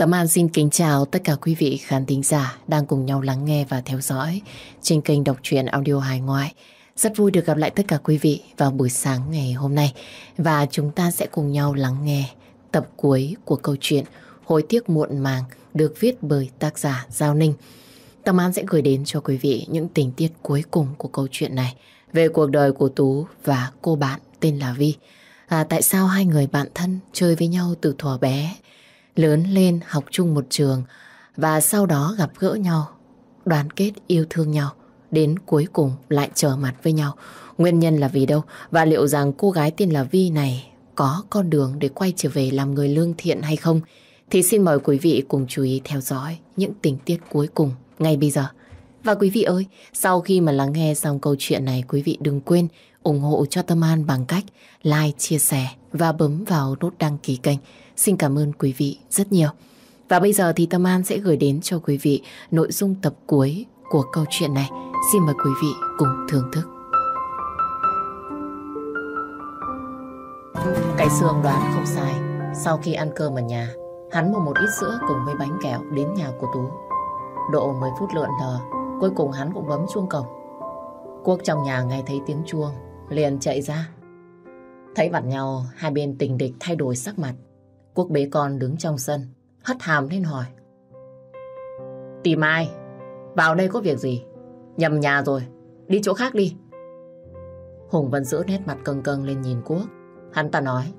Tâm An xin kính chào tất cả quý vị khán thính giả đang cùng nhau lắng nghe và theo dõi trên kênh đọc truyện audio hài ngoại. Rất vui được gặp lại tất cả quý vị vào buổi sáng ngày hôm nay và chúng ta sẽ cùng nhau lắng nghe tập cuối của câu chuyện Hối tiếc muộn màng được viết bởi tác giả Giao Ninh. Tâm An sẽ gửi đến cho quý vị những tình tiết cuối cùng của câu chuyện này về cuộc đời của Tú và cô bạn tên là Vi. À, tại sao hai người bạn thân chơi với nhau từ thuở bé, lớn lên học chung một trường và sau đó gặp gỡ nhau, đoàn kết yêu thương nhau, đến cuối cùng lại trở mặt với nhau. Nguyên nhân là vì đâu và liệu rằng cô gái tên là Vi này có con đường để quay trở về làm người lương thiện hay không? Thì xin mời quý vị cùng chú ý theo dõi những tình tiết cuối cùng ngay bây giờ. Và quý vị ơi, sau khi mà lắng nghe xong câu chuyện này, quý vị đừng quên ủng hộ cho Tâm An bằng cách like, chia sẻ và bấm vào nút đăng ký kênh. Xin cảm ơn quý vị rất nhiều. Và bây giờ thì Tâm An sẽ gửi đến cho quý vị nội dung tập cuối của câu chuyện này. Xin mời quý vị cùng thưởng thức. Cái xương đoán không sai. Sau khi ăn cơm ở nhà, hắn mua một ít sữa cùng với bánh kẹo đến nhà của Tú. Độ 10 phút lượn lờ, cuối cùng hắn cũng bấm chuông cổng. Quốc trong nhà nghe thấy tiếng chuông, liền chạy ra. Thấy mặt nhau, hai bên tình địch thay đổi sắc mặt. Quốc bế con đứng trong sân, hất hàm lên hỏi. Tìm ai? Vào đây có việc gì? Nhầm nhà rồi, đi chỗ khác đi. Hùng vẫn giữ nét mặt cân cân lên nhìn Quốc. Hắn ta nói.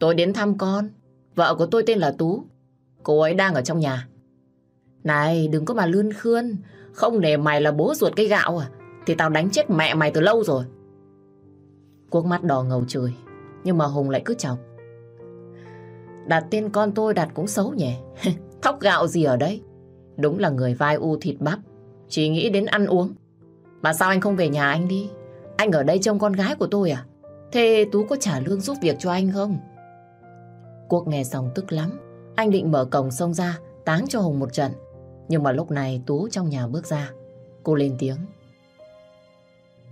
Tôi đến thăm con, vợ của tôi tên là Tú. Cô ấy đang ở trong nhà. Này, đừng có mà lươn khươn, không để mày là bố ruột cây gạo à, thì tao đánh chết mẹ mày từ lâu rồi. Quốc mắt đỏ ngầu trời, nhưng mà Hùng lại cứ chọc. Đặt tên con tôi đặt cũng xấu nhỉ. Thóc gạo gì ở đây? Đúng là người vai u thịt bắp. Chỉ nghĩ đến ăn uống. Mà sao anh không về nhà anh đi? Anh ở đây trông con gái của tôi à? Thế Tú có trả lương giúp việc cho anh không? cuộc nghe xong tức lắm. Anh định mở cổng xông ra, táng cho Hùng một trận. Nhưng mà lúc này Tú trong nhà bước ra. Cô lên tiếng.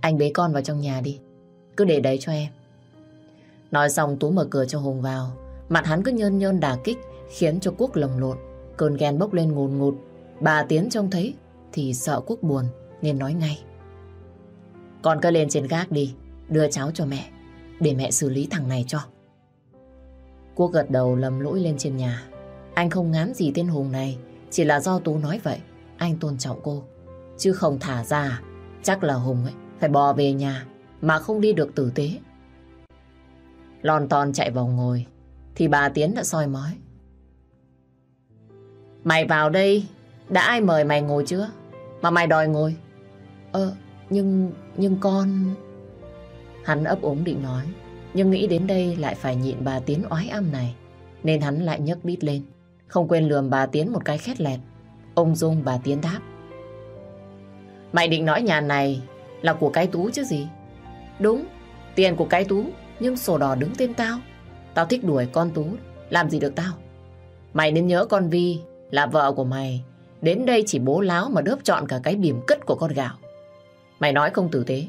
Anh bế con vào trong nhà đi. Cứ để đấy cho em. Nói xong Tú mở cửa cho Hùng vào. Mặt hắn cứ nhơn nhơn đà kích khiến cho Quốc lồng lộn. Cơn ghen bốc lên ngùn ngụt. Bà Tiến trông thấy thì sợ Quốc buồn nên nói ngay. Con cứ lên trên gác đi, đưa cháu cho mẹ, để mẹ xử lý thằng này cho. Quốc gật đầu lầm lũi lên trên nhà. Anh không ngán gì tên Hùng này, chỉ là do Tú nói vậy. Anh tôn trọng cô, chứ không thả ra. Chắc là Hùng ấy, phải bò về nhà, mà không đi được tử tế. Lon ton chạy vào ngồi, thì bà Tiến đã soi mói. Mày vào đây, đã ai mời mày ngồi chưa? Mà mày đòi ngồi. Ờ, nhưng, nhưng con... Hắn ấp ống định nói, nhưng nghĩ đến đây lại phải nhịn bà Tiến oái âm này. Nên hắn lại nhấc đít lên, không quên lườm bà Tiến một cái khét lẹt. Ông Dung bà Tiến đáp. Mày định nói nhà này là của cái tú chứ gì? Đúng, tiền của cái tú, nhưng sổ đỏ đứng tên tao. Tao thích đuổi con tú, làm gì được tao? Mày nên nhớ con Vi là vợ của mày. Đến đây chỉ bố láo mà đớp chọn cả cái bìm cất của con gạo. Mày nói không tử tế.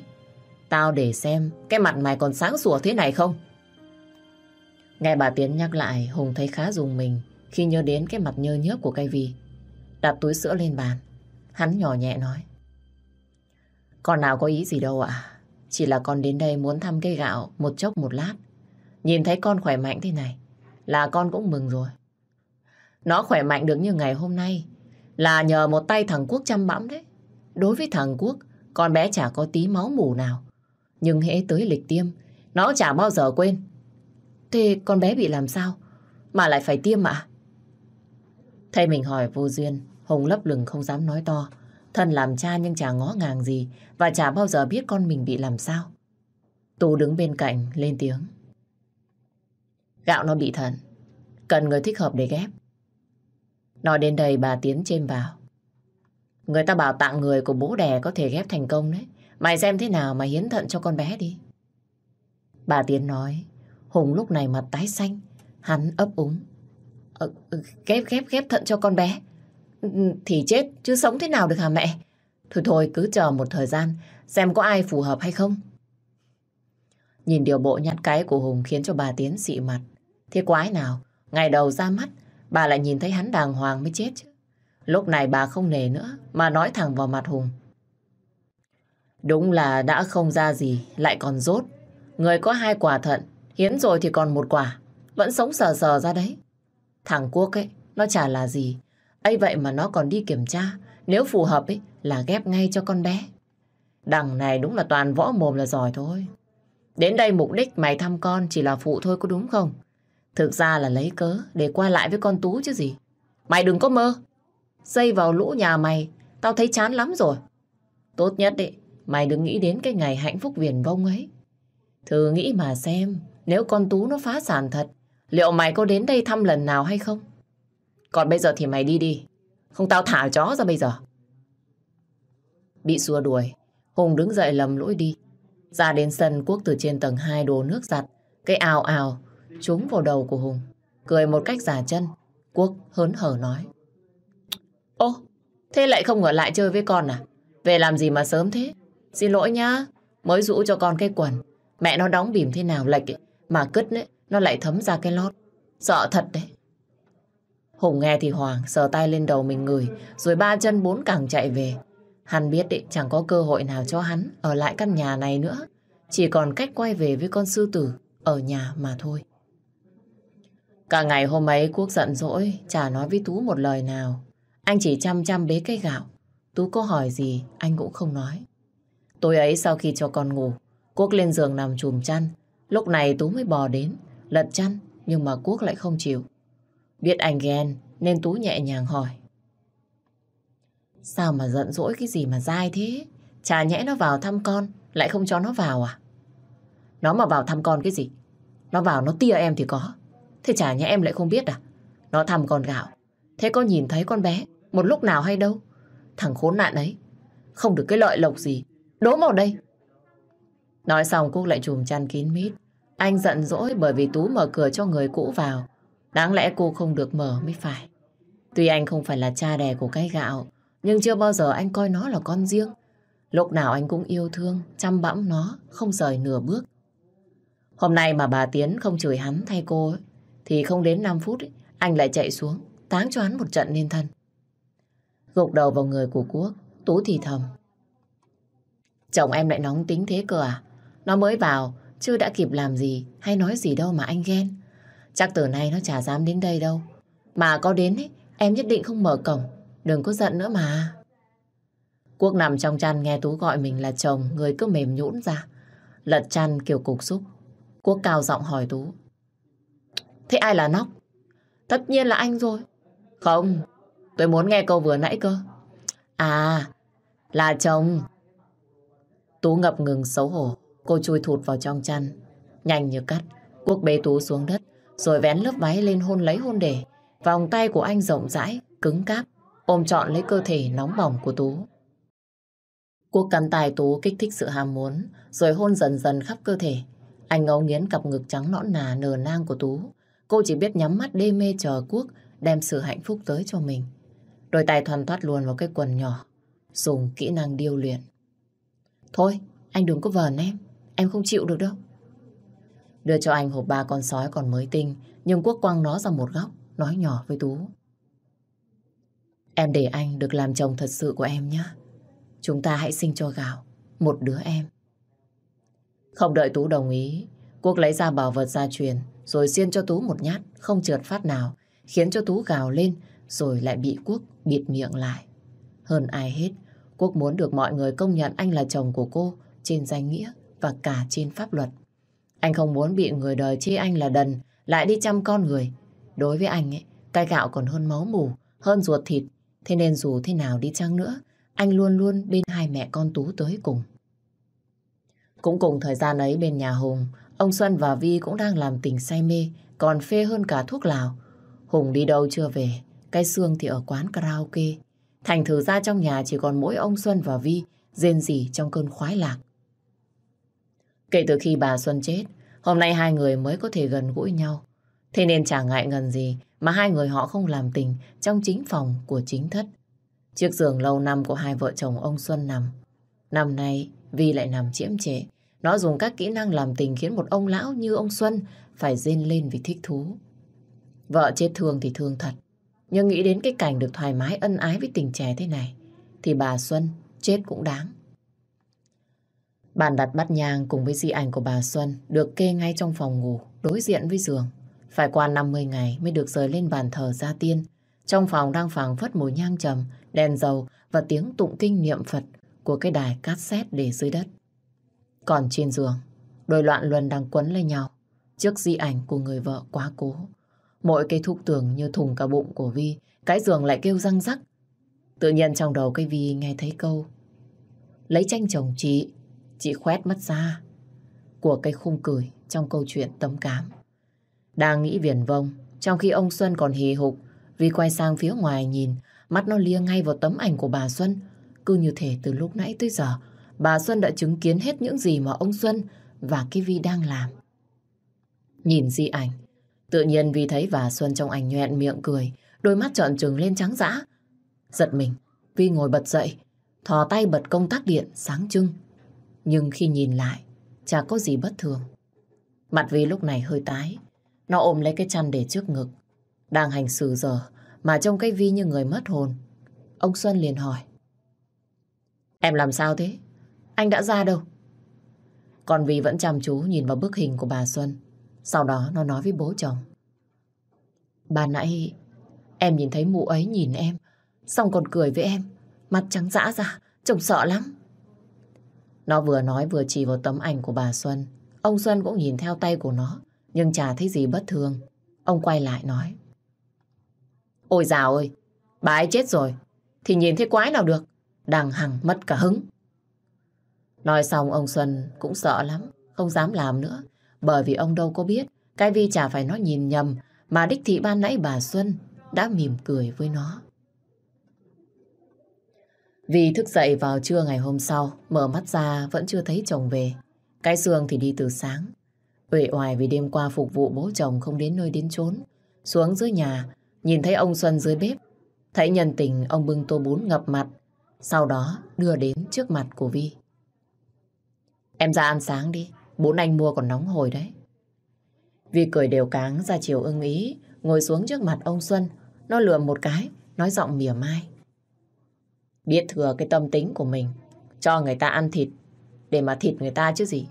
Tao để xem cái mặt mày còn sáng sủa thế này không? Nghe bà Tiến nhắc lại, Hùng thấy khá dùng mình khi nhớ đến cái mặt nhơ nhớp của cây Vi. Đặt túi sữa lên bàn, hắn nhỏ nhẹ nói. Con nào có ý gì đâu ạ. Chỉ là con đến đây muốn thăm cây gạo một chốc một lát. Nhìn thấy con khỏe mạnh thế này là con cũng mừng rồi. Nó khỏe mạnh được như ngày hôm nay là nhờ một tay thằng Quốc chăm bẵm đấy. Đối với thằng Quốc, con bé chả có tí máu mù nào. Nhưng hễ tới lịch tiêm, nó chả bao giờ quên. Thế con bé bị làm sao? Mà lại phải tiêm ạ? Thầy mình hỏi vô duyên, Hùng lấp lửng không dám nói to. Thân làm cha nhưng chả ngó ngàng gì và chả bao giờ biết con mình bị làm sao. Tú đứng bên cạnh, lên tiếng. Gạo nó bị thần, cần người thích hợp để ghép. Nói đến đây bà Tiến chêm vào. Người ta bảo tặng người của bố đẻ có thể ghép thành công đấy. Mày xem thế nào mà hiến thận cho con bé đi. Bà Tiến nói, Hùng lúc này mặt tái xanh, hắn ấp úng. Ờ, ghép ghép ghép thận cho con bé. Thì chết, chứ sống thế nào được hả mẹ? Thôi thôi, cứ chờ một thời gian, xem có ai phù hợp hay không. Nhìn điều bộ nhát cái của Hùng khiến cho bà Tiến xị mặt. Thế quái nào, ngày đầu ra mắt, bà lại nhìn thấy hắn đàng hoàng mới chết chứ. Lúc này bà không nề nữa mà nói thẳng vào mặt Hùng. Đúng là đã không ra gì, lại còn rốt. Người có hai quả thận, hiến rồi thì còn một quả. Vẫn sống sờ sờ ra đấy. Thằng Quốc ấy, nó chả là gì. ấy vậy mà nó còn đi kiểm tra. Nếu phù hợp ấy, là ghép ngay cho con bé. Đằng này đúng là toàn võ mồm là giỏi thôi. Đến đây mục đích mày thăm con chỉ là phụ thôi có đúng không? Thực ra là lấy cớ để qua lại với con Tú chứ gì. Mày đừng có mơ. Dây vào lũ nhà mày, tao thấy chán lắm rồi. Tốt nhất đấy, mày đừng nghĩ đến cái ngày hạnh phúc viền vông ấy. Thử nghĩ mà xem, nếu con Tú nó phá sản thật, liệu mày có đến đây thăm lần nào hay không? Còn bây giờ thì mày đi đi, không tao thả chó ra bây giờ. Bị xua đuổi, Hùng đứng dậy lầm lũi đi. Ra đến sân Quốc từ trên tầng 2 đổ nước giặt, cái ào ào trúng vào đầu của Hùng. Cười một cách giả chân, Quốc hớn hở nói. Ô, thế lại không ở lại chơi với con à? Về làm gì mà sớm thế? Xin lỗi nhá, mới rũ cho con cái quần. Mẹ nó đóng bìm thế nào lệch ấy, mà cứt ấy, nó lại thấm ra cái lót. Sợ thật đấy. Hùng nghe thì hoàng, sờ tay lên đầu mình người, rồi ba chân bốn cẳng chạy về. Hắn biết đấy, chẳng có cơ hội nào cho hắn ở lại căn nhà này nữa. Chỉ còn cách quay về với con sư tử ở nhà mà thôi. Cả ngày hôm ấy Quốc giận dỗi, chả nói với Tú một lời nào. Anh chỉ chăm chăm bế cây gạo. Tú có hỏi gì, anh cũng không nói. Tối ấy sau khi cho con ngủ, Quốc lên giường nằm chùm chăn. Lúc này Tú mới bò đến, lật chăn, nhưng mà Quốc lại không chịu. Biết anh ghen, nên Tú nhẹ nhàng hỏi. Sao mà giận dỗi cái gì mà dai thế? Chả nhẽ nó vào thăm con, lại không cho nó vào à? Nó mà vào thăm con cái gì? Nó vào nó tia em thì có. Thế chả nhẽ em lại không biết à? Nó thăm con gạo. Thế có nhìn thấy con bé một lúc nào hay đâu? Thằng khốn nạn ấy. Không được cái lợi lộc gì. Đố vào đây. Nói xong Cúc lại chùm chăn kín mít. Anh giận dỗi bởi vì Tú mở cửa cho người cũ vào. Đáng lẽ cô không được mở mới phải. Tuy anh không phải là cha đẻ của cái gạo, nhưng chưa bao giờ anh coi nó là con riêng. Lúc nào anh cũng yêu thương, chăm bẵm nó, không rời nửa bước. Hôm nay mà bà Tiến không chửi hắn thay cô ấy, thì không đến 5 phút ấy, anh lại chạy xuống, táng cho hắn một trận lên thân. Gục đầu vào người của Quốc, Tú thì thầm. Chồng em lại nóng tính thế cơ à? Nó mới vào, chưa đã kịp làm gì hay nói gì đâu mà anh ghen. Chắc từ nay nó chả dám đến đây đâu. Mà có đến ấy, em nhất định không mở cổng. Đừng có giận nữa mà. Quốc nằm trong chăn nghe Tú gọi mình là chồng, người cứ mềm nhũn ra. Lật chăn kiểu cục xúc. Quốc cao giọng hỏi Tú. Thế ai là Nóc? Tất nhiên là anh rồi. Không, tôi muốn nghe câu vừa nãy cơ. À, là chồng. Tú ngập ngừng xấu hổ. Cô chui thụt vào trong chăn. Nhanh như cắt, Quốc bế Tú xuống đất, rồi vén lớp váy lên hôn lấy hôn để. Vòng tay của anh rộng rãi, cứng cáp, ôm trọn lấy cơ thể nóng bỏng của Tú. Quốc cắn tài Tú kích thích sự ham muốn, rồi hôn dần dần khắp cơ thể. Anh ngấu nghiến cặp ngực trắng nõn nà nở nang của Tú. Cô chỉ biết nhắm mắt đê mê chờ Quốc đem sự hạnh phúc tới cho mình. Đôi tay thoăn thoát luôn vào cái quần nhỏ, dùng kỹ năng điêu luyện. Thôi, anh đừng có vờn em, em không chịu được đâu. Đưa cho anh hộp ba con sói còn mới tinh, nhưng Quốc quăng nó ra một góc, nói nhỏ với Tú. Em để anh được làm chồng thật sự của em nhé. Chúng ta hãy sinh cho Gạo một đứa em. Không đợi Tú đồng ý, Quốc lấy ra bảo vật gia truyền, rồi xiên cho Tú một nhát, không trượt phát nào, khiến cho Tú gào lên, rồi lại bị Quốc bịt miệng lại. Hơn ai hết, Quốc muốn được mọi người công nhận anh là chồng của cô trên danh nghĩa và cả trên pháp luật. Anh không muốn bị người đời chê anh là đần, lại đi chăm con người. Đối với anh ấy, cái gạo còn hơn máu mủ, hơn ruột thịt. Thế nên dù thế nào đi chăng nữa, anh luôn luôn bên hai mẹ con Tú tới cùng. Cũng cùng thời gian ấy bên nhà Hùng, ông Xuân và Vi cũng đang làm tình say mê, còn phê hơn cả thuốc lào. Hùng đi đâu chưa về, cái xương thì ở quán karaoke. Thành thử ra trong nhà chỉ còn mỗi ông Xuân và Vi rên rỉ trong cơn khoái lạc. Kể từ khi bà Xuân chết, hôm nay hai người mới có thể gần gũi nhau. Thế nên chẳng ngại ngần gì mà hai người họ không làm tình trong chính phòng của chính thất. Chiếc giường lâu năm của hai vợ chồng ông Xuân nằm. Năm nay, Vi lại nằm chiếm trệ. Nó dùng các kỹ năng làm tình khiến một ông lão như ông Xuân phải rên lên vì thích thú. Vợ chết thương thì thương thật. Nhưng nghĩ đến cái cảnh được thoải mái ân ái với tình trẻ thế này, thì bà Xuân chết cũng đáng. Bàn đặt bắt nhang cùng với di ảnh của bà Xuân được kê ngay trong phòng ngủ, đối diện với giường. Phải qua 50 ngày mới được rời lên bàn thờ gia tiên. Trong phòng đang phảng phất mùi nhang trầm, đèn dầu và tiếng tụng kinh niệm Phật của cái đài cassette để dưới đất. Còn trên giường, đôi loạn luân đang quấn lên nhau trước di ảnh của người vợ quá cố. Mỗi cây thúc tường như thùng cả bụng của Vi, cái giường lại kêu răng rắc. Tự nhiên trong đầu cái Vi nghe thấy câu Lấy tranh chồng chị, chị khoét mắt ra của cây khung cười trong câu chuyện tấm cám. Đang nghĩ viền vông, trong khi ông Xuân còn hì hục, Vi quay sang phía ngoài nhìn, mắt nó lia ngay vào tấm ảnh của bà Xuân. Cứ như thể từ lúc nãy tới giờ, bà Xuân đã chứng kiến hết những gì mà ông Xuân và cái Vi đang làm. Nhìn di ảnh, tự nhiên Vi thấy bà Xuân trong ảnh nhoẹn miệng cười, đôi mắt trợn trừng lên trắng dã. Giật mình, Vi ngồi bật dậy, thò tay bật công tắc điện sáng trưng. Nhưng khi nhìn lại, chả có gì bất thường. Mặt Vi lúc này hơi tái, nó ôm lấy cái chăn để trước ngực. Đang hành xử giờ mà trông cái Vi như người mất hồn. Ông Xuân liền hỏi. Em làm sao thế? Anh đã ra đâu? Còn Vy vẫn chăm chú nhìn vào bức hình của bà Xuân. Sau đó nó nói với bố chồng. Bà nãy em nhìn thấy mụ ấy nhìn em, xong còn cười với em, mặt trắng dã ra, trông sợ lắm. Nó vừa nói vừa chỉ vào tấm ảnh của bà Xuân. Ông Xuân cũng nhìn theo tay của nó, nhưng chả thấy gì bất thường. Ông quay lại nói. Ôi dào ơi, bà ấy chết rồi, thì nhìn thấy quái nào được, đằng hằng mất cả hứng. Nói xong ông Xuân cũng sợ lắm, không dám làm nữa, bởi vì ông đâu có biết, cái Vi chả phải nó nhìn nhầm, mà đích thị ban nãy bà Xuân đã mỉm cười với nó. Vì thức dậy vào trưa ngày hôm sau, mở mắt ra vẫn chưa thấy chồng về. Cái xương thì đi từ sáng. Uể oải vì đêm qua phục vụ bố chồng không đến nơi đến chốn. Xuống dưới nhà, nhìn thấy ông Xuân dưới bếp. Thấy nhân tình ông bưng tô bún ngập mặt, sau đó đưa đến trước mặt của Vi. Em ra ăn sáng đi, bún anh mua còn nóng hồi đấy. Vi cười đều cáng ra chiều ưng ý, ngồi xuống trước mặt ông Xuân. Nó lườm một cái, nói giọng mỉa mai. Biết thừa cái tâm tính của mình, cho người ta ăn thịt, để mà thịt người ta chứ gì.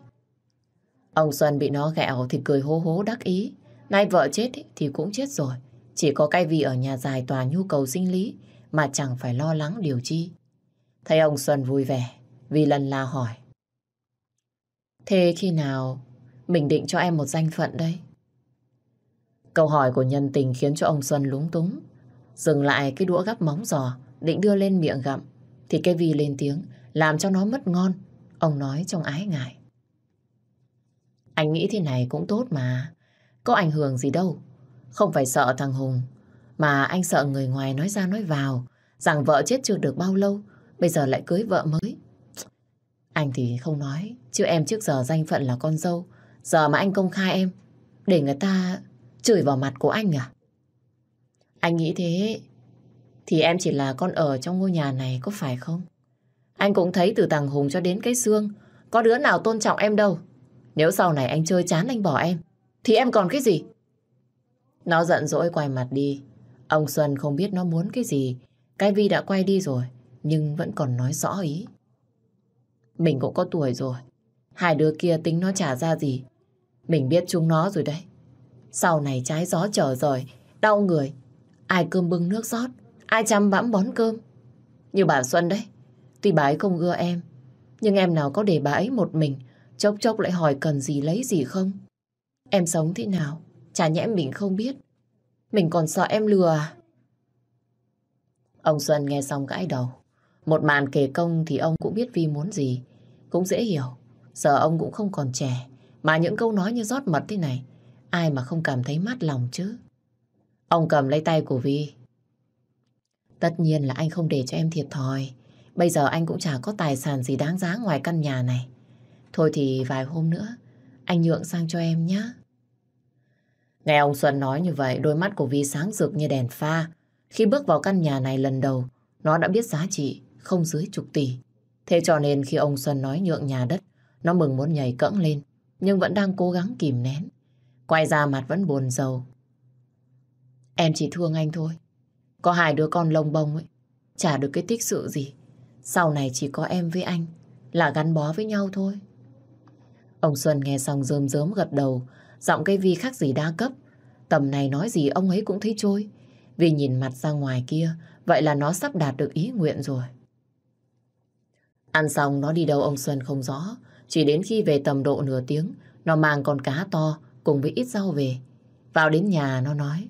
Ông Xuân bị nó ghẹo thì cười hố hố đắc ý. Nay vợ chết thì cũng chết rồi. Chỉ có cái vì ở nhà dài tòa nhu cầu sinh lý mà chẳng phải lo lắng điều chi. Thấy ông Xuân vui vẻ, vì lần la hỏi. Thế khi nào mình định cho em một danh phận đây? Câu hỏi của nhân tình khiến cho ông Xuân lúng túng. Dừng lại cái đũa gắp móng giò, định đưa lên miệng gặm. Thì cái vi lên tiếng, làm cho nó mất ngon. Ông nói trong ái ngại. Anh nghĩ thế này cũng tốt mà. Có ảnh hưởng gì đâu. Không phải sợ thằng Hùng. Mà anh sợ người ngoài nói ra nói vào. Rằng vợ chết chưa được bao lâu. Bây giờ lại cưới vợ mới. Anh thì không nói. Chứ em trước giờ danh phận là con dâu. Giờ mà anh công khai em. Để người ta chửi vào mặt của anh à? Anh nghĩ thế. Thì em chỉ là con ở trong ngôi nhà này có phải không? Anh cũng thấy từ tàng Hùng cho đến cái xương. Có đứa nào tôn trọng em đâu. Nếu sau này anh chơi chán anh bỏ em, thì em còn cái gì? Nó giận dỗi quay mặt đi. Ông Xuân không biết nó muốn cái gì. Cái Vi đã quay đi rồi, nhưng vẫn còn nói rõ ý. Mình cũng có tuổi rồi. Hai đứa kia tính nó trả ra gì. Mình biết chúng nó rồi đấy. Sau này trái gió trở rời, đau người. Ai cơm bưng nước rót, ai chăm bẵm bón cơm. Như bà Xuân đấy. Tuy bà ấy không ưa em, nhưng em nào có để bà ấy một mình Chốc chốc lại hỏi cần gì lấy gì không? Em sống thế nào? Chả nhẽ mình không biết. Mình còn sợ em lừa à? Ông Xuân nghe xong gãi đầu. Một màn kể công thì ông cũng biết Vi muốn gì. Cũng dễ hiểu. Giờ ông cũng không còn trẻ. Mà những câu nói như rót mật thế này, ai mà không cảm thấy mát lòng chứ? Ông cầm lấy tay của Vi. Tất nhiên là anh không để cho em thiệt thòi. Bây giờ anh cũng chả có tài sản gì đáng giá ngoài căn nhà này. Thôi thì vài hôm nữa, anh nhượng sang cho em nhé. Nghe ông Xuân nói như vậy, đôi mắt của Vi sáng rực như đèn pha. Khi bước vào căn nhà này lần đầu, nó đã biết giá trị không dưới chục tỷ. Thế cho nên khi ông Xuân nói nhượng nhà đất, nó mừng muốn nhảy cẫng lên, nhưng vẫn đang cố gắng kìm nén. Quay ra mặt vẫn buồn rầu. Em chỉ thương anh thôi. Có hai đứa con lông bông ấy, chả được cái tích sự gì. Sau này chỉ có em với anh là gắn bó với nhau thôi. Ông Xuân nghe xong rơm rớm gật đầu, giọng cây vi khác gì đa cấp. Tầm này nói gì ông ấy cũng thấy trôi. Vì nhìn mặt ra ngoài kia, vậy là nó sắp đạt được ý nguyện rồi. Ăn xong nó đi đâu ông Xuân không rõ. Chỉ đến khi về tầm độ nửa tiếng, nó mang con cá to cùng với ít rau về. Vào đến nhà nó nói.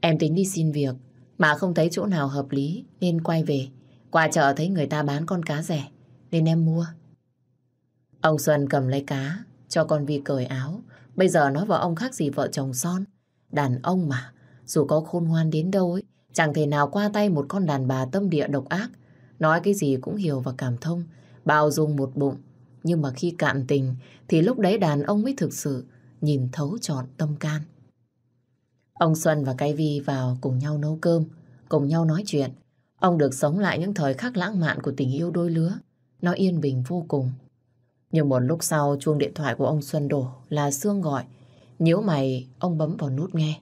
Em tính đi xin việc, mà không thấy chỗ nào hợp lý nên quay về. Qua chợ thấy người ta bán con cá rẻ, nên em mua. Ông Xuân cầm lấy cá, cho con Vi cởi áo. Bây giờ nói vào ông khác gì vợ chồng son. Đàn ông mà, dù có khôn ngoan đến đâu ấy, chẳng thể nào qua tay một con đàn bà tâm địa độc ác. Nói cái gì cũng hiểu và cảm thông, bao dung một bụng. Nhưng mà khi cạn tình, thì lúc đấy đàn ông mới thực sự nhìn thấu trọn tâm can. Ông Xuân và cái Vi vào cùng nhau nấu cơm, cùng nhau nói chuyện. Ông được sống lại những thời khắc lãng mạn của tình yêu đôi lứa. Nó yên bình vô cùng. Nhưng một lúc sau chuông điện thoại của ông Xuân đổ là Sương gọi. Nếu mày, ông bấm vào nút nghe.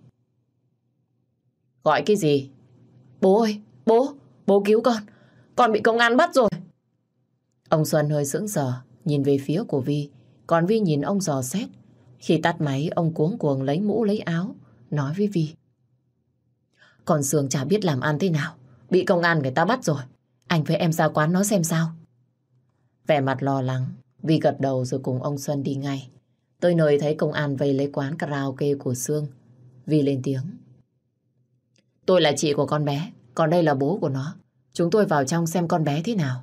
Gọi cái gì? Bố ơi, bố, bố cứu con. Con bị công an bắt rồi. Ông Xuân hơi sững sờ, nhìn về phía của Vi. Còn Vi nhìn ông dò xét. Khi tắt máy, ông cuống cuồng lấy mũ lấy áo, nói với Vi. Còn Sương chả biết làm ăn thế nào. Bị công an người ta bắt rồi. Anh với em ra quán nó xem sao. Vẻ mặt lo lắng, Vi gật đầu rồi cùng ông Xuân đi ngay. Tới nơi thấy công an vây lấy quán karaoke của Sương. Vi lên tiếng. Tôi là chị của con bé, còn đây là bố của nó. Chúng tôi vào trong xem con bé thế nào.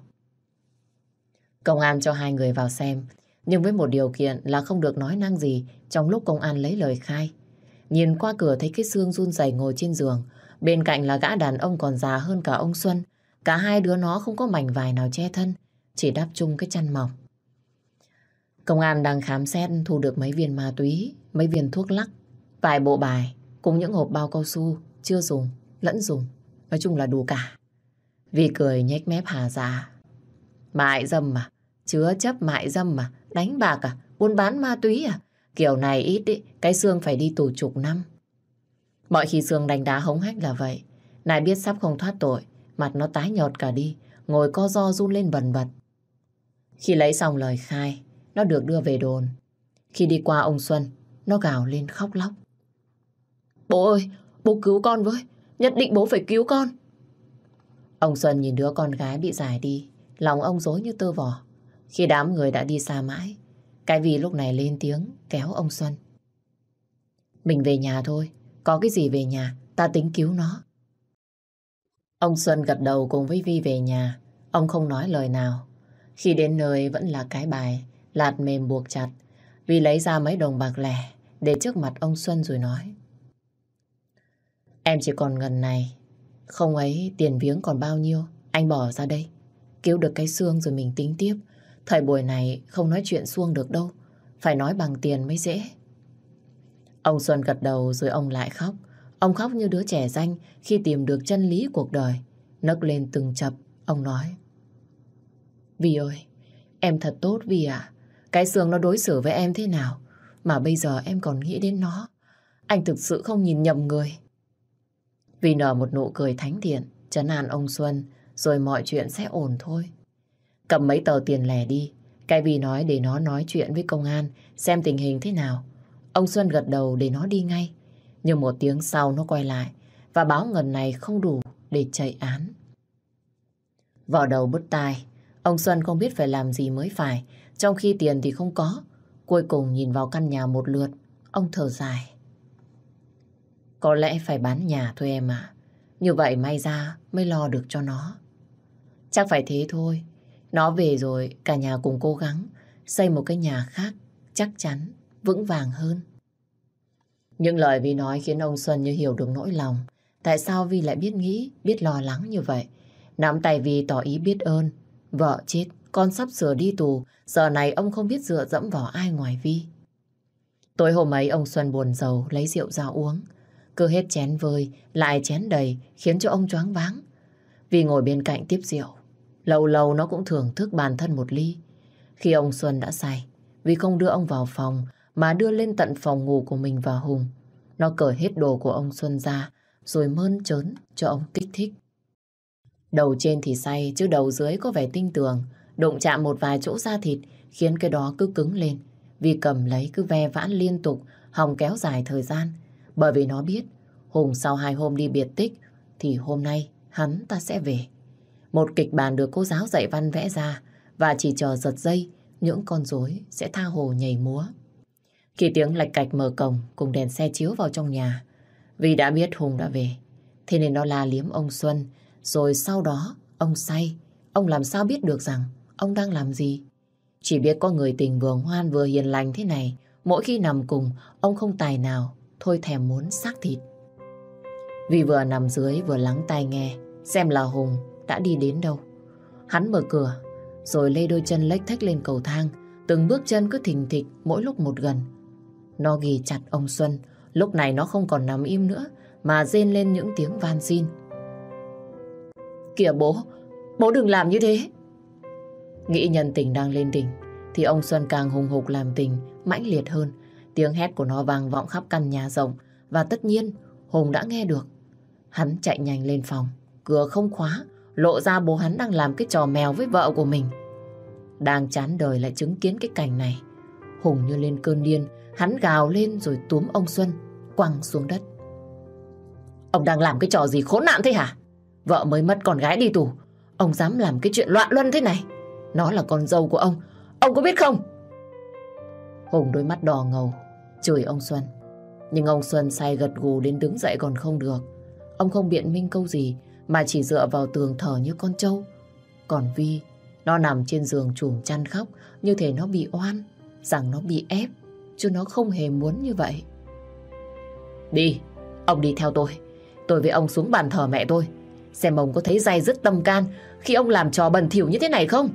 Công an cho hai người vào xem, nhưng với một điều kiện là không được nói năng gì trong lúc công an lấy lời khai. Nhìn qua cửa thấy cái xương run rẩy ngồi trên giường, bên cạnh là gã đàn ông còn già hơn cả ông Xuân. Cả hai đứa nó không có mảnh vải nào che thân, chỉ đắp chung cái chăn mỏng. Công an đang khám xét thu được mấy viên ma túy, mấy viên thuốc lắc, vài bộ bài, cùng những hộp bao cao su chưa dùng, lẫn dùng. Nói chung là đủ cả. Vì cười nhếch mép hà già. Mại dâm mà, chứa chấp mại dâm mà, đánh bạc à, buôn bán ma túy à. Kiểu này ít ý, cái xương phải đi tù chục năm. Mọi khi xương đánh đá hống hách là vậy. Này biết sắp không thoát tội, mặt nó tái nhợt cả đi, ngồi co do run lên bần bật. Khi lấy xong lời khai, nó được đưa về đồn. Khi đi qua ông Xuân, nó gào lên khóc lóc. Bố ơi, bố cứu con với, nhất định bố phải cứu con. Ông Xuân nhìn đứa con gái bị giải đi, lòng ông dối như tơ vò. Khi đám người đã đi xa mãi, cái vì lúc này lên tiếng kéo ông Xuân. Mình về nhà thôi, có cái gì về nhà, ta tính cứu nó. Ông Xuân gật đầu cùng với Vi về nhà, ông không nói lời nào. Khi đến nơi vẫn là cái bài, lạt mềm buộc chặt. Vi lấy ra mấy đồng bạc lẻ để trước mặt ông Xuân rồi nói. Em chỉ còn ngần này, không ấy tiền viếng còn bao nhiêu, anh bỏ ra đây. Cứu được cái xương rồi mình tính tiếp. Thời buổi này không nói chuyện xuông được đâu, phải nói bằng tiền mới dễ. Ông Xuân gật đầu rồi ông lại khóc. Ông khóc như đứa trẻ danh khi tìm được chân lý cuộc đời. Nấc lên từng chập, ông nói. Vì ơi, em thật tốt vì à. Cái xương nó đối xử với em thế nào mà bây giờ em còn nghĩ đến nó. Anh thực sự không nhìn nhầm người. Vì nở một nụ cười thánh thiện, chấn an ông Xuân, rồi mọi chuyện sẽ ổn thôi. Cầm mấy tờ tiền lẻ đi, cái vì nói để nó nói chuyện với công an, xem tình hình thế nào. Ông Xuân gật đầu để nó đi ngay. Nhưng một tiếng sau nó quay lại và báo ngần này không đủ để chạy án. Vỏ đầu bứt tai, ông Xuân không biết phải làm gì mới phải, trong khi tiền thì không có. Cuối cùng nhìn vào căn nhà một lượt, ông thở dài. Có lẽ phải bán nhà thôi em ạ. Như vậy may ra mới lo được cho nó. Chắc phải thế thôi. Nó về rồi, cả nhà cùng cố gắng xây một cái nhà khác, chắc chắn, vững vàng hơn. Những lời Vi nói khiến ông Xuân như hiểu được nỗi lòng. Tại sao Vi lại biết nghĩ, biết lo lắng như vậy? Nắm tay Vi tỏ ý biết ơn. Vợ chết, con sắp sửa đi tù, giờ này ông không biết dựa dẫm vào ai ngoài Vi. Tối hôm ấy ông Xuân buồn giàu lấy rượu ra uống. Cứ hết chén vơi, lại chén đầy, khiến cho ông choáng váng. Vì ngồi bên cạnh tiếp rượu, lâu lâu nó cũng thưởng thức bản thân một ly. Khi ông Xuân đã say, vì không đưa ông vào phòng, mà đưa lên tận phòng ngủ của mình và Hùng. Nó cởi hết đồ của ông Xuân ra, rồi mơn trớn cho ông kích thích. Đầu trên thì say, chứ đầu dưới có vẻ tinh tường. Đụng chạm một vài chỗ da thịt, khiến cái đó cứ cứng lên. Vì cầm lấy cứ ve vãn liên tục, hòng kéo dài thời gian. Bởi vì nó biết, Hùng sau hai hôm đi biệt tích, thì hôm nay hắn ta sẽ về. Một kịch bản được cô giáo dạy văn vẽ ra, và chỉ chờ giật dây, những con rối sẽ tha hồ nhảy múa. Khi tiếng lạch cạch mở cổng cùng đèn xe chiếu vào trong nhà, vì đã biết Hùng đã về, thế nên nó la liếm ông Xuân, rồi sau đó ông say. Ông làm sao biết được rằng ông đang làm gì? Chỉ biết có người tình vừa ngoan vừa hiền lành thế này, mỗi khi nằm cùng, ông không tài nào, thôi thèm muốn xác thịt. Vì vừa nằm dưới vừa lắng tai nghe, xem là Hùng đã đi đến đâu. Hắn mở cửa, rồi lê đôi chân lách thách lên cầu thang, từng bước chân cứ thình thịch mỗi lúc một gần. Nó ghi chặt ông Xuân, lúc này nó không còn nằm im nữa, mà rên lên những tiếng van xin. Kìa bố, bố đừng làm như thế. Nghĩ nhân tình đang lên đỉnh, thì ông Xuân càng hùng hục làm tình, mãnh liệt hơn. Tiếng hét của nó vang vọng khắp căn nhà rộng, và tất nhiên Hùng đã nghe được. Hắn chạy nhanh lên phòng, cửa không khóa, lộ ra bố hắn đang làm cái trò mèo với vợ của mình. Đang chán đời lại chứng kiến cái cảnh này. Hùng như lên cơn điên, hắn gào lên rồi túm ông Xuân, quăng xuống đất. Ông đang làm cái trò gì khốn nạn thế hả? Vợ mới mất con gái đi tù. Ông dám làm cái chuyện loạn luân thế này. Nó là con dâu của ông. Ông có biết không? Hùng đôi mắt đỏ ngầu, chửi ông Xuân. Nhưng ông Xuân say gật gù đến đứng dậy còn không được. Ông không biện minh câu gì mà chỉ dựa vào tường thở như con trâu. Còn Vi, nó nằm trên giường chùm chăn khóc như thể nó bị oan, rằng nó bị ép, chứ nó không hề muốn như vậy. Đi, ông đi theo tôi. Tôi với ông xuống bàn thờ mẹ tôi. Xem ông có thấy dai dứt tâm can khi ông làm trò bẩn thỉu như thế này không?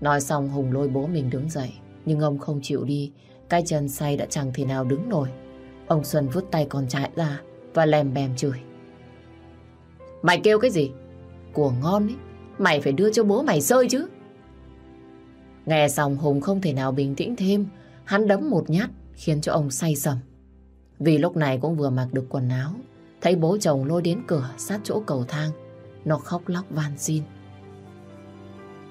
Nói xong Hùng lôi bố mình đứng dậy. Nhưng ông không chịu đi. Cái chân say đã chẳng thể nào đứng nổi. Ông Xuân vứt tay con trai ra và lèm bèm chửi. Mày kêu cái gì? Của ngon ấy. Mày phải đưa cho bố mày rơi chứ. Nghe xong Hùng không thể nào bình tĩnh thêm. Hắn đấm một nhát khiến cho ông say sầm. Vì lúc này cũng vừa mặc được quần áo. Thấy bố chồng lôi đến cửa sát chỗ cầu thang. Nó khóc lóc van xin.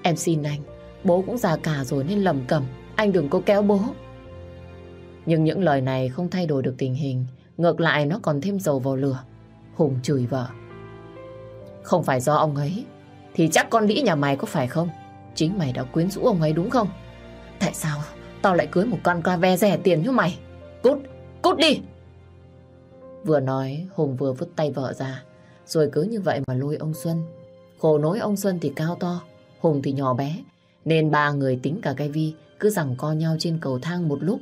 Em xin anh, bố cũng già cả rồi nên lầm cầm. Anh đừng có kéo bố. Nhưng những lời này không thay đổi được tình hình. Ngược lại nó còn thêm dầu vào lửa. Hùng chửi vợ. Không phải do ông ấy Thì chắc con lĩ nhà mày có phải không Chính mày đã quyến rũ ông ấy đúng không Tại sao tao lại cưới một con ca ve rẻ tiền như mày Cút, cút đi Vừa nói Hùng vừa vứt tay vợ ra Rồi cứ như vậy mà lôi ông Xuân Khổ nỗi ông Xuân thì cao to Hùng thì nhỏ bé Nên ba người tính cả cái vi cứ rằng co nhau trên cầu thang một lúc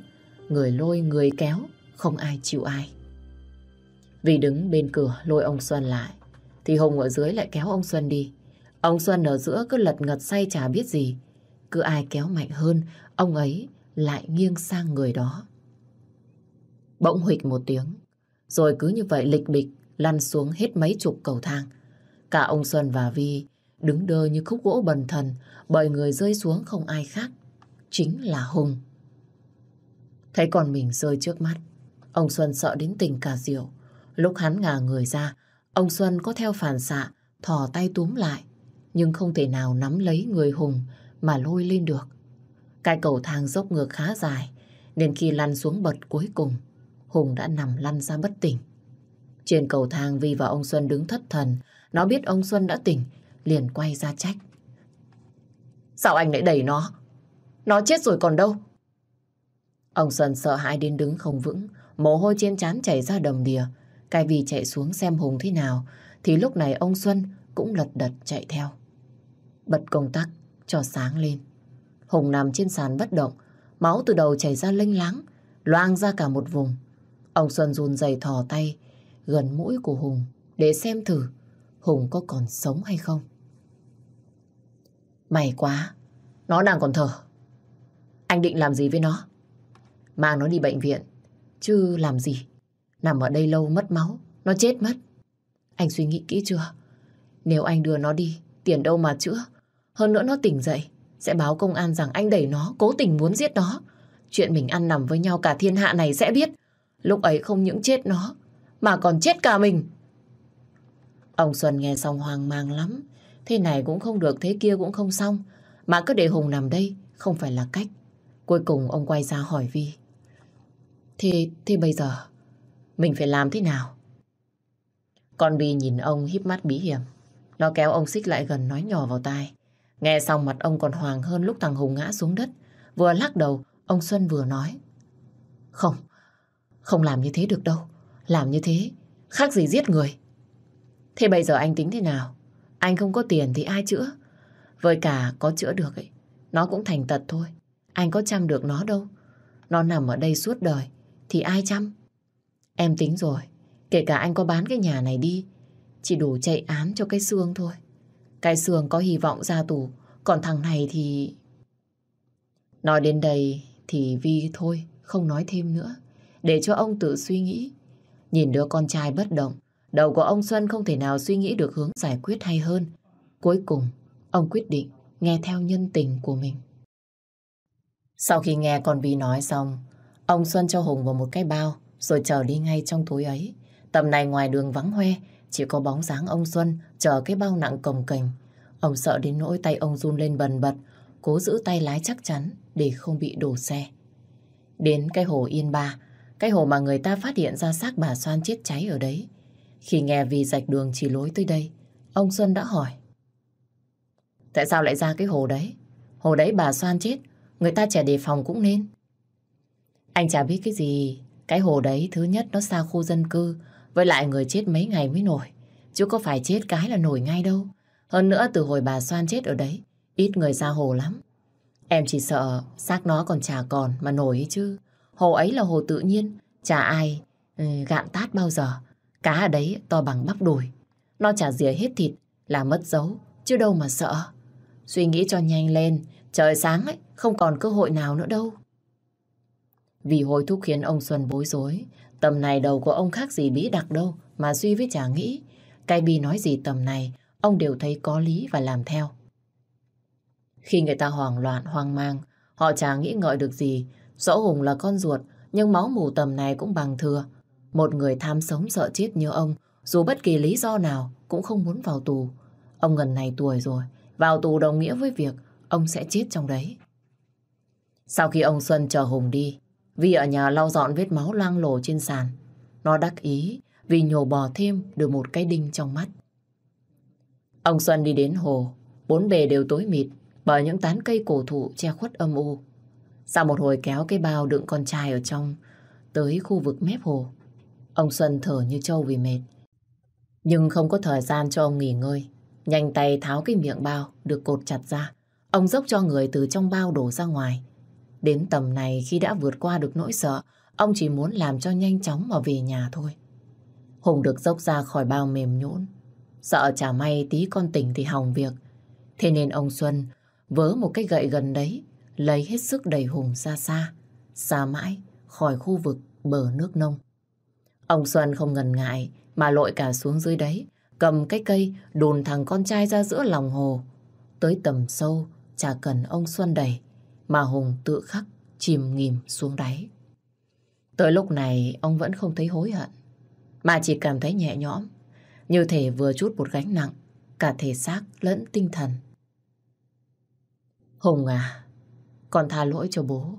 Người lôi người kéo Không ai chịu ai Vì đứng bên cửa lôi ông Xuân lại thì Hùng ở dưới lại kéo ông Xuân đi. Ông Xuân ở giữa cứ lật ngật say chả biết gì. Cứ ai kéo mạnh hơn, ông ấy lại nghiêng sang người đó. Bỗng huỵch một tiếng, rồi cứ như vậy lịch bịch lăn xuống hết mấy chục cầu thang. Cả ông Xuân và Vi đứng đơ như khúc gỗ bần thần bởi người rơi xuống không ai khác. Chính là Hùng. Thấy con mình rơi trước mắt, ông Xuân sợ đến tình cả rượu. Lúc hắn ngả người ra, Ông Xuân có theo phản xạ, thò tay túm lại, nhưng không thể nào nắm lấy người Hùng mà lôi lên được. Cái cầu thang dốc ngược khá dài, nên khi lăn xuống bật cuối cùng, Hùng đã nằm lăn ra bất tỉnh. Trên cầu thang Vi và ông Xuân đứng thất thần, nó biết ông Xuân đã tỉnh, liền quay ra trách. Sao anh lại đẩy nó? Nó chết rồi còn đâu? Ông Xuân sợ hãi đến đứng không vững, mồ hôi trên trán chảy ra đầm đìa, cái vì chạy xuống xem Hùng thế nào, thì lúc này ông Xuân cũng lật đật chạy theo. Bật công tắc cho sáng lên. Hùng nằm trên sàn bất động, máu từ đầu chảy ra lênh láng, loang ra cả một vùng. Ông Xuân run rẩy thò tay gần mũi của Hùng để xem thử Hùng có còn sống hay không. May quá, nó đang còn thở. Anh định làm gì với nó? Mang nó đi bệnh viện, chứ làm gì? Nằm ở đây lâu mất máu, nó chết mất. Anh suy nghĩ kỹ chưa? Nếu anh đưa nó đi, tiền đâu mà chữa. Hơn nữa nó tỉnh dậy, sẽ báo công an rằng anh đẩy nó, cố tình muốn giết nó. Chuyện mình ăn nằm với nhau cả thiên hạ này sẽ biết. lúc ấy không những chết nó, mà còn chết cả mình. Ông Xuân nghe xong hoang mang lắm. Thế này cũng không được, thế kia cũng không xong. Mà cứ để Hùng nằm đây không phải là cách. Cuối cùng ông quay ra hỏi Vi. Thế, thế bây giờ mình phải làm thế nào? Con Vi nhìn ông híp mắt bí hiểm. Nó kéo ông xích lại gần nói nhỏ vào tai. Nghe xong mặt ông còn hoàng hơn lúc thằng Hùng ngã xuống đất. Vừa lắc đầu, ông Xuân vừa nói. Không, không làm như thế được đâu. Làm như thế, khác gì giết người. Thế bây giờ anh tính thế nào? Anh không có tiền thì ai chữa? Với cả có chữa được ấy, nó cũng thành tật thôi. Anh có chăm được nó đâu. Nó nằm ở đây suốt đời, thì ai chăm? Em tính rồi, kể cả anh có bán cái nhà này đi, chỉ đủ chạy án cho cái xương thôi. Cái xương có hy vọng ra tù, còn thằng này thì... Nói đến đây thì Vi thôi, không nói thêm nữa. Để cho ông tự suy nghĩ. Nhìn đứa con trai bất động, đầu của ông Xuân không thể nào suy nghĩ được hướng giải quyết hay hơn. Cuối cùng, ông quyết định nghe theo nhân tình của mình. Sau khi nghe con Vi nói xong, ông Xuân cho Hùng vào một cái bao, rồi chờ đi ngay trong túi ấy. Tầm này ngoài đường vắng hoe, chỉ có bóng dáng ông Xuân chờ cái bao nặng cồng kềnh. Ông sợ đến nỗi tay ông run lên bần bật, cố giữ tay lái chắc chắn để không bị đổ xe. Đến cái hồ Yên Ba, cái hồ mà người ta phát hiện ra xác bà Soan chết cháy ở đấy. Khi nghe vì rạch đường chỉ lối tới đây, ông Xuân đã hỏi. Tại sao lại ra cái hồ đấy? Hồ đấy bà Soan chết, người ta trẻ đề phòng cũng nên. Anh chả biết cái gì, cái hồ đấy thứ nhất nó xa khu dân cư, với lại người chết mấy ngày mới nổi. Chứ có phải chết cái là nổi ngay đâu. Hơn nữa từ hồi bà Soan chết ở đấy, ít người ra hồ lắm. Em chỉ sợ xác nó còn chả còn mà nổi ấy chứ. Hồ ấy là hồ tự nhiên, chả ai ừ, gạn tát bao giờ. Cá ở đấy to bằng bắp đùi. Nó chả rỉa hết thịt là mất dấu, chứ đâu mà sợ. Suy nghĩ cho nhanh lên, trời sáng ấy, không còn cơ hội nào nữa đâu. Vì hối thúc khiến ông Xuân bối rối. Tầm này đầu của ông khác gì bí đặc đâu, mà Duy với chả nghĩ. Cái Bi nói gì tầm này, ông đều thấy có lý và làm theo. Khi người ta hoảng loạn, hoang mang, họ chả nghĩ ngợi được gì. Rõ Hùng là con ruột, nhưng máu mù tầm này cũng bằng thừa. Một người tham sống sợ chết như ông, dù bất kỳ lý do nào cũng không muốn vào tù. Ông gần này tuổi rồi, vào tù đồng nghĩa với việc ông sẽ chết trong đấy. Sau khi ông Xuân chờ Hùng đi, Vi ở nhà lau dọn vết máu loang lổ trên sàn. Nó đắc ý vì nhổ bò thêm được một cái đinh trong mắt. Ông Xuân đi đến hồ, bốn bề đều tối mịt bởi những tán cây cổ thụ che khuất âm u. Sau một hồi kéo cái bao đựng con trai ở trong tới khu vực mép hồ, ông Xuân thở như trâu vì mệt. Nhưng không có thời gian cho ông nghỉ ngơi. Nhanh tay tháo cái miệng bao được cột chặt ra. Ông dốc cho người từ trong bao đổ ra ngoài. Đến tầm này khi đã vượt qua được nỗi sợ, ông chỉ muốn làm cho nhanh chóng mà về nhà thôi. Hùng được dốc ra khỏi bao mềm nhũn. Sợ chả may tí con tỉnh thì hỏng việc. Thế nên ông Xuân vớ một cái gậy gần đấy, lấy hết sức đẩy Hùng ra xa, xa mãi khỏi khu vực bờ nước nông. Ông Xuân không ngần ngại mà lội cả xuống dưới đấy, cầm cái cây đùn thằng con trai ra giữa lòng hồ. Tới tầm sâu, chả cần ông Xuân đẩy, mà Hùng tự khắc chìm nghìm xuống đáy. Tới lúc này ông vẫn không thấy hối hận, mà chỉ cảm thấy nhẹ nhõm, như thể vừa chút một gánh nặng, cả thể xác lẫn tinh thần. Hùng à, con tha lỗi cho bố.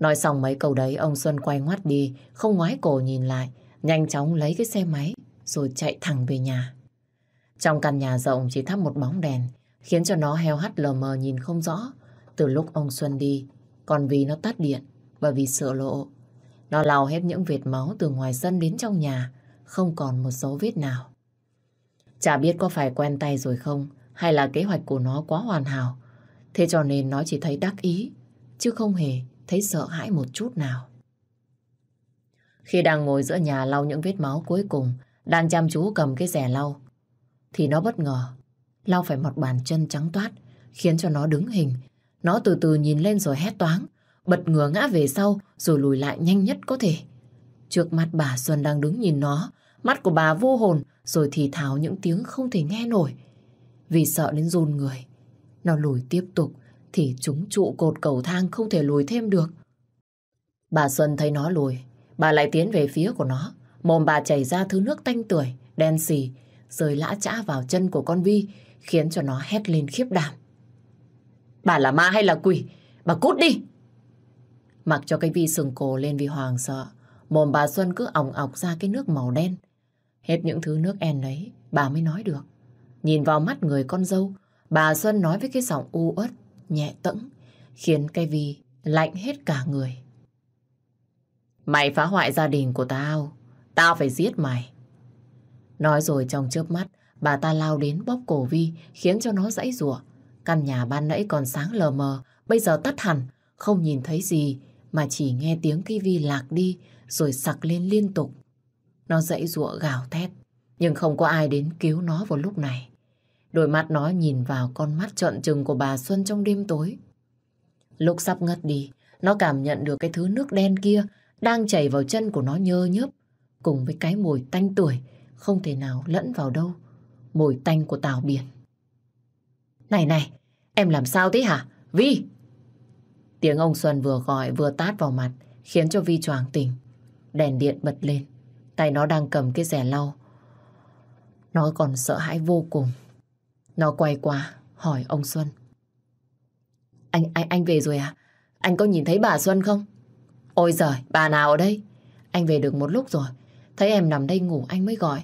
Nói xong mấy câu đấy, ông Xuân quay ngoắt đi, không ngoái cổ nhìn lại, nhanh chóng lấy cái xe máy, rồi chạy thẳng về nhà. Trong căn nhà rộng chỉ thắp một bóng đèn, khiến cho nó heo hắt lờ mờ nhìn không rõ. Từ lúc ông Xuân đi, còn vì nó tắt điện và vì sợ lộ. Nó lau hết những vệt máu từ ngoài sân đến trong nhà, không còn một dấu vết nào. Chả biết có phải quen tay rồi không, hay là kế hoạch của nó quá hoàn hảo. Thế cho nên nó chỉ thấy đắc ý, chứ không hề thấy sợ hãi một chút nào. Khi đang ngồi giữa nhà lau những vết máu cuối cùng, đang chăm chú cầm cái rẻ lau, thì nó bất ngờ, lau phải một bàn chân trắng toát, khiến cho nó đứng hình. Nó từ từ nhìn lên rồi hét toáng, bật ngửa ngã về sau rồi lùi lại nhanh nhất có thể. Trước mắt bà Xuân đang đứng nhìn nó, mắt của bà vô hồn rồi thì thào những tiếng không thể nghe nổi. Vì sợ đến run người, nó lùi tiếp tục thì chúng trụ cột cầu thang không thể lùi thêm được. Bà Xuân thấy nó lùi, Bà lại tiến về phía của nó. Mồm bà chảy ra thứ nước tanh tưởi, đen xì, rơi lã chã vào chân của con Vi, khiến cho nó hét lên khiếp đảm. Bà là ma hay là quỷ? Bà cút đi! Mặc cho cái Vi sừng cổ lên vì hoàng sợ, mồm bà Xuân cứ ỏng ọc ra cái nước màu đen. Hết những thứ nước en đấy bà mới nói được. Nhìn vào mắt người con dâu, bà Xuân nói với cái giọng u uất, nhẹ tẫng, khiến cái Vi lạnh hết cả người. Mày phá hoại gia đình của tao, tao phải giết mày. Nói rồi trong chớp mắt, bà ta lao đến bóp cổ Vi, khiến cho nó dãy rủa. Căn nhà ban nãy còn sáng lờ mờ, bây giờ tắt hẳn, không nhìn thấy gì, mà chỉ nghe tiếng cái Vi lạc đi, rồi sặc lên liên tục. Nó dãy rủa gào thét, nhưng không có ai đến cứu nó vào lúc này. Đôi mắt nó nhìn vào con mắt trợn trừng của bà Xuân trong đêm tối. Lúc sắp ngất đi, nó cảm nhận được cái thứ nước đen kia đang chảy vào chân của nó nhơ nhớp, cùng với cái mùi tanh tuổi không thể nào lẫn vào đâu. Mùi tanh của tàu biển. Này này, em làm sao thế hả? Vi! Tiếng ông Xuân vừa gọi vừa tát vào mặt, khiến cho Vi choàng tỉnh. Đèn điện bật lên, tay nó đang cầm cái rẻ lau. Nó còn sợ hãi vô cùng. Nó quay qua, hỏi ông Xuân. Anh, anh, anh về rồi à? Anh có nhìn thấy bà Xuân không? Ôi giời, bà nào ở đây? Anh về được một lúc rồi. Thấy em nằm đây ngủ anh mới gọi.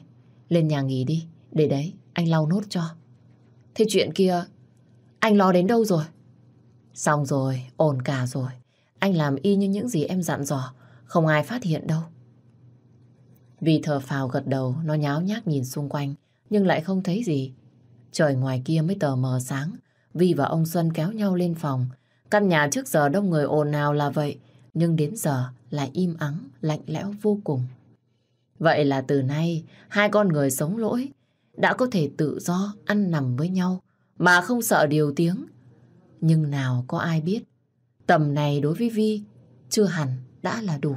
Lên nhà nghỉ đi, để đấy, anh lau nốt cho. Thế chuyện kia, anh lo đến đâu rồi? Xong rồi, ổn cả rồi. Anh làm y như những gì em dặn dò, không ai phát hiện đâu. Vì thở phào gật đầu, nó nháo nhác nhìn xung quanh, nhưng lại không thấy gì. Trời ngoài kia mới tờ mờ sáng, Vi và ông Xuân kéo nhau lên phòng. Căn nhà trước giờ đông người ồn ào là vậy, nhưng đến giờ lại im ắng, lạnh lẽo vô cùng. Vậy là từ nay, hai con người sống lỗi đã có thể tự do ăn nằm với nhau mà không sợ điều tiếng. Nhưng nào có ai biết, tầm này đối với Vi chưa hẳn đã là đủ.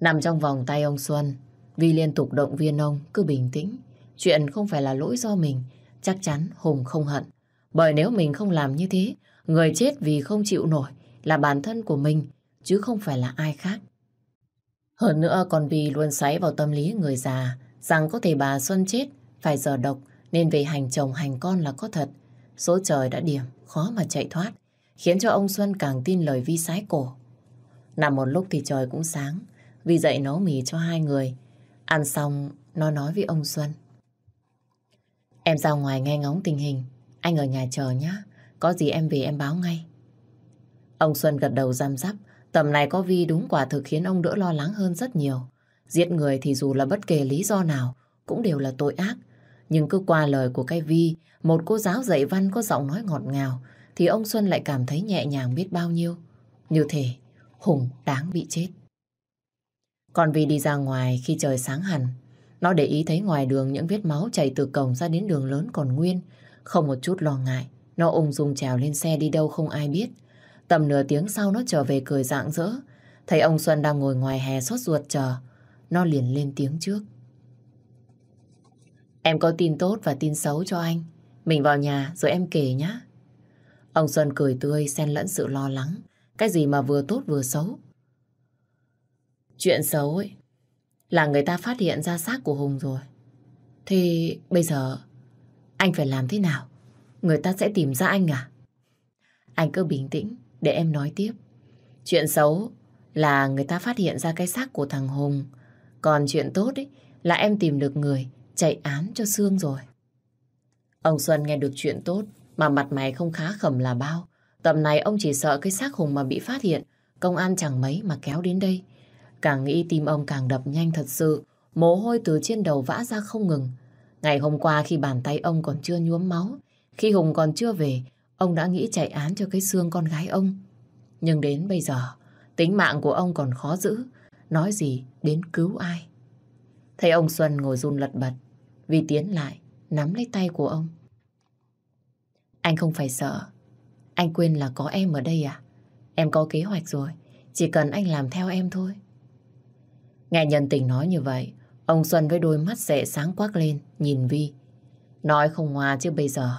Nằm trong vòng tay ông Xuân, Vi liên tục động viên ông cứ bình tĩnh. Chuyện không phải là lỗi do mình, chắc chắn Hùng không hận. Bởi nếu mình không làm như thế, người chết vì không chịu nổi là bản thân của mình, chứ không phải là ai khác. Hơn nữa còn vì luôn xoáy vào tâm lý người già rằng có thể bà Xuân chết phải giờ độc nên về hành chồng hành con là có thật. Số trời đã điểm, khó mà chạy thoát, khiến cho ông Xuân càng tin lời vi sái cổ. Nằm một lúc thì trời cũng sáng, vì dậy nấu mì cho hai người. Ăn xong, nó nói với ông Xuân. Em ra ngoài nghe ngóng tình hình, anh ở nhà chờ nhé, có gì em về em báo ngay. Ông Xuân gật đầu giam giáp, tầm này có Vi đúng quả thực khiến ông đỡ lo lắng hơn rất nhiều. Giết người thì dù là bất kể lý do nào, cũng đều là tội ác. Nhưng cứ qua lời của cái Vi, một cô giáo dạy văn có giọng nói ngọt ngào, thì ông Xuân lại cảm thấy nhẹ nhàng biết bao nhiêu. Như thể Hùng đáng bị chết. Còn Vi đi ra ngoài khi trời sáng hẳn, nó để ý thấy ngoài đường những vết máu chảy từ cổng ra đến đường lớn còn nguyên. Không một chút lo ngại, nó ung dung trèo lên xe đi đâu không ai biết. Tầm nửa tiếng sau nó trở về cười rạng rỡ. Thấy ông Xuân đang ngồi ngoài hè sốt ruột chờ. Nó liền lên tiếng trước. Em có tin tốt và tin xấu cho anh. Mình vào nhà rồi em kể nhé. Ông Xuân cười tươi, xen lẫn sự lo lắng. Cái gì mà vừa tốt vừa xấu. Chuyện xấu ấy là người ta phát hiện ra xác của Hùng rồi. Thì bây giờ anh phải làm thế nào? Người ta sẽ tìm ra anh à? Anh cứ bình tĩnh, để em nói tiếp. Chuyện xấu là người ta phát hiện ra cái xác của thằng Hùng. Còn chuyện tốt ấy là em tìm được người chạy án cho Sương rồi. Ông Xuân nghe được chuyện tốt mà mặt mày không khá khẩm là bao. Tầm này ông chỉ sợ cái xác Hùng mà bị phát hiện, công an chẳng mấy mà kéo đến đây. Càng nghĩ tim ông càng đập nhanh thật sự, mồ hôi từ trên đầu vã ra không ngừng. Ngày hôm qua khi bàn tay ông còn chưa nhuốm máu, khi Hùng còn chưa về, ông đã nghĩ chạy án cho cái xương con gái ông. Nhưng đến bây giờ, tính mạng của ông còn khó giữ, nói gì đến cứu ai. Thấy ông Xuân ngồi run lật bật, vì tiến lại, nắm lấy tay của ông. Anh không phải sợ, anh quên là có em ở đây à? Em có kế hoạch rồi, chỉ cần anh làm theo em thôi. Nghe nhân tình nói như vậy, ông Xuân với đôi mắt rẻ sáng quắc lên, nhìn Vi. Nói không hòa chứ bây giờ,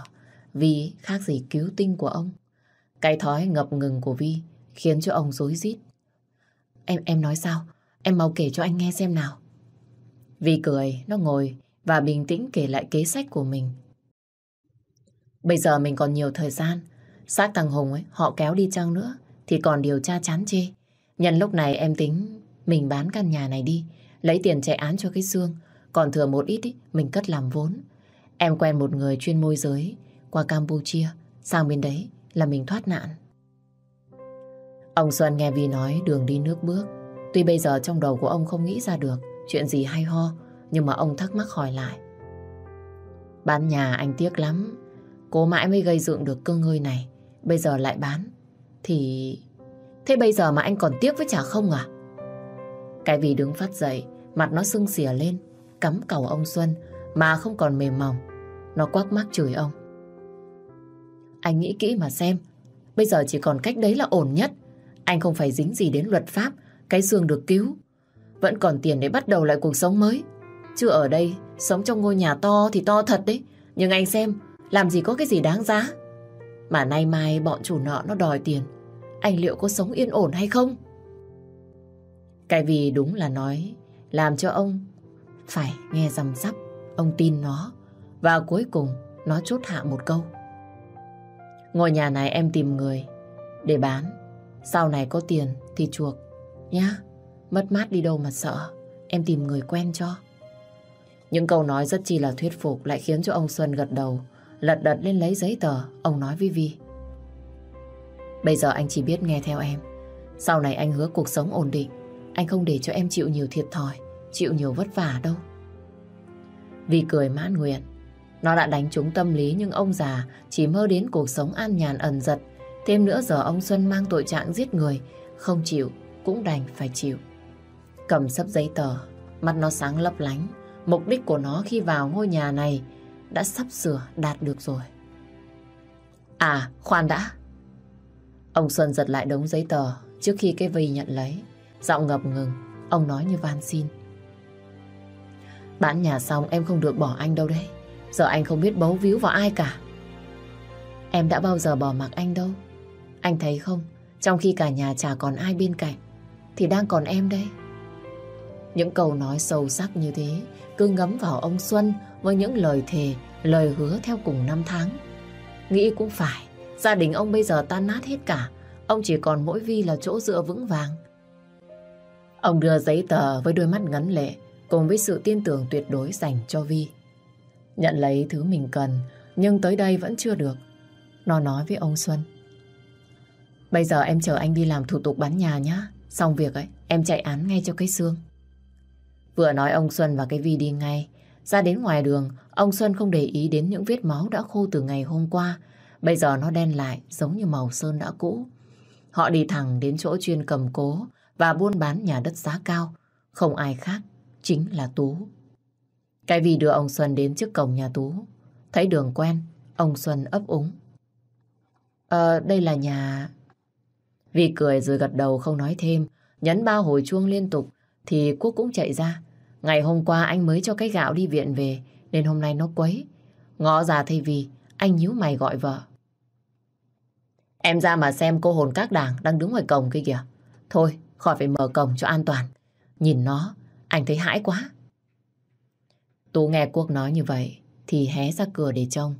Vi khác gì cứu tinh của ông. Cái thói ngập ngừng của Vi khiến cho ông rối rít. em em nói sao? Em mau kể cho anh nghe xem nào. Vi cười, nó ngồi và bình tĩnh kể lại kế sách của mình. Bây giờ mình còn nhiều thời gian. Xác thằng Hùng ấy, họ kéo đi chăng nữa thì còn điều tra chán chê. Nhân lúc này em tính mình bán căn nhà này đi, lấy tiền chạy án cho cái xương, còn thừa một ít ý, mình cất làm vốn. Em quen một người chuyên môi giới qua Campuchia, sang bên đấy là mình thoát nạn. Ông Xuân nghe Vi nói đường đi nước bước. Tuy bây giờ trong đầu của ông không nghĩ ra được chuyện gì hay ho, nhưng mà ông thắc mắc hỏi lại. Bán nhà anh tiếc lắm, cố mãi mới gây dựng được cơ ngơi này, bây giờ lại bán. Thì... Thế bây giờ mà anh còn tiếc với trả không à? Cái vì đứng phát dậy, mặt nó sưng xỉa lên, cắm cầu ông Xuân mà không còn mềm mỏng. Nó quắc mắc chửi ông. Anh nghĩ kỹ mà xem, bây giờ chỉ còn cách đấy là ổn nhất. Anh không phải dính gì đến luật pháp, cái xương được cứu. Vẫn còn tiền để bắt đầu lại cuộc sống mới. Chứ ở đây, sống trong ngôi nhà to thì to thật đấy. Nhưng anh xem, làm gì có cái gì đáng giá. Mà nay mai bọn chủ nợ nó đòi tiền. Anh liệu có sống yên ổn hay không? Cái vì đúng là nói, làm cho ông phải nghe rằm rắp. Ông tin nó. Và cuối cùng, nó chốt hạ một câu. Ngôi nhà này em tìm người để bán. Sau này có tiền thì chuộc. Nhá, mất mát đi đâu mà sợ. Em tìm người quen cho. Những câu nói rất chi là thuyết phục lại khiến cho ông Xuân gật đầu. Lật đật lên lấy giấy tờ, ông nói với Vi. Bây giờ anh chỉ biết nghe theo em. Sau này anh hứa cuộc sống ổn định. Anh không để cho em chịu nhiều thiệt thòi, chịu nhiều vất vả đâu. Vi cười mãn nguyện. Nó đã đánh trúng tâm lý nhưng ông già chỉ mơ đến cuộc sống an nhàn ẩn giật. Thêm nữa giờ ông Xuân mang tội trạng giết người, không chịu cũng đành phải chịu. Cầm sấp giấy tờ, mắt nó sáng lấp lánh. Mục đích của nó khi vào ngôi nhà này đã sắp sửa đạt được rồi. À, khoan đã. Ông Xuân giật lại đống giấy tờ trước khi cái vây nhận lấy. Giọng ngập ngừng, ông nói như van xin. Bán nhà xong em không được bỏ anh đâu đấy. Giờ anh không biết bấu víu vào ai cả. Em đã bao giờ bỏ mặc anh đâu. Anh thấy không, trong khi cả nhà chả còn ai bên cạnh, thì đang còn em đây. Những câu nói sâu sắc như thế cứ ngấm vào ông Xuân với những lời thề, lời hứa theo cùng năm tháng. Nghĩ cũng phải, gia đình ông bây giờ tan nát hết cả. Ông chỉ còn mỗi Vi là chỗ dựa vững vàng. Ông đưa giấy tờ với đôi mắt ngấn lệ cùng với sự tin tưởng tuyệt đối dành cho Vi. Nhận lấy thứ mình cần, nhưng tới đây vẫn chưa được. Nó nói với ông Xuân. Bây giờ em chờ anh đi làm thủ tục bán nhà nhá. Xong việc ấy, em chạy án ngay cho cái xương. Vừa nói ông Xuân và cái Vi đi ngay. Ra đến ngoài đường, ông Xuân không để ý đến những vết máu đã khô từ ngày hôm qua. Bây giờ nó đen lại, giống như màu sơn đã cũ. Họ đi thẳng đến chỗ chuyên cầm cố và buôn bán nhà đất giá cao. Không ai khác, chính là Tú. Cái vì đưa ông Xuân đến trước cổng nhà Tú. Thấy đường quen, ông Xuân ấp úng. Ờ, đây là nhà... Vì cười rồi gật đầu không nói thêm, nhấn ba hồi chuông liên tục, thì Quốc cũng chạy ra. Ngày hôm qua anh mới cho cái gạo đi viện về, nên hôm nay nó quấy. Ngõ ra thay vì, anh nhíu mày gọi vợ. Em ra mà xem cô hồn các đảng đang đứng ngoài cổng kia kìa. Thôi, khỏi phải mở cổng cho an toàn. Nhìn nó, anh thấy hãi quá. Tú nghe Quốc nói như vậy thì hé ra cửa để trông.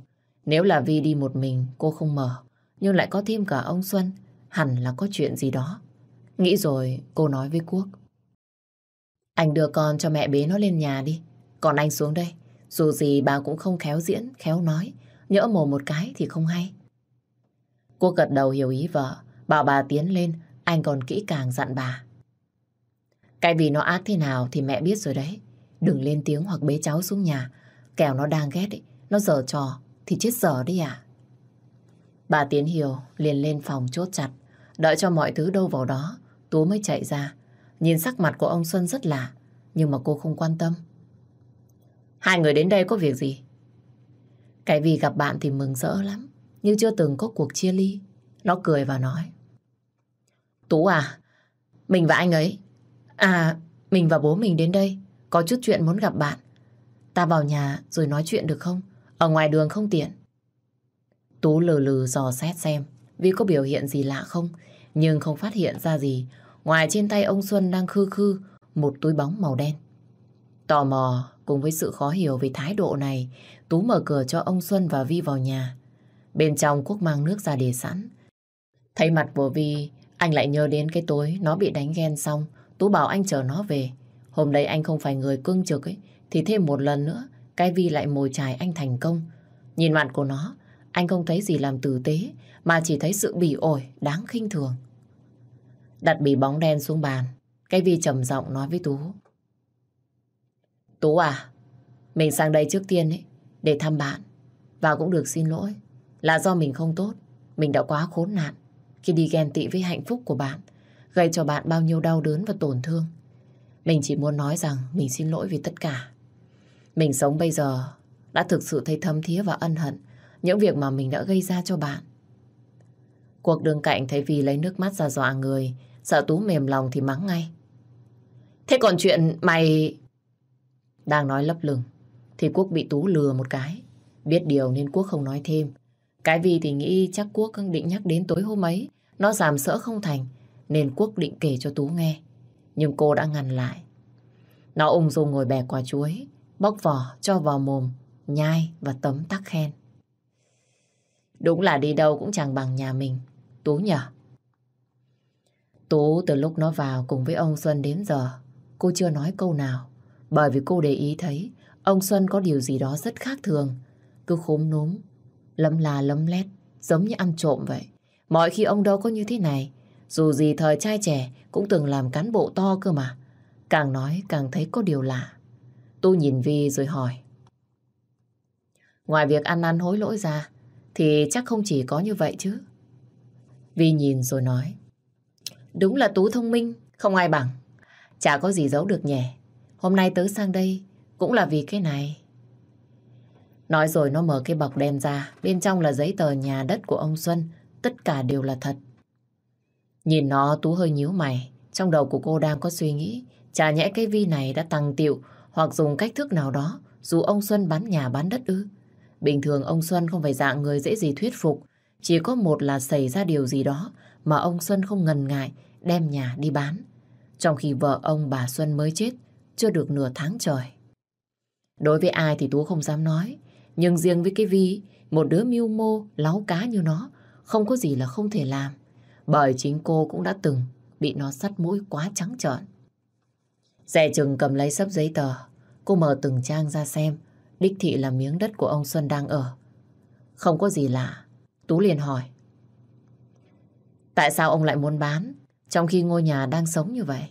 Nếu là Vi đi một mình cô không mở nhưng lại có thêm cả ông Xuân hẳn là có chuyện gì đó. Nghĩ rồi cô nói với Quốc. Anh đưa con cho mẹ bế nó lên nhà đi. Còn anh xuống đây. Dù gì bà cũng không khéo diễn, khéo nói. Nhỡ mồm một cái thì không hay. Cô gật đầu hiểu ý vợ. Bảo bà tiến lên, anh còn kỹ càng dặn bà. Cái vì nó ác thế nào thì mẹ biết rồi đấy. Đừng lên tiếng hoặc bế cháu xuống nhà. Kẻo nó đang ghét ấy. Nó dở trò thì chết dở đi à. Bà Tiến hiểu liền lên phòng chốt chặt. Đợi cho mọi thứ đâu vào đó, Tú mới chạy ra. Nhìn sắc mặt của ông Xuân rất lạ, nhưng mà cô không quan tâm. Hai người đến đây có việc gì? Cái vì gặp bạn thì mừng rỡ lắm, nhưng chưa từng có cuộc chia ly. Nó cười và nói. Tú à, mình và anh ấy. À, mình và bố mình đến đây, có chút chuyện muốn gặp bạn. Ta vào nhà rồi nói chuyện được không? Ở ngoài đường không tiện. Tú lừ lừ dò xét xem vì có biểu hiện gì lạ không, nhưng không phát hiện ra gì ngoài trên tay ông Xuân đang khư khư một túi bóng màu đen. Tò mò cùng với sự khó hiểu về thái độ này, Tú mở cửa cho ông Xuân và Vi vào nhà. Bên trong Quốc mang nước ra để sẵn. Thấy mặt của Vi, anh lại nhớ đến cái tối nó bị đánh ghen xong, Tú bảo anh chờ nó về. Hôm đấy anh không phải người cưng trực ấy, thì thêm một lần nữa, cái Vi lại mồi chài anh thành công. Nhìn mặt của nó, anh không thấy gì làm tử tế, mà chỉ thấy sự bỉ ổi, đáng khinh thường. Đặt bì bóng đen xuống bàn, cái Vi trầm giọng nói với Tú. Tú à, mình sang đây trước tiên ấy, để thăm bạn. Và cũng được xin lỗi, là do mình không tốt, mình đã quá khốn nạn khi đi ghen tị với hạnh phúc của bạn, gây cho bạn bao nhiêu đau đớn và tổn thương. Mình chỉ muốn nói rằng mình xin lỗi vì tất cả. Mình sống bây giờ đã thực sự thấy thâm thía và ân hận những việc mà mình đã gây ra cho bạn. Cuộc đường cạnh thấy vì lấy nước mắt ra dọa người, sợ Tú mềm lòng thì mắng ngay. Thế còn chuyện mày... Đang nói lấp lửng, thì Quốc bị Tú lừa một cái. Biết điều nên Quốc không nói thêm. Cái vì thì nghĩ chắc Quốc định nhắc đến tối hôm ấy, nó giảm sỡ không thành, nên Quốc định kể cho Tú nghe. Nhưng cô đã ngăn lại. Nó ung dung ngồi bẻ quả chuối, bóc vỏ, cho vào mồm, nhai và tấm tắc khen. Đúng là đi đâu cũng chẳng bằng nhà mình. Tú nhở? Tú từ lúc nó vào cùng với ông Xuân đến giờ, cô chưa nói câu nào. Bởi vì cô để ý thấy ông Xuân có điều gì đó rất khác thường. Cứ khốm núm, lấm la, lấm lét, giống như ăn trộm vậy. Mọi khi ông đâu có như thế này. Dù gì thời trai trẻ cũng từng làm cán bộ to cơ mà. Càng nói càng thấy có điều lạ. Tu nhìn Vi rồi hỏi. Ngoài việc ăn năn hối lỗi ra, thì chắc không chỉ có như vậy chứ. Vi nhìn rồi nói. Đúng là Tú thông minh, không ai bằng. Chả có gì giấu được nhỉ. Hôm nay tớ sang đây cũng là vì cái này. Nói rồi nó mở cái bọc đem ra, bên trong là giấy tờ nhà đất của ông Xuân, tất cả đều là thật. Nhìn nó Tú hơi nhíu mày, trong đầu của cô đang có suy nghĩ, chả nhẽ cái vi này đã tăng tiệu hoặc dùng cách thức nào đó dù ông Xuân bán nhà bán đất ư. Bình thường ông Xuân không phải dạng người dễ gì thuyết phục, chỉ có một là xảy ra điều gì đó mà ông Xuân không ngần ngại đem nhà đi bán. Trong khi vợ ông bà Xuân mới chết, chưa được nửa tháng trời. Đối với ai thì Tú không dám nói, nhưng riêng với cái Vi, một đứa mưu mô, láo cá như nó, không có gì là không thể làm. Bởi chính cô cũng đã từng bị nó sắt mũi quá trắng trợn. Dè chừng cầm lấy sấp giấy tờ, cô mở từng trang ra xem, đích thị là miếng đất của ông Xuân đang ở. Không có gì lạ, Tú liền hỏi. Tại sao ông lại muốn bán, trong khi ngôi nhà đang sống như vậy?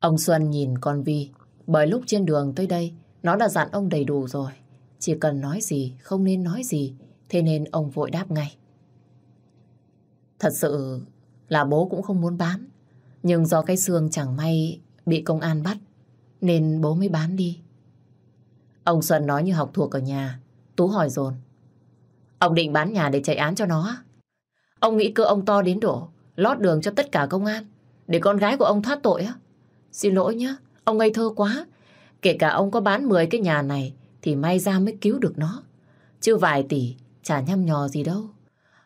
Ông Xuân nhìn con Vi, bởi lúc trên đường tới đây, nó đã dặn ông đầy đủ rồi. Chỉ cần nói gì, không nên nói gì, thế nên ông vội đáp ngay. Thật sự là bố cũng không muốn bán, nhưng do cái xương chẳng may bị công an bắt, nên bố mới bán đi. Ông Xuân nói như học thuộc ở nhà, Tú hỏi dồn. Ông định bán nhà để chạy án cho nó Ông nghĩ cơ ông to đến độ lót đường cho tất cả công an để con gái của ông thoát tội á? Xin lỗi nhá, ông ngây thơ quá. Kể cả ông có bán 10 cái nhà này thì may ra mới cứu được nó. Chứ vài tỷ chả nhăm nhò gì đâu.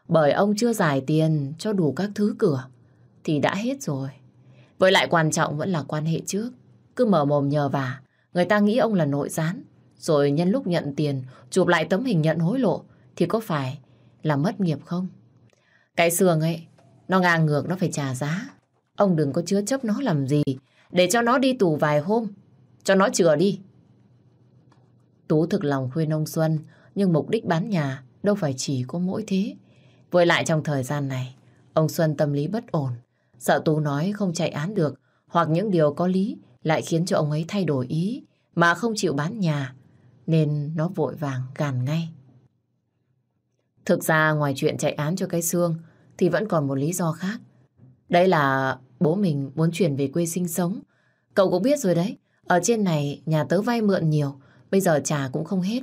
Bởi ông chưa giải tiền cho đủ các thứ cửa thì đã hết rồi. Với lại quan trọng vẫn là quan hệ trước. Cứ mở mồm nhờ vả, người ta nghĩ ông là nội gián. Rồi nhân lúc nhận tiền, chụp lại tấm hình nhận hối lộ thì có phải là mất nghiệp không? Cái xương ấy, nó ngang ngược nó phải trả giá. Ông đừng có chứa chấp nó làm gì để cho nó đi tù vài hôm. Cho nó chừa đi. Tú thực lòng khuyên ông Xuân nhưng mục đích bán nhà đâu phải chỉ có mỗi thế. Với lại trong thời gian này, ông Xuân tâm lý bất ổn. Sợ Tú nói không chạy án được hoặc những điều có lý lại khiến cho ông ấy thay đổi ý mà không chịu bán nhà nên nó vội vàng gàn ngay. Thực ra ngoài chuyện chạy án cho cái xương thì vẫn còn một lý do khác. Đấy là bố mình muốn chuyển về quê sinh sống. Cậu cũng biết rồi đấy, ở trên này nhà tớ vay mượn nhiều, bây giờ trả cũng không hết.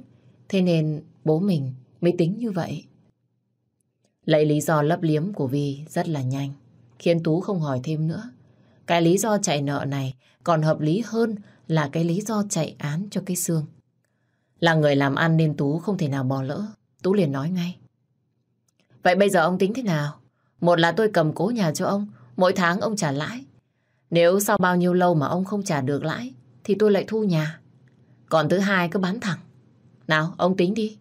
Thế nên bố mình mới tính như vậy. Lấy lý do lấp liếm của Vi rất là nhanh, khiến Tú không hỏi thêm nữa. Cái lý do chạy nợ này còn hợp lý hơn là cái lý do chạy án cho cái xương. Là người làm ăn nên Tú không thể nào bỏ lỡ. Tú liền nói ngay. Vậy bây giờ ông tính thế nào? Một là tôi cầm cố nhà cho ông, mỗi tháng ông trả lãi. Nếu sau bao nhiêu lâu mà ông không trả được lãi, thì tôi lại thu nhà. Còn thứ hai cứ bán thẳng. Nào, ông tính đi.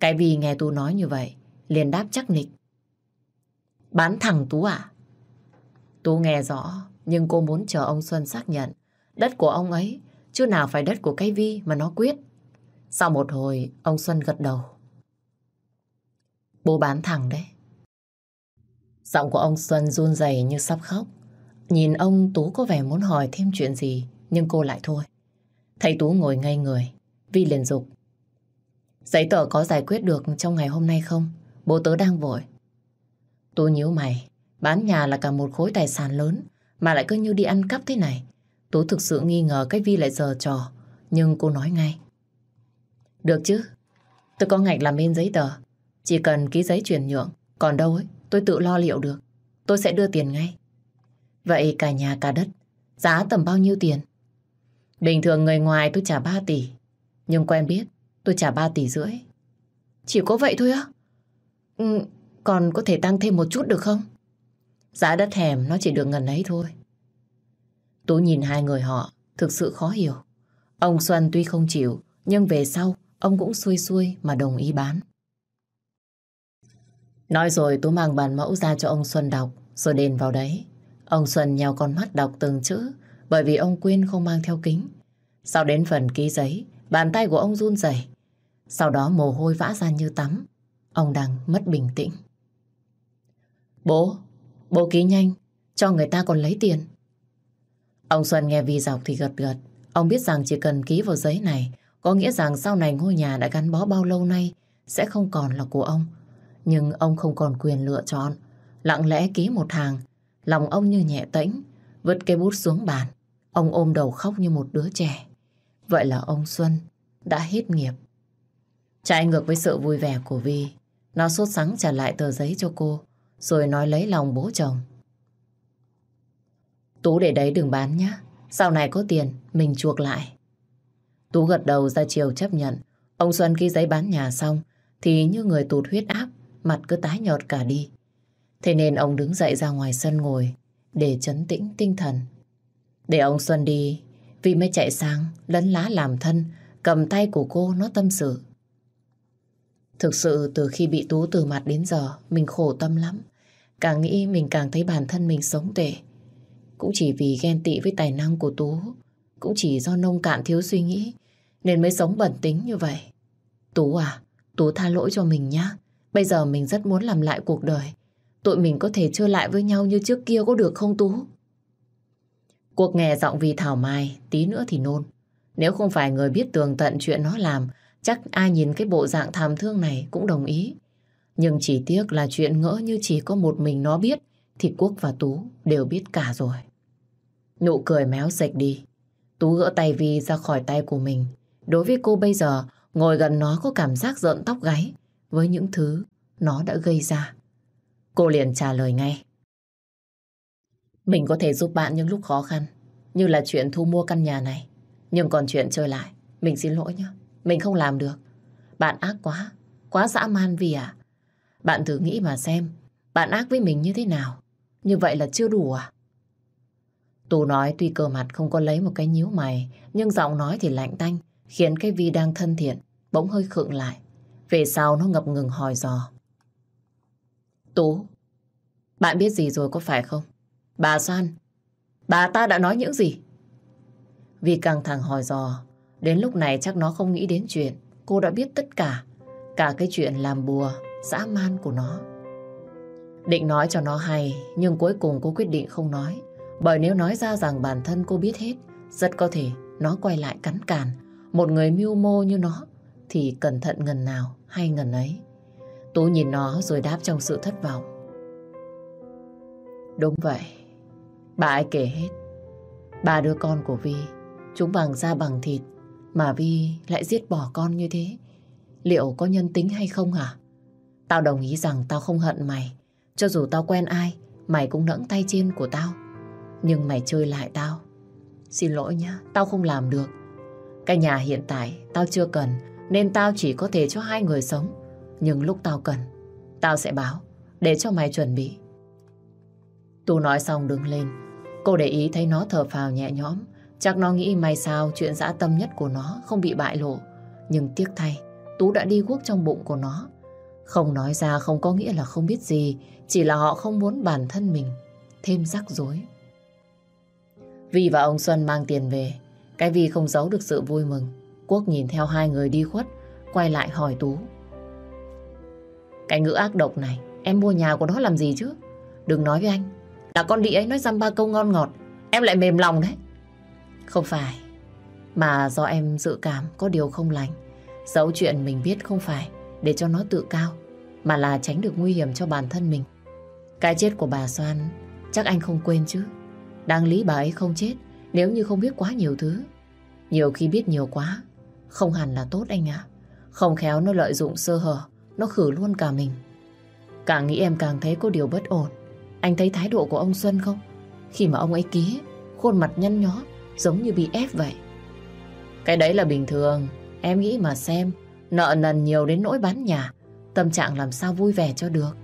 Cái vì nghe Tú nói như vậy, liền đáp chắc nịch. Bán thẳng Tú à? Tú nghe rõ, nhưng cô muốn chờ ông Xuân xác nhận. Đất của ông ấy, chứ nào phải đất của cái Vi mà nó quyết. Sau một hồi, ông Xuân gật đầu. Bố bán thẳng đấy. Giọng của ông Xuân run rẩy như sắp khóc. Nhìn ông Tú có vẻ muốn hỏi thêm chuyện gì, nhưng cô lại thôi. thầy Tú ngồi ngay người, Vi liền dục. Giấy tờ có giải quyết được trong ngày hôm nay không? Bố tớ đang vội. Tú nhíu mày, bán nhà là cả một khối tài sản lớn, mà lại cứ như đi ăn cắp thế này. Tú thực sự nghi ngờ cái Vi lại giờ trò, nhưng cô nói ngay. Được chứ, tôi có ngạch làm bên giấy tờ. Chỉ cần ký giấy chuyển nhượng, còn đâu ấy, tôi tự lo liệu được. Tôi sẽ đưa tiền ngay. Vậy cả nhà cả đất, giá tầm bao nhiêu tiền? Bình thường người ngoài tôi trả 3 tỷ, nhưng quen biết tôi trả 3 tỷ rưỡi. Chỉ có vậy thôi á? Ừ, còn có thể tăng thêm một chút được không? Giá đất hẻm nó chỉ được ngần ấy thôi. Tú nhìn hai người họ, thực sự khó hiểu. Ông Xuân tuy không chịu, nhưng về sau, ông cũng xuôi xuôi mà đồng ý bán. Nói rồi Tú mang bản mẫu ra cho ông Xuân đọc, rồi đền vào đấy. Ông Xuân nhào con mắt đọc từng chữ, bởi vì ông quên không mang theo kính. Sau đến phần ký giấy, bàn tay của ông run rẩy. Sau đó mồ hôi vã ra như tắm. Ông đang mất bình tĩnh. Bố, bố ký nhanh, cho người ta còn lấy tiền. Ông Xuân nghe Vi dọc thì gật gật. Ông biết rằng chỉ cần ký vào giấy này, có nghĩa rằng sau này ngôi nhà đã gắn bó bao lâu nay sẽ không còn là của ông. Nhưng ông không còn quyền lựa chọn. Lặng lẽ ký một hàng, lòng ông như nhẹ tĩnh, vứt cây bút xuống bàn. Ông ôm đầu khóc như một đứa trẻ. Vậy là ông Xuân đã hết nghiệp. Trái ngược với sự vui vẻ của Vi, nó sốt sắng trả lại tờ giấy cho cô, rồi nói lấy lòng bố chồng. Tú để đấy đừng bán nhá. Sau này có tiền, mình chuộc lại. Tú gật đầu ra chiều chấp nhận. Ông Xuân ký giấy bán nhà xong, thì như người tụt huyết áp, mặt cứ tái nhợt cả đi. Thế nên ông đứng dậy ra ngoài sân ngồi, để chấn tĩnh tinh thần. Để ông Xuân đi, vì mới chạy sang, lấn lá làm thân, cầm tay của cô nó tâm sự. Thực sự từ khi bị Tú từ mặt đến giờ, mình khổ tâm lắm. Càng nghĩ mình càng thấy bản thân mình sống tệ. Cũng chỉ vì ghen tị với tài năng của Tú, cũng chỉ do nông cạn thiếu suy nghĩ, nên mới sống bẩn tính như vậy. Tú à, Tú tha lỗi cho mình nhá. Bây giờ mình rất muốn làm lại cuộc đời. Tụi mình có thể chơi lại với nhau như trước kia có được không Tú? Cuộc nghe giọng vì Thảo Mai, tí nữa thì nôn. Nếu không phải người biết tường tận chuyện nó làm, chắc ai nhìn cái bộ dạng thàm thương này cũng đồng ý. Nhưng chỉ tiếc là chuyện ngỡ như chỉ có một mình nó biết, thì Quốc và Tú đều biết cả rồi. Nụ cười méo sạch đi. Tú gỡ tay Vi ra khỏi tay của mình. Đối với cô bây giờ, ngồi gần nó có cảm giác rợn tóc gáy với những thứ nó đã gây ra. Cô liền trả lời ngay. Mình có thể giúp bạn những lúc khó khăn, như là chuyện thu mua căn nhà này. Nhưng còn chuyện chơi lại, mình xin lỗi nhé. Mình không làm được. Bạn ác quá, quá dã man vì à? Bạn thử nghĩ mà xem, bạn ác với mình như thế nào? Như vậy là chưa đủ à? Tú nói tuy cơ mặt không có lấy một cái nhíu mày, nhưng giọng nói thì lạnh tanh, khiến cái Vi đang thân thiện, bỗng hơi khựng lại. Về sau nó ngập ngừng hỏi dò. Tú, bạn biết gì rồi có phải không? Bà Soan, bà ta đã nói những gì? Vì căng thẳng hỏi dò, đến lúc này chắc nó không nghĩ đến chuyện. Cô đã biết tất cả, cả cái chuyện làm bùa, dã man của nó. Định nói cho nó hay, nhưng cuối cùng cô quyết định không nói. Bởi nếu nói ra rằng bản thân cô biết hết, rất có thể nó quay lại cắn cản. Một người mưu mô như nó, thì cẩn thận ngần nào hay ngần ấy. Tú nhìn nó rồi đáp trong sự thất vọng. Đúng vậy, bà ấy kể hết. Ba đứa con của Vi, chúng bằng da bằng thịt, mà Vi lại giết bỏ con như thế. Liệu có nhân tính hay không hả? Tao đồng ý rằng tao không hận mày. Cho dù tao quen ai, mày cũng nẫng tay trên của tao. Nhưng mày chơi lại tao. Xin lỗi nhá, tao không làm được. Cái nhà hiện tại tao chưa cần, nên tao chỉ có thể cho hai người sống. Nhưng lúc tao cần, tao sẽ báo, để cho mày chuẩn bị. Tú nói xong đứng lên. Cô để ý thấy nó thở phào nhẹ nhõm. Chắc nó nghĩ may sao chuyện dã tâm nhất của nó không bị bại lộ. Nhưng tiếc thay, Tú đã đi guốc trong bụng của nó. Không nói ra không có nghĩa là không biết gì, chỉ là họ không muốn bản thân mình thêm rắc rối. Vi và ông Xuân mang tiền về, cái Vi không giấu được sự vui mừng. Quốc nhìn theo hai người đi khuất, quay lại hỏi Tú. Cái ngữ ác độc này, em mua nhà của nó làm gì chứ? Đừng nói với anh, là con đĩ ấy nói dăm ba câu ngon ngọt, em lại mềm lòng đấy. Không phải, mà do em dự cảm có điều không lành. Dẫu chuyện mình biết không phải để cho nó tự cao, mà là tránh được nguy hiểm cho bản thân mình. Cái chết của bà Soan chắc anh không quên chứ. Đáng lý bà ấy không chết nếu như không biết quá nhiều thứ. Nhiều khi biết nhiều quá, không hẳn là tốt anh ạ. Không khéo nó lợi dụng sơ hở, nó khử luôn cả mình. Càng nghĩ em càng thấy có điều bất ổn. Anh thấy thái độ của ông Xuân không? Khi mà ông ấy ký, khuôn mặt nhăn nhó, giống như bị ép vậy. Cái đấy là bình thường, em nghĩ mà xem, nợ nần nhiều đến nỗi bán nhà, tâm trạng làm sao vui vẻ cho được.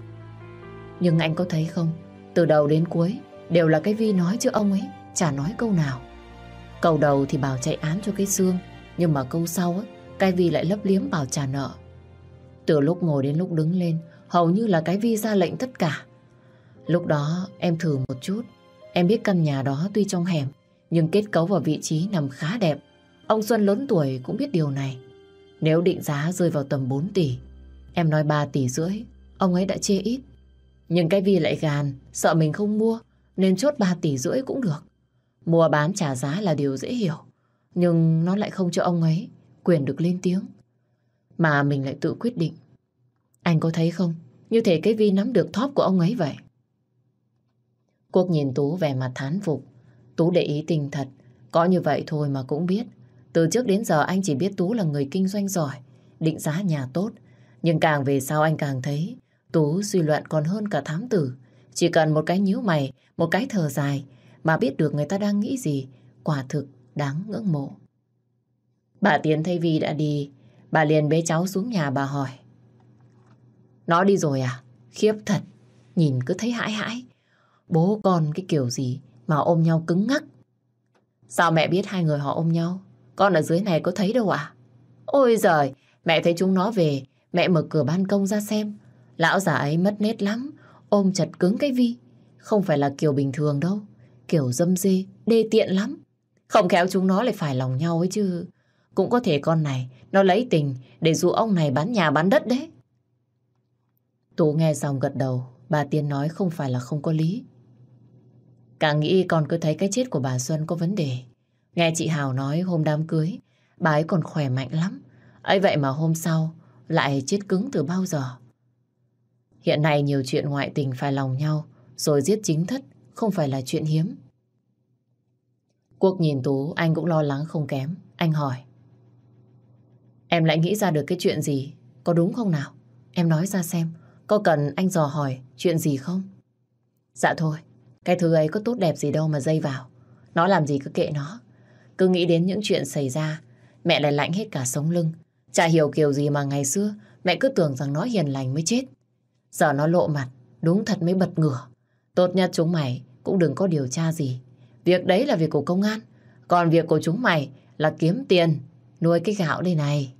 Nhưng anh có thấy không, từ đầu đến cuối, đều là cái Vi nói chứ ông ấy chả nói câu nào. Cầu đầu thì bảo chạy án cho cái xương, nhưng mà câu sau ấy, cái Vi lại lấp liếm bảo trả nợ. Từ lúc ngồi đến lúc đứng lên, hầu như là cái Vi ra lệnh tất cả. Lúc đó em thử một chút, em biết căn nhà đó tuy trong hẻm, nhưng kết cấu và vị trí nằm khá đẹp. Ông Xuân lớn tuổi cũng biết điều này. Nếu định giá rơi vào tầm 4 tỷ, em nói 3 tỷ rưỡi, ông ấy đã chê ít. Nhưng cái Vi lại gàn, sợ mình không mua, nên chốt 3 tỷ rưỡi cũng được. Mua bán trả giá là điều dễ hiểu, nhưng nó lại không cho ông ấy quyền được lên tiếng. Mà mình lại tự quyết định. Anh có thấy không? Như thể cái Vi nắm được thóp của ông ấy vậy. Quốc nhìn Tú vẻ mặt thán phục. Tú để ý tình thật. Có như vậy thôi mà cũng biết. Từ trước đến giờ anh chỉ biết Tú là người kinh doanh giỏi, định giá nhà tốt. Nhưng càng về sau anh càng thấy Tú suy luận còn hơn cả thám tử. Chỉ cần một cái nhíu mày, một cái thở dài mà biết được người ta đang nghĩ gì, quả thực đáng ngưỡng mộ. Bà Tiến thấy Vi đã đi, bà liền bế cháu xuống nhà bà hỏi. Nó đi rồi à? Khiếp thật, nhìn cứ thấy hãi hãi. Bố con cái kiểu gì mà ôm nhau cứng ngắc. Sao mẹ biết hai người họ ôm nhau? Con ở dưới này có thấy đâu à? Ôi giời, mẹ thấy chúng nó về, mẹ mở cửa ban công ra xem. Lão già ấy mất nét lắm, ôm chặt cứng cái Vi. Không phải là kiểu bình thường đâu, kiểu dâm dê, đê tiện lắm. Không khéo chúng nó lại phải lòng nhau ấy chứ. Cũng có thể con này, nó lấy tình để dụ ông này bán nhà bán đất đấy. Tú nghe xong gật đầu, bà Tiên nói không phải là không có lý. Càng nghĩ còn cứ thấy cái chết của bà Xuân có vấn đề. Nghe chị Hào nói hôm đám cưới, bà ấy còn khỏe mạnh lắm. ấy vậy mà hôm sau lại chết cứng từ bao giờ. Hiện nay nhiều chuyện ngoại tình phải lòng nhau, rồi giết chính thất không phải là chuyện hiếm. Quốc nhìn Tú, anh cũng lo lắng không kém. Anh hỏi. Em lại nghĩ ra được cái chuyện gì? Có đúng không nào? Em nói ra xem, có cần anh dò hỏi chuyện gì không? Dạ thôi, cái thứ ấy có tốt đẹp gì đâu mà dây vào. Nó làm gì cứ kệ nó. Cứ nghĩ đến những chuyện xảy ra, mẹ lại lạnh hết cả sống lưng. Chả hiểu kiểu gì mà ngày xưa mẹ cứ tưởng rằng nó hiền lành mới chết. Giờ nó lộ mặt, đúng thật mới bật ngửa. Tốt nhất chúng mày cũng đừng có điều tra gì. Việc đấy là việc của công an. Còn việc của chúng mày là kiếm tiền, nuôi cái gạo đây này.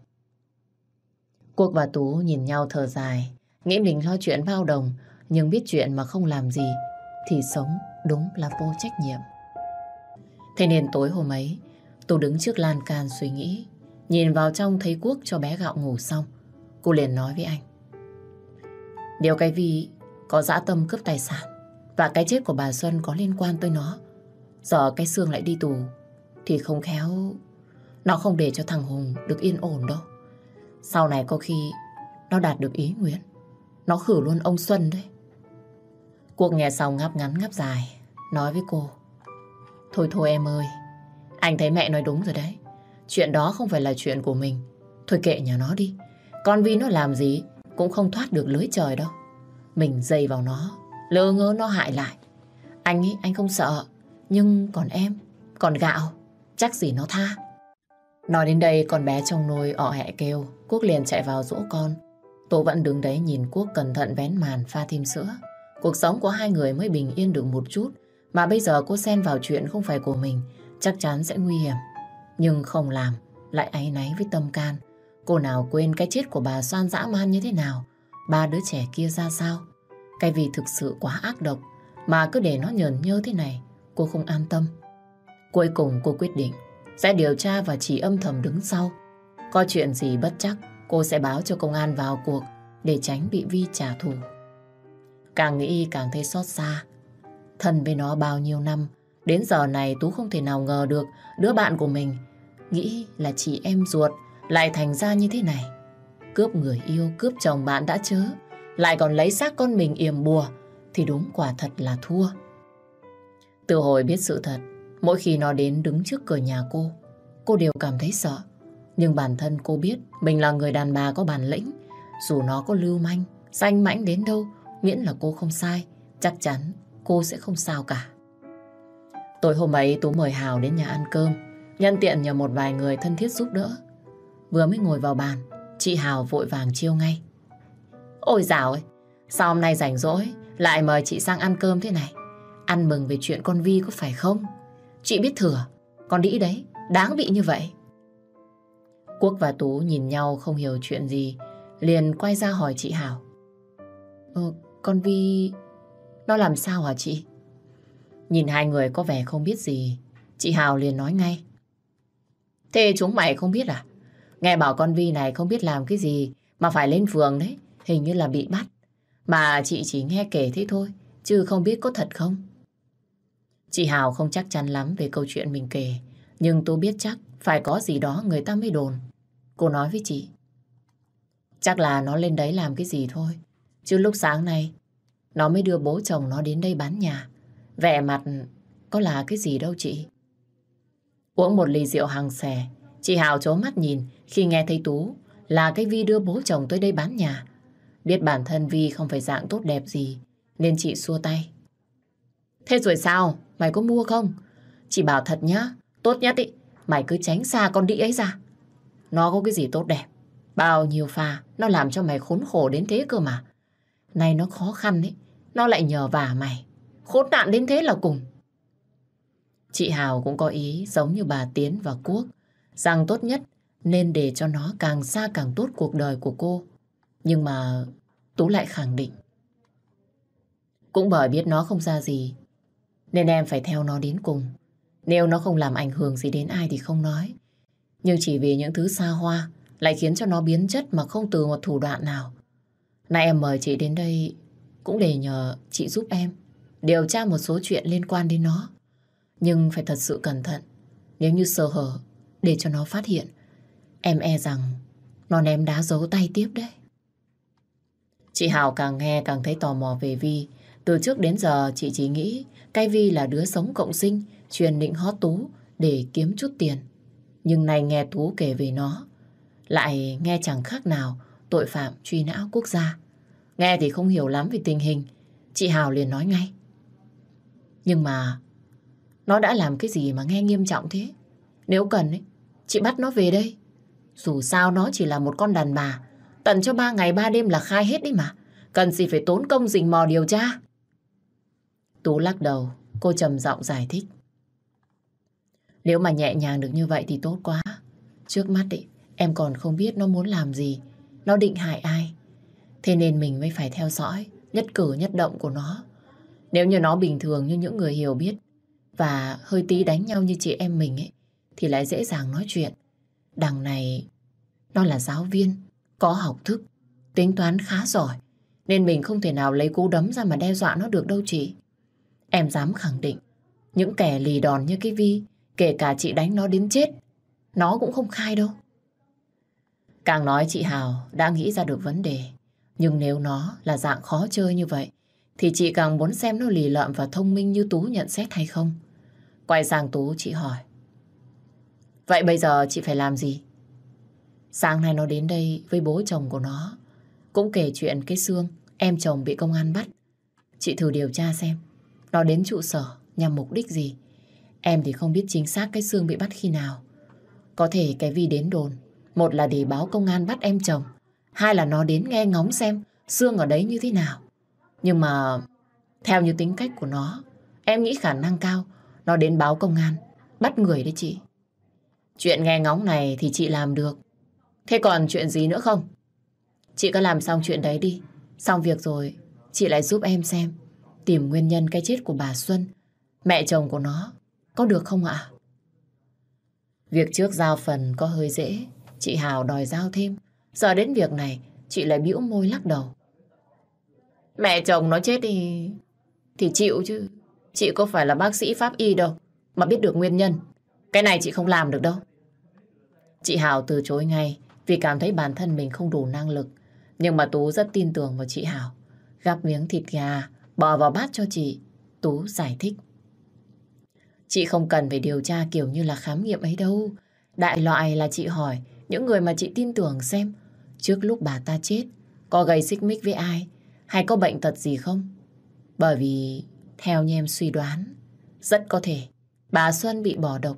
Quốc và Tú nhìn nhau thở dài, nghĩ mình lo chuyện bao đồng, nhưng biết chuyện mà không làm gì, thì sống đúng là vô trách nhiệm. Thế nên tối hôm ấy, Tú đứng trước lan can suy nghĩ, nhìn vào trong thấy Quốc cho bé gạo ngủ xong. Cô liền nói với anh. Điều cái vì có dã tâm cướp tài sản và cái chết của bà Xuân có liên quan tới nó. Giờ cái xương lại đi tù thì không khéo nó không để cho thằng Hùng được yên ổn đâu. Sau này có khi nó đạt được ý nguyện. Nó khử luôn ông Xuân đấy. Cuộc nghe xong ngáp ngắn ngáp dài nói với cô Thôi thôi em ơi Anh thấy mẹ nói đúng rồi đấy Chuyện đó không phải là chuyện của mình Thôi kệ nhà nó đi Con Vi nó làm gì cũng không thoát được lưới trời đâu. Mình dây vào nó, lơ ngơ nó hại lại. Anh ấy, anh không sợ. Nhưng còn em, còn gạo, chắc gì nó tha. Nói đến đây con bé trong nôi ọ hẹ kêu, Quốc liền chạy vào dỗ con. tổ vẫn đứng đấy nhìn Quốc cẩn thận vén màn pha thêm sữa. cuộc sống của hai người mới bình yên được một chút. Mà bây giờ cô xen vào chuyện không phải của mình, chắc chắn sẽ nguy hiểm. Nhưng không làm, lại áy náy với tâm can. Cô nào quên cái chết của bà Soan dã man như thế nào, ba đứa trẻ kia ra sao. Cái vì thực sự quá ác độc, mà cứ để nó nhờn nhơ thế này, cô không an tâm. Cuối cùng cô quyết định sẽ điều tra và chỉ âm thầm đứng sau. Có chuyện gì bất chắc, cô sẽ báo cho công an vào cuộc để tránh bị Vi trả thù. Càng nghĩ càng thấy xót xa. Thân với nó bao nhiêu năm, đến giờ này Tú không thể nào ngờ được đứa bạn của mình nghĩ là chị em ruột lại thành ra như thế này. Cướp người yêu, cướp chồng bạn đã chớ, lại còn lấy xác con mình yểm bùa thì đúng quả thật là thua. Từ hồi biết sự thật, mỗi khi nó đến đứng trước cửa nhà cô, cô đều cảm thấy sợ. Nhưng bản thân cô biết mình là người đàn bà có bản lĩnh. Dù nó có lưu manh, danh mãnh đến đâu, miễn là cô không sai, chắc chắn cô sẽ không sao cả. Tối hôm ấy Tú mời Hào đến nhà ăn cơm, nhân tiện nhờ một vài người thân thiết giúp đỡ. Vừa mới ngồi vào bàn, chị Hào vội vàng chiêu ngay. Ôi dào ơi, sao hôm nay rảnh rỗi lại mời chị sang ăn cơm thế này? Ăn mừng về chuyện con Vi có phải không? Chị biết thừa, con đĩ đấy, đáng bị như vậy. Quốc và Tú nhìn nhau không hiểu chuyện gì, liền quay ra hỏi chị Hảo. Ờ, con Vi... Nó làm sao hả chị? Nhìn hai người có vẻ không biết gì, chị Hào liền nói ngay. Thế chúng mày không biết à? Nghe bảo con Vi này không biết làm cái gì mà phải lên phường đấy, hình như là bị bắt. Mà chị chỉ nghe kể thế thôi, chứ không biết có thật không. Chị Hào không chắc chắn lắm về câu chuyện mình kể, nhưng tôi biết chắc phải có gì đó người ta mới đồn. Cô nói với chị. Chắc là nó lên đấy làm cái gì thôi. Chứ lúc sáng nay, nó mới đưa bố chồng nó đến đây bán nhà. Vẻ mặt có là cái gì đâu chị. Uống một ly rượu hàng xẻ, chị Hào chố mắt nhìn khi nghe thấy Tú là cái Vi đưa bố chồng tới đây bán nhà. Biết bản thân Vi không phải dạng tốt đẹp gì, nên chị xua tay. Thế rồi sao? Mày có mua không? Chị bảo thật nhá, tốt nhất ý, mày cứ tránh xa con đĩ ấy ra. Nó có cái gì tốt đẹp. Bao nhiêu pha, nó làm cho mày khốn khổ đến thế cơ mà. Này nó khó khăn ấy, nó lại nhờ vả mày. Khốn nạn đến thế là cùng. Chị Hào cũng có ý giống như bà Tiến và Quốc, rằng tốt nhất nên để cho nó càng xa càng tốt cuộc đời của cô. Nhưng mà Tú lại khẳng định. Cũng bởi biết nó không ra gì, nên em phải theo nó đến cùng. Nếu nó không làm ảnh hưởng gì đến ai thì không nói. Nhưng chỉ vì những thứ xa hoa lại khiến cho nó biến chất mà không từ một thủ đoạn nào. Nay em mời chị đến đây cũng để nhờ chị giúp em điều tra một số chuyện liên quan đến nó. Nhưng phải thật sự cẩn thận. Nếu như sơ hở để cho nó phát hiện, em e rằng nó ném đá giấu tay tiếp đấy. Chị Hào càng nghe càng thấy tò mò về Vi. Từ trước đến giờ chị chỉ nghĩ cái Vi là đứa sống cộng sinh, truyền định hót Tú để kiếm chút tiền. Nhưng nay nghe Tú kể về nó, lại nghe chẳng khác nào tội phạm truy nã quốc gia. Nghe thì không hiểu lắm về tình hình, chị Hào liền nói ngay. Nhưng mà nó đã làm cái gì mà nghe nghiêm trọng thế? Nếu cần ấy, chị bắt nó về đây. Dù sao nó chỉ là một con đàn bà, tận cho ba ngày ba đêm là khai hết đấy mà. Cần gì phải tốn công rình mò điều tra. Tú lắc đầu, cô trầm giọng giải thích. Nếu mà nhẹ nhàng được như vậy thì tốt quá. Trước mắt ý, em còn không biết nó muốn làm gì, nó định hại ai. Thế nên mình mới phải theo dõi nhất cử nhất động của nó. Nếu như nó bình thường như những người hiểu biết và hơi tí đánh nhau như chị em mình ấy, thì lại dễ dàng nói chuyện. Đằng này, nó là giáo viên, có học thức, tính toán khá giỏi, nên mình không thể nào lấy cú đấm ra mà đe dọa nó được đâu chị. Em dám khẳng định, những kẻ lì đòn như cái Vi, kể cả chị đánh nó đến chết, nó cũng không khai đâu. Càng nói chị Hào đã nghĩ ra được vấn đề. Nhưng nếu nó là dạng khó chơi như vậy, thì chị càng muốn xem nó lì lợm và thông minh như Tú nhận xét hay không. Quay sang Tú chị hỏi. Vậy bây giờ chị phải làm gì? Sáng nay nó đến đây với bố chồng của nó. Cũng kể chuyện cái xương em chồng bị công an bắt. Chị thử điều tra xem. Nó đến trụ sở nhằm mục đích gì. Em thì không biết chính xác cái xương bị bắt khi nào. Có thể cái vi đến đồn. Một là để báo công an bắt em chồng. Hai là nó đến nghe ngóng xem xương ở đấy như thế nào. Nhưng mà Theo như tính cách của nó, em nghĩ khả năng cao nó đến báo công an, bắt người đấy chị. Chuyện nghe ngóng này thì chị làm được. Thế còn chuyện gì nữa không? Chị cứ làm xong chuyện đấy đi. Xong việc rồi, chị lại giúp em xem. Tìm nguyên nhân cái chết của bà Xuân, mẹ chồng của nó. Có được không ạ? Việc trước giao phần có hơi dễ. Chị Hào đòi giao thêm. Giờ đến việc này, chị lại bĩu môi lắc đầu. Mẹ chồng nó chết thì... Thì chịu chứ. Chị có phải là bác sĩ pháp y đâu. Mà biết được nguyên nhân. Cái này chị không làm được đâu. Chị Hào từ chối ngay vì cảm thấy bản thân mình không đủ năng lực. Nhưng mà Tú rất tin tưởng vào chị Hào. Gắp miếng thịt gà, bỏ vào bát cho chị. Tú giải thích. Chị không cần phải điều tra kiểu như là khám nghiệm ấy đâu. Đại loại là chị hỏi những người mà chị tin tưởng xem, trước lúc bà ta chết, có gây xích mích với ai, hay có bệnh tật gì không. Bởi vì, theo như em suy đoán, rất có thể bà Xuân bị bỏ độc.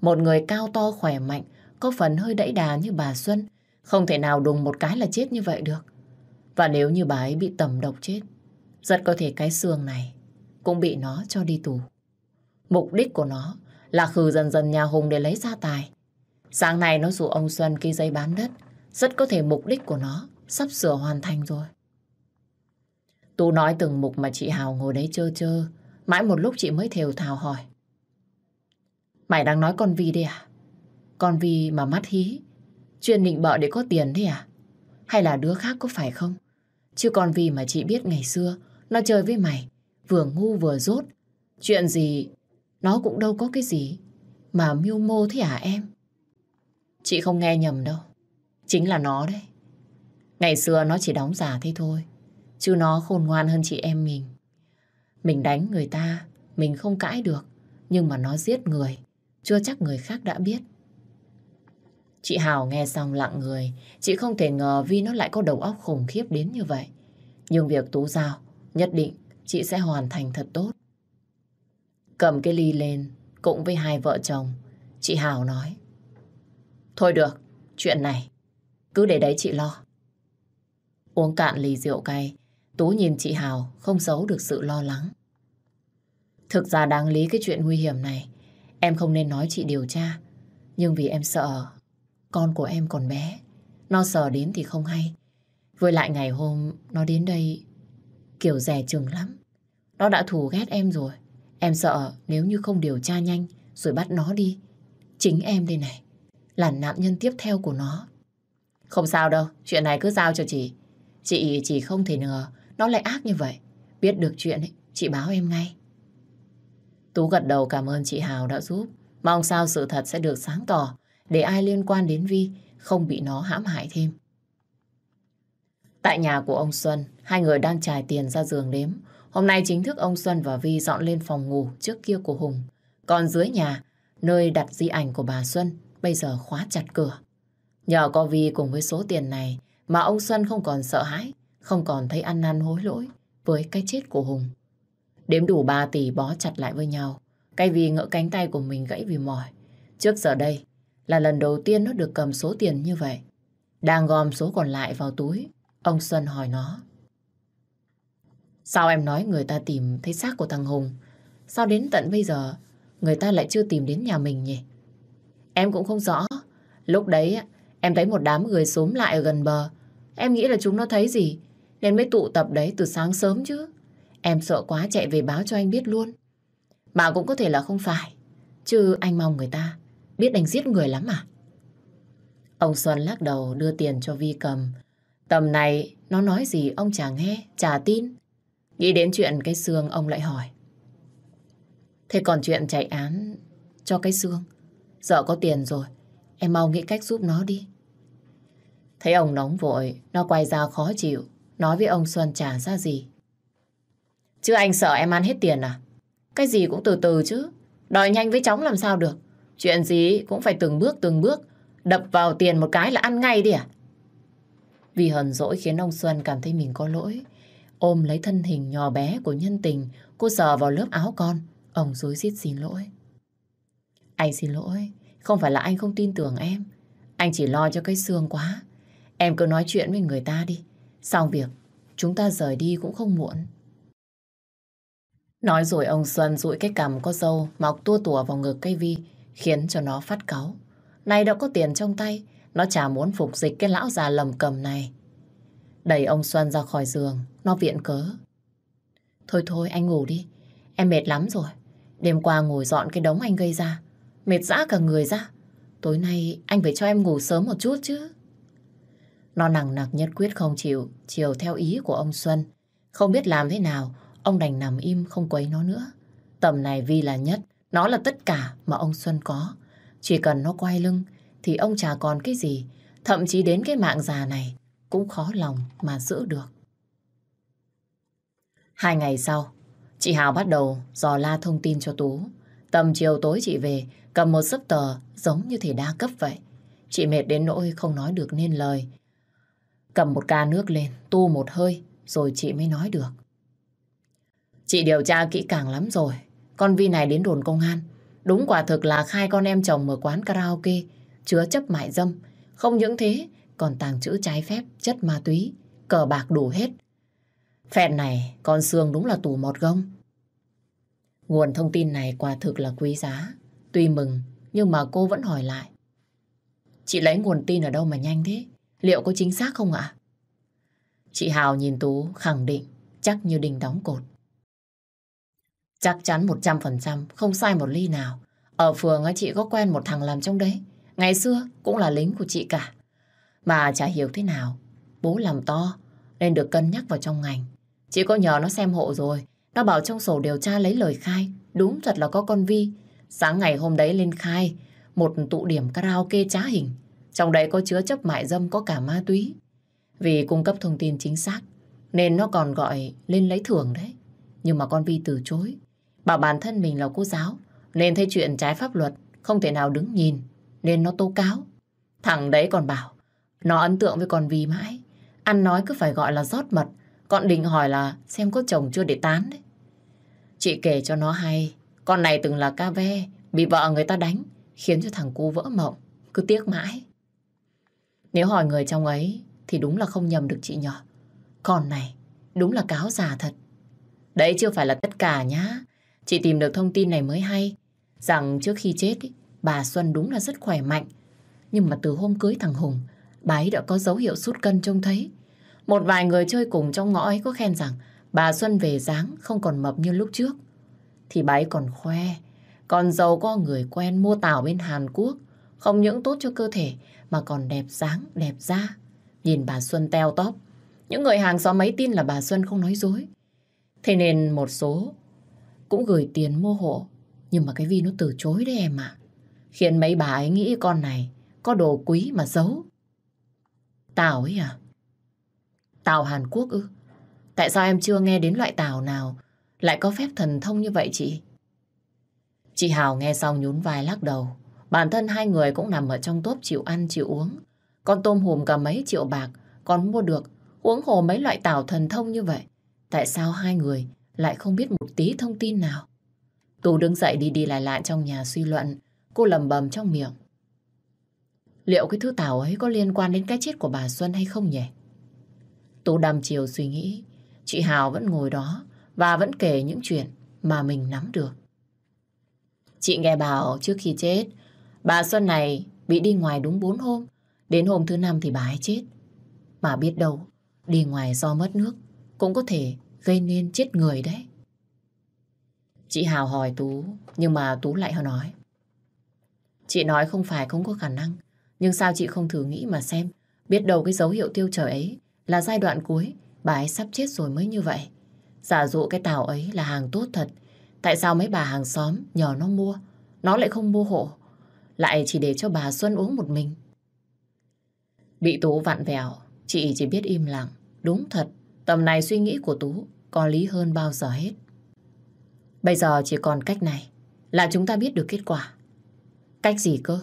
Một người cao to khỏe mạnh, có phần hơi đẫy đà như bà Xuân, không thể nào đùng một cái là chết như vậy được. Và nếu như bà ấy bị tầm độc chết rất có thể cái xương này cũng bị nó cho đi tù. Mục đích của nó là khử dần dần nhà Hùng để lấy gia tài. Sáng nay nó rủ ông Xuân ký giấy bán đất. Rất có thể mục đích của nó sắp sửa hoàn thành rồi. Tú nói từng mục mà chị Hào ngồi đấy chơ chơ. Mãi một lúc chị mới thều thào hỏi. Mày đang nói con Vi đi à? Con Vi mà mắt hí. Chuyên định bợ để có tiền đấy à? Hay là đứa khác có phải không? Chứ con Vi mà chị biết ngày xưa nó chơi với mày. Vừa ngu vừa rốt. Chuyện gì nó cũng đâu có cái gì mà mưu mô thế hả em? Chị không nghe nhầm đâu. Chính là nó đấy. Ngày xưa nó chỉ đóng giả thế thôi. Chứ nó khôn ngoan hơn chị em mình. Mình đánh người ta, mình không cãi được. Nhưng mà nó giết người, chưa chắc người khác đã biết. Chị Hào nghe xong lặng người. Chị không thể ngờ Vi nó lại có đầu óc khủng khiếp đến như vậy. Nhưng việc Tú Giao, nhất định chị sẽ hoàn thành thật tốt. Cầm cái ly lên, cũng với hai vợ chồng, chị Hào nói. Thôi được, chuyện này, cứ để đấy chị lo. Uống cạn ly rượu cay, Tú nhìn chị Hào không giấu được sự lo lắng. Thực ra đáng lý cái chuyện nguy hiểm này, em không nên nói chị điều tra. Nhưng vì em sợ con của em còn bé, nó sợ đến thì không hay. Với lại ngày hôm nó đến đây, kiểu rẻ chừng lắm. Nó đã thù ghét em rồi. Em sợ nếu như không điều tra nhanh rồi bắt nó đi. Chính em đây này, là nạn nhân tiếp theo của nó. Không sao đâu, chuyện này cứ giao cho chị. Chị chỉ không thể ngờ nó lại ác như vậy. Biết được chuyện ấy, chị báo em ngay. Tú gật đầu cảm ơn chị Hào đã giúp. Mong sao sự thật sẽ được sáng tỏ để ai liên quan đến Vi không bị nó hãm hại thêm. Tại nhà của ông Xuân, hai người đang trải tiền ra giường đếm. Hôm nay chính thức ông Xuân và Vi dọn lên phòng ngủ trước kia của Hùng. Còn dưới nhà, nơi đặt di ảnh của bà Xuân, bây giờ khóa chặt cửa. Nhờ có Vi cùng với số tiền này mà ông Xuân không còn sợ hãi, không còn thấy ăn năn hối lỗi với cái chết của Hùng. Đếm đủ 3 tỷ bó chặt lại với nhau. Cái vì ngỡ cánh tay của mình gãy vì mỏi. Trước giờ đây là lần đầu tiên nó được cầm số tiền như vậy. Đang gom số còn lại vào túi, ông Xuân hỏi nó. Sao em nói người ta tìm thấy xác của thằng Hùng? Sao đến tận bây giờ người ta lại chưa tìm đến nhà mình nhỉ? Em cũng không rõ. Lúc đấy, em thấy một đám người xúm lại ở gần bờ. Em nghĩ là chúng nó thấy gì nên mới tụ tập đấy từ sáng sớm chứ. Em sợ quá chạy về báo cho anh biết luôn. Mà cũng có thể là không phải. Chứ anh mong người ta biết anh giết người lắm à? Ông Xuân lắc đầu đưa tiền cho Vi cầm. Tầm này nó nói gì ông chả nghe, chả tin. Nghĩ đến chuyện cái xương ông lại hỏi. Thế còn chuyện chạy án cho cái xương, giờ có tiền rồi, em mau nghĩ cách giúp nó đi. Thấy ông nóng vội, nó quay ra khó chịu, nói với ông Xuân trả ra gì. Chứ anh sợ em ăn hết tiền à? Cái gì cũng từ từ chứ, đòi nhanh với chóng làm sao được. Chuyện gì cũng phải từng bước từng bước, đập vào tiền một cái là ăn ngay đi à? Vì hờn dỗi khiến ông Xuân cảm thấy mình có lỗi, ôm lấy thân hình nhỏ bé của nhân tình, cô sờ vào lớp áo con, ông dối rít xin lỗi. Anh xin lỗi, không phải là anh không tin tưởng em, anh chỉ lo cho cái xương quá. Em cứ nói chuyện với người ta đi, xong việc chúng ta rời đi cũng không muộn. Nói rồi ông Xuân rụi cái cằm có dâu mọc tua tủa vào ngực cây vi, khiến cho nó phát cáu. Này đã có tiền trong tay, nó chả muốn phục dịch cái lão già lầm cầm này. Đẩy ông Xuân ra khỏi giường, nó viện cớ. Thôi thôi, anh ngủ đi. Em mệt lắm rồi. Đêm qua ngồi dọn cái đống anh gây ra. Mệt dã cả người ra. Tối nay anh phải cho em ngủ sớm một chút chứ. Nó nặng nặc nhất quyết không chịu, chiều theo ý của ông Xuân. Không biết làm thế nào, ông đành nằm im không quấy nó nữa. Tầm này Vi là nhất, nó là tất cả mà ông Xuân có. Chỉ cần nó quay lưng thì ông chả còn cái gì, thậm chí đến cái mạng già này cũng khó lòng mà giữ được. Hai ngày sau, chị Hào bắt đầu dò la thông tin cho Tú. Tầm chiều tối chị về, cầm một sấp tờ giống như thể đa cấp vậy. Chị mệt đến nỗi không nói được nên lời. Cầm một ca nước lên, tu một hơi, rồi chị mới nói được. Chị điều tra kỹ càng lắm rồi. Con Vi này đến đồn công an. Đúng quả thực là khai con em chồng mở quán karaoke, chứa chấp mại dâm. Không những thế, còn tàng trữ trái phép, chất ma túy, cờ bạc đủ hết. Phẹn này, con xương đúng là tù một gông. Nguồn thông tin này quả thực là quý giá. Tuy mừng, nhưng mà cô vẫn hỏi lại. Chị lấy nguồn tin ở đâu mà nhanh thế? Liệu có chính xác không ạ? Chị Hào nhìn Tú khẳng định, chắc như đình đóng cột. Chắc chắn 100%, không sai một ly nào. Ở phường chị có quen một thằng làm trong đấy. Ngày xưa cũng là lính của chị cả. Mà chả hiểu thế nào. Bố làm to, nên được cân nhắc vào trong ngành. Chị có nhờ nó xem hộ rồi. Nó bảo trong sổ điều tra lấy lời khai. Đúng thật là có con Vi. Sáng ngày hôm đấy lên khai một tụ điểm karaoke trá hình. Trong đấy có chứa chấp mại dâm có cả ma túy. Vì cung cấp thông tin chính xác nên nó còn gọi lên lấy thưởng đấy. Nhưng mà con Vi từ chối. Bảo bản thân mình là cô giáo nên thấy chuyện trái pháp luật không thể nào đứng nhìn nên nó tố cáo. Thằng đấy còn bảo nó ấn tượng với con Vi mãi. Ăn nói cứ phải gọi là rót mật còn định hỏi là xem có chồng chưa để tán đấy. Chị kể cho nó hay con này từng là ca ve bị vợ người ta đánh khiến cho thằng cu vỡ mộng cứ tiếc mãi. Nếu hỏi người trong ấy thì đúng là không nhầm được chị nhỏ. Con này đúng là cáo già thật. Đấy chưa phải là tất cả nhá. Chị tìm được thông tin này mới hay. Rằng trước khi chết, ý, bà Xuân đúng là rất khỏe mạnh. Nhưng mà từ hôm cưới thằng Hùng, bà ấy đã có dấu hiệu sút cân trông thấy. Một vài người chơi cùng trong ngõ ấy có khen rằng bà Xuân về dáng không còn mập như lúc trước. Thì bà ấy còn khoe, còn giàu có người quen mua tảo bên Hàn Quốc. Không những tốt cho cơ thể mà còn đẹp dáng, đẹp da. Nhìn bà Xuân teo tóp. Những người hàng xóm mấy tin là bà Xuân không nói dối. Thế nên một số cũng gửi tiền mua hộ. Nhưng mà cái Vi nó từ chối đấy em ạ. Khiến mấy bà ấy nghĩ con này có đồ quý mà giấu. tào ấy à? tào Hàn Quốc ư? Tại sao em chưa nghe đến loại tào nào lại có phép thần thông như vậy chị? Chị Hào nghe xong nhún vai lắc đầu. Bản thân hai người cũng nằm ở trong tốp chịu ăn, chịu uống. Con tôm hùm cả mấy triệu bạc còn mua được uống hồ mấy loại tảo thần thông như vậy. Tại sao hai người lại không biết một tí thông tin nào? Tú đứng dậy đi đi lại lại trong nhà suy luận. Cô lầm bầm trong miệng. Liệu cái thứ tảo ấy có liên quan đến cái chết của bà Xuân hay không nhỉ? Tú đăm chiều suy nghĩ. Chị Hào vẫn ngồi đó và vẫn kể những chuyện mà mình nắm được. Chị nghe bảo trước khi chết, bà Xuân này bị đi ngoài đúng 4 hôm. Đến hôm thứ năm thì bà ấy chết. Mà biết đâu, đi ngoài do mất nước cũng có thể gây nên chết người đấy. Chị Hào hỏi Tú, nhưng mà Tú lại nói. Chị nói không phải không có khả năng, nhưng sao chị không thử nghĩ mà xem, biết đâu cái dấu hiệu tiêu trời ấy là giai đoạn cuối, bà ấy sắp chết rồi mới như vậy. Giả dụ cái tàu ấy là hàng tốt thật, tại sao mấy bà hàng xóm nhờ nó mua, nó lại không mua hộ, lại chỉ để cho bà Xuân uống một mình. Bị Tú vặn vẹo, chị chỉ biết im lặng. Đúng thật, tầm này suy nghĩ của Tú có lý hơn bao giờ hết. Bây giờ chỉ còn cách này là chúng ta biết được kết quả. Cách gì cơ?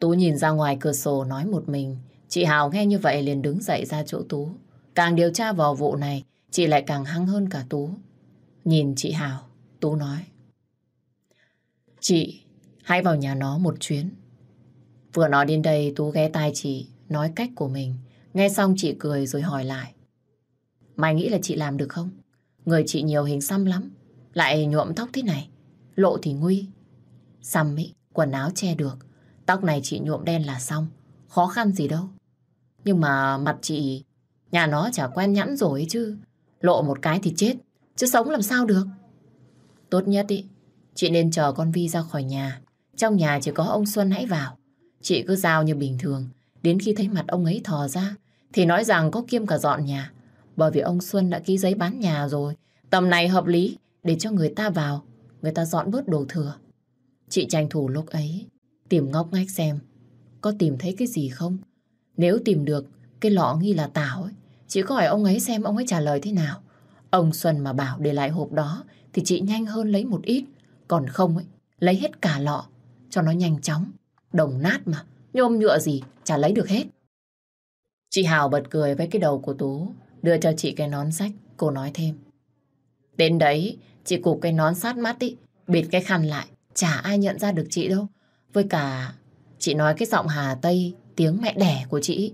Tú nhìn ra ngoài cửa sổ nói một mình. Chị Hào nghe như vậy liền đứng dậy ra chỗ Tú. Càng điều tra vào vụ này, chị lại càng hăng hơn cả Tú. Nhìn chị Hào, Tú nói. Chị, hãy vào nhà nó một chuyến. Vừa nói đến đây, Tú ghé tai chị, nói cách của mình. Nghe xong chị cười rồi hỏi lại. Mày nghĩ là chị làm được không? Người chị nhiều hình xăm lắm. Lại nhuộm tóc thế này. Lộ thì nguy. Xăm ý, quần áo che được. Tóc này chị nhuộm đen là xong. Khó khăn gì đâu. Nhưng mà mặt chị, nhà nó chả quen nhẵn rồi chứ. Lộ một cái thì chết. Chứ sống làm sao được. Tốt nhất ý, chị nên chờ con Vi ra khỏi nhà. Trong nhà chỉ có ông Xuân hãy vào. Chị cứ giao như bình thường. Đến khi thấy mặt ông ấy thò ra, thì nói rằng có kiêm cả dọn nhà. Bởi vì ông Xuân đã ký giấy bán nhà rồi. Tầm này hợp lý để cho người ta vào. Người ta dọn bớt đồ thừa. Chị tranh thủ lúc ấy tìm ngóc ngách xem có tìm thấy cái gì không. Nếu tìm được cái lọ nghi là tảo ấy, chị có hỏi ông ấy xem ông ấy trả lời thế nào. Ông Xuân mà bảo để lại hộp đó thì chị nhanh hơn lấy một ít. Còn không ấy, lấy hết cả lọ cho nó nhanh chóng. Đồng nát mà, nhôm nhựa gì chả lấy được hết. Chị Hào bật cười với cái đầu của Tú, đưa cho chị cái nón sách, cô nói thêm. Đến đấy, chị cụp cái nón sát mắt ý, bịt cái khăn lại, chả ai nhận ra được chị đâu. Với cả, chị nói cái giọng Hà Tây, tiếng mẹ đẻ của chị.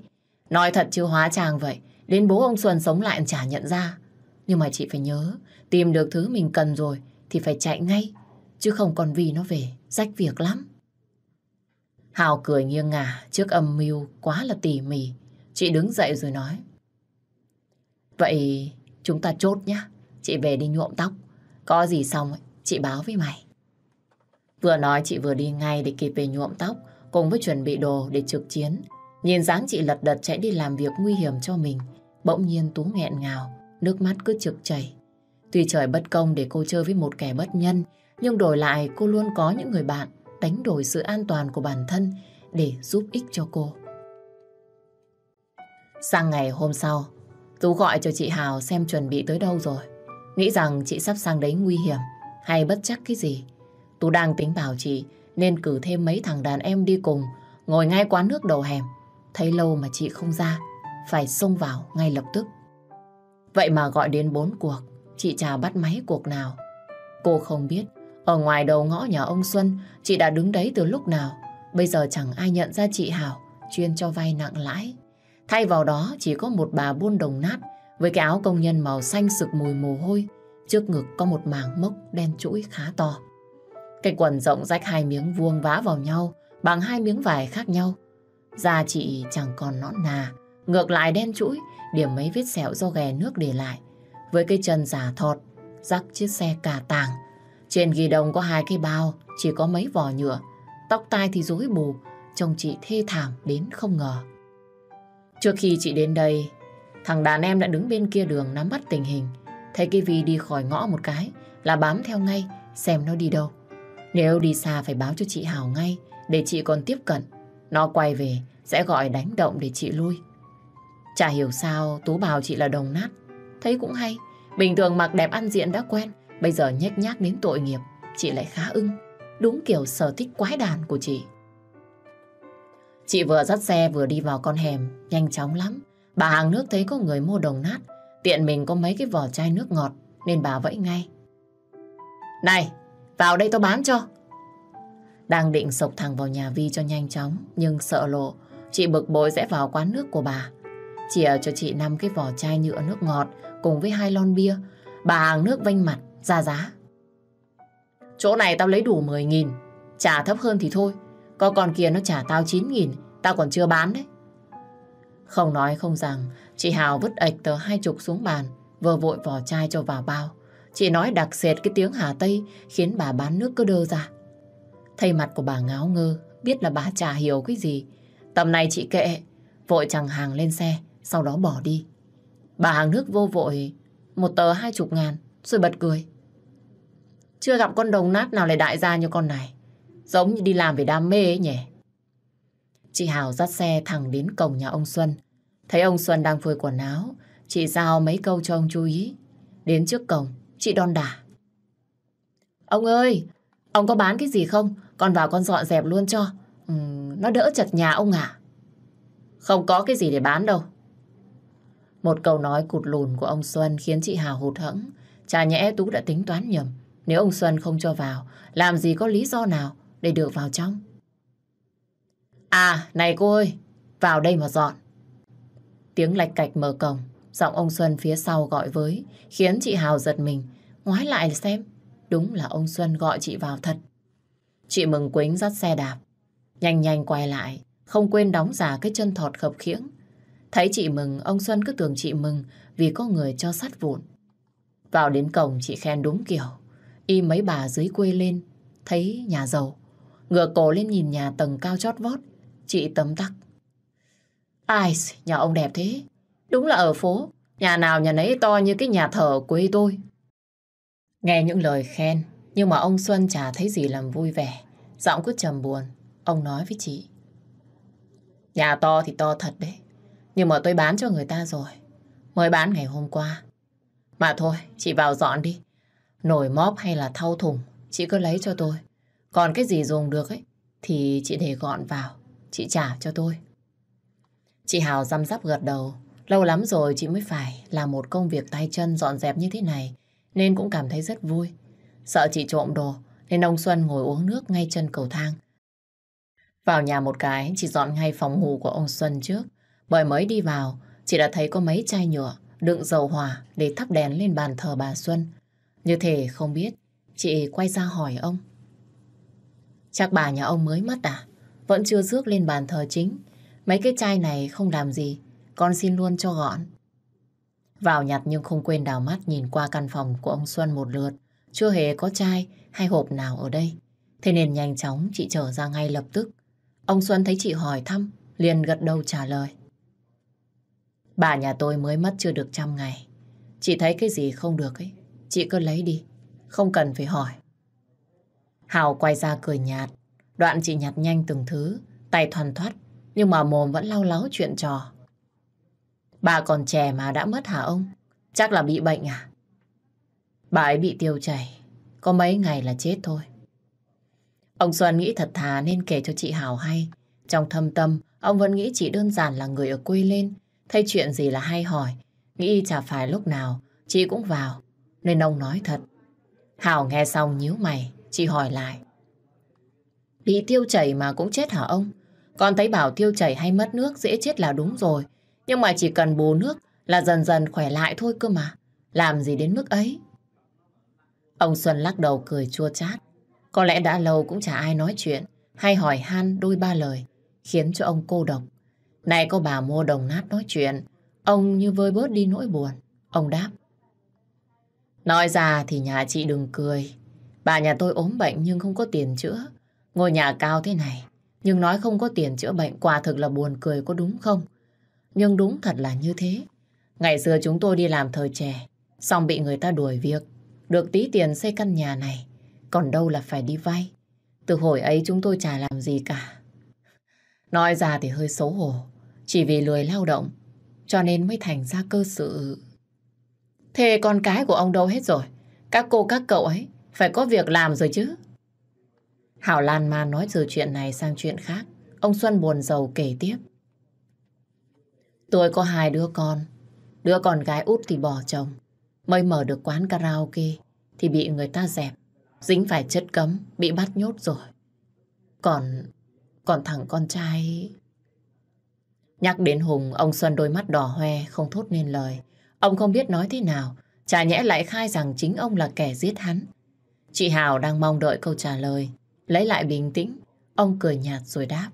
Nói thật chứ hóa trang vậy, đến bố ông Xuân sống lại chả nhận ra. Nhưng mà chị phải nhớ, tìm được thứ mình cần rồi thì phải chạy ngay, chứ không còn vì nó về, rách việc lắm. Hào cười nghiêng ngả trước âm mưu quá là tỉ mỉ. Chị đứng dậy rồi nói. Vậy chúng ta chốt nhá. Chị về đi nhuộm tóc. Có gì xong chị báo với mày. Vừa nói chị vừa đi ngay để kịp về nhuộm tóc cùng với chuẩn bị đồ để trực chiến. Nhìn dáng chị lật đật chạy đi làm việc nguy hiểm cho mình. Bỗng nhiên Tú nghẹn ngào, nước mắt cứ trực chảy. Tuy trời bất công để cô chơi với một kẻ bất nhân, nhưng đổi lại cô luôn có những người bạn đánh đổi sự an toàn của bản thân để giúp ích cho cô. Sang ngày hôm sau, Tú gọi cho chị Hào xem chuẩn bị tới đâu rồi. Nghĩ rằng chị sắp sang đấy nguy hiểm hay bất chắc cái gì. Tú đang tính bảo chị nên cử thêm mấy thằng đàn em đi cùng, ngồi ngay quán nước đầu hẻm. Thấy lâu mà chị không ra, phải xông vào ngay lập tức. Vậy mà gọi đến bốn cuộc, chị chả bắt máy cuộc nào. Cô không biết, ở ngoài đầu ngõ nhà ông Xuân, chị đã đứng đấy từ lúc nào. Bây giờ chẳng ai nhận ra chị Hảo, chuyên cho vay nặng lãi. Thay vào đó chỉ có một bà buôn đồng nát với cái áo công nhân màu xanh sực mùi mồ hôi. Trước ngực có một mảng mốc đen chuỗi khá to. Cái quần rộng rách hai miếng vuông vá vào nhau bằng hai miếng vải khác nhau. Da chị chẳng còn nõn nà, ngược lại đen chuỗi, điểm mấy vết sẹo do ghè nước để lại. Với cái chân giả thọt, rắc chiếc xe cà tàng. Trên ghi đồng có hai cái bao, chỉ có mấy vỏ nhựa. Tóc tai thì rối bù, trông chị thê thảm đến không ngờ. Trước khi chị đến đây, thằng đàn em đã đứng bên kia đường nắm bắt tình hình. Thấy cái Vi đi khỏi ngõ một cái là bám theo ngay xem nó đi đâu. Nếu đi xa phải báo cho chị Hảo ngay để chị còn tiếp cận. Nó quay về sẽ gọi đánh động để chị lui. Chả hiểu sao Tú bảo chị là đồng nát. Thấy cũng hay. Bình thường mặc đẹp ăn diện đã quen. Bây giờ nhếch nhác đến tội nghiệp. Chị lại khá ưng. Đúng kiểu sở thích quái đàn của chị. Chị vừa dắt xe vừa đi vào con hẻm, nhanh chóng lắm. Bà hàng nước thấy có người mua đồng nát, tiện mình có mấy cái vỏ chai nước ngọt, nên bà vẫy ngay. Này, vào đây tao bán cho. Đang định sộc thẳng vào nhà Vi cho nhanh chóng, nhưng sợ lộ, chị bực bội rẽ vào quán nước của bà. Chìa cho chị năm cái vỏ chai nhựa nước ngọt cùng với hai lon bia. Bà hàng nước vanh mặt, ra giá. Chỗ này tao lấy đủ 10.000, trả thấp hơn thì thôi. Có con kia nó trả tao 9.000, tao còn chưa bán đấy. Không nói không rằng, chị Hào vứt ạch tờ hai chục xuống bàn, vừa vội vỏ chai cho vào bao. Chị nói đặc sệt cái tiếng Hà Tây khiến bà bán nước cứ đơ ra. Thay mặt của bà ngáo ngơ, biết là bà chả hiểu cái gì. Tầm này chị kệ, vội chẳng hàng lên xe, sau đó bỏ đi. Bà hàng nước vô vội, một tờ hai chục ngàn, rồi bật cười. Chưa gặp con đồng nát nào lại đại gia như con này. Giống như đi làm về đam mê ấy nhỉ. Chị Hào dắt xe thẳng đến cổng nhà ông Xuân. Thấy ông Xuân đang phơi quần áo, chị giao mấy câu cho ông chú ý. Đến trước cổng, chị đòn đả. Ông ơi, ông có bán cái gì không? Con vào con dọn dẹp luôn cho. Ừ, nó đỡ chật nhà ông à? Không có cái gì để bán đâu. Một câu nói cụt lùn của ông Xuân khiến chị hà hụt hẫng. Chả nhẽ Tú đã tính toán nhầm. Nếu ông Xuân không cho vào, làm gì có lý do nào để được vào trong. À, này cô ơi, vào đây mà dọn. Tiếng lạch cạch mở cổng, Giọng ông Xuân phía sau gọi với, khiến chị Hào giật mình. Ngoái lại xem, đúng là ông Xuân gọi chị vào thật. Chị mừng quính dắt xe đạp. Nhanh nhanh quay lại, không quên đóng giả cái chân thọt khập khiễng. Thấy chị mừng, ông Xuân cứ tưởng chị mừng vì có người cho sắt vụn. Vào đến cổng chị khen đúng kiểu. Y mấy bà dưới quê lên, thấy nhà giàu. Ngựa cổ lên nhìn nhà tầng cao chót vót. Chị tấm tắc. Ai, nhà ông đẹp thế. Đúng là ở phố, nhà nào nhà nấy to như cái nhà thờ quê tôi. Nghe những lời khen, nhưng mà ông Xuân chả thấy gì làm vui vẻ. Giọng cứ trầm buồn. Ông nói với chị. Nhà to thì to thật đấy. Nhưng mà tôi bán cho người ta rồi. Mới bán ngày hôm qua. Mà thôi, chị vào dọn đi. Nồi móp hay là thau thùng, chị cứ lấy cho tôi. Còn cái gì dùng được ấy, thì chị để gọn vào. Chị trả cho tôi. Chị Hào răm rắp gật đầu. Lâu lắm rồi chị mới phải làm một công việc tay chân dọn dẹp như thế này. Nên cũng cảm thấy rất vui. Sợ chị trộm đồ, nên ông Xuân ngồi uống nước ngay chân cầu thang. Vào nhà một cái, chị dọn ngay phòng ngủ của ông Xuân trước. Bởi mới đi vào, chị đã thấy có mấy chai nhựa đựng dầu hỏa để thắp đèn lên bàn thờ bà Xuân. Như thể không biết, chị quay ra hỏi ông. Chắc bà nhà ông mới mất à? Vẫn chưa rước lên bàn thờ chính. Mấy cái chai này không làm gì, con xin luôn cho gọn. Vào nhặt nhưng không quên đào mắt nhìn qua căn phòng của ông Xuân một lượt. Chưa hề có chai hay hộp nào ở đây. Thế nên nhanh chóng chị trở ra ngay lập tức. Ông Xuân thấy chị hỏi thăm, liền gật đầu trả lời. Bà nhà tôi mới mất chưa được trăm ngày. Chị thấy cái gì không được ấy, chị cứ lấy đi, không cần phải hỏi. Hào quay ra cười nhạt, đoạn chị nhặt nhanh từng thứ, tay thoăn thoắt, nhưng mà mồm vẫn lau láo chuyện trò. Bà còn trẻ mà đã mất hả ông? Chắc là bị bệnh à? Bà ấy bị tiêu chảy, có mấy ngày là chết thôi. Ông Xuân nghĩ thật thà nên kể cho chị Hào hay. Trong thâm tâm, ông vẫn nghĩ chị đơn giản là người ở quê lên, Thấy chuyện gì là hay hỏi, nghĩ chả phải lúc nào chị cũng vào, nên ông nói thật. Hảo nghe xong nhíu mày, chị hỏi lại. Bị tiêu chảy mà cũng chết hả ông? Con thấy bảo tiêu chảy hay mất nước dễ chết là đúng rồi, nhưng mà chỉ cần bù nước là dần dần khỏe lại thôi cơ mà. Làm gì đến mức ấy? Ông Xuân lắc đầu cười chua chát. Có lẽ đã lâu cũng chả ai nói chuyện hay hỏi han đôi ba lời, khiến cho ông cô độc. Này có bà mua đồng nát nói chuyện, ông như vơi bớt đi nỗi buồn. Ông đáp. Nói ra thì nhà chị đừng cười. Bà nhà tôi ốm bệnh nhưng không có tiền chữa. Ngôi nhà cao thế này, nhưng nói không có tiền chữa bệnh quả thực là buồn cười có đúng không? Nhưng đúng thật là như thế. Ngày xưa chúng tôi đi làm thời trẻ, xong bị người ta đuổi việc. Được tí tiền xây căn nhà này, còn đâu là phải đi vay. Từ hồi ấy chúng tôi chả làm gì cả. Nói ra thì hơi xấu hổ. Chỉ vì lười lao động, cho nên mới thành ra cơ sự. Thế con cái của ông đâu hết rồi? Các cô các cậu ấy phải có việc làm rồi chứ. Hảo Lan Man nói từ chuyện này sang chuyện khác. Ông Xuân buồn giàu kể tiếp. Tôi có hai đứa con. Đứa con gái út thì bỏ chồng. Mới mở được quán karaoke thì bị người ta dẹp. Dính phải chất cấm, bị bắt nhốt rồi. Còn còn thằng con trai... Nhắc đến Hùng, ông Xuân đôi mắt đỏ hoe, không thốt nên lời. Ông không biết nói thế nào, chả nhẽ lại khai rằng chính ông là kẻ giết hắn. Chị Hào đang mong đợi câu trả lời. Lấy lại bình tĩnh, ông cười nhạt rồi đáp.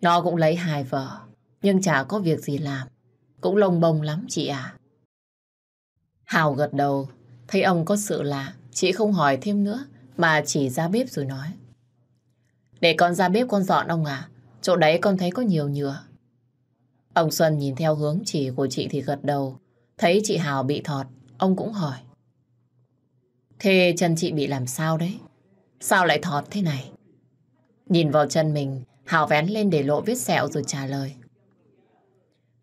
Nó cũng lấy hai vợ, nhưng chả có việc gì làm. Cũng lông bông lắm chị à. Hào gật đầu, thấy ông có sự lạ, chị không hỏi thêm nữa, mà chỉ ra bếp rồi nói. Để con ra bếp con dọn ông à? Chỗ đấy con thấy có nhiều nhựa. Ông Xuân nhìn theo hướng chỉ của chị thì gật đầu. Thấy chị Hào bị thọt, ông cũng hỏi. Thế chân chị bị làm sao đấy? Sao lại thọt thế này? Nhìn vào chân mình, Hào vén lên để lộ vết sẹo rồi trả lời.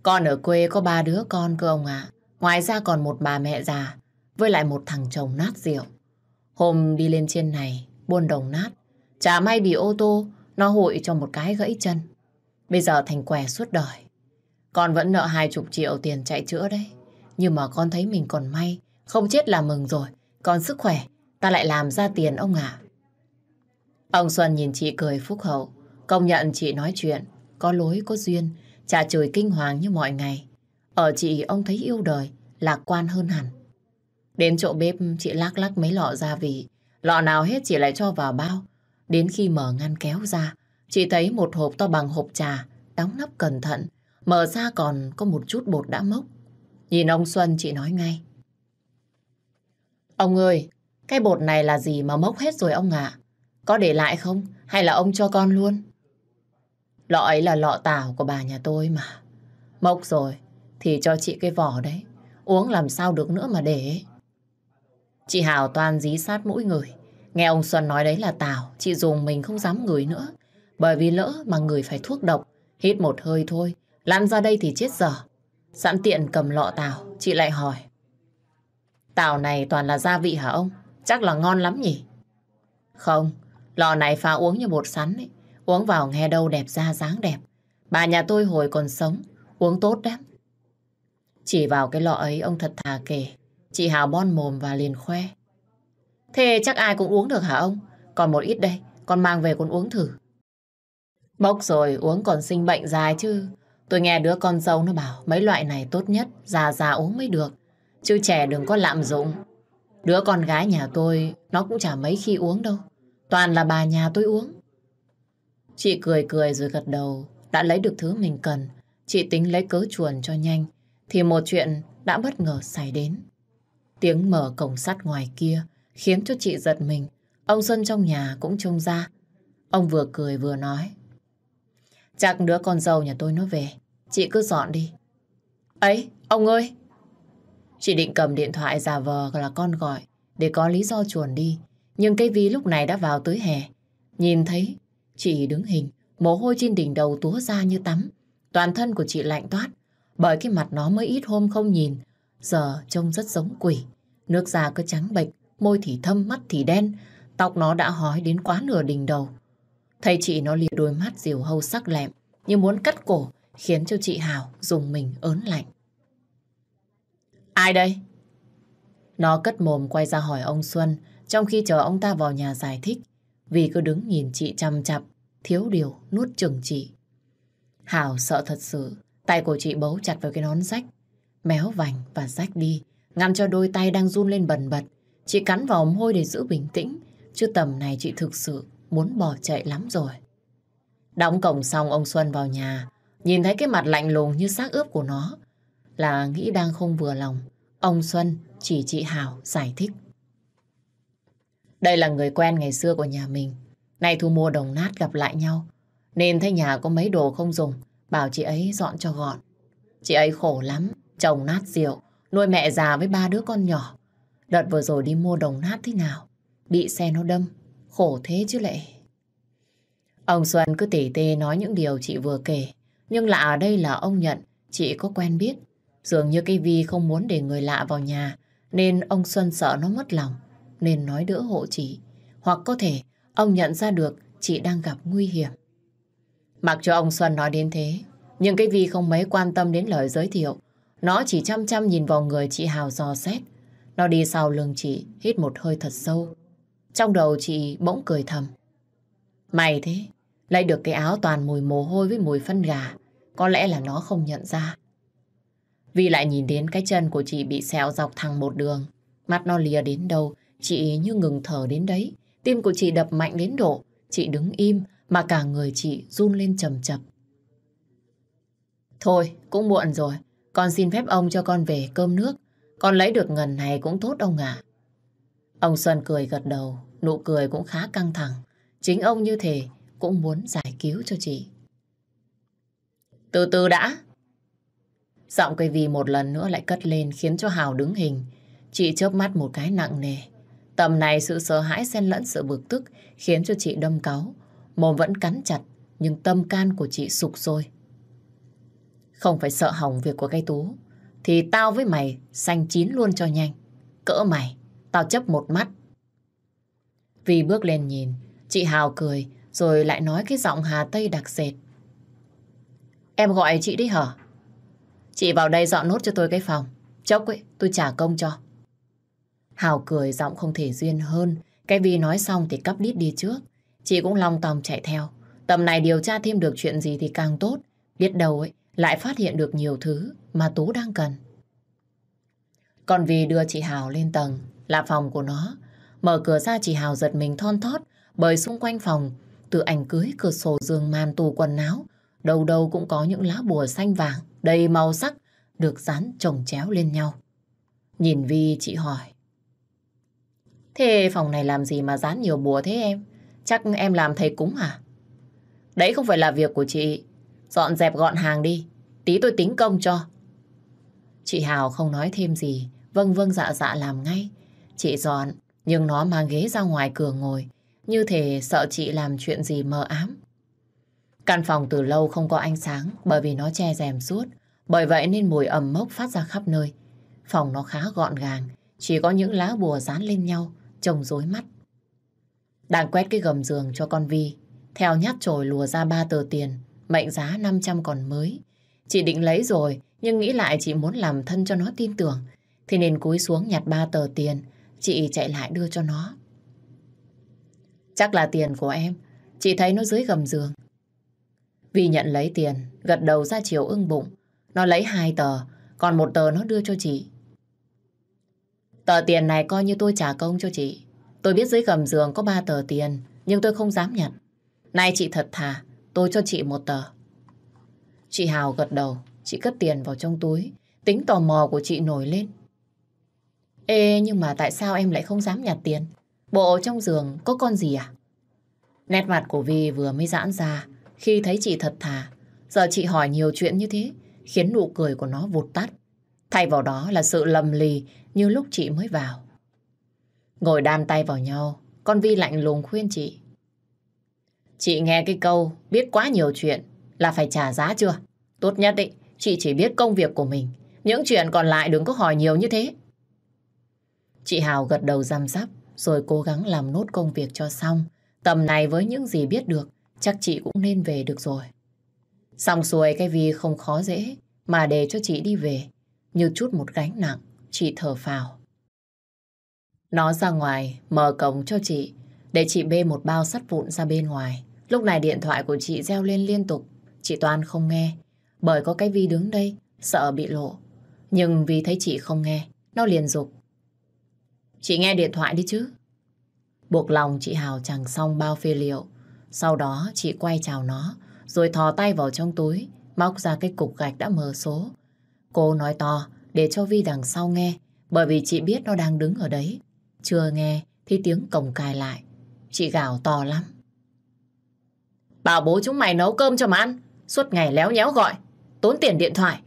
Con ở quê có ba đứa con cơ ông ạ. Ngoài ra còn một bà mẹ già, với lại một thằng chồng nát rượu. Hôm đi lên trên này, buôn đồng nát, Chả may bị ô tô, nó hội cho một cái gãy chân. Bây giờ thành què suốt đời. Con vẫn nợ hai chục triệu tiền chạy chữa đấy. Nhưng mà con thấy mình còn may, không chết là mừng rồi. Còn sức khỏe, ta lại làm ra tiền ông ạ. Ông Xuân nhìn chị cười phúc hậu, công nhận chị nói chuyện, có lối có duyên, Cha chửi kinh hoàng như mọi ngày. Ở chị ông thấy yêu đời, lạc quan hơn hẳn. Đến chỗ bếp chị lắc lắc mấy lọ gia vị. Lọ nào hết chị lại cho vào bao. Đến khi mở ngăn kéo ra, chị thấy một hộp to bằng hộp trà, đóng nắp cẩn thận. Mở ra còn có một chút bột đã mốc. Nhìn ông Xuân chị nói ngay. Ông ơi, cái bột này là gì mà mốc hết rồi ông ạ? Có để lại không? Hay là ông cho con luôn? Lọ ấy là lọ tảo của bà nhà tôi mà. Mốc rồi, thì cho chị cái vỏ đấy. Uống làm sao được nữa mà để. Chị Hào toàn dí sát mũi người. Nghe ông Xuân nói đấy là tảo, chị dùng mình không dám ngửi nữa. Bởi vì lỡ mà người phải thuốc độc, hít một hơi thôi, lăn ra đây thì chết dở. Sẵn tiện cầm lọ tảo, chị lại hỏi. Tảo này toàn là gia vị hả ông? Chắc là ngon lắm nhỉ? Không, lọ này pha uống như bột sắn ấy. Uống vào nghe đâu đẹp da dáng đẹp. Bà nhà tôi hồi còn sống, uống tốt đấy. Chỉ vào cái lọ ấy ông thật thà kể. Chị Hào bon mồm và liền khoe. Thế chắc ai cũng uống được hả ông? Còn một ít đây, con mang về con uống thử. Bốc rồi uống còn sinh bệnh dài chứ. Tôi nghe đứa con dâu nó bảo mấy loại này tốt nhất, già già uống mới được. Chứ trẻ đừng có lạm dụng. Đứa con gái nhà tôi nó cũng chả mấy khi uống đâu. Toàn là bà nhà tôi uống. Chị cười cười rồi gật đầu. Đã lấy được thứ mình cần. Chị tính lấy cớ chuồn cho nhanh. Thì một chuyện đã bất ngờ xảy đến. Tiếng mở cổng sắt ngoài kia khiến cho chị giật mình. Ông Xuân trong nhà cũng trông ra. Ông vừa cười vừa nói. Chắc đứa con dâu nhà tôi nó về. Chị cứ dọn đi. Ấy, ông ơi! Chị định cầm điện thoại giả vờ là con gọi để có lý do chuồn đi. Nhưng cái Vi lúc này đã vào tới hè. Nhìn thấy chị đứng hình, mồ hôi trên đỉnh đầu túa ra như tắm. Toàn thân của chị lạnh toát bởi cái mặt nó mới ít hôm không nhìn giờ trông rất giống quỷ. Nước da cứ trắng bệch, môi thì thâm, mắt thì đen, tóc nó đã hói đến quá nửa đỉnh đầu. Thấy chị nó lìa đôi mắt diều hâu sắc lẹm, như muốn cắt cổ, khiến cho chị Hào dùng mình ớn lạnh. Ai đây? Nó cất mồm quay ra hỏi ông Xuân, trong khi chờ ông ta vào nhà giải thích, vì cứ đứng nhìn chị chăm chặp, thiếu điều nuốt chừng chị. Hảo sợ thật sự, tay của chị bấu chặt vào cái nón rách, méo vành và rách đi, ngăn cho đôi tay đang run lên bần bật. Chị cắn vào ống hôi để giữ bình tĩnh, chứ tầm này chị thực sự muốn bỏ chạy lắm rồi. Đóng cổng xong ông Xuân vào nhà, nhìn thấy cái mặt lạnh lùng như xác ướp của nó, là nghĩ đang không vừa lòng. Ông Xuân chỉ chị Hảo giải thích. Đây là người quen ngày xưa của nhà mình. Nay thu mua đồng nát gặp lại nhau. Nên thấy nhà có mấy đồ không dùng, bảo chị ấy dọn cho gọn. Chị ấy khổ lắm, chồng nát rượu, nuôi mẹ già với ba đứa con nhỏ. Đợt vừa rồi đi mua đồng nát thế nào? Bị xe nó đâm, khổ thế chứ lệ. Ông Xuân cứ tỉ tê nói những điều chị vừa kể. Nhưng lạ ở đây là ông nhận chị có quen biết. Dường như cái Vi không muốn để người lạ vào nhà, nên ông Xuân sợ nó mất lòng, nên nói đỡ hộ chị. Hoặc có thể ông nhận ra được chị đang gặp nguy hiểm. Mặc cho ông Xuân nói đến thế, nhưng cái Vi không mấy quan tâm đến lời giới thiệu. Nó chỉ chăm chăm nhìn vào người chị Hào dò xét. Nó đi sau lưng chị, hít một hơi thật sâu. Trong đầu chị bỗng cười thầm. Mày thế, lấy được cái áo toàn mùi mồ hôi với mùi phân gà. Có lẽ là nó không nhận ra. Vi lại nhìn đến cái chân của chị bị sẹo dọc thẳng một đường. Mắt nó lìa đến đâu, chị như ngừng thở đến đấy. Tim của chị đập mạnh đến độ, chị đứng im mà cả người chị run lên chầm chập. Thôi, cũng muộn rồi. Con xin phép ông cho con về cơm nước. Con lấy được ngần này cũng tốt ông ạ. Ông Xuân cười gật đầu, nụ cười cũng khá căng thẳng. Chính ông như thế cũng muốn giải cứu cho chị. Từ từ đã. Giọng cây vì một lần nữa lại cất lên khiến cho Hào đứng hình. Chị chớp mắt một cái nặng nề. Tầm này sự sợ hãi xen lẫn sự bực tức khiến cho chị đâm cáu. Mồm vẫn cắn chặt nhưng tâm can của chị sụp sôi. Không phải sợ hỏng việc của cây tú thì tao với mày xanh chín luôn cho nhanh. Cỡ mày, tao chấp một mắt. Vì bước lên nhìn, chị Hào cười rồi lại nói cái giọng Hà Tây đặc sệt. Em gọi chị đi hả? Chị vào đây dọn nốt cho tôi cái phòng. Chốc ấy, tôi trả công cho. Hào cười giọng không thể duyên hơn. Cái vì nói xong thì cắp đít đi trước. Chị cũng long tòng chạy theo. Tầm này điều tra thêm được chuyện gì thì càng tốt. Biết đâu ấy, lại phát hiện được nhiều thứ mà Tú đang cần. Còn vì đưa chị Hào lên tầng, là phòng của nó. Mở cửa ra chị Hào giật mình thon thót, bởi xung quanh phòng, từ ảnh cưới, cửa sổ giường màn tủ quần áo, đầu đầu cũng có những lá bùa xanh vàng, đầy màu sắc, được dán chồng chéo lên nhau. Nhìn Vi chị hỏi. Thế phòng này làm gì mà dán nhiều bùa thế em? Chắc em làm thầy cúng à? Đấy không phải là việc của chị. Dọn dẹp gọn hàng đi. Tí tôi tính công cho. Chị Hào không nói thêm gì. Vâng vâng dạ dạ làm ngay. Chị dọn, nhưng nó mang ghế ra ngoài cửa ngồi. Như thể sợ chị làm chuyện gì mờ ám. Căn phòng từ lâu không có ánh sáng bởi vì nó che rèm suốt. Bởi vậy nên mùi ẩm mốc phát ra khắp nơi. Phòng nó khá gọn gàng, chỉ có những lá bùa dán lên nhau, trông rối mắt. Đang quét cái gầm giường cho con Vi, theo nhát trồi lùa ra ba tờ tiền, mệnh giá 500 còn mới. Chị định lấy rồi, nhưng nghĩ lại chị muốn làm thân cho nó tin tưởng, thì nên cúi xuống nhặt ba tờ tiền, chị chạy lại đưa cho nó. Chắc là tiền của em, chị thấy nó dưới gầm giường. Vi nhận lấy tiền, gật đầu ra chiều ưng bụng. Nó lấy hai tờ, còn một tờ nó đưa cho chị. Tờ tiền này coi như tôi trả công cho chị. Tôi biết dưới gầm giường có ba tờ tiền, nhưng tôi không dám nhận. Nay chị thật thà, tôi cho chị một tờ. Chị Hào gật đầu, chị cất tiền vào trong túi. Tính tò mò của chị nổi lên. Ê, nhưng mà tại sao em lại không dám nhặt tiền? Bộ trong giường có con gì à? Nét mặt của Vi vừa mới giãn ra khi thấy chị thật thà. Giờ chị hỏi nhiều chuyện như thế, khiến nụ cười của nó vụt tắt. Thay vào đó là sự lầm lì như lúc chị mới vào. Ngồi đan tay vào nhau, con Vi lạnh lùng khuyên chị. Chị nghe cái câu biết quá nhiều chuyện là phải trả giá chưa? Tốt nhất ý, chị chỉ biết công việc của mình. Những chuyện còn lại đừng có hỏi nhiều như thế. Chị Hào gật đầu răm rắp rồi cố gắng làm nốt công việc cho xong. Tầm này với những gì biết được, chắc chị cũng nên về được rồi. Xong xuôi cái Vi không khó dễ mà để cho chị đi về. Như chút một gánh nặng, chị thở phào. Nó ra ngoài, mở cổng cho chị, để chị bê một bao sắt vụn ra bên ngoài. Lúc này điện thoại của chị reo lên liên tục, chị Toàn không nghe, bởi có cái Vi đứng đây, sợ bị lộ. Nhưng vì thấy chị không nghe, nó liền dục. Chị nghe điện thoại đi chứ. Buộc lòng chị Hào chẳng xong bao phê liệu. Sau đó chị quay chào nó, rồi thò tay vào trong túi, móc ra cái cục gạch đã mờ số. Cô nói to để cho Vi đằng sau nghe, bởi vì chị biết nó đang đứng ở đấy. Chưa nghe thì tiếng cổng cài lại. Chị gào to lắm. Bảo bố chúng mày nấu cơm cho mà ăn. Suốt ngày léo nhéo gọi. Tốn tiền điện thoại.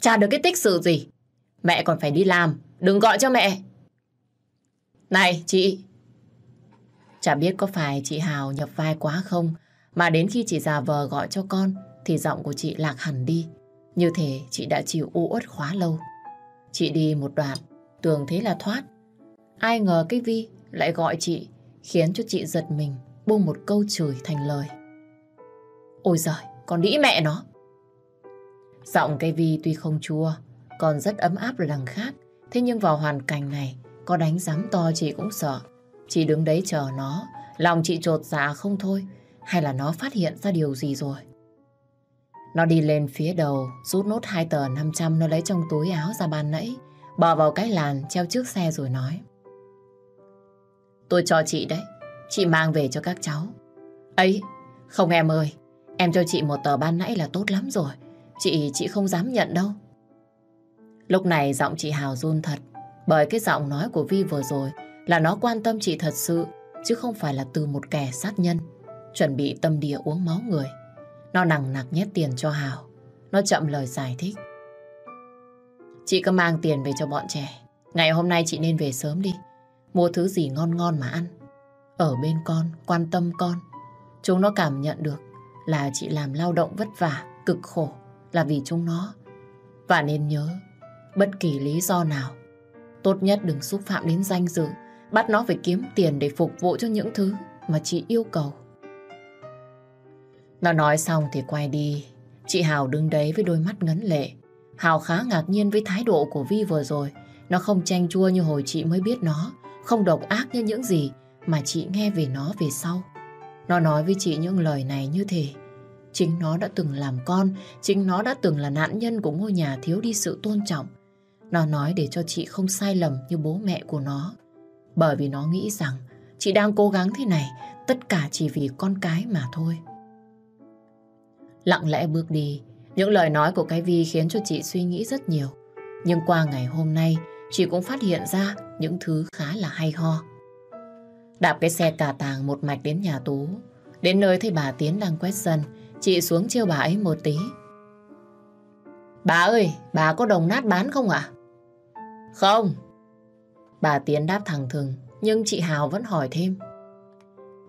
Chả được cái tích sự gì. Mẹ còn phải đi làm. Đừng gọi cho mẹ. Này chị. Chả biết có phải chị Hào nhập vai quá không. Mà đến khi chị già vờ gọi cho con thì giọng của chị lạc hẳn đi. Như thế chị đã chịu u uất khóa lâu. Chị đi một đoạn, tưởng thế là thoát. Ai ngờ cái Vi lại gọi chị, khiến cho chị giật mình, buông một câu chửi thành lời. Ôi giời, con đĩ mẹ nó. Giọng cái Vi tuy không chua, còn rất ấm áp là đằng khác. Thế nhưng vào hoàn cảnh này, có đánh giám to chị cũng sợ. Chị đứng đấy chờ nó, lòng chị trột dạ không thôi, hay là nó phát hiện ra điều gì rồi. Nó đi lên phía đầu, rút nốt hai tờ 500 nó lấy trong túi áo ra ban nãy, bỏ vào cái làn treo trước xe rồi nói. Tôi cho chị đấy, chị mang về cho các cháu. ấy không em ơi, em cho chị một tờ ban nãy là tốt lắm rồi. Chị, chị không dám nhận đâu. Lúc này giọng chị Hào run thật, bởi cái giọng nói của Vi vừa rồi là nó quan tâm chị thật sự, chứ không phải là từ một kẻ sát nhân, chuẩn bị tâm địa uống máu người. Nó nặng nặc nhét tiền cho Hào. Nó chậm lời giải thích. Chị cứ mang tiền về cho bọn trẻ. Ngày hôm nay chị nên về sớm đi. Mua thứ gì ngon ngon mà ăn. Ở bên con, quan tâm con. Chúng nó cảm nhận được là chị làm lao động vất vả, cực khổ là vì chúng nó. Và nên nhớ, bất kỳ lý do nào, tốt nhất đừng xúc phạm đến danh dự, bắt nó phải kiếm tiền để phục vụ cho những thứ mà chị yêu cầu. Nó nói xong thì quay đi. Chị Hào đứng đấy với đôi mắt ngấn lệ. Hào khá ngạc nhiên với thái độ của Vi vừa rồi. Nó không chanh chua như hồi chị mới biết nó. Không độc ác như những gì mà chị nghe về nó về sau. Nó nói với chị những lời này như thế. Chính nó đã từng làm con, chính nó đã từng là nạn nhân của ngôi nhà thiếu đi sự tôn trọng. Nó nói để cho chị không sai lầm như bố mẹ của nó. Bởi vì nó nghĩ rằng chị đang cố gắng thế này tất cả chỉ vì con cái mà thôi. Lặng lẽ bước đi, những lời nói của cái Vi khiến cho chị suy nghĩ rất nhiều. Nhưng qua ngày hôm nay, chị cũng phát hiện ra những thứ khá là hay ho. Đạp cái xe cà tàng một mạch đến nhà Tú. Đến nơi thấy bà Tiến đang quét sân, chị xuống chiêu bà ấy một tí. Bà ơi, bà có đồng nát bán không ạ? Không. Bà Tiến đáp thẳng thừng, nhưng chị Hào vẫn hỏi thêm.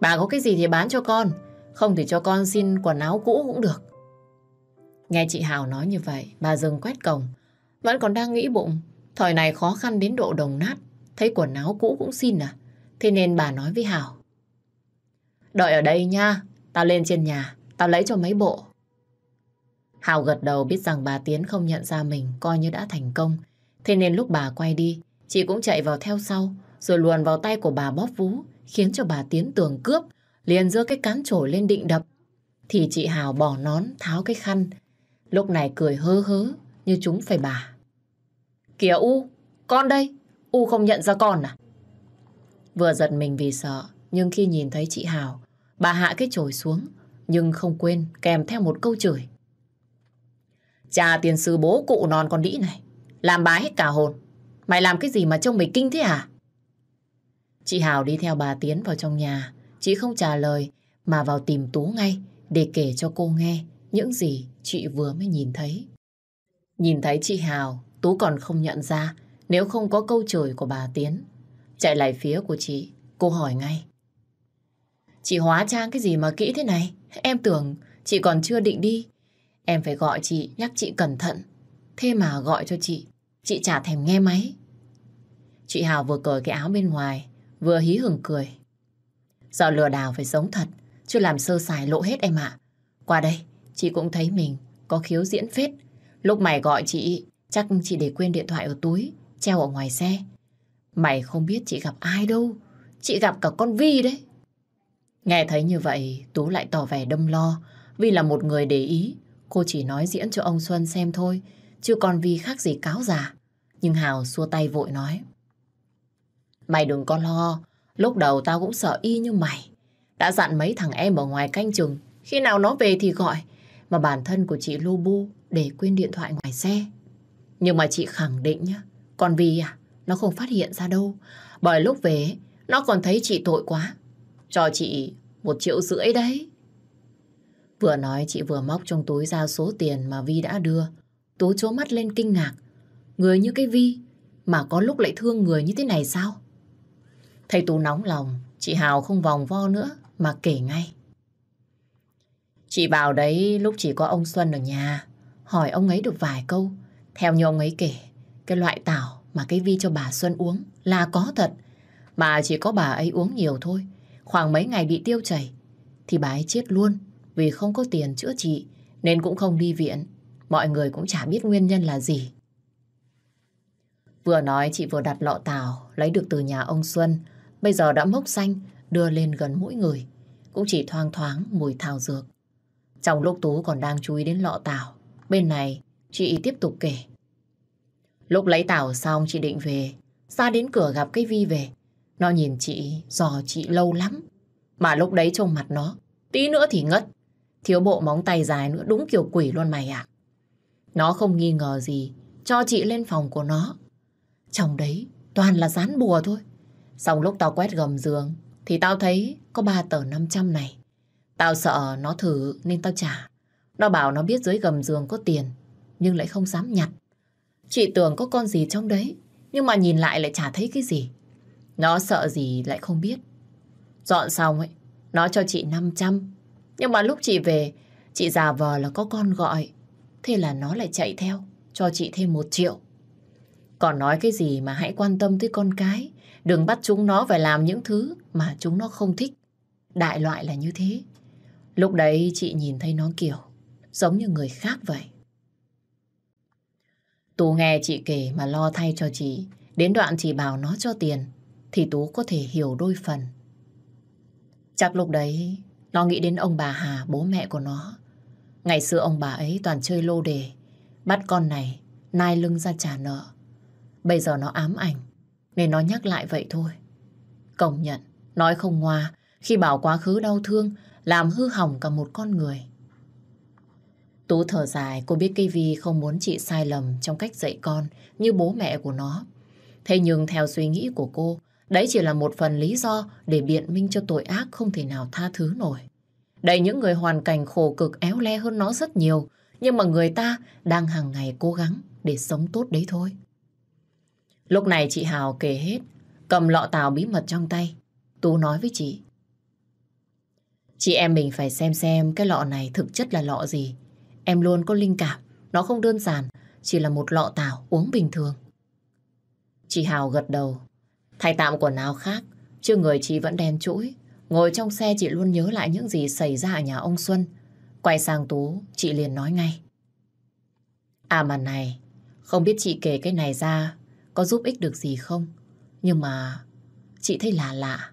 Bà có cái gì thì bán cho con, không thì cho con xin quần áo cũ cũng được. Nghe chị Hào nói như vậy, bà dừng quét cổng. Vẫn còn đang nghĩ bụng, thời này khó khăn đến độ đồng nát, thấy quần áo cũ cũng xin à. Thế nên bà nói với Hào. Đợi ở đây nha, tao lên trên nhà, tao lấy cho mấy bộ. Hào gật đầu biết rằng bà Tiến không nhận ra mình coi như đã thành công. Thế nên lúc bà quay đi, chị cũng chạy vào theo sau, rồi luồn vào tay của bà bóp vú, khiến cho bà Tiến tưởng cướp, liền giơ cái cán trổi lên định đập. Thì chị Hào bỏ nón, tháo cái khăn, lúc này cười hớ hớ như chúng phải bà. Kìa U, con đây, U không nhận ra con à? Vừa giật mình vì sợ, nhưng khi nhìn thấy chị Hào, bà hạ cái chổi xuống, nhưng không quên kèm theo một câu chửi. Cha tiền sư bố cụ non con đĩ này, làm bá hết cả hồn. Mày làm cái gì mà trông mày kinh thế hả? Chị Hào đi theo bà Tiến vào trong nhà, chị không trả lời mà vào tìm Tú ngay để kể cho cô nghe những gì chị vừa mới nhìn thấy. Nhìn thấy chị Hào, Tú còn không nhận ra nếu không có câu chửi của bà Tiến. Chạy lại phía của chị, cô hỏi ngay. Chị hóa trang cái gì mà kỹ thế này? Em tưởng chị còn chưa định đi. Em phải gọi chị, nhắc chị cẩn thận. Thế mà gọi cho chị, chị chả thèm nghe máy. Chị Hào vừa cởi cái áo bên ngoài, vừa hí hửng cười. Sợ lừa đảo phải sống thật, chứ làm sơ sài lộ hết em ạ. Qua đây, chị cũng thấy mình có khiếu diễn phết. Lúc mày gọi chị, chắc chị để quên điện thoại ở túi, treo ở ngoài xe. Mày không biết chị gặp ai đâu. Chị gặp cả con Vi đấy. Nghe thấy như vậy, Tú lại tỏ vẻ đâm lo. Vi là một người để ý, cô chỉ nói diễn cho ông Xuân xem thôi, chứ còn Vi khác gì cáo già. Nhưng Hào xua tay vội nói. Mày đừng có lo, lúc đầu tao cũng sợ y như mày. Đã dặn mấy thằng em ở ngoài canh chừng, khi nào nó về thì gọi. Mà bản thân của chị Lu Bu để quên điện thoại ngoài xe. Nhưng mà chị khẳng định nhá, còn vì à, nó không phát hiện ra đâu. Bởi lúc về, nó còn thấy chị tội quá. Cho chị một triệu rưỡi đấy. Vừa nói chị vừa móc trong túi ra số tiền mà Vi đã đưa. Tú chố mắt lên kinh ngạc. Người như cái Vi mà có lúc lại thương người như thế này sao? Thầy Tú nóng lòng, chị Hào không vòng vo nữa mà kể ngay. Chị vào đấy lúc chỉ có ông Xuân ở nhà, hỏi ông ấy được vài câu. Theo như ông ấy kể, cái loại tảo mà cái vi cho bà Xuân uống là có thật. Mà chỉ có bà ấy uống nhiều thôi. Khoảng mấy ngày bị tiêu chảy, thì bà ấy chết luôn vì không có tiền chữa trị nên cũng không đi viện. Mọi người cũng chả biết nguyên nhân là gì. Vừa nói chị vừa đặt lọ tảo lấy được từ nhà ông Xuân. Bây giờ đã mốc xanh đưa lên gần mỗi người. Cũng chỉ thoang thoáng mùi thảo dược. Trong lúc Tú còn đang chú ý đến lọ tảo, bên này chị tiếp tục kể. Lúc lấy tảo xong chị định về, ra đến cửa gặp cái Vi về. Nó nhìn chị, dò chị lâu lắm. Mà lúc đấy trông mặt nó, tí nữa thì ngất. Thiếu bộ móng tay dài nữa, đúng kiểu quỷ luôn mày ạ. Nó không nghi ngờ gì, cho chị lên phòng của nó. Trong đấy toàn là dán bùa thôi. Xong lúc tao quét gầm giường, thì tao thấy có ba tờ 500 này. Tao sợ nó thử nên tao trả. Nó bảo nó biết dưới gầm giường có tiền, nhưng lại không dám nhặt. Chị tưởng có con gì trong đấy, nhưng mà nhìn lại lại chả thấy cái gì. Nó sợ gì lại không biết. Dọn xong ấy, nó cho chị 500. Nhưng mà lúc chị về, chị già vờ là có con gọi. Thế là nó lại chạy theo, cho chị thêm một triệu. Còn nói cái gì mà hãy quan tâm tới con cái. Đừng bắt chúng nó phải làm những thứ mà chúng nó không thích. Đại loại là như thế. Lúc đấy chị nhìn thấy nó kiểu giống như người khác vậy. Tú nghe chị kể mà lo thay cho chị. Đến đoạn chị bảo nó cho tiền thì Tú có thể hiểu đôi phần. Chắc lúc đấy nó nghĩ đến ông bà Hà, bố mẹ của nó. Ngày xưa ông bà ấy toàn chơi lô đề, bắt con này nai lưng ra trả nợ. Bây giờ nó ám ảnh, nên nó nhắc lại vậy thôi. Công nhận, nói không ngoa, khi bảo quá khứ đau thương, làm hư hỏng cả một con người. Tú thở dài, cô biết cây Vi không muốn chị sai lầm trong cách dạy con như bố mẹ của nó. Thế nhưng theo suy nghĩ của cô, đấy chỉ là một phần lý do để biện minh cho tội ác không thể nào tha thứ nổi. Đây những người hoàn cảnh khổ cực éo le hơn nó rất nhiều, nhưng mà người ta đang hàng ngày cố gắng để sống tốt đấy thôi. Lúc này chị Hào kể hết, cầm lọ tàu bí mật trong tay. Tú nói với chị. Chị em mình phải xem xem cái lọ này thực chất là lọ gì. Em luôn có linh cảm, nó không đơn giản, chỉ là một lọ tảo uống bình thường. Chị Hào gật đầu. Thay tạm quần áo khác, chứ người chị vẫn đen chuỗi. Ngồi trong xe chị luôn nhớ lại những gì xảy ra ở nhà ông Xuân. Quay sang Tú, chị liền nói ngay. À mà này, không biết chị kể cái này ra có giúp ích được gì không? Nhưng mà chị thấy lạ lạ.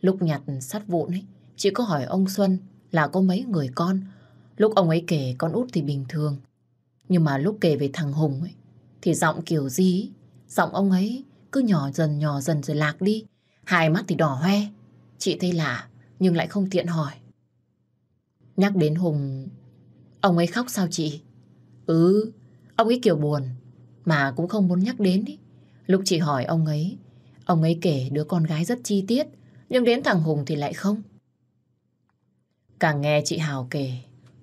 Lúc nhặt sắt vụn ấy, chị có hỏi ông Xuân là có mấy người con. Lúc ông ấy kể con út thì bình thường. Nhưng mà lúc kể về thằng Hùng ấy, thì giọng kiểu gì Giọng ông ấy cứ nhỏ dần nhỏ dần rồi lạc đi. Hai mắt thì đỏ hoe. Chị thấy lạ, nhưng lại không tiện hỏi. Nhắc đến Hùng, ông ấy khóc sao chị? Ừ, ông ấy kiểu buồn, mà cũng không muốn nhắc đến. Ý. Lúc chị hỏi ông ấy, ông ấy kể đứa con gái rất chi tiết, nhưng đến thằng Hùng thì lại không. Càng nghe chị Hào kể,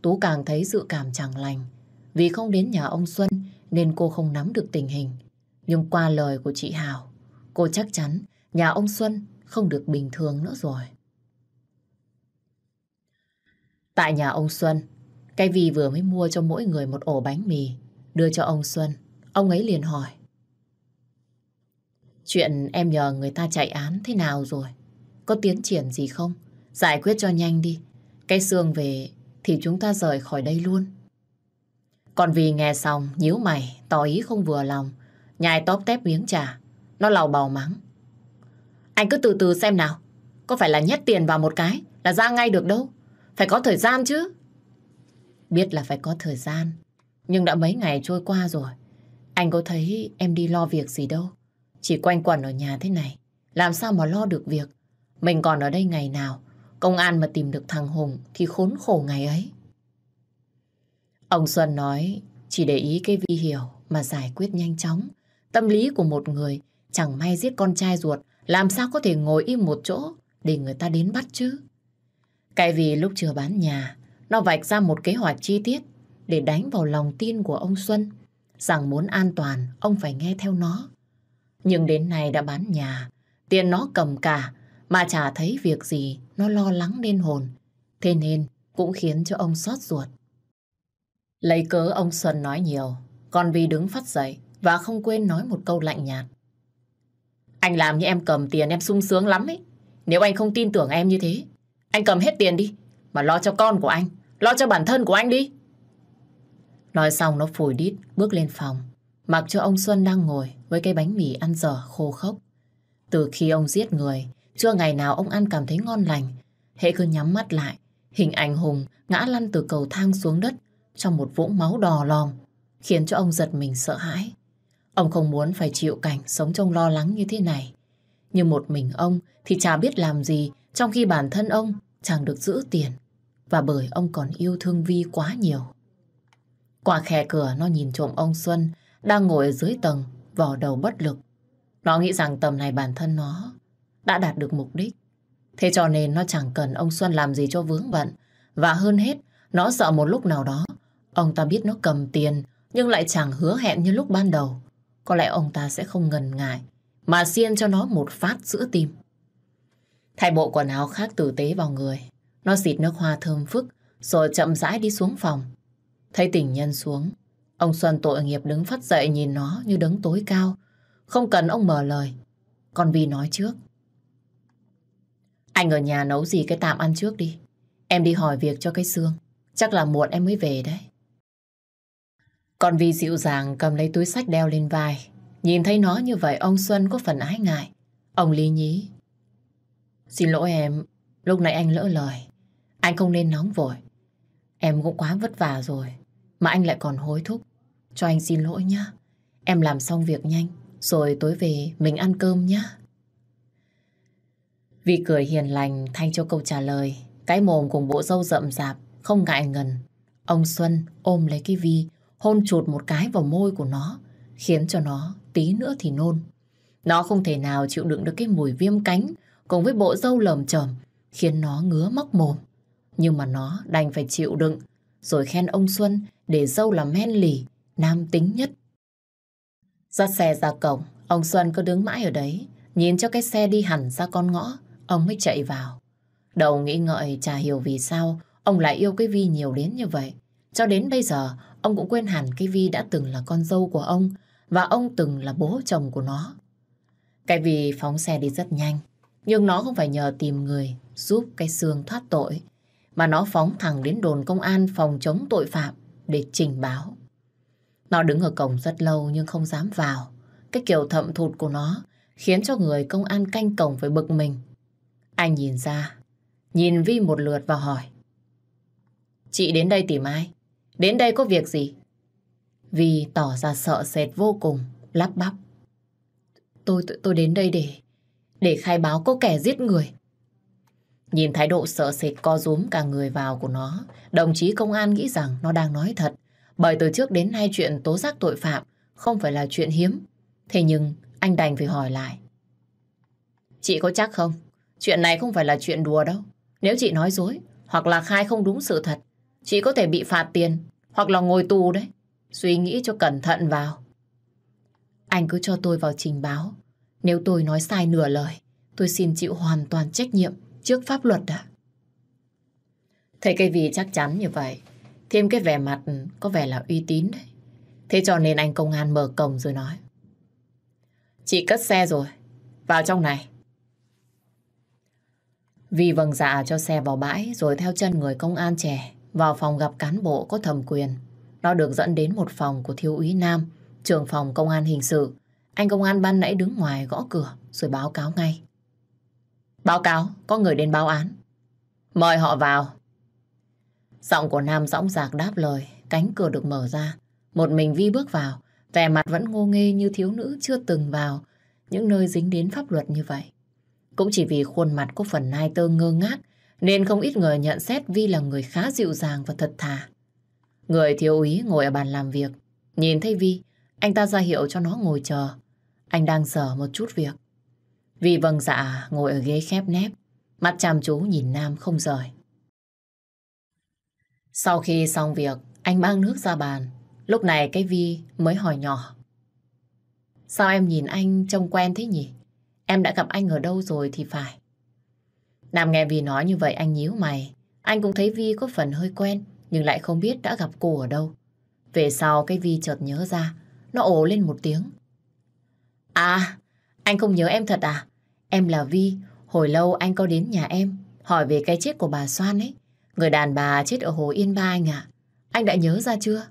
Tú càng thấy dự cảm chẳng lành. Vì không đến nhà ông Xuân nên cô không nắm được tình hình. Nhưng qua lời của chị Hào, cô chắc chắn nhà ông Xuân không được bình thường nữa rồi. Tại nhà ông Xuân, cái vì vừa mới mua cho mỗi người một ổ bánh mì, đưa cho ông Xuân. Ông ấy liền hỏi. Chuyện em nhờ người ta chạy án thế nào rồi? Có tiến triển gì không? Giải quyết cho nhanh đi. Cái xương về thì chúng ta rời khỏi đây luôn. Còn vì nghe xong, nhíu mày, tỏ ý không vừa lòng, nhai tóp tép miếng trà. Nó lầu bầu mắng. Anh cứ từ từ xem nào. Có phải là nhét tiền vào một cái là ra ngay được đâu. Phải có thời gian chứ. Biết là phải có thời gian. Nhưng đã mấy ngày trôi qua rồi. Anh có thấy em đi lo việc gì đâu. Chỉ quanh quẩn ở nhà thế này. Làm sao mà lo được việc. Mình còn ở đây ngày nào. Công an mà tìm được thằng Hùng thì khốn khổ ngày ấy. Ông Xuân nói, chỉ để ý cái vi hiểu mà giải quyết nhanh chóng. Tâm lý của một người chẳng may giết con trai ruột, làm sao có thể ngồi im một chỗ để người ta đến bắt chứ. Cái vì lúc chưa bán nhà, nó vạch ra một kế hoạch chi tiết để đánh vào lòng tin của ông Xuân, rằng muốn an toàn, ông phải nghe theo nó. Nhưng đến nay đã bán nhà, tiền nó cầm cả, mà chả thấy việc gì nó lo lắng lên hồn. Thế nên cũng khiến cho ông xót ruột. Lấy cớ ông Xuân nói nhiều, còn vì đứng phát dậy và không quên nói một câu lạnh nhạt. Anh làm như em cầm tiền em sung sướng lắm ấy. Nếu anh không tin tưởng em như thế, anh cầm hết tiền đi, mà lo cho con của anh, lo cho bản thân của anh đi. Nói xong nó phủi đít, bước lên phòng, mặc cho ông Xuân đang ngồi với cái bánh mì ăn dở khô khốc. Từ khi ông giết người, chưa ngày nào ông ăn cảm thấy ngon lành. Hệ cứ nhắm mắt lại, hình ảnh Hùng ngã lăn từ cầu thang xuống đất trong một vũng máu đỏ lòm, khiến cho ông giật mình sợ hãi. Ông không muốn phải chịu cảnh sống trong lo lắng như thế này. Nhưng một mình ông thì chả biết làm gì trong khi bản thân ông chẳng được giữ tiền và bởi ông còn yêu thương Vi quá nhiều. Qua khe cửa nó nhìn trộm ông Xuân đang ngồi ở dưới tầng vò đầu bất lực. Nó nghĩ rằng tầm này bản thân nó đã đạt được mục đích. Thế cho nên nó chẳng cần ông Xuân làm gì cho vướng bận. Và hơn hết, nó sợ một lúc nào đó ông ta biết nó cầm tiền nhưng lại chẳng hứa hẹn như lúc ban đầu. Có lẽ ông ta sẽ không ngần ngại mà xiên cho nó một phát giữa tim. Thay bộ quần áo khác tử tế vào người. Nó xịt nước hoa thơm phức rồi chậm rãi đi xuống phòng. Thấy tình nhân xuống, ông Xuân tội nghiệp đứng phát dậy nhìn nó như đứng tối cao. Không cần ông mở lời. Còn vì nói trước. Anh ở nhà nấu gì cái tạm ăn trước đi. Em đi hỏi việc cho cái xương. Chắc là muộn em mới về đấy. Còn Vi dịu dàng cầm lấy túi sách đeo lên vai. Nhìn thấy nó như vậy ông Xuân có phần ái ngại. Ông lý nhí. Xin lỗi em, lúc nãy anh lỡ lời. Anh không nên nóng vội. Em cũng quá vất vả rồi. Mà anh lại còn hối thúc. Cho anh xin lỗi nhá. Em làm xong việc nhanh. Rồi tối về mình ăn cơm nhá. Vi cười hiền lành thay cho câu trả lời. Cái mồm cùng bộ râu rậm rạp, không ngại ngần. Ông Xuân ôm lấy cái Vi, hôn chụt một cái vào môi của nó, khiến cho nó tí nữa thì nôn. Nó không thể nào chịu đựng được cái mùi viêm cánh cùng với bộ râu lởm chởm khiến nó ngứa móc mồm. Nhưng mà nó đành phải chịu đựng rồi khen ông Xuân để dâu là men lì, nam tính nhất. ra xe ra cổng, ông Xuân cứ đứng mãi ở đấy, nhìn cho cái xe đi hẳn ra con ngõ, ông mới chạy vào. Đầu nghĩ ngợi chả hiểu vì sao ông lại yêu cái Vi nhiều đến như vậy. Cho đến bây giờ, ông cũng quên hẳn cái Vi đã từng là con dâu của ông và ông từng là bố chồng của nó. Cái Vi phóng xe đi rất nhanh, nhưng nó không phải nhờ tìm người giúp cái xương thoát tội, mà nó phóng thẳng đến đồn công an phòng chống tội phạm để trình báo. Nó đứng ở cổng rất lâu nhưng không dám vào. Cái kiểu thậm thụt của nó khiến cho người công an canh cổng phải bực mình. Anh nhìn ra, nhìn Vi một lượt và hỏi. Chị đến đây tìm ai? Đến đây có việc gì? Vi tỏ ra sợ sệt vô cùng, lắp bắp. Tôi, tôi, tôi đến đây để, để khai báo có kẻ giết người. Nhìn thái độ sợ sệt co rúm cả người vào của nó, đồng chí công an nghĩ rằng nó đang nói thật. Bởi từ trước đến nay chuyện tố giác tội phạm không phải là chuyện hiếm. Thế nhưng anh đành phải hỏi lại. Chị có chắc không? Chuyện này không phải là chuyện đùa đâu. Nếu chị nói dối hoặc là khai không đúng sự thật, chị có thể bị phạt tiền hoặc là ngồi tù đấy. Suy nghĩ cho cẩn thận vào. Anh cứ cho tôi vào trình báo. Nếu tôi nói sai nửa lời, tôi xin chịu hoàn toàn trách nhiệm trước pháp luật ạ. Thấy cái vì chắc chắn như vậy, thêm cái vẻ mặt ừ, có vẻ là uy tín đấy. Thế cho nên anh công an mở cổng rồi nói. Chị cất xe rồi, vào trong này. Vì vâng dạ cho xe vào bãi rồi theo chân người công an trẻ vào phòng gặp cán bộ có thẩm quyền. Nó được dẫn đến một phòng của thiếu úy Nam, trưởng phòng công an hình sự. Anh công an ban nãy đứng ngoài gõ cửa rồi báo cáo ngay. Báo cáo, có người đến báo án. Mời họ vào. Giọng của Nam dõng dạc đáp lời, cánh cửa được mở ra. Một mình Vi bước vào, vẻ mặt vẫn ngô nghê như thiếu nữ chưa từng vào những nơi dính đến pháp luật như vậy. Cũng chỉ vì khuôn mặt có phần nai tơ ngơ ngác nên không ít người nhận xét Vi là người khá dịu dàng và thật thà. Người thiếu úy ngồi ở bàn làm việc. Nhìn thấy Vi, anh ta ra hiệu cho nó ngồi chờ. Anh đang dở một chút việc. Vi vâng dạ ngồi ở ghế khép nép, mắt chăm chú nhìn Nam không rời. Sau khi xong việc, anh mang nước ra bàn. Lúc này cái Vi mới hỏi nhỏ. Sao em nhìn anh trông quen thế nhỉ? Em đã gặp anh ở đâu rồi thì phải. Nam nghe Vi nói như vậy anh nhíu mày. Anh cũng thấy Vi có phần hơi quen, nhưng lại không biết đã gặp cô ở đâu. Về sau cái Vi chợt nhớ ra, nó ồ lên một tiếng. À, anh không nhớ em thật à? Em là Vi, hồi lâu anh có đến nhà em, hỏi về cái chết của bà Soan ấy. Người đàn bà chết ở Hồ Yên Ba anh ạ. Anh đã nhớ ra chưa?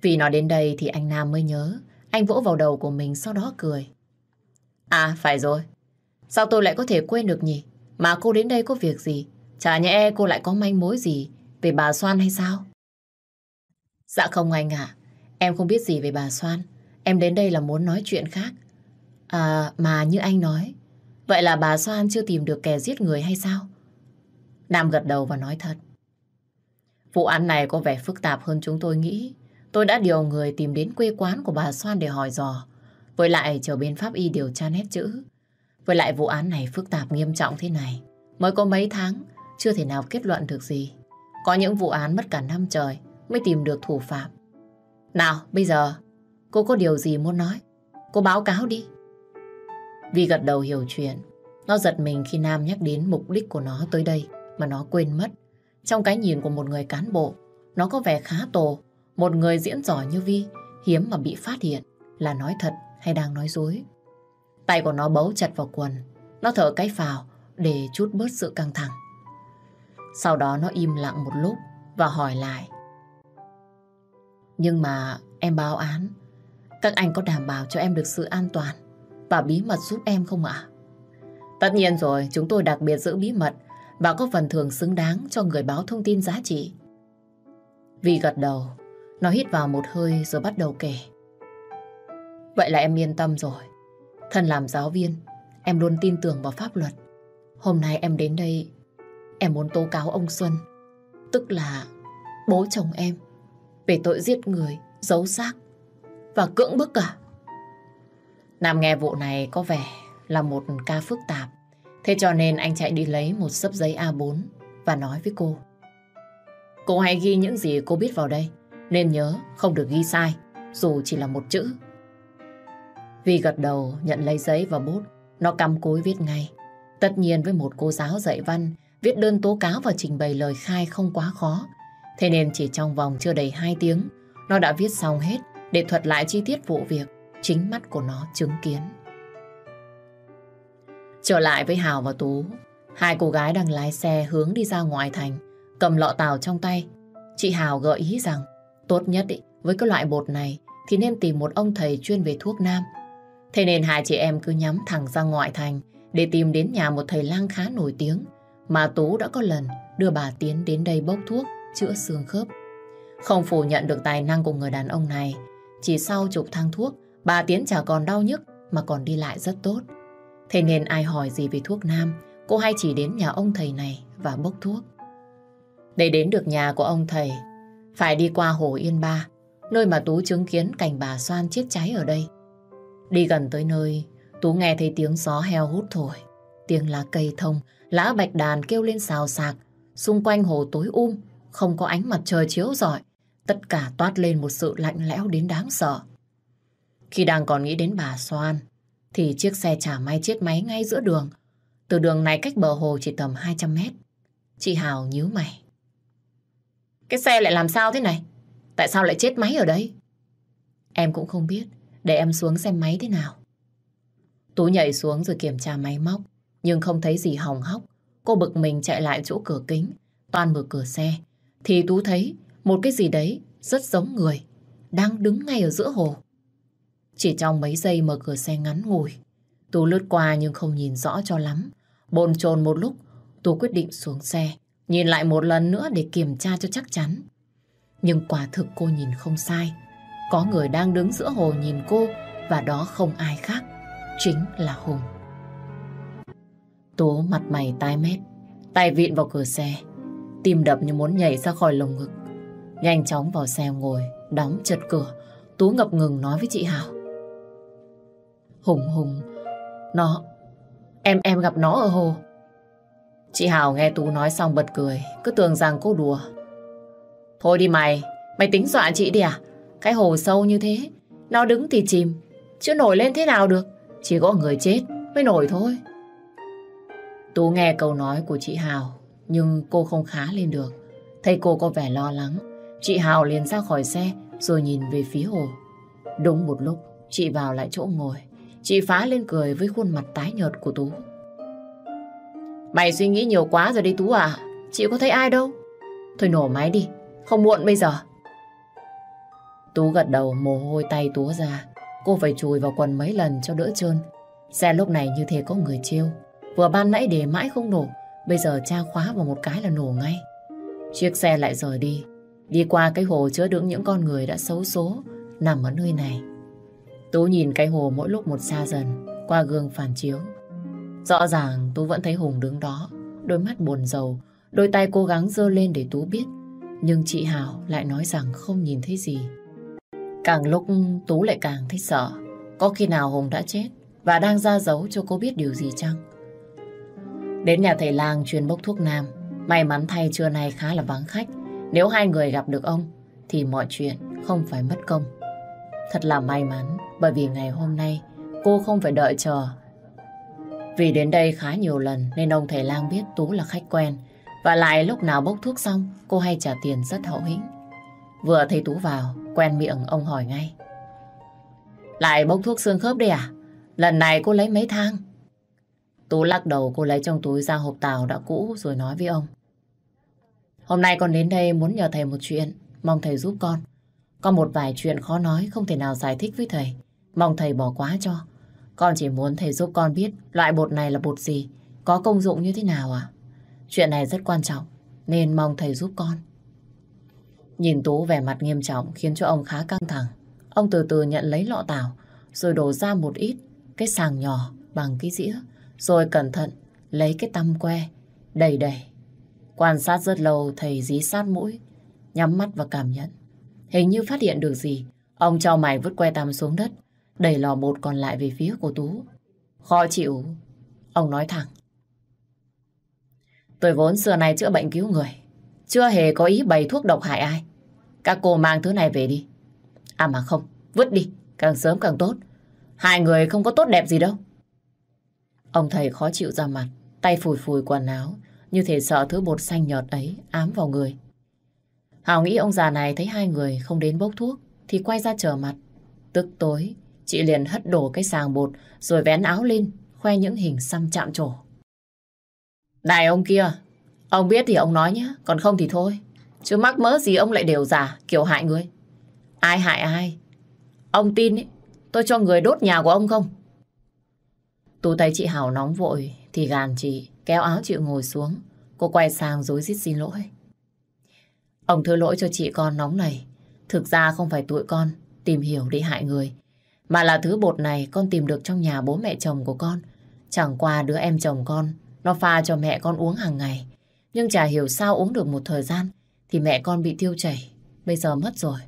Vì nói đến đây thì anh Nam mới nhớ. Anh vỗ vào đầu của mình sau đó cười. À, phải rồi. Sao tôi lại có thể quên được nhỉ? Mà cô đến đây có việc gì? Chả nhẽ cô lại có manh mối gì về bà Soan hay sao? Dạ không anh ạ. Em không biết gì về bà Soan. Em đến đây là muốn nói chuyện khác. À, mà như anh nói, vậy là bà Soan chưa tìm được kẻ giết người hay sao? Nam gật đầu và nói thật. Vụ án này có vẻ phức tạp hơn chúng tôi nghĩ. Tôi đã điều người tìm đến quê quán của bà Soan để hỏi dò. Với lại chờ bên pháp y điều tra nét chữ. Với lại vụ án này phức tạp nghiêm trọng thế này. Mới có mấy tháng, chưa thể nào kết luận được gì. Có những vụ án mất cả năm trời mới tìm được thủ phạm. Nào, bây giờ, cô có điều gì muốn nói? Cô báo cáo đi. Vi gật đầu hiểu chuyện. Nó giật mình khi Nam nhắc đến mục đích của nó tới đây mà nó quên mất. Trong cái nhìn của một người cán bộ, nó có vẻ khá tổ. Một người diễn giỏi như Vi, hiếm mà bị phát hiện là nói thật hay đang nói dối. Tay của nó bấu chặt vào quần. Nó thở cái phào để chút bớt sự căng thẳng. Sau đó nó im lặng một lúc và hỏi lại. Nhưng mà em báo án, các anh có đảm bảo cho em được sự an toàn và bí mật giúp em không ạ? Tất nhiên rồi, chúng tôi đặc biệt giữ bí mật và có phần thưởng xứng đáng cho người báo thông tin giá trị. Vì gật đầu, nó hít vào một hơi rồi bắt đầu kể. Vậy là em yên tâm rồi. Thân làm giáo viên, em luôn tin tưởng vào pháp luật. Hôm nay em đến đây, em muốn tố cáo ông Xuân, tức là bố chồng em, về tội giết người, giấu xác và cưỡng bức cả. Nam nghe vụ này có vẻ là một ca phức tạp. Thế cho nên anh chạy đi lấy một sấp giấy A4 và nói với cô. Cô hãy ghi những gì cô biết vào đây. Nên nhớ không được ghi sai, dù chỉ là một chữ. Vì gật đầu nhận lấy giấy và bút, nó cắm cối viết ngay. Tất nhiên với một cô giáo dạy văn, viết đơn tố cáo và trình bày lời khai không quá khó. Thế nên chỉ trong vòng chưa đầy 2 tiếng, nó đã viết xong hết để thuật lại chi tiết vụ việc chính mắt của nó chứng kiến. Trở lại với Hào và Tú, hai cô gái đang lái xe hướng đi ra ngoài thành, cầm lọ tàu trong tay. Chị Hào gợi ý rằng, tốt nhất ý, với cái loại bột này thì nên tìm một ông thầy chuyên về thuốc nam. Thế nên hai chị em cứ nhắm thẳng ra ngoại thành để tìm đến nhà một thầy lang khá nổi tiếng mà Tú đã có lần đưa bà Tiến đến đây bốc thuốc chữa xương khớp. Không phủ nhận được tài năng của người đàn ông này, chỉ sau chục thang thuốc, bà Tiến chả còn đau nhức mà còn đi lại rất tốt. Thế nên ai hỏi gì về thuốc nam, cô hay chỉ đến nhà ông thầy này và bốc thuốc. Để đến được nhà của ông thầy, phải đi qua hồ Yên Ba, nơi mà Tú chứng kiến cảnh bà Soan chết cháy ở đây. Đi gần tới nơi, Tú nghe thấy tiếng gió heo hút thổi, tiếng lá cây thông, lá bạch đàn kêu lên xào xạc, xung quanh hồ tối um, không có ánh mặt trời chiếu rọi, tất cả toát lên một sự lạnh lẽo đến đáng sợ. Khi đang còn nghĩ đến bà Soan, thì chiếc xe chả may chết máy ngay giữa đường. Từ đường này cách bờ hồ chỉ tầm 200 mét. Chị Hào nhíu mày. Cái xe lại làm sao thế này? Tại sao lại chết máy ở đây? Em cũng không biết. Để em xuống xem máy thế nào. Tú nhảy xuống rồi kiểm tra máy móc. Nhưng không thấy gì hỏng hóc. Cô bực mình chạy lại chỗ cửa kính. Toàn mở cửa xe. Thì Tú thấy một cái gì đấy rất giống người. Đang đứng ngay ở giữa hồ. Chỉ trong mấy giây mở cửa xe ngắn ngủi. Tú lướt qua nhưng không nhìn rõ cho lắm. Bồn chồn một lúc, Tú quyết định xuống xe. Nhìn lại một lần nữa để kiểm tra cho chắc chắn. Nhưng quả thực cô nhìn không sai. Có người đang đứng giữa hồ nhìn cô và đó không ai khác. Chính là Hùng. Tú mặt mày tái mét, tay vịn vào cửa xe. Tim đập như muốn nhảy ra khỏi lồng ngực. Nhanh chóng vào xe ngồi, đóng chật cửa. Tú ngập ngừng nói với chị Hảo. Hùng Hùng, nó, em em gặp nó ở hồ. Chị Hảo nghe Tú nói xong bật cười, cứ tưởng rằng cô đùa. Thôi đi mày, mày tính dọa chị đi à? Cái hồ sâu như thế, nó đứng thì chìm, chứ nổi lên thế nào được. Chỉ có người chết mới nổi thôi. Tú nghe câu nói của chị Hào, nhưng cô không khá lên được. Thấy cô có vẻ lo lắng, chị Hào liền ra khỏi xe rồi nhìn về phía hồ. Đúng một lúc, chị vào lại chỗ ngồi. Chị phá lên cười với khuôn mặt tái nhợt của Tú. Mày suy nghĩ nhiều quá rồi đi Tú à? Chị có thấy ai đâu. Thôi nổ máy đi, không muộn bây giờ. Tú gật đầu mồ hôi tay túa ra. Cô phải chùi vào quần mấy lần cho đỡ trơn. Xe lúc này như thế có người chiêu Vừa ban nãy để mãi không nổ. Bây giờ tra khóa vào một cái là nổ ngay. Chiếc xe lại rời đi. Đi qua cái hồ chứa đựng những con người đã xấu số nằm ở nơi này. Tú nhìn cái hồ mỗi lúc một xa dần qua gương phản chiếu. Rõ ràng Tú vẫn thấy Hùng đứng đó, đôi mắt buồn rầu, đôi tay cố gắng dơ lên để Tú biết. Nhưng chị Hảo lại nói rằng không nhìn thấy gì. Càng lúc Tú lại càng thấy sợ. Có khi nào Hùng đã chết và đang ra dấu cho cô biết điều gì chăng? Đến nhà thầy lang chuyên bốc thuốc nam. May mắn thay trưa nay khá là vắng khách. Nếu hai người gặp được ông thì mọi chuyện không phải mất công. Thật là may mắn bởi vì ngày hôm nay cô không phải đợi chờ. Vì đến đây khá nhiều lần nên ông thầy lang biết Tú là khách quen. Và lại lúc nào bốc thuốc xong cô hay trả tiền rất hậu hĩnh. Vừa thấy Tú vào, quen miệng ông hỏi ngay. Lại bốc thuốc xương khớp đi à? Lần này cô lấy mấy thang? Tú lắc đầu cô lấy trong túi ra hộp tàu đã cũ rồi nói với ông. Hôm nay con đến đây muốn nhờ thầy một chuyện, mong thầy giúp con. Có một vài chuyện khó nói không thể nào giải thích với thầy. Mong thầy bỏ quá cho. Con chỉ muốn thầy giúp con biết loại bột này là bột gì, có công dụng như thế nào à? Chuyện này rất quan trọng, nên mong thầy giúp con. Nhìn Tú vẻ mặt nghiêm trọng khiến cho ông khá căng thẳng. Ông từ từ nhận lấy lọ tảo, rồi đổ ra một ít cái sàng nhỏ bằng cái dĩa, rồi cẩn thận lấy cái tăm que, đầy đầy. Quan sát rất lâu thầy dí sát mũi, nhắm mắt và cảm nhận. Hình như phát hiện được gì, ông cho mày vứt que tăm xuống đất, đẩy lò bột còn lại về phía của Tú. Khó chịu, ông nói thẳng. Tôi vốn xưa nay chữa bệnh cứu người, chưa hề có ý bày thuốc độc hại ai. Các cô mang thứ này về đi. À mà không, vứt đi, càng sớm càng tốt. Hai người không có tốt đẹp gì đâu. Ông thầy khó chịu ra mặt, tay phủi phủi quần áo, như thể sợ thứ bột xanh nhọt ấy ám vào người. Hào nghĩ ông già này thấy hai người không đến bốc thuốc, thì quay ra chờ mặt. Tức tối, chị liền hất đổ cái sàng bột, rồi vén áo lên, khoe những hình xăm chạm trổ. Này ông kia, ông biết thì ông nói nhé, còn không thì thôi. Chứ mắc mớ gì ông lại đều giả, kiểu hại người. Ai hại ai? Ông tin ấy, tôi cho người đốt nhà của ông không? Tú tay chị Hảo nóng vội, thì gàn chị, kéo áo chị ngồi xuống. Cô quay sang dối rít xin lỗi. Ông thứ lỗi cho chị con nóng này. Thực ra không phải tụi con tìm hiểu để hại người. Mà là thứ bột này con tìm được trong nhà bố mẹ chồng của con. Chẳng qua đứa em chồng con, nó pha cho mẹ con uống hàng ngày. Nhưng chả hiểu sao uống được một thời gian thì mẹ con bị tiêu chảy. Bây giờ mất rồi.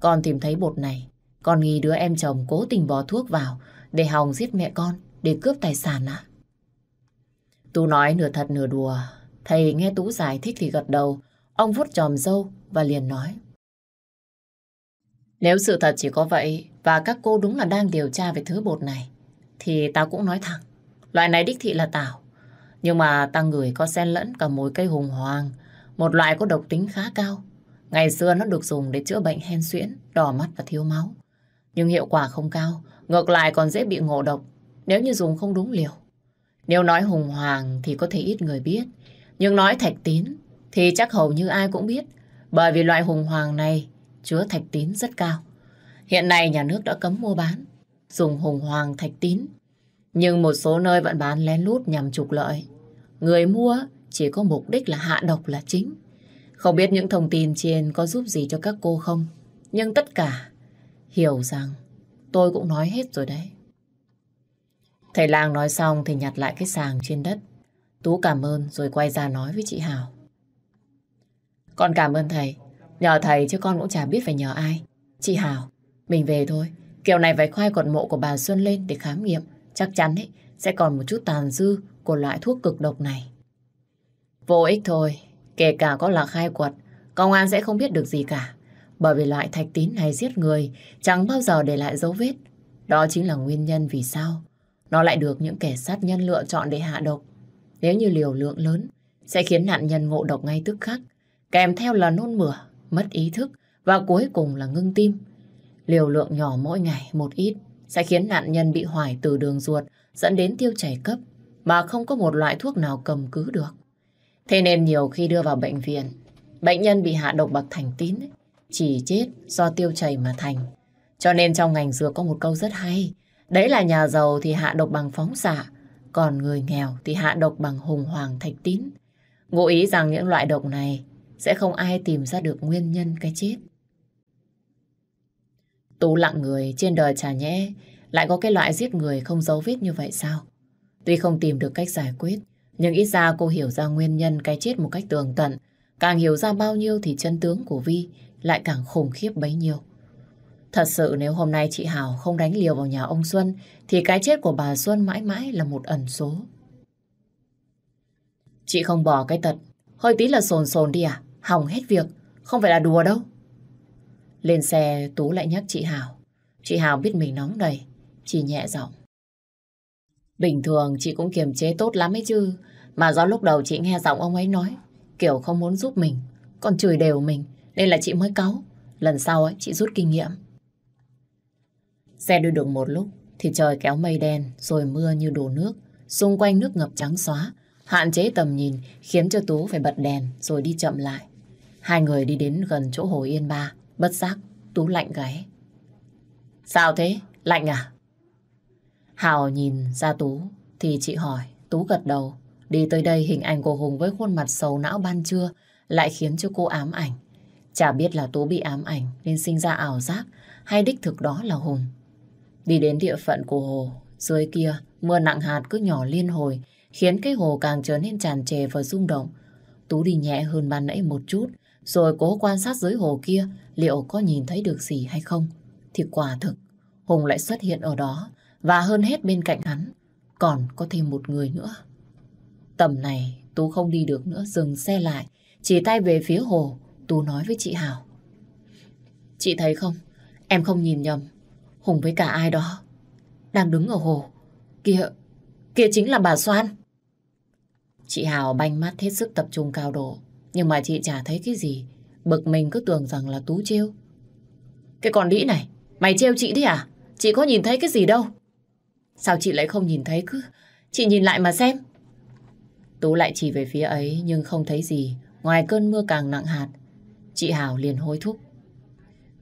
Con tìm thấy bột này. Con nghi đứa em chồng cố tình bỏ thuốc vào để hòng giết mẹ con, để cướp tài sản à? Tú nói nửa thật nửa đùa. Thầy nghe Tú giải thích thì gật đầu. Ông vuốt tròm dâu và liền nói. Nếu sự thật chỉ có vậy và các cô đúng là đang điều tra về thứ bột này thì tao cũng nói thẳng. Loại này đích thị là tảo. Nhưng mà ta người có xen lẫn cả mối cây hùng hoàng một loại có độc tính khá cao. Ngày xưa nó được dùng để chữa bệnh hen suyễn, đỏ mắt và thiếu máu. Nhưng hiệu quả không cao, ngược lại còn dễ bị ngộ độc nếu như dùng không đúng liều. Nếu nói hùng hoàng thì có thể ít người biết, nhưng nói thạch tín thì chắc hầu như ai cũng biết, bởi vì loại hùng hoàng này chứa thạch tín rất cao. Hiện nay nhà nước đã cấm mua bán, dùng hùng hoàng thạch tín. Nhưng một số nơi vẫn bán lén lút nhằm trục lợi. Người mua chỉ có mục đích là hạ độc là chính. Không biết những thông tin trên có giúp gì cho các cô không, nhưng tất cả hiểu rằng tôi cũng nói hết rồi đấy. Thầy lang nói xong thì nhặt lại cái sàng trên đất. Tú cảm ơn rồi quay ra nói với chị Hảo. Con cảm ơn thầy. Nhờ thầy chứ con cũng chả biết phải nhờ ai. Chị Hảo, mình về thôi. Kiểu này phải khoai quận mộ của bà Xuân lên để khám nghiệm. Chắc chắn ấy, sẽ còn một chút tàn dư của loại thuốc cực độc này. Vô ích thôi, kể cả có là khai quật, công an sẽ không biết được gì cả. Bởi vì loại thạch tín này giết người chẳng bao giờ để lại dấu vết. Đó chính là nguyên nhân vì sao nó lại được những kẻ sát nhân lựa chọn để hạ độc. Nếu như liều lượng lớn, sẽ khiến nạn nhân ngộ độc ngay tức khắc, kèm theo là nôn mửa, mất ý thức và cuối cùng là ngưng tim. Liều lượng nhỏ mỗi ngày một ít sẽ khiến nạn nhân bị hoại từ đường ruột dẫn đến tiêu chảy cấp mà không có một loại thuốc nào cầm cứ được. Thế nên nhiều khi đưa vào bệnh viện, bệnh nhân bị hạ độc bạc thành tín chỉ chết do tiêu chảy mà thành. Cho nên trong ngành dược có một câu rất hay, đấy là nhà giàu thì hạ độc bằng phóng xạ, còn người nghèo thì hạ độc bằng hùng hoàng thạch tín. Ngụ ý rằng những loại độc này sẽ không ai tìm ra được nguyên nhân cái chết. Tú lặng người trên đời chả nhẽ lại có cái loại giết người không dấu vết như vậy sao? Tuy không tìm được cách giải quyết, nhưng ít ra cô hiểu ra nguyên nhân cái chết một cách tường tận. Càng hiểu ra bao nhiêu thì chân tướng của Vi lại càng khủng khiếp bấy nhiêu. Thật sự nếu hôm nay chị Hảo không đánh liều vào nhà ông Xuân thì cái chết của bà Xuân mãi mãi là một ẩn số. Chị không bỏ cái tật, hơi tí là sồn sồn đi à? Hỏng hết việc, không phải là đùa đâu. Lên xe Tú lại nhắc chị Hảo. Chị Hảo biết mình nóng đầy, chỉ nhẹ giọng. Bình thường chị cũng kiềm chế tốt lắm ấy chứ. Mà do lúc đầu chị nghe giọng ông ấy nói, kiểu không muốn giúp mình, còn chửi đều mình, nên là chị mới cáu. Lần sau ấy, chị rút kinh nghiệm. Xe đưa được một lúc, thì trời kéo mây đen, rồi mưa như đổ nước. Xung quanh nước ngập trắng xóa, hạn chế tầm nhìn, khiến cho Tú phải bật đèn, rồi đi chậm lại. Hai người đi đến gần chỗ hồ Yên Ba, bất giác, Tú lạnh gáy. Sao thế? Lạnh à? Hào nhìn ra Tú thì chị hỏi, Tú gật đầu. Đi tới đây hình ảnh của Hùng với khuôn mặt sầu não ban trưa lại khiến cho cô ám ảnh. Chả biết là Tú bị ám ảnh nên sinh ra ảo giác hay đích thực đó là Hùng. Đi đến địa phận của hồ, dưới kia mưa nặng hạt cứ nhỏ liên hồi khiến cái hồ càng trở nên tràn trề và rung động. Tú đi nhẹ hơn ban nãy một chút rồi cố quan sát dưới hồ kia liệu có nhìn thấy được gì hay không. Thì quả thực Hùng lại xuất hiện ở đó và hơn hết bên cạnh hắn, còn có thêm một người nữa. Tầm này, Tú không đi được nữa, dừng xe lại, chỉ tay về phía hồ. Tú nói với chị Hảo. Chị thấy không? Em không nhìn nhầm. Hùng với cả ai đó Đang đứng ở hồ. Kìa kia chính là bà Soan. Chị Hảo banh mắt hết sức tập trung cao độ. Nhưng mà chị chả thấy cái gì. Bực mình cứ tưởng rằng là Tú trêu. Cái con đĩ này, Mày trêu chị thế à? Chị có nhìn thấy cái gì đâu? Sao chị lại không nhìn thấy cứ? Chị nhìn lại mà xem. Tú lại chỉ về phía ấy, nhưng không thấy gì. Ngoài cơn mưa càng nặng hạt, Chị Hảo liền hối thúc.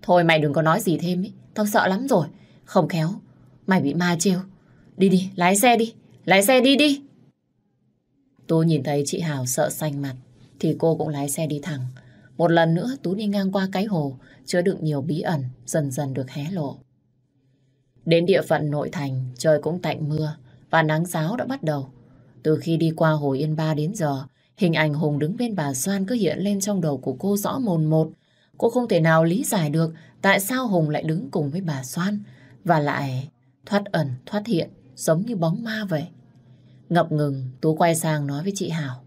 Thôi mày đừng có nói gì thêm ý. Tao sợ lắm rồi. Không khéo. Mày bị ma trêu. Đi đi, lái xe đi. Lái xe đi đi. Tú nhìn thấy chị Hảo sợ xanh mặt, Thì cô cũng lái xe đi thẳng. Một lần nữa Tú đi ngang qua cái hồ, Chứa đựng nhiều bí ẩn, Dần dần được hé lộ. Đến địa phận nội thành Trời cũng tạnh mưa Và nắng giáo đã bắt đầu Từ khi đi qua hồ Yên Ba đến giờ Hình ảnh Hùng đứng bên bà Soan cứ hiện lên trong đầu của cô rõ mồn một. Cô không thể nào lý giải được tại sao Hùng lại đứng cùng với bà Soan và lại thoát ẩn, thoát hiện giống như bóng ma vậy. Ngập ngừng, Tú quay sang nói với chị Hảo.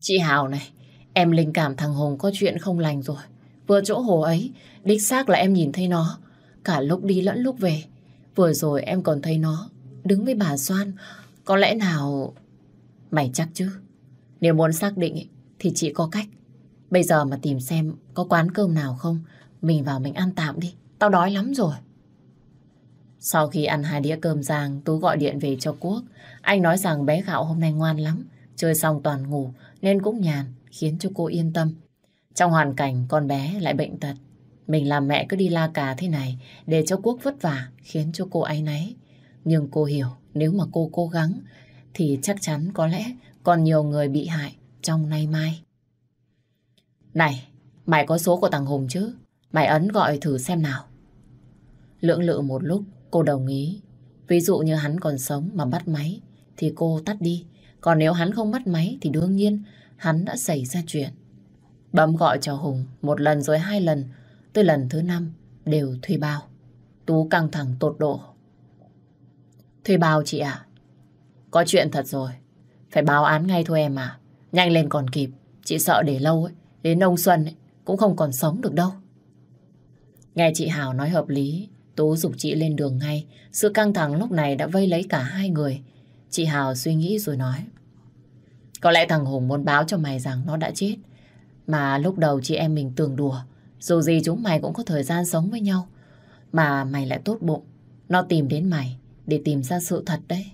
Chị Hảo này, em linh cảm thằng Hùng có chuyện không lành rồi. Vừa chỗ hồ ấy, đích xác là em nhìn thấy nó, cả lúc đi lẫn lúc về. Vừa rồi em còn thấy nó đứng với bà Soan, có lẽ nào Mày chắc chứ? Nếu muốn xác định thì chỉ có cách. Bây giờ mà tìm xem có quán cơm nào không, mình vào mình ăn tạm đi. Tao đói lắm rồi. Sau khi ăn hai đĩa cơm rang, Tú gọi điện về cho Quốc. Anh nói rằng bé Gạo hôm nay ngoan lắm, chơi xong toàn ngủ nên cũng nhàn, khiến cho cô yên tâm. Trong hoàn cảnh con bé lại bệnh tật, mình làm mẹ cứ đi la cà thế này để cho Quốc vất vả, khiến cho cô ấy nấy. Nhưng cô hiểu, nếu mà cô cố gắng thì chắc chắn có lẽ còn nhiều người bị hại trong nay mai. Này, mày có số của thằng Hùng chứ? Mày ấn gọi thử xem nào. Lưỡng lự một lúc, cô đồng ý. Ví dụ như hắn còn sống mà bắt máy, thì cô tắt đi. Còn nếu hắn không bắt máy thì đương nhiên hắn đã xảy ra chuyện. Bấm gọi cho Hùng một lần rồi hai lần, tới lần thứ năm đều thuê bao. Tú căng thẳng tột độ. Thuê bao chị ạ. Có chuyện thật rồi. Phải báo án ngay thôi em à. Nhanh lên còn kịp. Chị sợ để lâu ấy. Đến ông Xuân ấy, cũng không còn sống được đâu. Nghe chị Hảo nói hợp lý. Tú dục chị lên đường ngay. Sự căng thẳng lúc này đã vây lấy cả hai người. Chị Hảo suy nghĩ rồi nói. Có lẽ thằng Hùng muốn báo cho mày rằng nó đã chết. Mà lúc đầu chị em mình tưởng đùa. Dù gì chúng mày cũng có thời gian sống với nhau. Mà mày lại tốt bụng. Nó tìm đến mày để tìm ra sự thật đấy.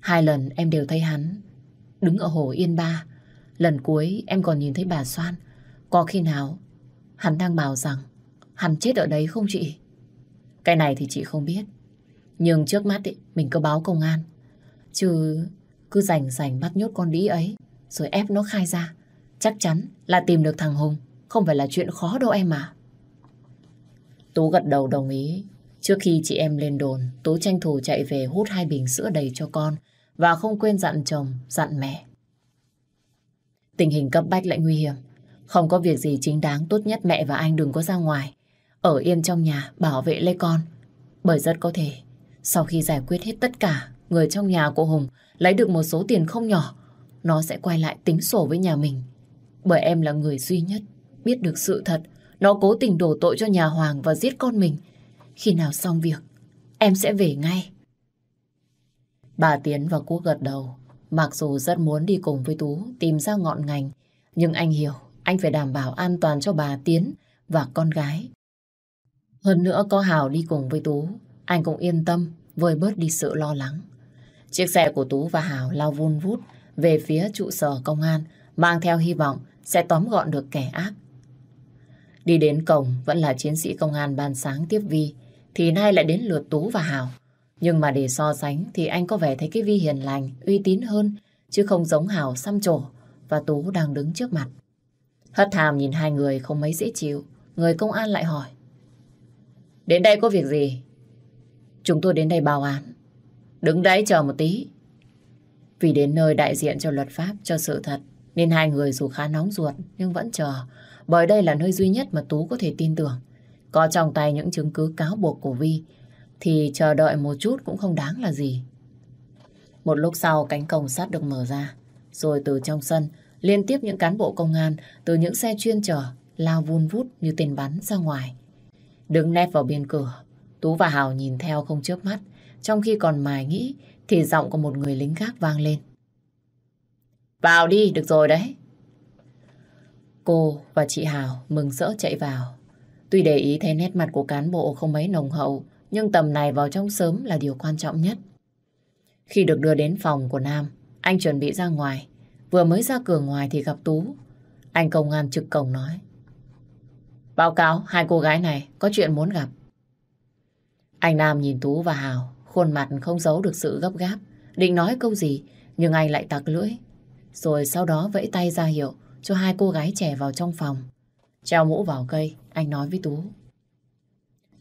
Hai lần em đều thấy hắn đứng ở hồ Yên Ba. Lần cuối em còn nhìn thấy bà Soan. Có khi nào hắn đang bảo rằng hắn chết ở đấy không chị? Cái này thì chị không biết. Nhưng trước mắt ý, mình cứ báo công an. Chứ cứ rảnh rảnh bắt nhốt con đĩ ấy rồi ép nó khai ra. Chắc chắn là tìm được thằng Hùng. Không phải là chuyện khó đâu em à. Tú gật đầu đồng ý. Trước khi chị em lên đồn, Tú tranh thủ chạy về hút hai bình sữa đầy cho con và không quên dặn chồng, dặn mẹ. Tình hình cấp bách lại nguy hiểm. Không có việc gì chính đáng tốt nhất mẹ và anh đừng có ra ngoài. Ở yên trong nhà bảo vệ lấy con. Bởi rất có thể sau khi giải quyết hết tất cả người trong nhà của Hùng lấy được một số tiền không nhỏ nó sẽ quay lại tính sổ với nhà mình. Bởi em là người duy nhất biết được sự thật nó cố tình đổ tội cho nhà Hoàng và giết con mình. Khi nào xong việc em sẽ về ngay. Bà Tiến và Quốc gật đầu. Mặc dù rất muốn đi cùng với Tú tìm ra ngọn ngành, nhưng anh hiểu anh phải đảm bảo an toàn cho bà Tiến và con gái. Hơn nữa có Hào đi cùng với Tú, anh cũng yên tâm vơi bớt đi sự lo lắng. Chiếc xe của Tú và Hào lao vun vút về phía trụ sở công an, mang theo hy vọng sẽ tóm gọn được kẻ ác. Đi đến cổng vẫn là chiến sĩ công an ban sáng tiếp Vi, thì nay lại đến lượt Tú và Hào. Nhưng mà để so sánh thì anh có vẻ thấy cái Vi hiền lành, uy tín hơn, chứ không giống Hào xăm trổ và Tú đang đứng trước mặt. Hất hàm nhìn hai người không mấy dễ chịu. Người công an lại hỏi. Đến đây có việc gì? Chúng tôi đến đây báo án. Đứng đấy chờ một tí. Vì đến nơi đại diện cho luật pháp, cho sự thật, nên hai người dù khá nóng ruột nhưng vẫn chờ. Bởi đây là nơi duy nhất mà Tú có thể tin tưởng. Có trong tay những chứng cứ cáo buộc của Vi, thì chờ đợi một chút cũng không đáng là gì. Một lúc sau cánh cổng sắt được mở ra, rồi từ trong sân liên tiếp những cán bộ công an từ những xe chuyên chở lao vun vút như tên bắn ra ngoài. Đứng nép vào bên cửa, Tú và Hào nhìn theo không chớp mắt, trong khi còn mài nghĩ thì giọng của một người lính gác vang lên. Vào đi, được rồi đấy. Cô và chị Hào mừng rỡ chạy vào. Tuy để ý thấy nét mặt của cán bộ không mấy nồng hậu, nhưng tầm này vào trong sớm là điều quan trọng nhất. Khi được đưa đến phòng của Nam, anh chuẩn bị ra ngoài. Vừa mới ra cửa ngoài thì gặp Tú. Anh công an trực cổng nói. Báo cáo hai cô gái này có chuyện muốn gặp. Anh Nam nhìn Tú và Hào, khuôn mặt không giấu được sự gấp gáp. Định nói câu gì, nhưng anh lại tặc lưỡi. Rồi sau đó vẫy tay ra hiệu cho hai cô gái trẻ vào trong phòng. Treo mũ vào cây, anh nói với Tú.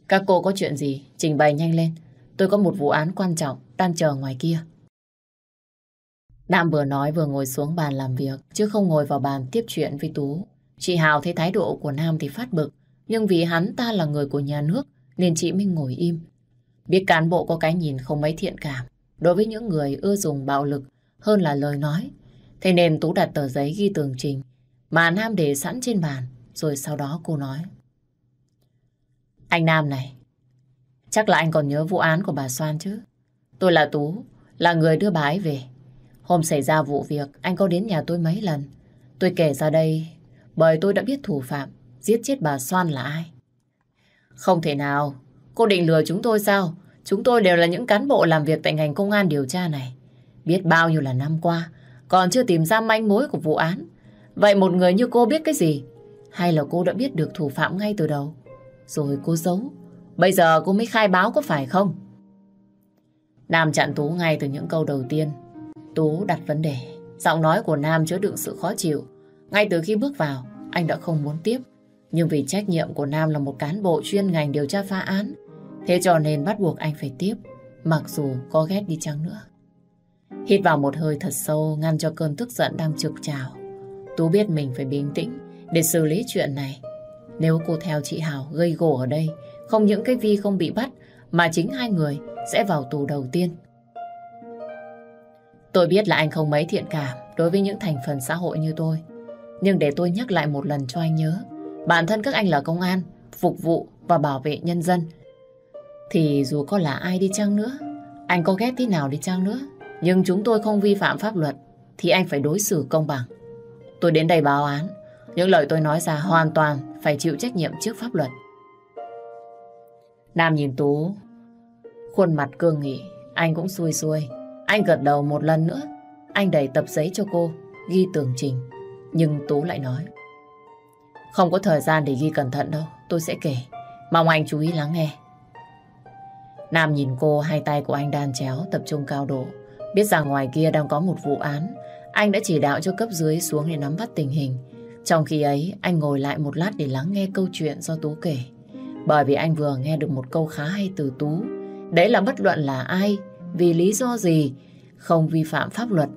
Các cô có chuyện gì, trình bày nhanh lên. Tôi có một vụ án quan trọng đang chờ ngoài kia. Nam vừa nói vừa ngồi xuống bàn làm việc, chứ không ngồi vào bàn tiếp chuyện với Tú. Chị Hào thấy thái độ của Nam thì phát bực, nhưng vì hắn ta là người của nhà nước nên chị mới ngồi im. Biết cán bộ có cái nhìn không mấy thiện cảm đối với những người ưa dùng bạo lực hơn là lời nói. Thế nên Tú đặt tờ giấy ghi tường trình mà Nam để sẵn trên bàn, rồi sau đó cô nói. Anh Nam này, chắc là anh còn nhớ vụ án của bà Soan chứ. Tôi là Tú, là người đưa bà ấy về. Hôm xảy ra vụ việc, anh có đến nhà tôi mấy lần. Tôi kể ra đây bởi tôi đã biết thủ phạm giết chết bà Soan là ai. Không thể nào, cô định lừa chúng tôi sao? Chúng tôi đều là những cán bộ làm việc tại ngành công an điều tra này. Biết bao nhiêu là năm qua, còn chưa tìm ra manh mối của vụ án. Vậy một người như cô biết cái gì? Hay là cô đã biết được thủ phạm ngay từ đầu? Rồi cô giấu. Bây giờ cô mới khai báo có phải không? Nam chặn Tú ngay từ những câu đầu tiên. Tú đặt vấn đề. Giọng nói của Nam chứa đựng sự khó chịu. Ngay từ khi bước vào, anh đã không muốn tiếp. Nhưng vì trách nhiệm của Nam là một cán bộ chuyên ngành điều tra phá án, thế cho nên bắt buộc anh phải tiếp, mặc dù có ghét đi chăng nữa. Hít vào một hơi thật sâu ngăn cho cơn tức giận đang trực trào. Tú biết mình phải bình tĩnh để xử lý chuyện này. Nếu cô theo chị Hào gây gổ ở đây, không những cái Vi không bị bắt, mà chính hai người sẽ vào tù đầu tiên. Tôi biết là anh không mấy thiện cảm đối với những thành phần xã hội như tôi. Nhưng để tôi nhắc lại một lần cho anh nhớ, bản thân các anh là công an, phục vụ và bảo vệ nhân dân. Thì dù có là ai đi chăng nữa, anh có ghét thế nào đi chăng nữa, nhưng chúng tôi không vi phạm pháp luật, thì anh phải đối xử công bằng. Tôi đến đây báo án, những lời tôi nói ra hoàn toàn phải chịu trách nhiệm trước pháp luật. Nam nhìn Tú, khuôn mặt cương nghị, anh cũng xuôi xuôi. Anh gật đầu một lần nữa, anh đẩy tập giấy cho cô, ghi tường trình. Nhưng Tú lại nói, không có thời gian để ghi cẩn thận đâu, tôi sẽ kể. Mong anh chú ý lắng nghe. Nam nhìn cô, hai tay của anh đan chéo, tập trung cao độ. Biết rằng ngoài kia đang có một vụ án, anh đã chỉ đạo cho cấp dưới xuống để nắm bắt tình hình. Trong khi ấy, anh ngồi lại một lát để lắng nghe câu chuyện do Tú kể. Bởi vì anh vừa nghe được một câu khá hay từ Tú. Đấy là bất luận là ai, vì lý do gì, không vi phạm pháp luật,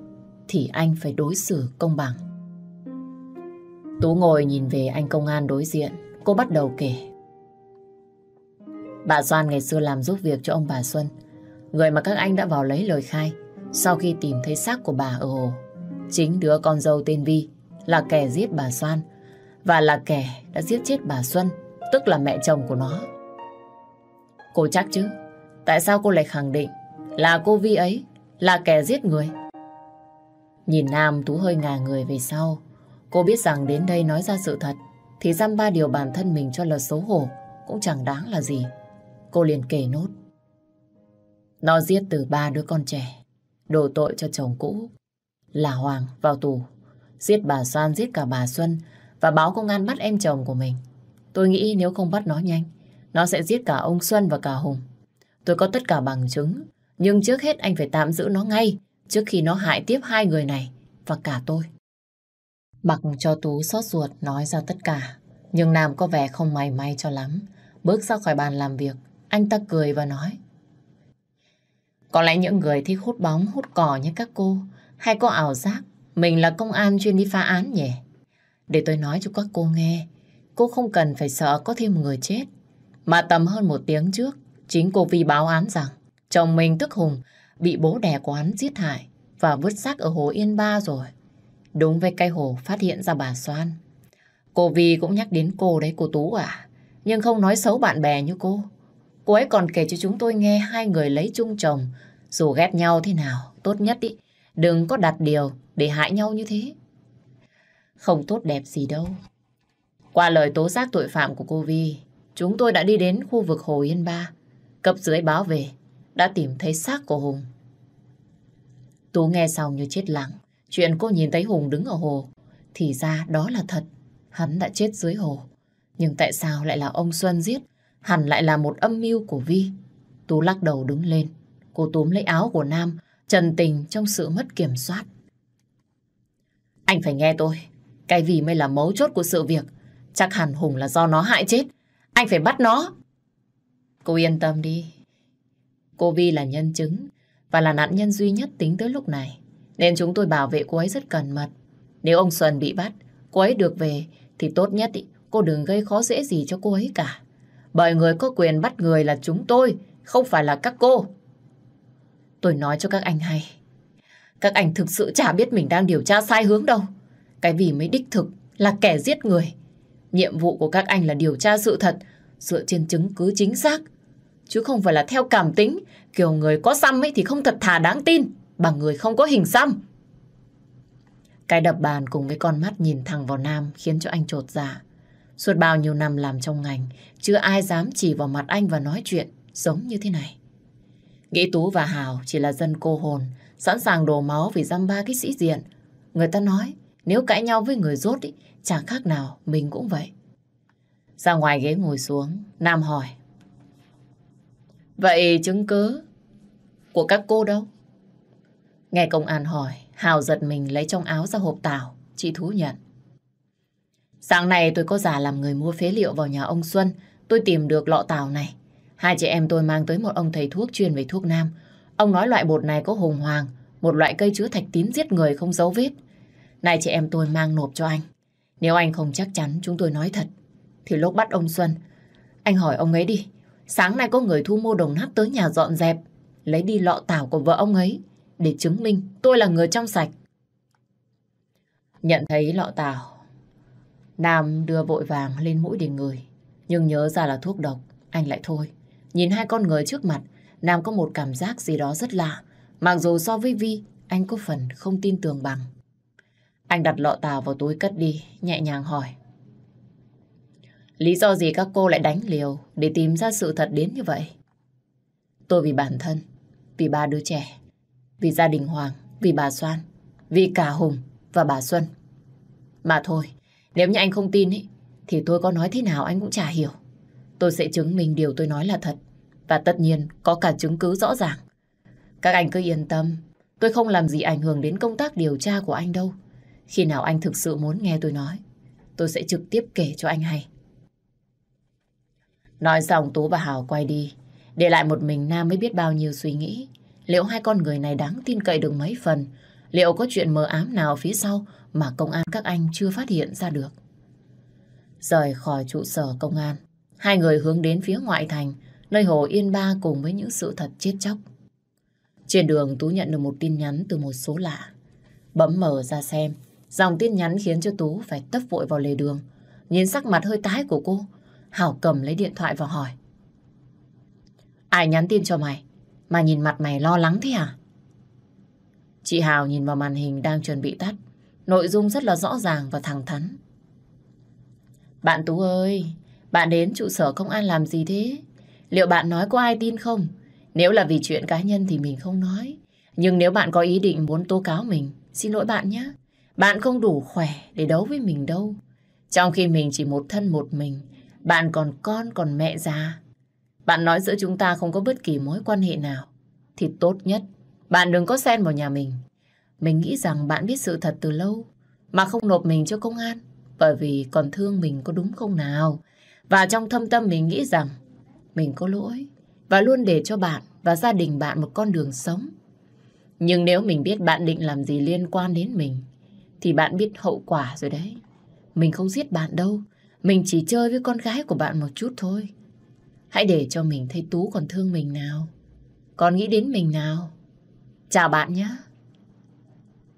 thì anh phải đối xử công bằng. Tú ngồi nhìn về anh công an đối diện, cô bắt đầu kể. Bà Doan ngày xưa làm giúp việc cho ông bà Xuân, người mà các anh đã vào lấy lời khai sau khi tìm thấy xác của bà ở hồ. Chính đứa con dâu tên Vi là kẻ giết bà Soan và là kẻ đã giết chết bà Xuân, tức là mẹ chồng của nó. Cô chắc chứ, tại sao cô lại khẳng định là cô Vi ấy là kẻ giết người? Nhìn Nam Tú hơi ngả người về sau, cô biết rằng đến đây nói ra sự thật thì dăm ba điều bản thân mình cho là xấu hổ cũng chẳng đáng là gì. Cô liền kể nốt. Nó giết từ ba đứa con trẻ, đổ tội cho chồng cũ là Hoàng vào tù, giết bà Soan, giết cả bà Xuân và báo công an bắt em chồng của mình. Tôi nghĩ nếu không bắt nó nhanh, nó sẽ giết cả ông Xuân và cả Hùng. Tôi có tất cả bằng chứng, nhưng trước hết anh phải tạm giữ nó ngay trước khi nó hại tiếp hai người này và cả tôi. Mặc cho Tú xót ruột nói ra tất cả. Nhưng Nam có vẻ không may may cho lắm. Bước ra khỏi bàn làm việc, anh ta cười và nói. Có lẽ những người thích hút bóng, hút cỏ như các cô, hay có ảo giác mình là công an chuyên đi phá án nhỉ? Để tôi nói cho các cô nghe, cô không cần phải sợ có thêm một người chết. Mà tầm hơn một tiếng trước, chính cô Vi báo án rằng chồng mình tức Hùng bị bố đẻ của hắn giết hại và vứt xác ở hồ Yên Ba rồi. Đúng với cây hồ phát hiện ra bà Soan. Cô Vi cũng nhắc đến cô đấy cô Tú à. Nhưng không nói xấu bạn bè như cô. Cô ấy còn kể cho chúng tôi nghe hai người lấy chung chồng. Dù ghét nhau thế nào, tốt nhất ý, đừng có đặt điều để hại nhau như thế. Không tốt đẹp gì đâu. Qua lời tố giác tội phạm của cô Vi, chúng tôi đã đi đến khu vực Hồ Yên Ba. Cấp dưới báo về, đã tìm thấy xác của Hùng. Tú nghe xong như chết lặng. Chuyện cô nhìn thấy Hùng đứng ở hồ, thì ra đó là thật. Hắn đã chết dưới hồ. Nhưng tại sao lại là ông Xuân giết? Hẳn lại là một âm mưu của Vi. Tú lắc đầu đứng lên. Cô túm lấy áo của Nam, trần tình trong sự mất kiểm soát. Anh phải nghe tôi. Cái vì mới là mấu chốt của sự việc. Chắc hẳn Hùng là do nó hại chết. Anh phải bắt nó. Cô yên tâm đi. Cô Vi là nhân chứng và là nạn nhân duy nhất tính tới lúc này. Nên chúng tôi bảo vệ cô ấy rất cẩn mật. Nếu ông Xuân bị bắt, cô ấy được về thì tốt nhất ý, cô đừng gây khó dễ gì cho cô ấy cả. Bởi người có quyền bắt người là chúng tôi, không phải là các cô. Tôi nói cho các anh hay. Các anh thực sự chả biết mình đang điều tra sai hướng đâu. Cái vì mới đích thực là kẻ giết người. Nhiệm vụ của các anh là điều tra sự thật dựa trên chứng cứ chính xác. Chứ không phải là theo cảm tính, kiểu người có xăm ấy thì không thật thà đáng tin bằng người không có hình xăm. Cái đập bàn cùng với con mắt nhìn thẳng vào Nam khiến cho anh trột dạ. Suốt bao nhiêu năm làm trong ngành, chưa ai dám chỉ vào mặt anh và nói chuyện giống như thế này. Nghĩ Tú và Hào chỉ là dân cô hồn, sẵn sàng đổ máu vì dăm ba cái sĩ diện. Người ta nói, nếu cãi nhau với người rốt ý, chẳng khác nào mình cũng vậy. Ra ngoài ghế ngồi xuống, Nam hỏi. Vậy chứng cứ của các cô đâu? Nghe công an hỏi, Hào giật mình lấy trong áo ra hộp tảo, chị thú nhận. Sáng nay tôi có giả làm người mua phế liệu vào nhà ông Xuân, tôi tìm được lọ tảo này. Hai chị em tôi mang tới một ông thầy thuốc chuyên về thuốc nam. Ông nói loại bột này có hùng hoàng, một loại cây chứa thạch tín giết người không dấu vết. Này chị em tôi mang nộp cho anh. Nếu anh không chắc chắn chúng tôi nói thật, thì lúc bắt ông Xuân, anh hỏi ông ấy đi. Sáng nay có người thu mua đồng nát tới nhà dọn dẹp, lấy đi lọ tảo của vợ ông ấy để chứng minh tôi là người trong sạch. Nhận thấy lọ tảo, Nam đưa vội vàng lên mũi để người, nhưng nhớ ra là thuốc độc, anh lại thôi. Nhìn hai con người trước mặt, Nam có một cảm giác gì đó rất lạ, mặc dù so với Vi, anh có phần không tin tưởng bằng. Anh đặt lọ tảo vào túi cất đi, nhẹ nhàng hỏi. Lý do gì các cô lại đánh liều để tìm ra sự thật đến như vậy? Tôi vì bản thân, vì ba đứa trẻ, vì gia đình Hoàng, vì bà Soan, vì cả Hùng và bà Xuân. Mà thôi, nếu như anh không tin ý, thì tôi có nói thế nào anh cũng chả hiểu. Tôi sẽ chứng minh điều tôi nói là thật. Và tất nhiên có cả chứng cứ rõ ràng. Các anh cứ yên tâm, tôi không làm gì ảnh hưởng đến công tác điều tra của anh đâu. Khi nào anh thực sự muốn nghe tôi nói, tôi sẽ trực tiếp kể cho anh hay. Nói xong Tú và Hảo quay đi, để lại một mình Nam mới biết bao nhiêu suy nghĩ. Liệu hai con người này đáng tin cậy được mấy phần? Liệu có chuyện mờ ám nào phía sau mà công an các anh chưa phát hiện ra được? Rời khỏi trụ sở công an, hai người hướng đến phía ngoại thành, nơi hồ Yên Ba cùng với những sự thật chết chóc. Trên đường Tú nhận được một tin nhắn từ một số lạ. Bấm mở ra xem, dòng tin nhắn khiến cho Tú phải tấp vội vào lề đường. Nhìn sắc mặt hơi tái của cô, Hảo cầm lấy điện thoại và hỏi. Ai nhắn tin cho mày? Mà nhìn mặt mày lo lắng thế à? Chị Hào nhìn vào màn hình đang chuẩn bị tắt. Nội dung rất là rõ ràng và thẳng thắn. Bạn Tú ơi, bạn đến trụ sở công an làm gì thế? Liệu bạn nói có ai tin không? Nếu là vì chuyện cá nhân thì mình không nói. Nhưng nếu bạn có ý định muốn tố cáo mình, xin lỗi bạn nhé. Bạn không đủ khỏe để đấu với mình đâu. Trong khi mình chỉ một thân một mình, bạn còn con còn mẹ già. Bạn nói giữa chúng ta không có bất kỳ mối quan hệ nào. Thì tốt nhất, bạn đừng có xen vào nhà mình. Mình nghĩ rằng bạn biết sự thật từ lâu. mà không nộp mình cho công an. Bởi vì còn thương mình có đúng không nào? Và trong thâm tâm mình nghĩ rằng mình có lỗi và luôn để cho bạn và gia đình bạn một con đường sống. Nhưng nếu mình biết bạn định làm gì liên quan đến mình thì bạn biết hậu quả rồi đấy. Mình không giết bạn đâu. Mình chỉ chơi với con gái của bạn một chút thôi. Hãy để cho mình thấy Tú còn thương mình nào. Còn nghĩ đến mình nào. Chào bạn nhé.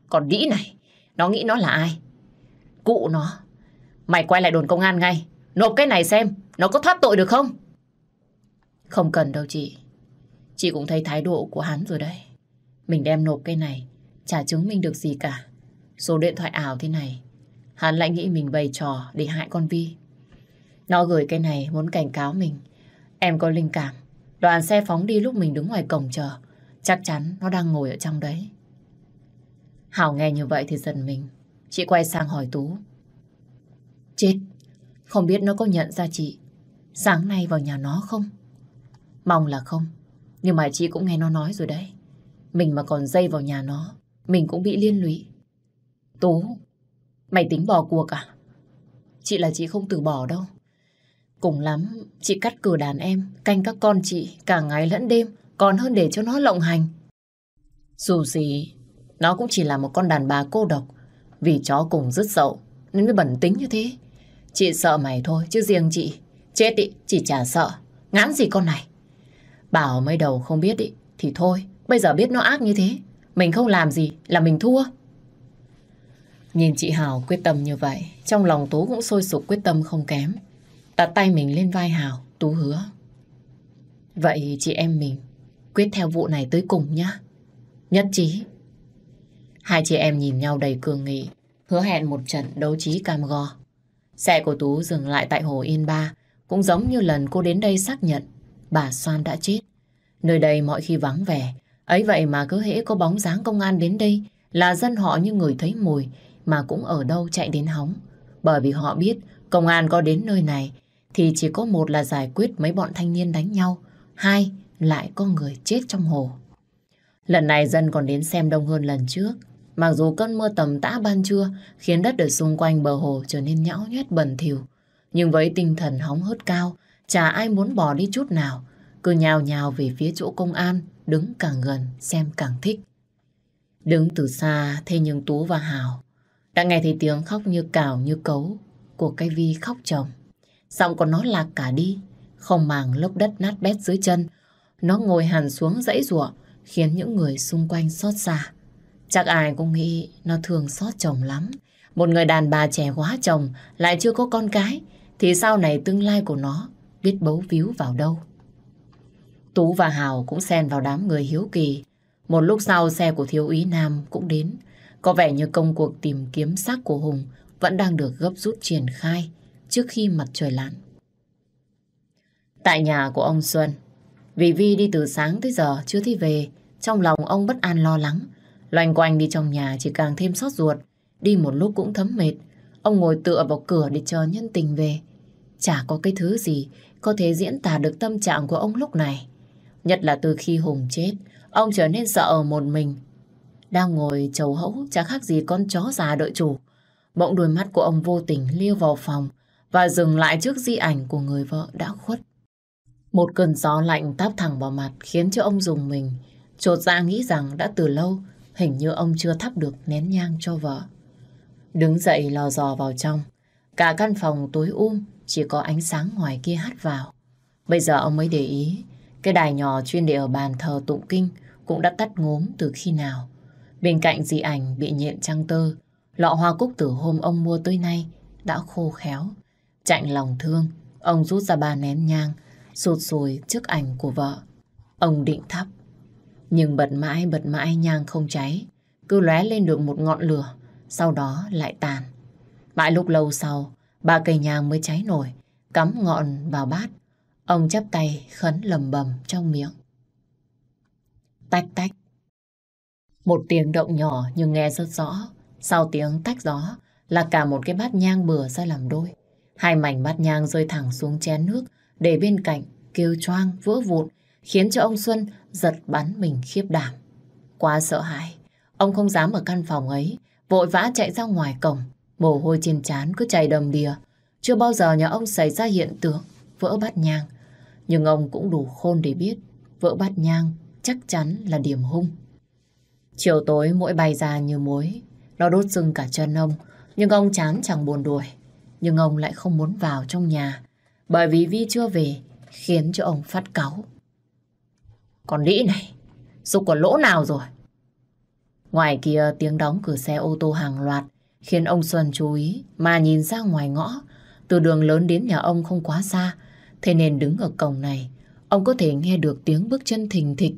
Còn đĩ này, nó nghĩ nó là ai? Cụ nó. Mày quay lại đồn công an ngay. Nộp cái này xem, nó có thoát tội được không? Không cần đâu chị. Chị cũng thấy thái độ của hắn rồi đấy. Mình đem nộp cái này, chả chứng minh được gì cả. Số điện thoại ảo thế này, hắn lại nghĩ mình bày trò để hại con Vi. Nó gửi cái này muốn cảnh cáo mình. Em có linh cảm, đoàn xe phóng đi lúc mình đứng ngoài cổng chờ. Chắc chắn nó đang ngồi ở trong đấy. Hảo nghe như vậy thì giận mình. Chị quay sang hỏi Tú. Chết, không biết nó có nhận ra chị sáng nay vào nhà nó không? Mong là không. Nhưng mà chị cũng nghe nó nói rồi đấy. Mình mà còn dây vào nhà nó, mình cũng bị liên lụy. Tú, mày tính bỏ cuộc à? Chị là chị không từ bỏ đâu. Cùng lắm, chị cắt cửa đàn em, canh các con chị cả ngày lẫn đêm, còn hơn để cho nó lộng hành. Dù gì, nó cũng chỉ là một con đàn bà cô độc, vì chó cùng rất dậu, nên mới bẩn tính như thế. Chị sợ mày thôi, chứ riêng chị, chết ý, chỉ chả sợ. Ngán gì con này. Bảo mấy đầu không biết ý, thì thôi, bây giờ biết nó ác như thế. Mình không làm gì là mình thua. Nhìn chị Hào quyết tâm như vậy, trong lòng Tú cũng sôi sục quyết tâm không kém. Đặt tay mình lên vai Hào, Tú hứa. Vậy chị em mình quyết theo vụ này tới cùng nhá. Nhất trí. Hai chị em nhìn nhau đầy cường nghị, hứa hẹn một trận đấu trí cam go. Xe của Tú dừng lại tại Hồ Yên Ba, cũng giống như lần cô đến đây xác nhận bà Soan đã chết. Nơi đây mọi khi vắng vẻ, ấy vậy mà cứ hễ có bóng dáng công an đến đây là dân họ như người thấy mùi mà cũng ở đâu chạy đến hóng. Bởi vì họ biết công an có đến nơi này thì chỉ có một là giải quyết mấy bọn thanh niên đánh nhau, hai lại có người chết trong hồ. Lần này dân còn đến xem đông hơn lần trước. Mặc dù cơn mưa tầm tã ban trưa khiến đất ở xung quanh bờ hồ trở nên nhão nhét bẩn thỉu, nhưng với tinh thần hóng hớt cao, chả ai muốn bỏ đi chút nào, cứ nhào nhào về phía chỗ công an, đứng càng gần xem càng thích. Đứng từ xa, thế nhưng Tú và Hào đã nghe thấy tiếng khóc như cào như cấu của cái Vi khóc chồng. Giọng của nó lạc cả đi, không màng lốc đất nát bét dưới chân. Nó ngồi hẳn xuống dãy ruộng, khiến những người xung quanh xót xa. Chắc ai cũng nghĩ nó thương xót chồng lắm. Một người đàn bà trẻ quá chồng lại chưa có con cái thì sau này tương lai của nó biết bấu víu vào đâu. Tú và Hào cũng xen vào đám người hiếu kỳ. Một lúc sau xe của thiếu úy Nam cũng đến. Có vẻ như công cuộc tìm kiếm xác của Hùng vẫn đang được gấp rút triển khai trước khi mặt trời lặn. Tại nhà của ông Xuân, vì Vi đi từ sáng tới giờ chưa thấy về, trong lòng ông bất an lo lắng. Loanh quanh đi trong nhà chỉ càng thêm xót ruột, đi một lúc cũng thấm mệt. Ông ngồi tựa vào cửa để chờ nhân tình về. Chả có cái thứ gì có thể diễn tả được tâm trạng của ông lúc này. Nhất là từ khi Hùng chết, ông trở nên sợ một mình. Đang ngồi chầu hẫu chả khác gì con chó già đợi chủ. Bỗng đôi mắt của ông vô tình liêu vào phòng và dừng lại trước di ảnh của người vợ đã khuất. Một cơn gió lạnh táp thẳng vào mặt khiến cho ông dùng mình. Chột ra nghĩ rằng đã từ lâu hình như ông chưa thắp được nén nhang cho vợ. Đứng dậy lò dò vào trong. Cả căn phòng tối um chỉ có ánh sáng ngoài kia hắt vào. Bây giờ ông mới để ý cái đài nhỏ chuyên để ở bàn thờ tụng kinh cũng đã tắt ngốm từ khi nào. Bên cạnh di ảnh bị nhện trăng tơ, lọ hoa cúc từ hôm ông mua tới nay đã khô khéo. Chạnh lòng thương, ông rút ra ba nén nhang, sụt sùi trước ảnh của vợ. Ông định thắp, nhưng bật mãi bật mãi nhang không cháy, cứ lóe lên được một ngọn lửa, sau đó lại tàn. Mãi lúc lâu sau, ba cây nhang mới cháy nổi, cắm ngọn vào bát. Ông chắp tay khấn lầm bầm trong miệng. Tách tách. Một tiếng động nhỏ nhưng nghe rất rõ. Sau tiếng tách gió là cả một cái bát nhang bừa ra làm đôi. Hai mảnh bát nhang rơi thẳng xuống chén nước để bên cạnh kêu choang vỡ vụn khiến cho ông Xuân giật bắn mình khiếp đảm. Quá sợ hãi, ông không dám ở căn phòng ấy vội vã chạy ra ngoài cổng, mồ hôi trên trán cứ chảy đầm đìa. Chưa bao giờ nhà ông xảy ra hiện tượng vỡ bát nhang. Nhưng ông cũng đủ khôn để biết vỡ bát nhang chắc chắn là điểm hung. Chiều tối mỗi bay ra như muối, nó đốt sưng cả chân ông, nhưng ông chán chẳng buồn đuổi. Nhưng ông lại không muốn vào trong nhà, bởi vì Vi chưa về, khiến cho ông phát cáu. Còn đĩ này, Dục có lỗ nào rồi? Ngoài kia tiếng đóng cửa xe ô tô hàng loạt khiến ông Xuân chú ý mà nhìn ra ngoài ngõ. Từ đường lớn đến nhà ông không quá xa, thế nên đứng ở cổng này, ông có thể nghe được tiếng bước chân thình thịch.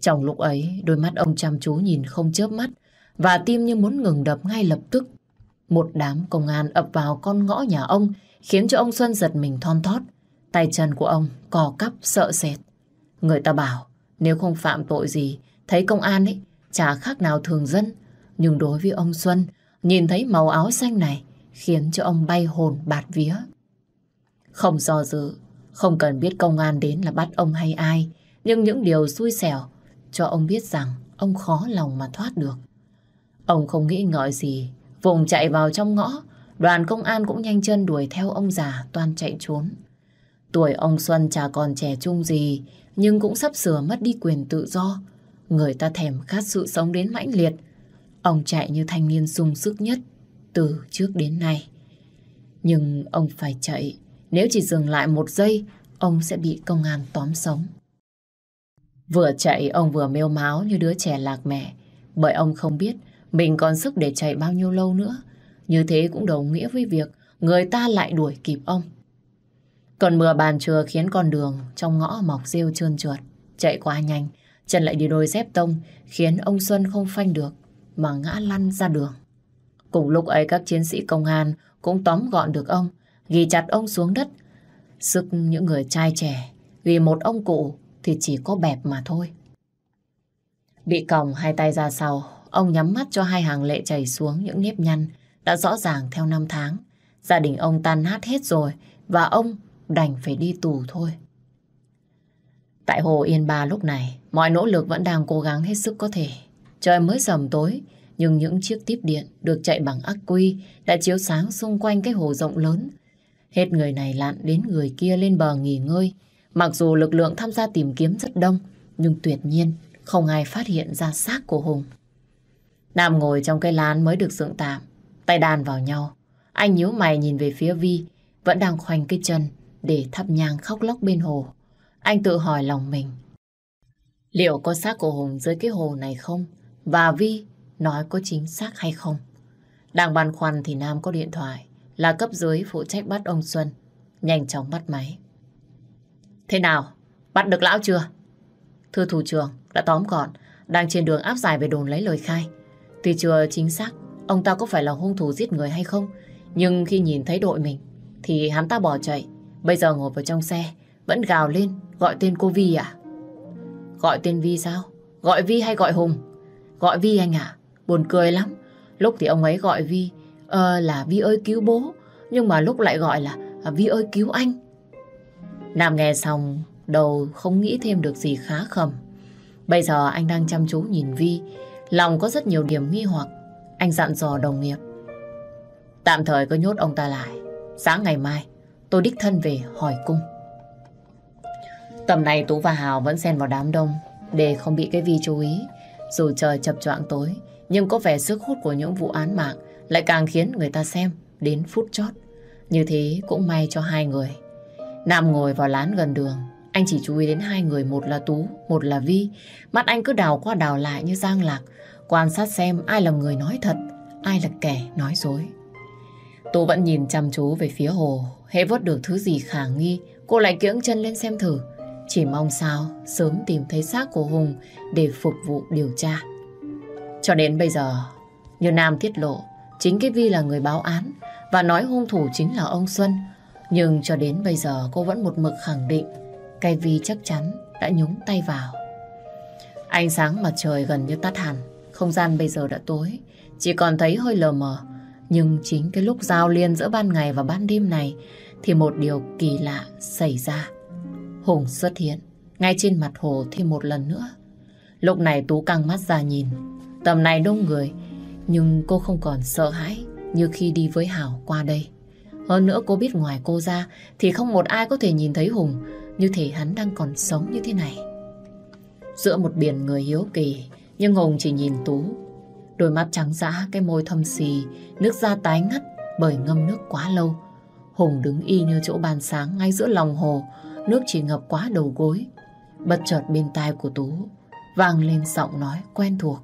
Trong lúc ấy, đôi mắt ông chăm chú nhìn không chớp mắt và tim như muốn ngừng đập ngay lập tức. Một đám công an ập vào con ngõ nhà ông khiến cho ông Xuân giật mình thon thót. Tay chân của ông cò cắp sợ sệt. Người ta bảo nếu không phạm tội gì, thấy công an ấy, chả khác nào thường dân. Nhưng đối với ông Xuân, nhìn thấy màu áo xanh này khiến cho ông bay hồn bạt vía. Không do dự, không cần biết công an đến là bắt ông hay ai, nhưng những điều xui xẻo cho ông biết rằng ông khó lòng mà thoát được. Ông không nghĩ ngợi gì, vùng chạy vào trong ngõ, đoàn công an cũng nhanh chân đuổi theo ông già toan chạy trốn. Tuổi ông Xuân chả còn trẻ trung gì, nhưng cũng sắp sửa mất đi quyền tự do. Người ta thèm khát sự sống đến mãnh liệt. Ông chạy như thanh niên sung sức nhất từ trước đến nay. Nhưng ông phải chạy. Nếu chỉ dừng lại một giây, ông sẽ bị công an tóm sống. Vừa chạy, ông vừa mêu máu như đứa trẻ lạc mẹ. Bởi ông không biết mình còn sức để chạy bao nhiêu lâu nữa. Như thế cũng đồng nghĩa với việc người ta lại đuổi kịp ông. Cơn mưa bàn trưa khiến con đường trong ngõ mọc rêu trơn trượt, chạy quá nhanh, chân lại đi đôi dép tông khiến ông Xuân không phanh được mà ngã lăn ra đường. Cùng lúc ấy các chiến sĩ công an cũng tóm gọn được ông, ghi chặt ông xuống đất. Sức những người trai trẻ, vì một ông cụ thì chỉ có bẹp mà thôi. Bị còng hai tay ra sau, ông nhắm mắt cho hai hàng lệ chảy xuống những nếp nhăn đã rõ ràng theo năm tháng. Gia đình ông tan nát hết rồi và ông đành phải đi tù thôi. Tại Hồ Yên Ba lúc này, mọi nỗ lực vẫn đang cố gắng hết sức có thể. Trời mới sầm tối, nhưng những chiếc tiếp điện được chạy bằng ắc quy đã chiếu sáng xung quanh cái hồ rộng lớn. Hết người này lặn đến người kia lên bờ nghỉ ngơi. Mặc dù lực lượng tham gia tìm kiếm rất đông, nhưng tuyệt nhiên không ai phát hiện ra xác của Hùng. Nam ngồi trong cây lán mới được dựng tạm, tay đàn vào nhau. Anh nhíu mày nhìn về phía Vi, vẫn đang khoanh cái chân, để thắp nhang khóc lóc bên hồ. Anh tự hỏi lòng mình. Liệu có xác của Hùng dưới cái hồ này không? Và Vi nói có chính xác hay không? Đang băn khoăn thì Nam có điện thoại là cấp dưới phụ trách bắt ông Xuân. Nhanh chóng bắt máy. Thế nào? Bắt được lão chưa? Thưa thủ trưởng, đã tóm gọn, đang trên đường áp giải về đồn lấy lời khai. Tuy chưa chính xác, ông ta có phải là hung thủ giết người hay không, nhưng khi nhìn thấy đội mình, thì hắn ta bỏ chạy, Bây giờ ngồi vào trong xe, vẫn gào lên, gọi tên cô Vi à? Gọi tên Vi sao? Gọi Vi hay gọi Hùng? Gọi Vi anh à? Buồn cười lắm. Lúc thì ông ấy gọi Vi uh, là Vi ơi cứu bố, nhưng mà lúc lại gọi là uh, Vi ơi cứu anh. Nam nghe xong, đầu không nghĩ thêm được gì khá khẩm. Bây giờ anh đang chăm chú nhìn Vi, lòng có rất nhiều điểm nghi hoặc. Anh dặn dò đồng nghiệp. Tạm thời cứ nhốt ông ta lại. Sáng ngày mai, tôi đích thân về hỏi cung. Tầm này Tú và Hào vẫn xen vào đám đông để không bị cái Vi chú ý. Dù trời chập choạng tối, nhưng có vẻ sức hút của những vụ án mạng lại càng khiến người ta xem đến phút chót. Như thế cũng may cho hai người. Nam ngồi vào lán gần đường, anh chỉ chú ý đến hai người, một là Tú, một là Vi. Mắt anh cứ đào qua đào lại như giang lạc, quan sát xem ai là người nói thật, ai là kẻ nói dối. Tú vẫn nhìn chăm chú về phía hồ, Hễ vớt được thứ gì khả nghi, cô lại kiễng chân lên xem thử. Chỉ mong sao sớm tìm thấy xác của Hùng để phục vụ điều tra. Cho đến bây giờ, như Nam tiết lộ, chính cái Vi là người báo án và nói hung thủ chính là ông Xuân. Nhưng cho đến bây giờ cô vẫn một mực khẳng định cái Vi chắc chắn đã nhúng tay vào. Ánh sáng mặt trời gần như tắt hẳn, không gian bây giờ đã tối, chỉ còn thấy hơi lờ mờ. Nhưng chính cái lúc giao liên giữa ban ngày và ban đêm này thì một điều kỳ lạ xảy ra. Hùng xuất hiện ngay trên mặt hồ thêm một lần nữa. Lúc này Tú căng mắt ra nhìn. Tầm này đông người Nhưng cô không còn sợ hãi như khi đi với Hảo qua đây. Hơn nữa cô biết ngoài cô ra thì không một ai có thể nhìn thấy Hùng như thể hắn đang còn sống như thế này. Giữa một biển người hiếu kỳ, nhưng Hùng chỉ nhìn Tú. Đôi mắt trắng dã, cái môi thâm xì, nước da tái ngắt bởi ngâm nước quá lâu. Hùng đứng y như chỗ bàn sáng ngay giữa lòng hồ, nước chỉ ngập quá đầu gối. Bất chợt bên tai của Tú vang lên giọng nói quen thuộc.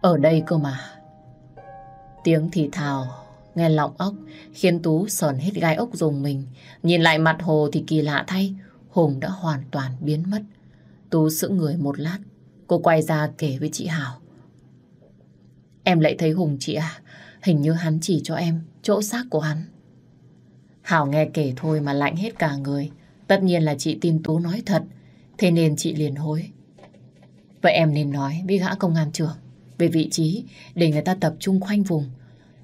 Ở đây cơ mà. Tiếng thì thào, nghe lọng ốc, khiến Tú sờn hết gai ốc dùng mình. Nhìn lại mặt hồ thì kỳ lạ thay, Hùng đã hoàn toàn biến mất. Tú sững người một lát, cô quay ra kể với chị Hảo. Em lại thấy Hùng chị à, hình như hắn chỉ cho em chỗ xác của hắn. Hảo nghe kể thôi mà lạnh hết cả người. Tất nhiên là chị tin Tú nói thật, thế nên chị liền hối. Vậy em nên nói với gã công an trưởng về vị trí để người ta tập trung khoanh vùng.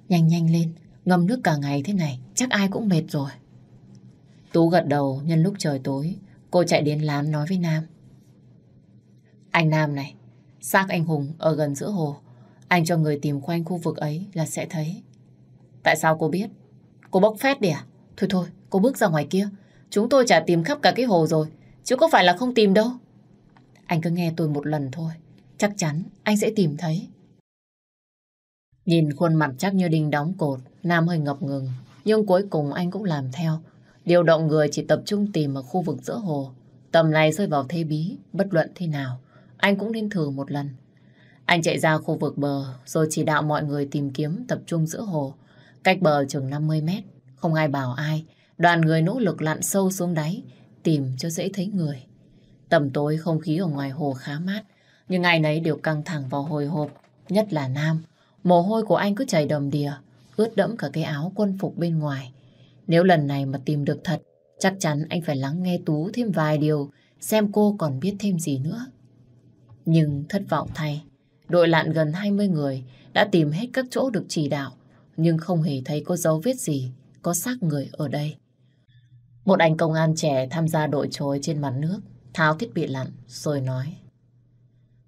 Nhanh nhanh lên, ngâm nước cả ngày thế này, chắc ai cũng mệt rồi. Tú gật đầu nhân lúc trời tối, cô chạy đến lán nói với Nam. Anh Nam này, xác anh Hùng ở gần giữa hồ. Anh cho người tìm quanh khu vực ấy là sẽ thấy. Tại sao cô biết? Cô bốc phét đi à? Thôi thôi, cô bước ra ngoài kia. Chúng tôi chả tìm khắp cả cái hồ rồi. Chứ có phải là không tìm đâu. Anh cứ nghe tôi một lần thôi. Chắc chắn anh sẽ tìm thấy. Nhìn khuôn mặt chắc như đinh đóng cột, Nam hơi ngập ngừng. Nhưng cuối cùng anh cũng làm theo. Điều động người chỉ tập trung tìm ở khu vực giữa hồ. Tầm này rơi vào thế bí, bất luận thế nào. Anh cũng nên thử một lần. Anh chạy ra khu vực bờ, rồi chỉ đạo mọi người tìm kiếm tập trung giữa hồ. Cách bờ chừng 50 mét, không ai bảo ai. Đoàn người nỗ lực lặn sâu xuống đáy, tìm cho dễ thấy người. Tầm tối không khí ở ngoài hồ khá mát, nhưng ai nấy đều căng thẳng vào hồi hộp, nhất là Nam. Mồ hôi của anh cứ chảy đầm đìa, ướt đẫm cả cái áo quân phục bên ngoài. Nếu lần này mà tìm được thật, chắc chắn anh phải lắng nghe Tú thêm vài điều, xem cô còn biết thêm gì nữa. Nhưng thất vọng thay, đội lặn gần 20 người đã tìm hết các chỗ được chỉ đạo, nhưng không hề thấy có dấu vết gì, có xác người ở đây. Một anh công an trẻ tham gia đội trôi trên mặt nước, tháo thiết bị lặn, rồi nói.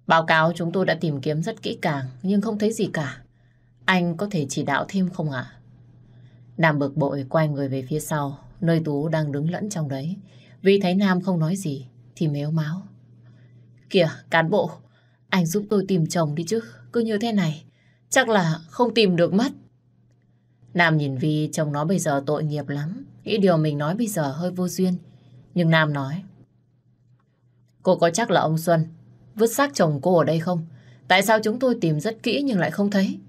Báo cáo chúng tôi đã tìm kiếm rất kỹ càng, nhưng không thấy gì cả. Anh có thể chỉ đạo thêm không ạ? Nam bực bội quay người về phía sau, nơi Tú đang đứng lẫn trong đấy. Vì thấy Nam không nói gì, thì méo máu. Kìa, cán bộ, anh giúp tôi tìm chồng đi chứ, cứ như thế này. Chắc là không tìm được mất. Nam nhìn Vi chồng nó bây giờ tội nghiệp lắm. Nghĩ điều mình nói bây giờ hơi vô duyên. Nhưng Nam nói. Cô có chắc là ông Xuân vứt xác chồng cô ở đây không? Tại sao chúng tôi tìm rất kỹ nhưng lại không thấy?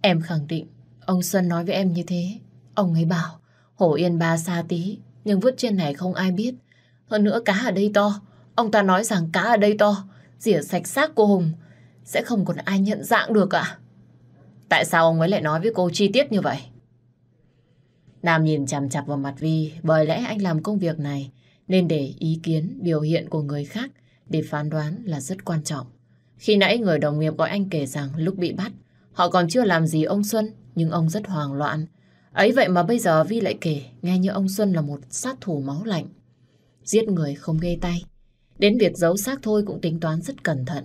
Em khẳng định ông Xuân nói với em như thế. Ông ấy bảo Hổ Yên ba xa tí nhưng vứt trên này không ai biết. Hơn nữa cá ở đây to. Ông ta nói rằng cá ở đây to rỉa sạch xác cô Hùng sẽ không còn ai nhận dạng được ạ. Tại sao ông ấy lại nói với cô chi tiết như vậy? Nam nhìn chằm chặp vào mặt Vi bởi lẽ anh làm công việc này nên để ý kiến, biểu hiện của người khác để phán đoán là rất quan trọng. Khi nãy người đồng nghiệp gọi anh kể rằng lúc bị bắt, họ còn chưa làm gì ông Xuân, nhưng ông rất hoang loạn. Ấy vậy mà bây giờ Vi lại kể, nghe như ông Xuân là một sát thủ máu lạnh. Giết người không gây tay. Đến việc giấu xác thôi cũng tính toán rất cẩn thận.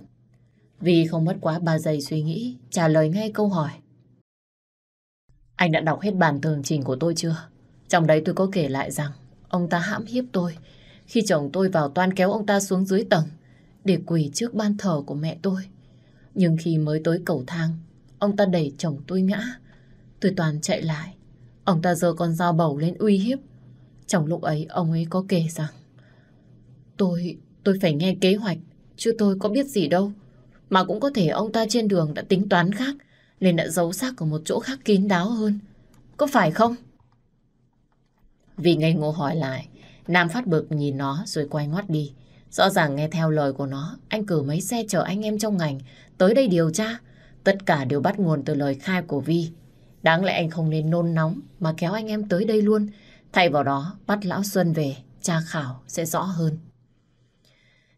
Vì không mất quá ba giây suy nghĩ, trả lời ngay câu hỏi. Anh đã đọc hết bản tường trình của tôi chưa? Trong đấy tôi có kể lại rằng ông ta hãm hiếp tôi khi chồng tôi vào toan kéo ông ta xuống dưới tầng để quỳ trước ban thờ của mẹ tôi. Nhưng khi mới tới cầu thang, ông ta đẩy chồng tôi ngã. Tôi toàn chạy lại. Ông ta giơ con dao bầu lên uy hiếp. Trong lúc ấy ông ấy có kể rằng Tôi, tôi phải nghe kế hoạch chứ tôi có biết gì đâu. Mà cũng có thể ông ta trên đường đã tính toán khác nên đã giấu xác ở một chỗ khác kín đáo hơn. Có phải không? Vì ngây ngô hỏi lại, Nam phát bực nhìn nó rồi quay ngoắt đi. Rõ ràng nghe theo lời của nó, anh cử mấy xe chở anh em trong ngành tới đây điều tra. Tất cả đều bắt nguồn từ lời khai của Vi. Đáng lẽ anh không nên nôn nóng mà kéo anh em tới đây luôn. Thay vào đó, bắt Lão Xuân về, tra khảo sẽ rõ hơn.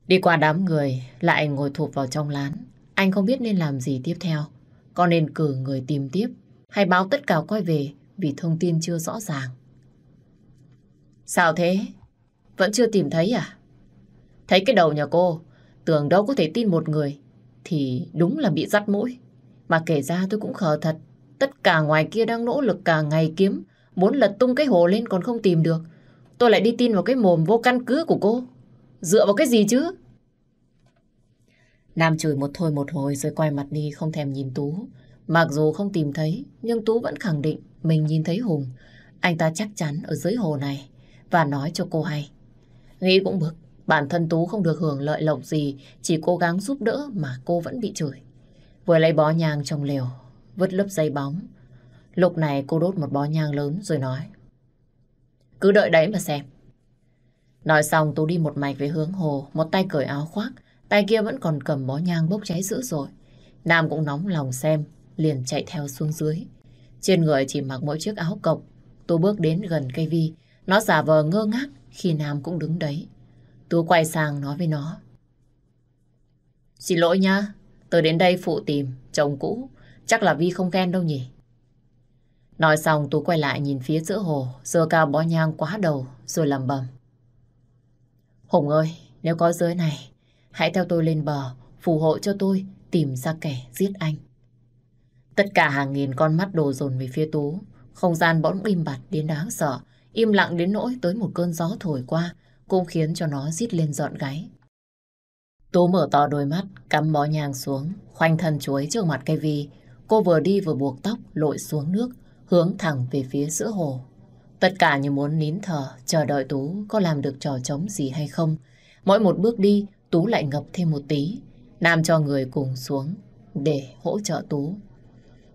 Đi qua đám người, lại ngồi thụp vào trong lán. Anh không biết nên làm gì tiếp theo. Có nên cử người tìm tiếp hay báo tất cả quay về vì thông tin chưa rõ ràng. Sao thế? Vẫn chưa tìm thấy à? Thấy cái đầu nhà cô, tưởng đâu có thể tin một người. thì đúng là bị dắt mũi. Mà kể ra tôi cũng khờ thật. Tất cả ngoài kia đang nỗ lực cả ngày kiếm, muốn lật tung cái hồ lên còn không tìm được. Tôi lại đi tin vào cái mồm vô căn cứ của cô. Dựa vào cái gì chứ? Nam chửi một thôi một hồi rồi quay mặt đi không thèm nhìn Tú. Mặc dù không tìm thấy, nhưng Tú vẫn khẳng định mình nhìn thấy Hùng. Anh ta chắc chắn ở dưới hồ này và nói cho cô hay. Nghĩ cũng bực, bản thân Tú không được hưởng lợi lộc gì, chỉ cố gắng giúp đỡ mà cô vẫn bị chửi. Vừa lấy bó nhang trong lều, vứt lớp dây bóng. Lúc này cô đốt một bó nhang lớn rồi nói. Cứ đợi đấy mà xem. Nói xong Tú đi một mạch về hướng hồ, một tay cởi áo khoác, tay kia vẫn còn cầm bó nhang bốc cháy dữ rồi. Nam cũng nóng lòng xem, liền chạy theo xuống dưới. Trên người chỉ mặc mỗi chiếc áo cộc. Tú bước đến gần cây vi, nó giả vờ ngơ ngác khi Nam cũng đứng đấy. Tú quay sang nói với nó. Xin lỗi nha, tôi đến đây phụ tìm chồng cũ. Chắc là Vi không ghen đâu nhỉ? Nói xong Tú quay lại nhìn phía giữa hồ, dơ cao bó nhang quá đầu, rồi lầm bầm. Hùng ơi, nếu có giới này, hãy theo tôi lên bờ, phù hộ cho tôi tìm ra kẻ giết anh. Tất cả hàng nghìn con mắt đổ dồn về phía Tú. Không gian bỗng im bặt đến đáng sợ, im lặng đến nỗi tới một cơn gió thổi qua, cũng khiến cho nó rít lên dọn gáy. Tú mở to đôi mắt, cắm bó nhang xuống, khoanh thân chuối trước mặt cây vi. Cô vừa đi vừa buộc tóc, lội xuống nước, hướng thẳng về phía giữa hồ. Tất cả như muốn nín thở, chờ đợi Tú có làm được trò trống gì hay không. Mỗi một bước đi, Tú lại ngập thêm một tí. Nam cho người cùng xuống để hỗ trợ Tú.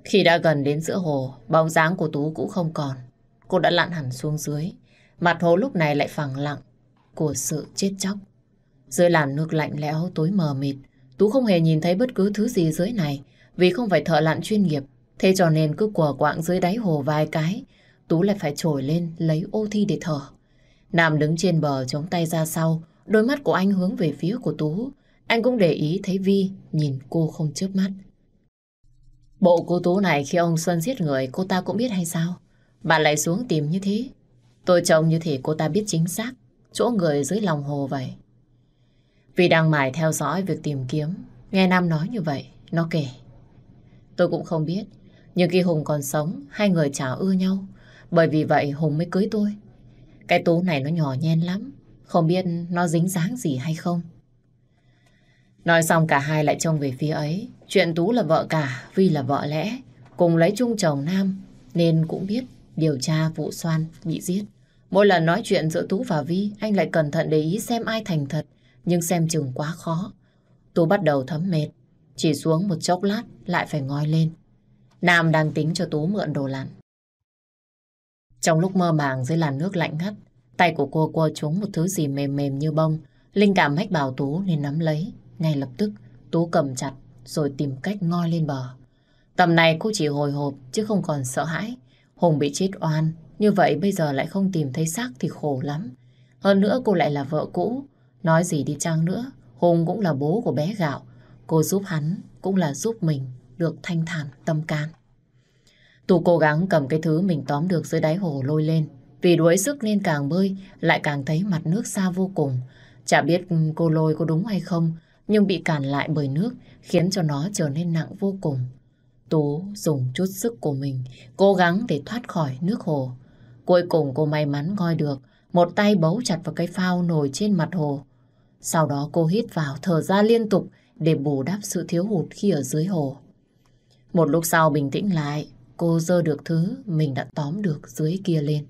Khi đã gần đến giữa hồ, bóng dáng của Tú cũng không còn. Cô đã lặn hẳn xuống dưới. Mặt hồ lúc này lại phẳng lặng của sự chết chóc. Dưới làn nước lạnh lẽo tối mờ mịt, Tú không hề nhìn thấy bất cứ thứ gì dưới này vì không phải thợ lặn chuyên nghiệp. Thế cho nên cứ quờ quạng dưới đáy hồ vài cái, Tú lại phải trồi lên lấy ô thi để thở. Nam đứng trên bờ chống tay ra sau, đôi mắt của anh hướng về phía của Tú. Anh cũng để ý thấy Vi nhìn cô không chớp mắt. Bộ cô Tú này khi ông Xuân giết người cô ta cũng biết hay sao? bà lại xuống tìm như thế. Tôi trông như thể cô ta biết chính xác chỗ người dưới lòng hồ vậy. Vì đang mải theo dõi việc tìm kiếm, nghe Nam nói như vậy, nó kể. Tôi cũng không biết, nhưng khi Hùng còn sống, hai người chả ưa nhau. Bởi vì vậy Hùng mới cưới tôi. Cái Tú này nó nhỏ nhen lắm, không biết nó dính dáng gì hay không. Nói xong cả hai lại trông về phía ấy. Chuyện Tú là vợ cả, Vi là vợ lẽ. Cùng lấy chung chồng Nam, nên cũng biết điều tra vụ xoan bị giết. Mỗi lần nói chuyện giữa Tú và Vi, anh lại cẩn thận để ý xem ai thành thật, nhưng xem chừng quá khó. Tú bắt đầu thấm mệt, chỉ xuống một chốc lát lại phải ngoi lên. Nam đang tính cho Tú mượn đồ lặn. Trong lúc mơ màng dưới làn nước lạnh ngắt, tay của cô quơ trúng một thứ gì mềm mềm như bông. Linh cảm mách bảo Tú nên nắm lấy. Ngay lập tức, Tú cầm chặt rồi tìm cách ngoi lên bờ. Tầm này cô chỉ hồi hộp chứ không còn sợ hãi. Hùng bị chết oan, như vậy bây giờ lại không tìm thấy xác thì khổ lắm. Hơn nữa cô lại là vợ cũ. Nói gì đi chăng nữa, Hùng cũng là bố của bé Gạo. Cô giúp hắn cũng là giúp mình được thanh thản tâm can. Tu cố gắng cầm cái thứ mình tóm được dưới đáy hồ lôi lên. Vì đuối sức nên càng bơi, lại càng thấy mặt nước xa vô cùng. Chả biết cô lôi có đúng hay không, nhưng bị cản lại bởi nước khiến cho nó trở nên nặng vô cùng. Tú dùng chút sức của mình, cố gắng để thoát khỏi nước hồ. Cuối cùng cô may mắn ngoi được, một tay bấu chặt vào cái phao nổi trên mặt hồ. Sau đó cô hít vào, thở ra liên tục để bù đắp sự thiếu hụt khi ở dưới hồ. Một lúc sau bình tĩnh lại, cô dơ được thứ mình đã tóm được dưới kia lên.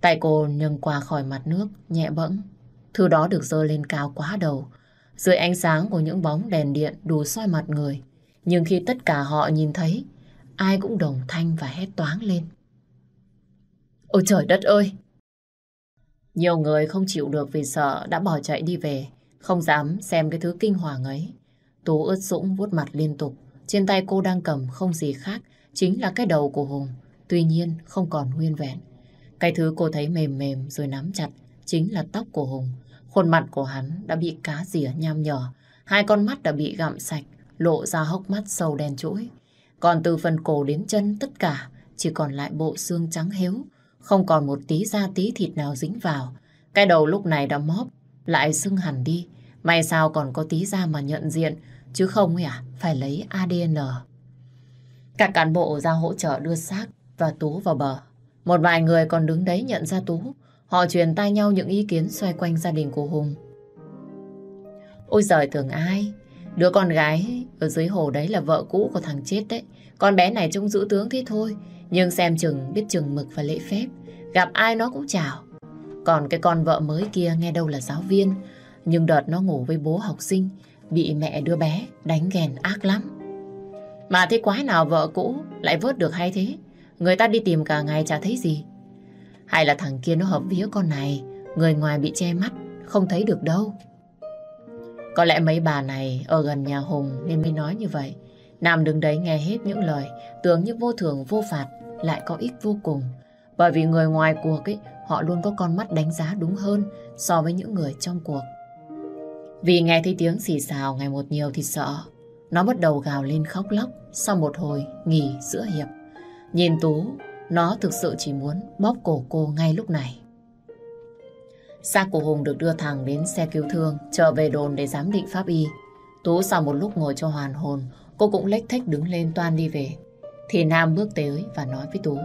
Tay cô nâng qua khỏi mặt nước, nhẹ bẫng. Thứ đó được dơ lên cao quá đầu. Dưới ánh sáng của những bóng đèn điện đủ soi mặt người. Nhưng khi tất cả họ nhìn thấy, ai cũng đồng thanh và hét toáng lên. Ôi trời đất ơi! Nhiều người không chịu được vì sợ đã bỏ chạy đi về, không dám xem cái thứ kinh hoàng ấy. Tú ướt sũng vuốt mặt liên tục, trên tay cô đang cầm không gì khác, chính là cái đầu của Hùng, tuy nhiên không còn nguyên vẹn. Cái thứ cô thấy mềm mềm rồi nắm chặt chính là tóc của Hùng. Khuôn mặt của hắn đã bị cá rỉa nham nhở, hai con mắt đã bị gặm sạch, lộ ra hốc mắt sâu đen chuỗi. Còn từ phần cổ đến chân tất cả chỉ còn lại bộ xương trắng héo, không còn một tí da tí thịt nào dính vào. Cái đầu lúc này đã móp, lại sưng hẳn đi, May sao còn có tí da mà nhận diện, chứ không à, phải lấy ADN. Các cán bộ ra hỗ trợ đưa xác và Tú vào bờ. Một vài người còn đứng đấy nhận ra Tú. Họ truyền tay nhau những ý kiến xoay quanh gia đình của Hùng. Ôi giời, tưởng ai? Đứa con gái ở dưới hồ đấy là vợ cũ của thằng chết đấy. Con bé này trông giữ tướng thế thôi. Nhưng xem chừng, biết chừng mực và lễ phép. Gặp ai nó cũng chào. Còn cái con vợ mới kia nghe đâu là giáo viên. Nhưng đợt nó ngủ với bố học sinh. Bị mẹ đứa bé đánh ghen ác lắm. Mà thế quái nào vợ cũ lại vớt được hay thế? Người ta đi tìm cả ngày chả thấy gì. Hay là thằng kia nó hợp vía con này, người ngoài bị che mắt, không thấy được đâu. Có lẽ mấy bà này ở gần nhà Hùng nên mới nói như vậy. Nam đứng đấy nghe hết những lời, tưởng như vô thường vô phạt, lại có ích vô cùng. Bởi vì người ngoài cuộc ấy, họ luôn có con mắt đánh giá đúng hơn so với những người trong cuộc. Vì nghe thấy tiếng xì xào ngày một nhiều thì sợ. Nó bắt đầu gào lên khóc lóc sau một hồi nghỉ giữa hiệp. Nhìn Tú, nó thực sự chỉ muốn bóp cổ cô ngay lúc này. Xác của Hùng được đưa thẳng đến xe cứu thương, trở về đồn để giám định pháp y. Tú sau một lúc ngồi cho hoàn hồn, cô cũng lếch thách đứng lên toan đi về. Thì Nam bước tới và nói với Tú.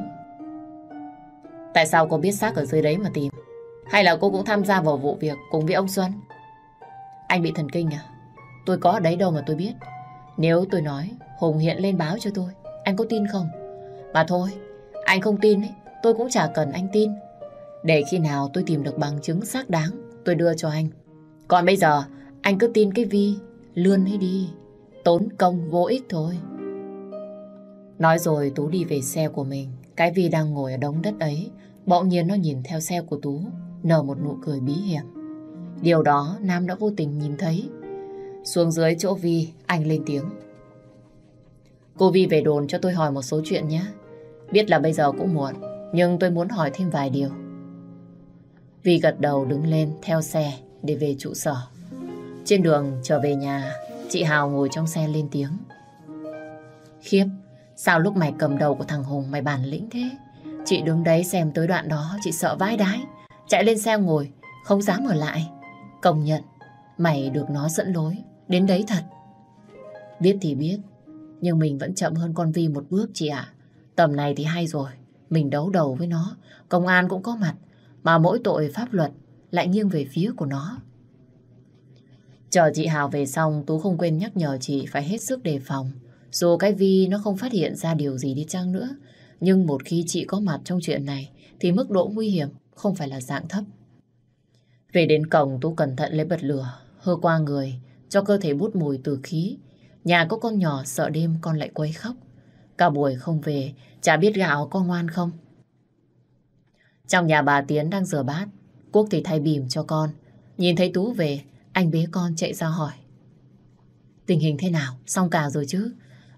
Tại sao cô biết xác ở dưới đấy mà tìm? Hay là cô cũng tham gia vào vụ việc cùng với ông Xuân? Anh bị thần kinh à? Tôi có ở đấy đâu mà tôi biết. Nếu tôi nói Hùng hiện lên báo cho tôi, anh có tin không? Mà thôi, anh không tin ấy, tôi cũng chả cần anh tin. Để khi nào tôi tìm được bằng chứng xác đáng, tôi đưa cho anh. Còn bây giờ, anh cứ tin cái Vi, lươn ấy đi. Tốn công vô ích thôi. Nói rồi Tú đi về xe của mình. Cái Vi đang ngồi ở đống đất ấy. Bỗng nhiên nó nhìn theo xe của Tú, nở một nụ cười bí hiểm. Điều đó Nam đã vô tình nhìn thấy. Xuống dưới chỗ Vi, anh lên tiếng. Cô Vi về đồn cho tôi hỏi một số chuyện nhé. Biết là bây giờ cũng muộn, nhưng tôi muốn hỏi thêm vài điều. Vi gật đầu đứng lên theo xe để về trụ sở. Trên đường trở về nhà, chị Hào ngồi trong xe lên tiếng. Khiếp, sao lúc mày cầm đầu của thằng Hùng mày bản lĩnh thế? Chị đứng đấy xem tới đoạn đó, chị sợ vãi đái. Chạy lên xe ngồi, không dám ở lại. Công nhận, mày được nó dẫn lối, đến đấy thật. Biết thì biết, nhưng mình vẫn chậm hơn con Vi một bước chị ạ. Tầm này thì hay rồi, mình đấu đầu với nó, công an cũng có mặt, mà mỗi tội pháp luật lại nghiêng về phía của nó. Chờ chị Hào về xong, Tú không quên nhắc nhở chị phải hết sức đề phòng. Dù cái Vi nó không phát hiện ra điều gì đi chăng nữa, nhưng một khi chị có mặt trong chuyện này, thì mức độ nguy hiểm không phải là dạng thấp. Về đến cổng, Tú cẩn thận lấy bật lửa, hơ qua người, cho cơ thể bút mùi từ khí. Nhà có con nhỏ sợ đêm con lại quấy khóc. Cả buổi không về, chả biết gạo có ngoan không. Trong nhà bà Tiến đang rửa bát, Quốc thì thay bìm cho con. Nhìn thấy Tú về, anh bế con chạy ra hỏi. Tình hình thế nào? Xong cả rồi chứ?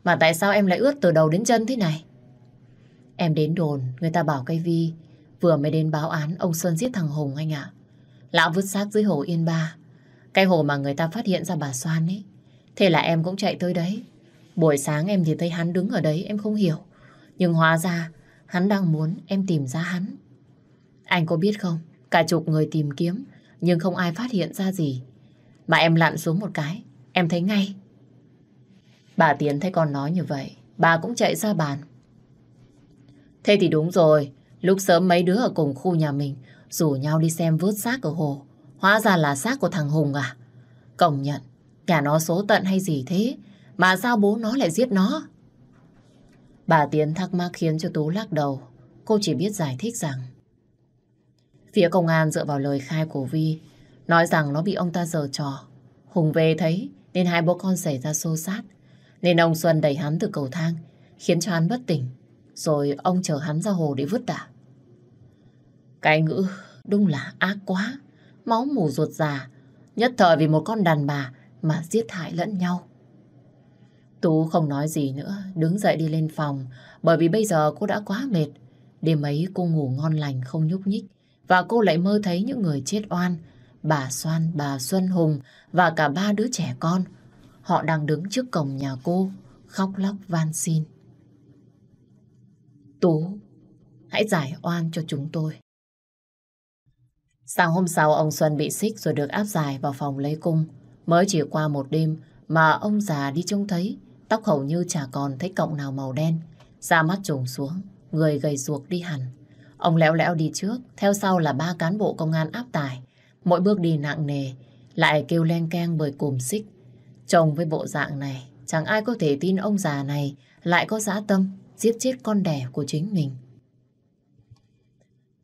Mà tại sao em lại ướt từ đầu đến chân thế này? Em đến đồn, người ta bảo cây Vi vừa mới đến báo án ông Sơn giết thằng Hùng anh ạ. Lão vứt xác dưới hồ Yên Ba. Cái hồ mà người ta phát hiện ra bà Soan ấy. Thế là em cũng chạy tới đấy. Buổi sáng em thì thấy hắn đứng ở đấy, em không hiểu. Nhưng hóa ra, hắn đang muốn em tìm ra hắn. Anh có biết không, cả chục người tìm kiếm, nhưng không ai phát hiện ra gì. Mà em lặn xuống một cái, em thấy ngay. Bà Tiến thấy con nói như vậy, bà cũng chạy ra bàn. Thế thì đúng rồi, lúc sớm mấy đứa ở cùng khu nhà mình rủ nhau đi xem vớt xác ở hồ. Hóa ra là xác của thằng Hùng à? Công nhận, nhà nó số tận hay gì thế? Mà sao bố nó lại giết nó? Bà Tiến thắc mắc khiến cho Tú lắc đầu. Cô chỉ biết giải thích rằng Phía công an dựa vào lời khai của Vi nói rằng nó bị ông ta giở trò. Hùng về thấy nên hai bố con xảy ra xô xát. Nên ông Xuân đẩy hắn từ cầu thang khiến cho hắn bất tỉnh. Rồi ông chở hắn ra hồ để vứt đả. Cái ngữ đúng là ác quá. Máu mù ruột già. Nhất thời vì một con đàn bà mà giết hại lẫn nhau. Tú không nói gì nữa, đứng dậy đi lên phòng, bởi vì bây giờ cô đã quá mệt. Đêm ấy cô ngủ ngon lành không nhúc nhích, và cô lại mơ thấy những người chết oan, bà Soan, bà Xuân Hùng và cả ba đứa trẻ con. Họ đang đứng trước cổng nhà cô, khóc lóc van xin. Tú, hãy giải oan cho chúng tôi. Sáng hôm sau ông Xuân bị xích rồi được áp giải vào phòng lấy cung. Mới chỉ qua một đêm mà ông già đi trông thấy, tóc hầu như chả còn thấy cọng nào màu đen, da mắt trùng xuống, người gầy ruột đi hẳn. Ông lẽo lẽo đi trước, theo sau là ba cán bộ công an áp tải. Mỗi bước đi nặng nề, lại kêu len keng bởi cùm xích. Chồng với bộ dạng này, chẳng ai có thể tin ông già này lại có dã tâm giết chết con đẻ của chính mình.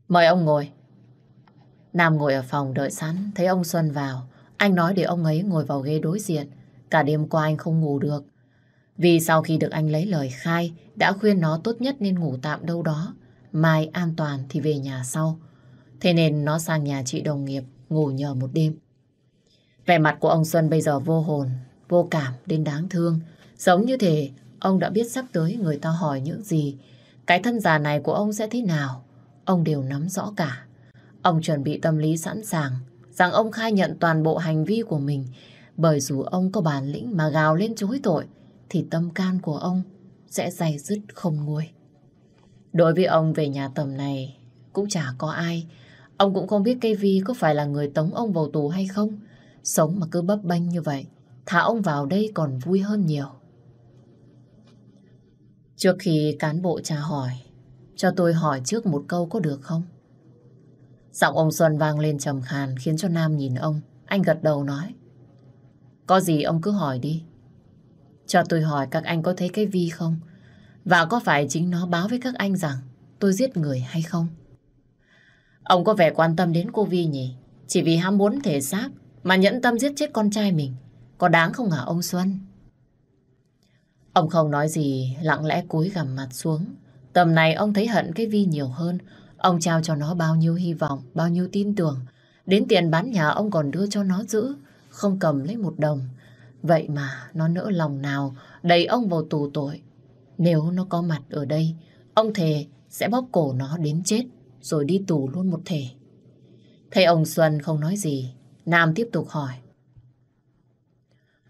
Mời ông ngồi. Nam ngồi ở phòng đợi sẵn, thấy ông Xuân vào. Anh nói để ông ấy ngồi vào ghế đối diện. Cả đêm qua anh không ngủ được. Vì sau khi được anh lấy lời khai, đã khuyên nó tốt nhất nên ngủ tạm đâu đó. Mai an toàn thì về nhà sau. Thế nên nó sang nhà chị đồng nghiệp ngủ nhờ một đêm. Vẻ mặt của ông Xuân bây giờ vô hồn, vô cảm đến đáng thương. Giống như thể ông đã biết sắp tới người ta hỏi những gì. Cái thân già này của ông sẽ thế nào? Ông đều nắm rõ cả. Ông chuẩn bị tâm lý sẵn sàng rằng ông khai nhận toàn bộ hành vi của mình bởi dù ông có bản lĩnh mà gào lên chối tội thì tâm can của ông sẽ dày dứt không nguôi. Đối với ông về nhà tầm này cũng chả có ai. Ông cũng không biết cây Vi có phải là người tống ông vào tù hay không. Sống mà cứ bấp bênh như vậy, thả ông vào đây còn vui hơn nhiều. Trước khi cán bộ trả hỏi, cho tôi hỏi trước một câu có được không? Giọng ông Xuân vang lên trầm khàn khiến cho Nam nhìn ông. Anh gật đầu nói. Có gì ông cứ hỏi đi. Cho tôi hỏi các anh có thấy cái Vi không? Và có phải chính nó báo với các anh rằng tôi giết người hay không? Ông có vẻ quan tâm đến cô Vi nhỉ? Chỉ vì ham muốn thể xác mà nhẫn tâm giết chết con trai mình. Có đáng không hả ông Xuân? Ông không nói gì, lặng lẽ cúi gằm mặt xuống. Tầm này ông thấy hận cái Vi nhiều hơn. Ông trao cho nó bao nhiêu hy vọng, bao nhiêu tin tưởng. Đến tiền bán nhà ông còn đưa cho nó giữ, không cầm lấy một đồng. Vậy mà nó nỡ lòng nào đẩy ông vào tù tội. Nếu nó có mặt ở đây, ông thề sẽ bóp cổ nó đến chết, rồi đi tù luôn một thể. Thấy ông Xuân không nói gì, Nam tiếp tục hỏi.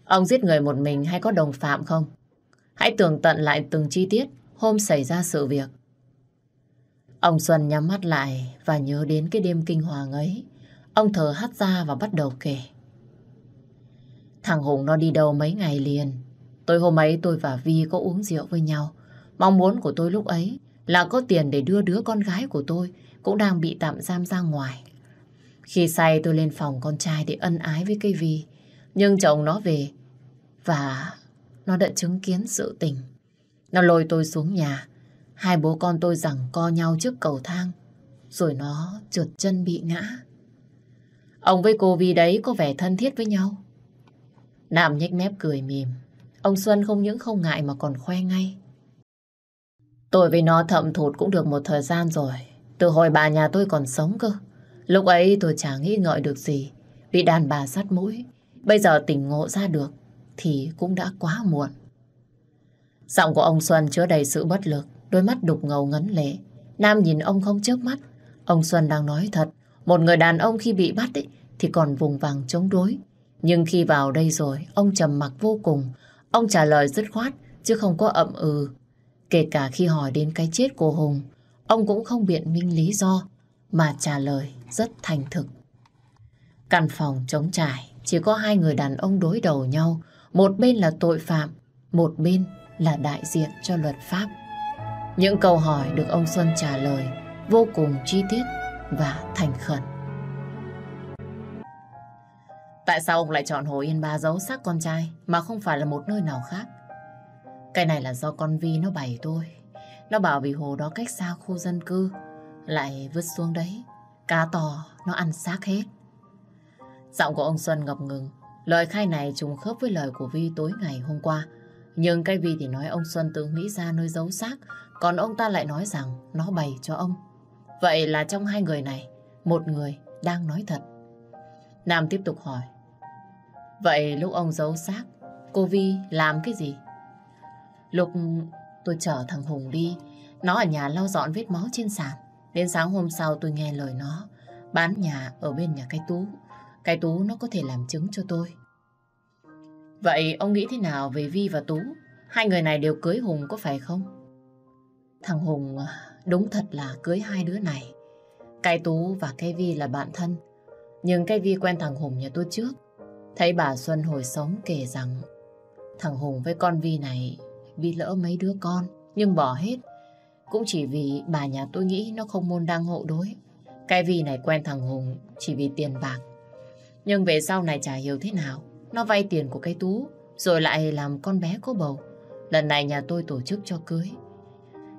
Ông giết người một mình hay có đồng phạm không? Hãy tường tận lại từng chi tiết hôm xảy ra sự việc. Ông Xuân nhắm mắt lại và nhớ đến cái đêm kinh hoàng ấy. Ông thở hắt ra và bắt đầu kể. Thằng Hùng nó đi đâu mấy ngày liền. Tôi hôm ấy tôi và Vi có uống rượu với nhau. Mong muốn của tôi lúc ấy là có tiền để đưa đứa con gái của tôi cũng đang bị tạm giam ra ngoài. Khi say tôi lên phòng con trai để ân ái với cây Vi. Nhưng chồng nó về và nó đã chứng kiến sự tình. Nó lôi tôi xuống nhà. Hai bố con tôi rằng co nhau trước cầu thang. Rồi nó trượt chân bị ngã. Ông với cô Vi đấy có vẻ thân thiết với nhau. Nam nhếch mép cười mỉm. Ông Xuân không những không ngại mà còn khoe ngay. Tôi với nó thậm thụt cũng được một thời gian rồi. Từ hồi bà nhà tôi còn sống cơ. Lúc ấy tôi chả nghĩ ngợi được gì. Bị đàn bà sát mũi. Bây giờ tỉnh ngộ ra được thì cũng đã quá muộn. Giọng của ông Xuân chứa đầy sự bất lực, đôi mắt đục ngầu ngấn lệ. Nam nhìn ông không chớp mắt. Ông Xuân đang nói thật. Một người đàn ông khi bị bắt ấy, thì còn vùng vàng chống đối. Nhưng khi vào đây rồi, ông trầm mặc vô cùng. Ông trả lời dứt khoát, chứ không có ậm ừ. Kể cả khi hỏi đến cái chết của Hùng, ông cũng không biện minh lý do, mà trả lời rất thành thực. Căn phòng trống trải, chỉ có hai người đàn ông đối đầu nhau. Một bên là tội phạm, một bên là đại diện cho luật pháp. Những câu hỏi được ông Xuân trả lời vô cùng chi tiết và thành khẩn. Tại sao ông lại chọn Hồ Yên Ba giấu xác con trai mà không phải là một nơi nào khác? Cái này là do con Vi nó bày tôi. Nó bảo vì hồ đó cách xa khu dân cư, lại vứt xuống đấy. Cá to, nó ăn xác hết. Giọng của ông Xuân ngập ngừng. Lời khai này trùng khớp với lời của Vi tối ngày hôm qua. Nhưng cái Vi thì nói ông Xuân tự nghĩ ra nơi giấu xác, còn ông ta lại nói rằng nó bày cho ông. Vậy là trong hai người này, một người đang nói thật. Nam tiếp tục hỏi. Vậy lúc ông giấu xác, cô Vi làm cái gì? Lúc tôi chở thằng Hùng đi, nó ở nhà lau dọn vết máu trên sàn. Đến sáng hôm sau tôi nghe lời nó, bán nhà ở bên nhà cái Tú. Cái Tú nó có thể làm chứng cho tôi. Vậy ông nghĩ thế nào về Vi và Tú? Hai người này đều cưới Hùng có phải không? Thằng Hùng à, đúng thật là cưới hai đứa này. Cái Tú và cái Vi là bạn thân. Nhưng cái Vi quen thằng Hùng nhà tôi trước. Thấy bà Xuân hồi sống kể rằng, thằng Hùng với con Vi này vì lỡ mấy đứa con, nhưng bỏ hết. Cũng chỉ vì bà nhà tôi nghĩ nó không môn đăng hộ đối. Cái Vi này quen thằng Hùng chỉ vì tiền bạc. Nhưng về sau này chả hiểu thế nào. Nó vay tiền của cái Tú, rồi lại làm con bé có bầu. Lần này nhà tôi tổ chức cho cưới.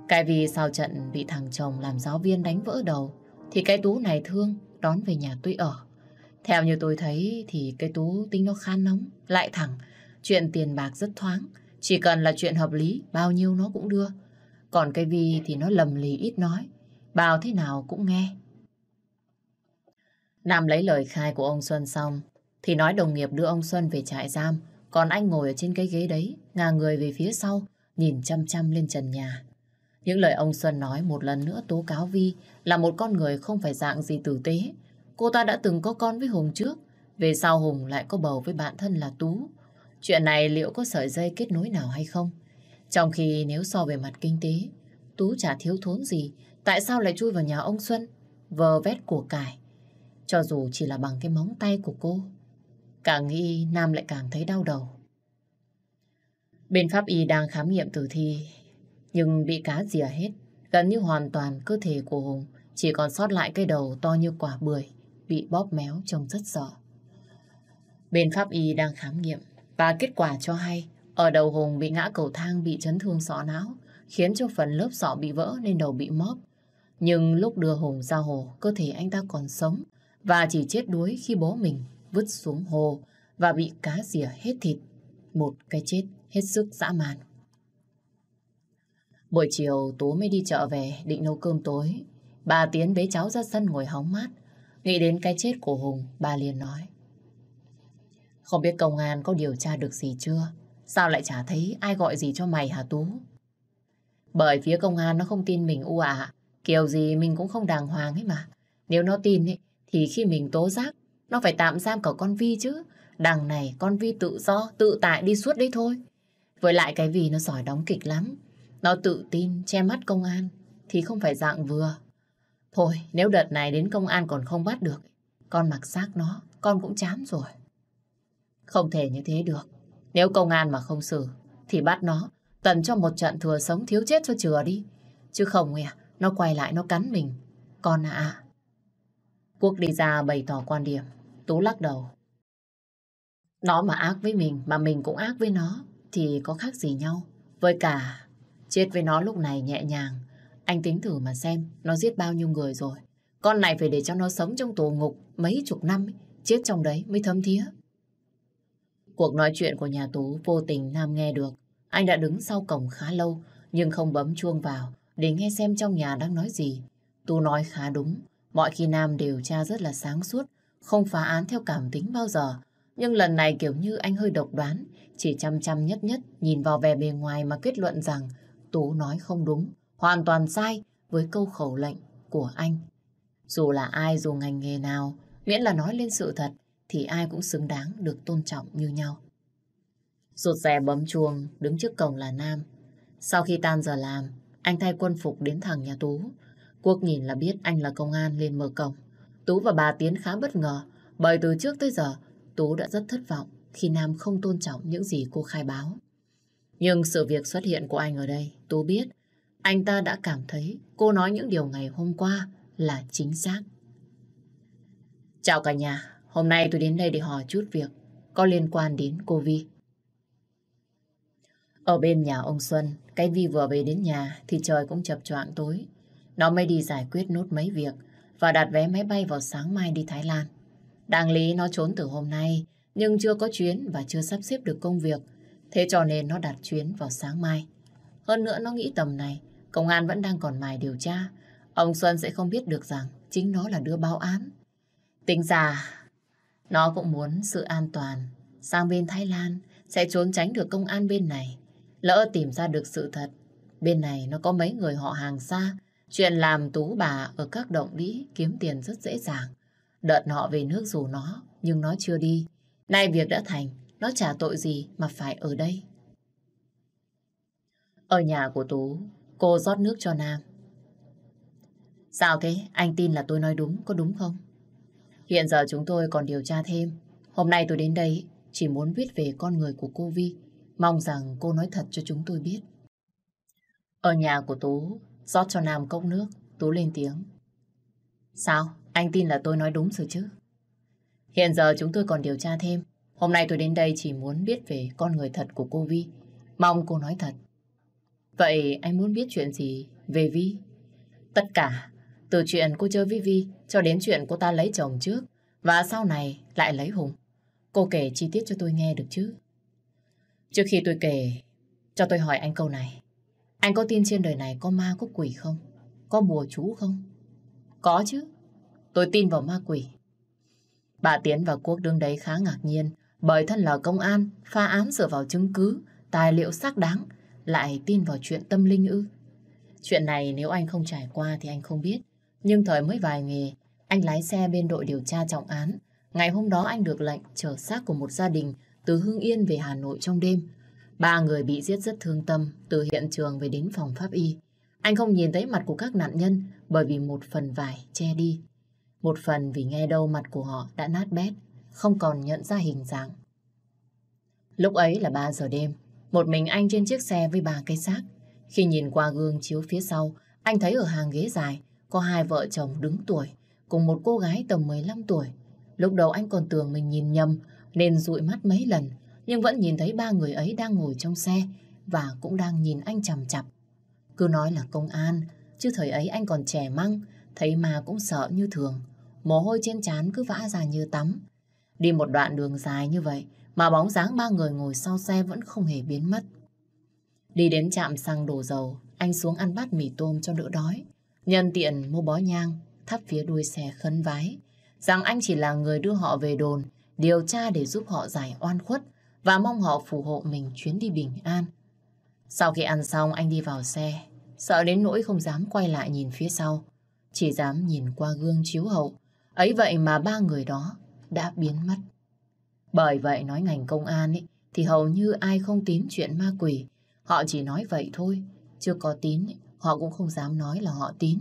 Cái vì sau trận bị thằng chồng làm giáo viên đánh vỡ đầu thì cái Tú này thương đón về nhà tôi ở. Theo như tôi thấy thì cái Tú tính nó khan nóng, lại thẳng. Chuyện tiền bạc rất thoáng. Chỉ cần là chuyện hợp lý, bao nhiêu nó cũng đưa. Còn cái Vi thì nó lầm lì ít nói. Bao thế nào cũng nghe. Nam lấy lời khai của ông Xuân xong thì nói đồng nghiệp đưa ông Xuân về trại giam còn anh ngồi ở trên cái ghế đấy ngả người về phía sau nhìn chăm chăm lên trần nhà. Những lời ông Xuân nói một lần nữa tố cáo Vi là một con người không phải dạng gì tử tế. Cô ta đã từng có con với Hùng trước, về sau Hùng lại có bầu với bạn thân là Tú. Chuyện này liệu có sợi dây kết nối nào hay không? Trong khi nếu so về mặt kinh tế, Tú chả thiếu thốn gì, tại sao lại chui vào nhà ông Xuân, vờ vét của cải? Cho dù chỉ là bằng cái móng tay của cô. Càng nghĩ Nam lại càng thấy đau đầu. Bên pháp y đang khám nghiệm tử thi nhưng bị cá dìa hết, gần như hoàn toàn cơ thể của Hùng chỉ còn sót lại cái đầu to như quả bưởi, bị bóp méo trông rất sợ. Bên pháp y đang khám nghiệm và kết quả cho hay ở đầu Hùng bị ngã cầu thang bị chấn thương sọ não, khiến cho phần lớp sọ bị vỡ nên đầu bị móp. Nhưng lúc đưa Hùng ra hồ, cơ thể anh ta còn sống và chỉ chết đuối khi bố mình vứt xuống hồ và bị cá rỉa hết thịt. Một cái chết hết sức dã man. Buổi chiều Tú mới đi chợ về định nấu cơm tối. Bà Tiến bế cháu ra sân ngồi hóng mát. Nghĩ đến cái chết của Hùng, bà liền nói. Không biết công an có điều tra được gì chưa? Sao lại chả thấy ai gọi gì cho mày hả Tú? Bởi phía công an nó không tin mình u ạ. Kiểu gì mình cũng không đàng hoàng ấy mà. Nếu nó tin ấy, thì khi mình tố giác, nó phải tạm giam cả con Vi chứ. Đằng này con Vi tự do, tự tại đi suốt đấy thôi. Với lại cái vì nó giỏi đóng kịch lắm. Nó tự tin, che mắt công an, thì không phải dạng vừa. Thôi, nếu đợt này đến công an còn không bắt được, con mặc xác nó, con cũng chán rồi. Không thể như thế được. Nếu công an mà không xử, thì bắt nó, tần cho một trận thừa sống thiếu chết cho chừa đi. Chứ không nghe, nó quay lại nó cắn mình. Con à à. Quốc đi ra bày tỏ quan điểm. Tú lắc đầu. Nó mà ác với mình, mà mình cũng ác với nó, thì có khác gì nhau. Với cả Chết với nó lúc này nhẹ nhàng. Anh tính thử mà xem nó giết bao nhiêu người rồi. Con này phải để cho nó sống trong tù ngục mấy chục năm, chết trong đấy mới thấm thía. Cuộc nói chuyện của nhà Tú vô tình Nam nghe được. Anh đã đứng sau cổng khá lâu, nhưng không bấm chuông vào để nghe xem trong nhà đang nói gì. Tú nói khá đúng. Mọi khi Nam điều tra rất là sáng suốt, không phá án theo cảm tính bao giờ. Nhưng lần này kiểu như anh hơi độc đoán, chỉ chăm chăm nhất nhất nhìn vào vẻ bề ngoài mà kết luận rằng Tú nói không đúng, hoàn toàn sai với câu khẩu lệnh của anh. Dù là ai, dù ngành nghề nào, miễn là nói lên sự thật, thì ai cũng xứng đáng được tôn trọng như nhau. Rụt rè bấm chuông, đứng trước cổng là Nam. Sau khi tan giờ làm, anh thay quân phục đến thẳng nhà Tú. Quốc nhìn là biết anh là công an lên mở cổng. Tú và bà Tiến khá bất ngờ, bởi từ trước tới giờ, Tú đã rất thất vọng khi Nam không tôn trọng những gì cô khai báo. Nhưng sự việc xuất hiện của anh ở đây, Tú biết, anh ta đã cảm thấy cô nói những điều ngày hôm qua là chính xác. Chào cả nhà, hôm nay tôi đến đây để hỏi chút việc có liên quan đến cô Vi. Ở bên nhà ông Xuân, cái Vi vừa về đến nhà thì trời cũng chập choạng tối. Nó mới đi giải quyết nốt mấy việc và đặt vé máy bay vào sáng mai đi Thái Lan. Đáng lý nó trốn từ hôm nay, nhưng chưa có chuyến và chưa sắp xếp được công việc Thế cho nên nó đặt chuyến vào sáng mai. Hơn nữa nó nghĩ tầm này, công an vẫn đang còn mài điều tra. Ông Xuân sẽ không biết được rằng chính nó là đứa báo án. Tính ra, nó cũng muốn sự an toàn. Sang bên Thái Lan sẽ trốn tránh được công an bên này. Lỡ tìm ra được sự thật. Bên này nó có mấy người họ hàng xa. Chuyện làm tú bà ở các động đĩ kiếm tiền rất dễ dàng. Đợt họ về nước dù nó, nhưng nó chưa đi. Nay việc đã thành, nó trả tội gì mà phải ở đây? Ở nhà của Tú, cô rót nước cho Nam. Sao thế? Anh tin là tôi nói đúng, có đúng không? Hiện giờ chúng tôi còn điều tra thêm. Hôm nay tôi đến đây chỉ muốn viết về con người của cô Vi. Mong rằng cô nói thật cho chúng tôi biết. Ở nhà của Tú, rót cho Nam cốc nước, Tú lên tiếng. Sao? Anh tin là tôi nói đúng rồi chứ? Hiện giờ chúng tôi còn điều tra thêm. Hôm nay tôi đến đây chỉ muốn biết về con người thật của cô Vi. Mong cô nói thật. Vậy anh muốn biết chuyện gì về Vi? Tất cả, từ chuyện cô chơi với Vi cho đến chuyện cô ta lấy chồng trước và sau này lại lấy Hùng. Cô kể chi tiết cho tôi nghe được chứ? Trước khi tôi kể, cho tôi hỏi anh câu này. Anh có tin trên đời này có ma có quỷ không? Có bùa chú không? Có chứ. Tôi tin vào ma quỷ. Bà Tiến và Quốc đương đấy khá ngạc nhiên bởi thân là công an, pha án dựa vào chứng cứ, tài liệu xác đáng, lại tin vào chuyện tâm linh ư. Chuyện này nếu anh không trải qua thì anh không biết. Nhưng thời mới vài nghề, anh lái xe bên đội điều tra trọng án. Ngày hôm đó anh được lệnh chở xác của một gia đình từ Hưng Yên về Hà Nội trong đêm. Ba người bị giết rất thương tâm từ hiện trường về đến phòng pháp y. Anh không nhìn thấy mặt của các nạn nhân bởi vì một phần vải che đi. Một phần vì nghe đâu mặt của họ đã nát bét, không còn nhận ra hình dạng. Lúc ấy là 3 giờ đêm, một mình anh trên chiếc xe với ba cái xác. Khi nhìn qua gương chiếu phía sau, anh thấy ở hàng ghế dài có hai vợ chồng đứng tuổi, cùng một cô gái tầm 15 tuổi. Lúc đầu anh còn tưởng mình nhìn nhầm, nên dụi mắt mấy lần, nhưng vẫn nhìn thấy ba người ấy đang ngồi trong xe và cũng đang nhìn anh chằm chặp. Cứ nói là công an, chứ thời ấy anh còn trẻ măng, thấy mà cũng sợ như thường. Mồ hôi trên trán cứ vã ra như tắm. Đi một đoạn đường dài như vậy mà bóng dáng ba người ngồi sau xe vẫn không hề biến mất. Đi đến trạm xăng đổ dầu, anh xuống ăn bát mì tôm cho đỡ đói. Nhân tiện mua bó nhang, thắp phía đuôi xe khấn vái. Rằng anh chỉ là người đưa họ về đồn, điều tra để giúp họ giải oan khuất và mong họ phù hộ mình chuyến đi bình an. Sau khi ăn xong anh đi vào xe, sợ đến nỗi không dám quay lại nhìn phía sau, chỉ dám nhìn qua gương chiếu hậu. Ấy vậy mà ba người đó đã biến mất. Bởi vậy nói ngành công an ấy, thì hầu như ai không tín chuyện ma quỷ. Họ chỉ nói vậy thôi, chưa có tín, họ cũng không dám nói là họ tín.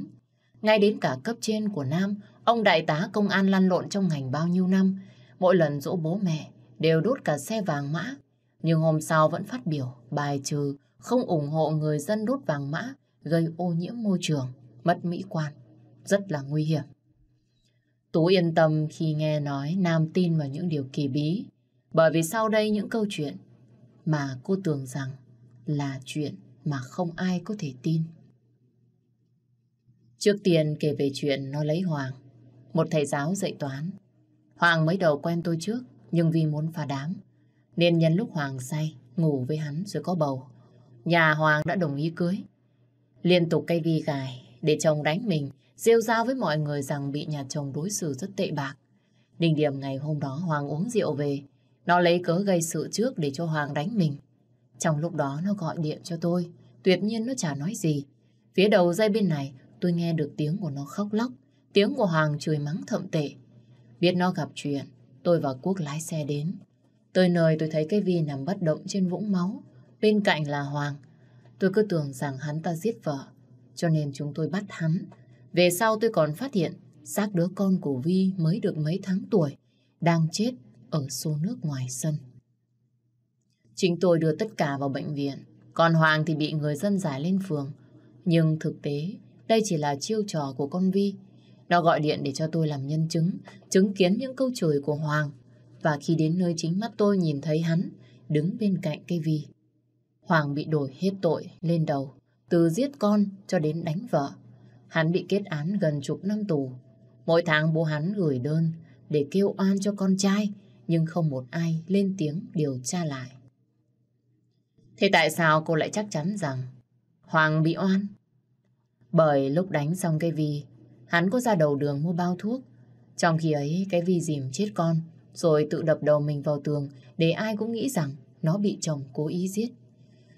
Ngay đến cả cấp trên của Nam, ông đại tá công an lăn lộn trong ngành bao nhiêu năm, mỗi lần dỗ bố mẹ đều đốt cả xe vàng mã. Nhưng hôm sau vẫn phát biểu, bài trừ, không ủng hộ người dân đốt vàng mã, gây ô nhiễm môi trường, mất mỹ quan. Rất là nguy hiểm. Tú yên tâm khi nghe nói Nam tin vào những điều kỳ bí. Bởi vì sau đây những câu chuyện mà cô tưởng rằng là chuyện mà không ai có thể tin. Trước tiên kể về chuyện nó lấy Hoàng, một thầy giáo dạy toán. Hoàng mới đầu quen tôi trước, nhưng vì muốn phá đám, nên nhân lúc Hoàng say, ngủ với hắn rồi có bầu. Nhà Hoàng đã đồng ý cưới. Liên tục cây vi gài để chồng đánh mình, rêu rao với mọi người rằng bị nhà chồng đối xử rất tệ bạc. Đỉnh điểm ngày hôm đó Hoàng uống rượu về, nó lấy cớ gây sự trước để cho Hoàng đánh mình. Trong lúc đó nó gọi điện cho tôi, tuyệt nhiên nó chả nói gì. Phía đầu dây bên này tôi nghe được tiếng của nó khóc lóc, tiếng của Hoàng chửi mắng thậm tệ. Biết nó gặp chuyện, tôi và Quốc lái xe đến. Tới nơi tôi thấy cái Vi nằm bất động trên vũng máu, bên cạnh là Hoàng. Tôi cứ tưởng rằng hắn ta giết vợ, cho nên chúng tôi bắt hắn. Về sau tôi còn phát hiện xác đứa con của Vi mới được mấy tháng tuổi, đang chết ở xô nước ngoài sân. Chính tôi đưa tất cả vào bệnh viện, còn Hoàng thì bị người dân giải lên phường. Nhưng thực tế, đây chỉ là chiêu trò của con Vi. Nó gọi điện để cho tôi làm nhân chứng, chứng kiến những câu chửi của Hoàng. Và khi đến nơi chính mắt tôi nhìn thấy hắn, đứng bên cạnh cây Vi. Hoàng bị đổi hết tội lên đầu, từ giết con cho đến đánh vợ. Hắn bị kết án gần chục năm tù. Mỗi tháng bố hắn gửi đơn để kêu oan cho con trai, nhưng không một ai lên tiếng điều tra lại. Thế tại sao cô lại chắc chắn rằng Hoàng bị oan? Bởi lúc đánh xong cái vi, hắn có ra đầu đường mua bao thuốc. Trong khi ấy, cái vi dìm chết con, rồi tự đập đầu mình vào tường để ai cũng nghĩ rằng nó bị chồng cố ý giết.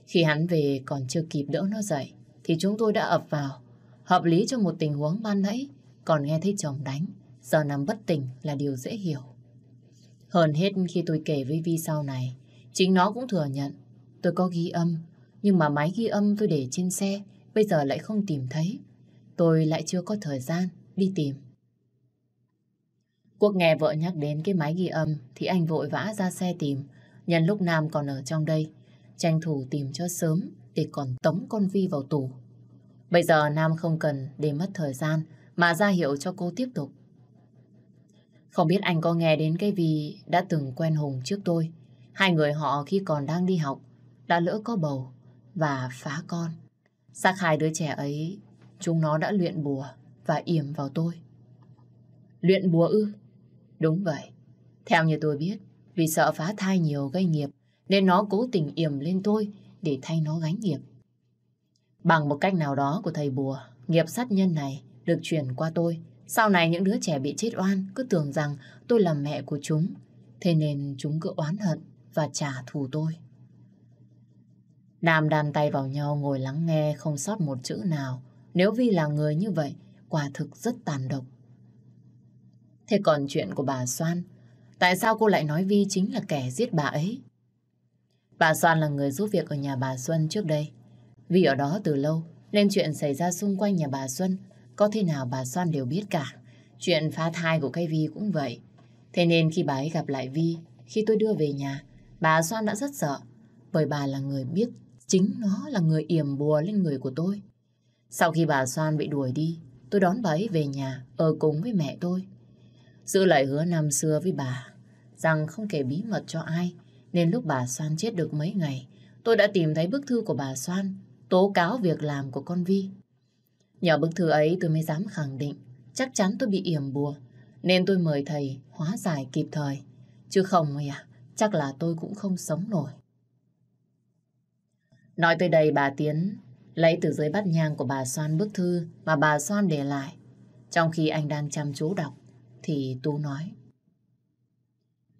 Khi hắn về còn chưa kịp đỡ nó dậy, thì chúng tôi đã ập vào. Hợp lý cho một tình huống ban nãy, còn nghe thấy chồng đánh, giờ nằm bất tỉnh là điều dễ hiểu. Hơn hết khi tôi kể với Vi sau này, chính nó cũng thừa nhận tôi có ghi âm, nhưng mà máy ghi âm tôi để trên xe, bây giờ lại không tìm thấy. Tôi lại chưa có thời gian đi tìm. Quốc nghe vợ nhắc đến cái máy ghi âm thì anh vội vã ra xe tìm. Nhân lúc Nam còn ở trong đây, tranh thủ tìm cho sớm để còn tống con Vi vào tù. Bây giờ Nam không cần để mất thời gian mà ra hiệu cho cô tiếp tục. Không biết anh có nghe đến cái vì đã từng quen Hùng trước tôi. Hai người họ khi còn đang đi học đã lỡ có bầu và phá con. Xác hai đứa trẻ ấy, chúng nó đã luyện bùa và yểm vào tôi. Luyện bùa ư? Đúng vậy. Theo như tôi biết, vì sợ phá thai nhiều gây nghiệp, nên nó cố tình yểm lên tôi để thay nó gánh nghiệp. Bằng một cách nào đó của thầy bùa, nghiệp sát nhân này được chuyển qua tôi. Sau này những đứa trẻ bị chết oan cứ tưởng rằng tôi là mẹ của chúng. Thế nên chúng cứ oán hận và trả thù tôi. Nam đàn tay vào nhau ngồi lắng nghe không sót một chữ nào. Nếu Vi là người như vậy, quả thực rất tàn độc. Thế còn chuyện của bà Soan, tại sao cô lại nói Vi chính là kẻ giết bà ấy? Bà Soan là người giúp việc ở nhà bà Xuân trước đây. Vì ở đó từ lâu, nên chuyện xảy ra xung quanh nhà bà Xuân, có thế nào bà Soan đều biết cả. Chuyện phá thai của cây Vi cũng vậy. Thế nên khi bà ấy gặp lại Vi, khi tôi đưa về nhà, bà Soan đã rất sợ, bởi bà là người biết chính nó là người yểm bùa lên người của tôi. Sau khi bà Soan bị đuổi đi, tôi đón bà ấy về nhà, ở cùng với mẹ tôi. Giữ lại hứa năm xưa với bà, rằng không kể bí mật cho ai, nên lúc bà Soan chết được mấy ngày, tôi đã tìm thấy bức thư của bà Soan, tố cáo việc làm của con Vi. Nhờ bức thư ấy tôi mới dám khẳng định, chắc chắn tôi bị yểm bùa, nên tôi mời thầy hóa giải kịp thời. Chứ không mày à, chắc là tôi cũng không sống nổi. Nói tới đây bà Tiến lấy từ dưới bát nhang của bà Soan bức thư mà bà Soan để lại. Trong khi anh đang chăm chú đọc, thì Tú nói.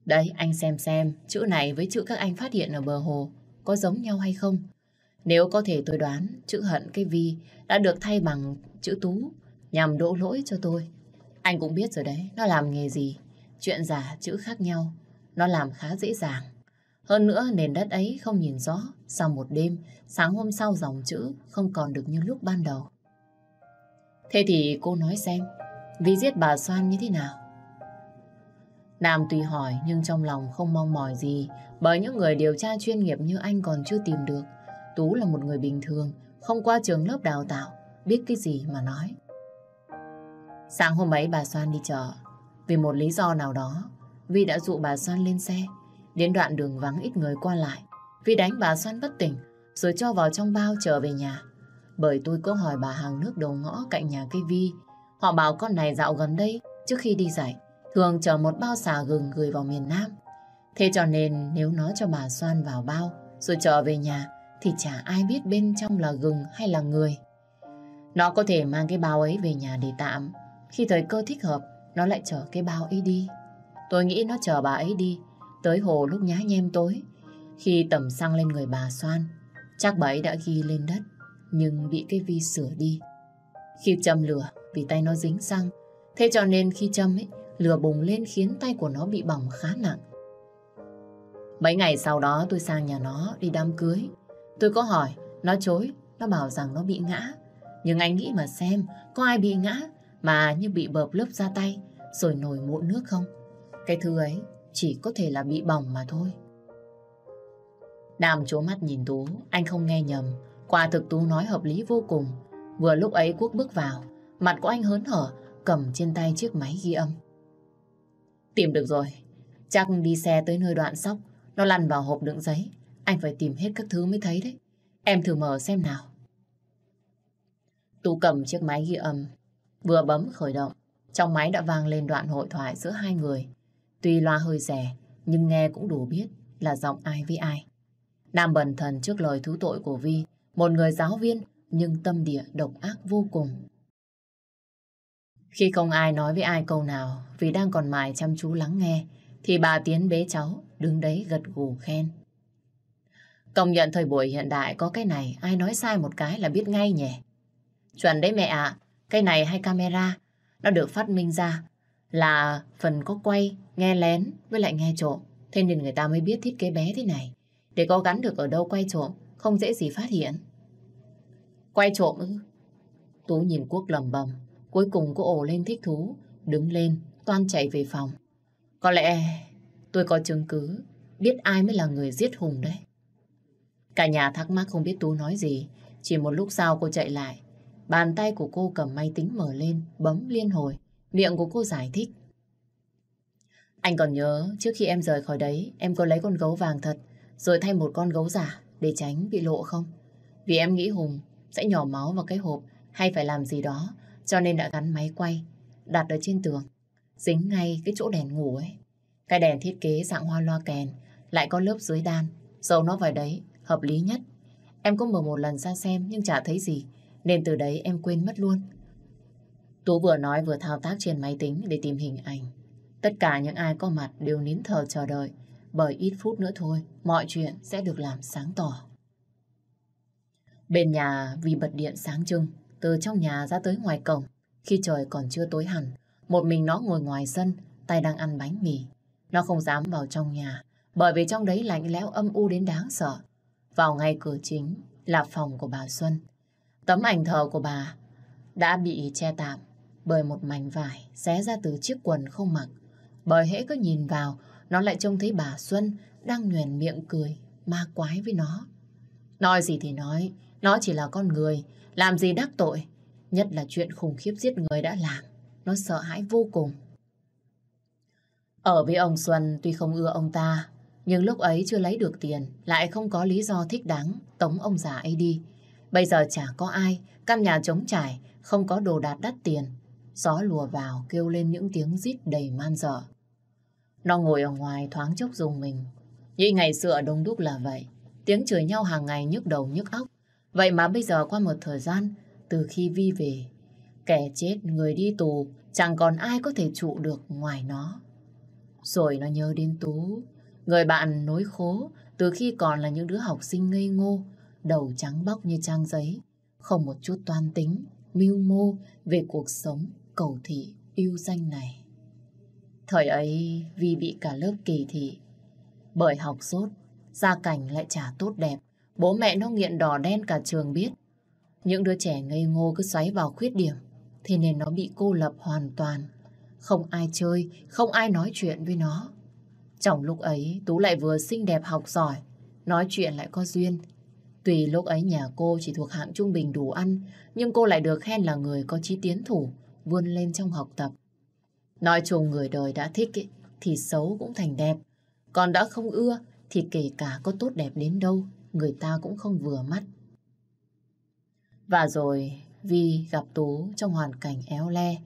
Đấy, anh xem xem, chữ này với chữ các anh phát hiện ở bờ hồ có giống nhau hay không? Nếu có thể tôi đoán, chữ hận cái vi đã được thay bằng chữ Tú nhằm đổ lỗi cho tôi. Anh cũng biết rồi đấy, nó làm nghề gì. Chuyện giả chữ khác nhau, nó làm khá dễ dàng. Hơn nữa, nền đất ấy không nhìn rõ. Sau một đêm, sáng hôm sau dòng chữ không còn được như lúc ban đầu. Thế thì cô nói xem, vi giết bà Soan như thế nào? Nam tùy hỏi nhưng trong lòng không mong mỏi gì bởi những người điều tra chuyên nghiệp như anh còn chưa tìm được. Tú là một người bình thường, không qua trường lớp đào tạo, biết cái gì mà nói. Sáng hôm ấy bà Soan đi chợ, vì một lý do nào đó, Vi đã dụ bà Soan lên xe, đến đoạn đường vắng ít người qua lại. Vi đánh bà Soan bất tỉnh, rồi cho vào trong bao trở về nhà. Bởi tôi có hỏi bà hàng nước đầu ngõ cạnh nhà cây Vi, họ bảo con này dạo gần đây trước khi đi dạy, thường chở một bao xà gừng gửi vào miền Nam. Thế cho nên nếu nó cho bà Soan vào bao, rồi trở về nhà, thì chả ai biết bên trong là gừng hay là người. Nó có thể mang cái bao ấy về nhà để tạm. Khi thời cơ thích hợp, nó lại chở cái bao ấy đi. Tôi nghĩ nó chở bà ấy đi, tới hồ lúc nhá nhem tối. Khi tẩm xăng lên người bà Soan, chắc bà ấy đã ghi lên đất, nhưng bị cái vi sửa đi. Khi châm lửa, vì tay nó dính xăng, thế cho nên khi châm ấy, lửa bùng lên khiến tay của nó bị bỏng khá nặng. Mấy ngày sau đó tôi sang nhà nó đi đám cưới. Tôi có hỏi, nó chối, nó bảo rằng nó bị ngã. Nhưng anh nghĩ mà xem, có ai bị ngã mà như bị bợp lớp ra tay rồi nổi mụn nước không? Cái thứ ấy chỉ có thể là bị bỏng mà thôi. Đàm chố mắt nhìn Tú, anh không nghe nhầm. Quả thực Tú nói hợp lý vô cùng. Vừa lúc ấy Quốc bước vào, mặt của anh hớn hở, cầm trên tay chiếc máy ghi âm. Tìm được rồi, chắc đi xe tới nơi đoạn sóc, nó lăn vào hộp đựng giấy. Anh phải tìm hết các thứ mới thấy đấy. Em thử mở xem nào. Tú cầm chiếc máy ghi âm, vừa bấm khởi động. Trong máy đã vang lên đoạn hội thoại giữa hai người. Tuy loa hơi rẻ, nhưng nghe cũng đủ biết là giọng ai với ai. Nam bần thần trước lời thú tội của Vi, một người giáo viên nhưng tâm địa độc ác vô cùng. Khi không ai nói với ai câu nào vì đang còn mải chăm chú lắng nghe, thì bà Tiến bế cháu, đứng đấy gật gù khen. Công nhận thời buổi hiện đại có cái này, ai nói sai một cái là biết ngay nhỉ. Chuẩn đấy mẹ ạ, cái này hay camera, nó được phát minh ra là phần có quay, nghe lén với lại nghe trộm. Thế nên người ta mới biết thiết kế bé thế này. Để có gắn được ở đâu quay trộm, không dễ gì phát hiện. Quay trộm ư? Tú nhìn Quốc lầm bầm, cuối cùng cô ổ lên thích thú, đứng lên, Toan chạy về phòng. Có lẽ tôi có chứng cứ biết ai mới là người giết Hùng đấy. Cả nhà thắc mắc không biết Tú nói gì. Chỉ một lúc sau cô chạy lại. Bàn tay của cô cầm máy tính mở lên, bấm liên hồi. Miệng của cô giải thích. Anh còn nhớ trước khi em rời khỏi đấy, em có lấy con gấu vàng thật, rồi thay một con gấu giả để tránh bị lộ không? Vì em nghĩ Hùng sẽ nhỏ máu vào cái hộp hay phải làm gì đó, cho nên đã gắn máy quay, đặt ở trên tường, dính ngay cái chỗ đèn ngủ ấy. Cái đèn thiết kế dạng hoa loa kèn, lại có lớp dưới đan, dầu nó vào đấy, hợp lý nhất. Em có mở một lần ra xem nhưng chả thấy gì, nên từ đấy em quên mất luôn. Tú vừa nói vừa thao tác trên máy tính để tìm hình ảnh. Tất cả những ai có mặt đều nín thở chờ đợi, bởi ít phút nữa thôi, mọi chuyện sẽ được làm sáng tỏ. Bên nhà vì bật điện sáng trưng, từ trong nhà ra tới ngoài cổng, khi trời còn chưa tối hẳn, một mình nó ngồi ngoài sân, tay đang ăn bánh mì. Nó không dám vào trong nhà, bởi vì trong đấy lạnh lẽo âm u đến đáng sợ. Vào ngay cửa chính là phòng của bà Xuân. Tấm ảnh thờ của bà đã bị che tạm bởi một mảnh vải xé ra từ chiếc quần không mặc. Bởi hễ cứ nhìn vào, nó lại trông thấy bà Xuân đang nhoèn miệng cười, ma quái với nó. Nói gì thì nói, nó chỉ là con người, làm gì đắc tội. Nhất là chuyện khủng khiếp giết người đã làm. Nó sợ hãi vô cùng. Ở với ông Xuân tuy không ưa ông ta, nhưng lúc ấy chưa lấy được tiền, lại không có lý do thích đáng tống ông già ấy đi. Bây giờ chả có ai, căn nhà trống trải, không có đồ đạc đắt tiền. Gió lùa vào kêu lên những tiếng rít đầy man dở. Nó ngồi ở ngoài thoáng chốc dùng mình. Như ngày xưa ở Đông Đúc là vậy. Tiếng chửi nhau hàng ngày nhức đầu nhức óc. Vậy mà bây giờ qua một thời gian, từ khi Vi về, kẻ chết, người đi tù, chẳng còn ai có thể trụ được ngoài nó. Rồi nó nhớ đến Tú, người bạn nối khố, từ khi còn là những đứa học sinh ngây ngô, đầu trắng bóc như trang giấy, không một chút toan tính, mưu mô về cuộc sống cầu thị yêu danh này. Thời ấy vì bị cả lớp kỳ thị, bởi học sốt, gia cảnh lại chả tốt đẹp, Bố mẹ nó nghiện đỏ đen cả trường biết. Những đứa trẻ ngây ngô cứ xoáy vào khuyết điểm, thế nên nó bị cô lập hoàn toàn. Không ai chơi, không ai nói chuyện với nó. Trong lúc ấy, Tú lại vừa xinh đẹp học giỏi, nói chuyện lại có duyên. Tùy lúc ấy nhà cô chỉ thuộc hạng trung bình đủ ăn, nhưng cô lại được khen là người có chí tiến thủ, vươn lên trong học tập. Nói chung người đời đã thích ấy, thì xấu cũng thành đẹp. Còn đã không ưa thì kể cả có tốt đẹp đến đâu người ta cũng không vừa mắt. Và rồi Vi gặp Tú trong hoàn cảnh éo le,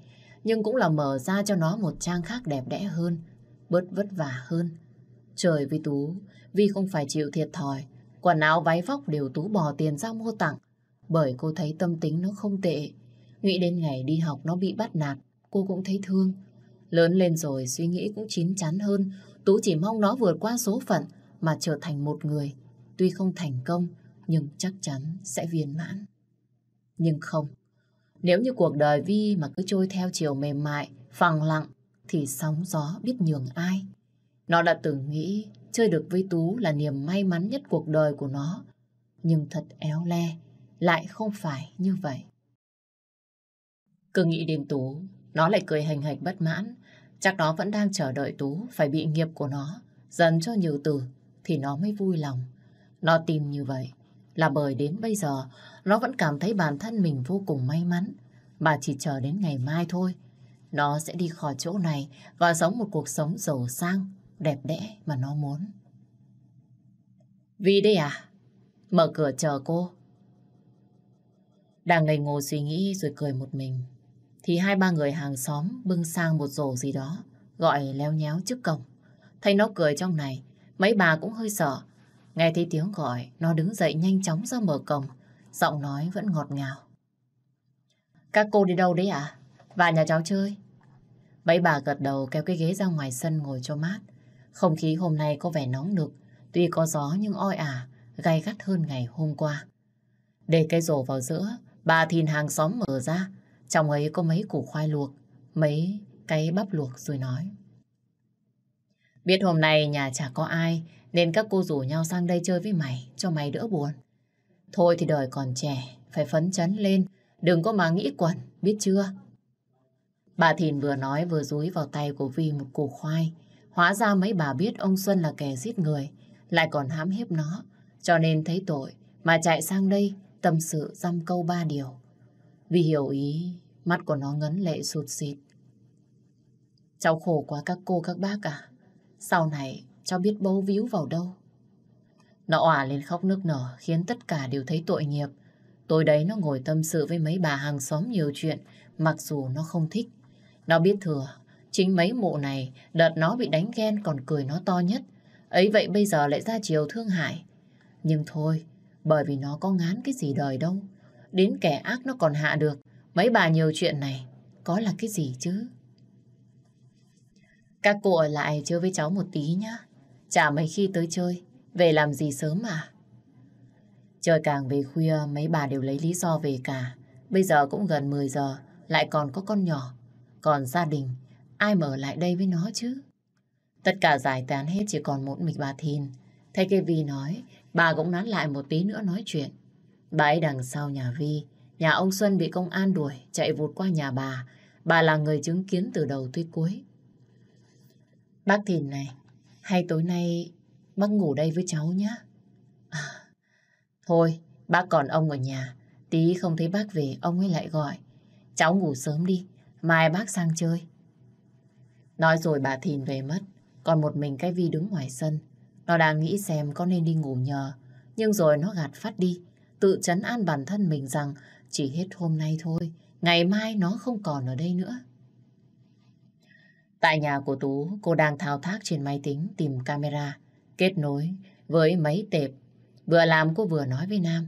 nhưng cũng là mở ra cho nó một trang khác đẹp đẽ hơn, bớt vất vả hơn. Trời với Tú, Vi không phải chịu thiệt thòi, quần áo váy vóc đều Tú bỏ tiền ra mua tặng, bởi cô thấy tâm tính nó không tệ. Nghĩ đến ngày đi học nó bị bắt nạt, cô cũng thấy thương. Lớn lên rồi suy nghĩ cũng chín chắn hơn, Tú chỉ mong nó vượt qua số phận mà trở thành một người Tuy không thành công, nhưng chắc chắn sẽ viên mãn. Nhưng không, nếu như cuộc đời Vi mà cứ trôi theo chiều mềm mại, phẳng lặng, thì sóng gió biết nhường ai. Nó đã từng nghĩ chơi được với Tú là niềm may mắn nhất cuộc đời của nó. Nhưng thật éo le, lại không phải như vậy. Cứ nghĩ đến Tú, nó lại cười hành hạch bất mãn. Chắc nó vẫn đang chờ đợi Tú phải bị nghiệp của nó, dần cho nhiều từ, thì nó mới vui lòng. Nó tin như vậy là bởi đến bây giờ nó vẫn cảm thấy bản thân mình vô cùng may mắn. Bà chỉ chờ đến ngày mai thôi, nó sẽ đi khỏi chỗ này và sống một cuộc sống giàu sang, đẹp đẽ mà nó muốn. Vì đây à? Mở cửa chờ cô. Đang ngây ngô suy nghĩ rồi cười một mình. Thì hai ba người hàng xóm bưng sang một rổ gì đó, gọi leo nhéo trước cổng. Thấy nó cười trong này, mấy bà cũng hơi sợ, Nghe thấy tiếng gọi, nó đứng dậy nhanh chóng ra mở cổng. Giọng nói vẫn ngọt ngào. Các cô đi đâu đấy ạ? À? Vào nhà cháu chơi. Mấy bà gật đầu kéo cái ghế ra ngoài sân ngồi cho mát. Không khí hôm nay có vẻ nóng nực. Tuy có gió nhưng oi ả, gay gắt hơn ngày hôm qua. Để cái rổ vào giữa, bà thìn hàng xóm mở ra. Trong ấy có mấy củ khoai luộc, mấy cái bắp luộc rồi nói. Biết hôm nay nhà chả có ai, nên các cô rủ nhau sang đây chơi với mày, cho mày đỡ buồn. Thôi thì đời còn trẻ, phải phấn chấn lên, đừng có mà nghĩ quẩn, biết chưa? Bà Thìn vừa nói vừa dúi vào tay của Vi một củ khoai. Hóa ra mấy bà biết ông Xuân là kẻ giết người, lại còn hãm hiếp nó. Cho nên thấy tội mà chạy sang đây tâm sự dăm câu ba điều. Vì hiểu ý, mắt của nó ngấn lệ sụt xịt. Cháu khổ quá các cô các bác à. Sau này cháu biết bấu víu vào đâu. Nó òa lên khóc nức nở khiến tất cả đều thấy tội nghiệp. Tối đấy nó ngồi tâm sự với mấy bà hàng xóm nhiều chuyện mặc dù nó không thích. Nó biết thừa, chính mấy mụ này đợt nó bị đánh ghen còn cười nó to nhất. Ấy vậy bây giờ lại ra chiều thương hại. Nhưng thôi, bởi vì nó có ngán cái gì đời đâu. Đến kẻ ác nó còn hạ được. Mấy bà nhiều chuyện này, có là cái gì chứ? Các cô ở lại chơi với cháu một tí nhá. Chả mấy khi tới chơi, về làm gì sớm mà. Trời càng về khuya, mấy bà đều lấy lý do về cả. Bây giờ cũng gần 10 giờ, lại còn có con nhỏ. Còn gia đình, ai mở lại đây với nó chứ? Tất cả giải tán hết chỉ còn một mình bà Thìn. Thấy cái Vi nói, bà cũng nán lại một tí nữa nói chuyện. Bà ấy đằng sau nhà Vi, nhà ông Xuân bị công an đuổi, chạy vụt qua nhà bà. Bà là người chứng kiến từ đầu tới cuối. Bác Thìn này, hay tối nay bác ngủ đây với cháu nhé. À, thôi, bác còn ông ở nhà. Tí không thấy bác về, ông ấy lại gọi. Cháu ngủ sớm đi, mai bác sang chơi. Nói rồi bà Thìn về mất, còn một mình cái Vi đứng ngoài sân. Nó đang nghĩ xem có nên đi ngủ nhờ, nhưng rồi nó gạt phát đi, tự chấn an bản thân mình rằng chỉ hết hôm nay thôi, ngày mai nó không còn ở đây nữa. Tại nhà của Tú, cô đang thao tác trên máy tính tìm camera, kết nối với mấy tệp. Vừa làm cô vừa nói với Nam.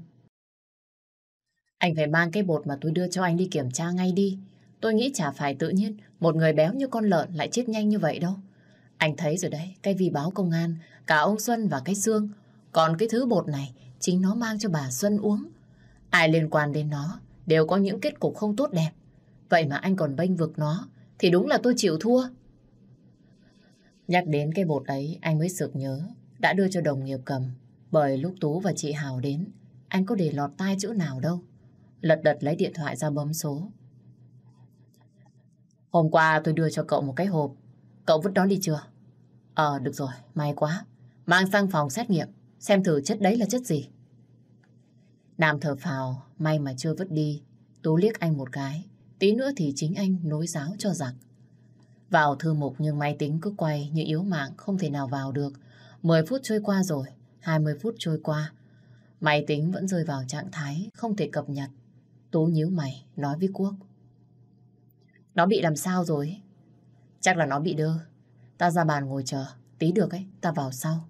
Anh phải mang cái bột mà tôi đưa cho anh đi kiểm tra ngay đi. Tôi nghĩ chả phải tự nhiên một người béo như con lợn lại chết nhanh như vậy đâu. Anh thấy rồi đấy, cái vi báo công an, cả ông Xuân và cái xương. Còn cái thứ bột này, chính nó mang cho bà Xuân uống. Ai liên quan đến nó đều có những kết cục không tốt đẹp. Vậy mà anh còn bênh vực nó, thì đúng là tôi chịu thua. Nhắc đến cái bột ấy, anh mới sực nhớ, đã đưa cho đồng nghiệp cầm. Bởi lúc Tú và chị Hào đến, anh có để lọt tai chữ nào đâu. Lật đật lấy điện thoại ra bấm số. Hôm qua tôi đưa cho cậu một cái hộp. Cậu vứt nó đi chưa? Ờ, được rồi, may quá. Mang sang phòng xét nghiệm, xem thử chất đấy là chất gì. Nam thở phào, may mà chưa vứt đi. Tú liếc anh một cái. Tí nữa thì chính anh nối giáo cho giặc. Vào thư mục nhưng máy tính cứ quay như yếu mạng không thể nào vào được. 10 phút trôi qua rồi, 20 phút trôi qua. Máy tính vẫn rơi vào trạng thái không thể cập nhật. Tú nhíu mày, nói với Quốc. Nó bị làm sao rồi? Chắc là nó bị đơ. Ta ra bàn ngồi chờ, tí được ấy, ta vào sau.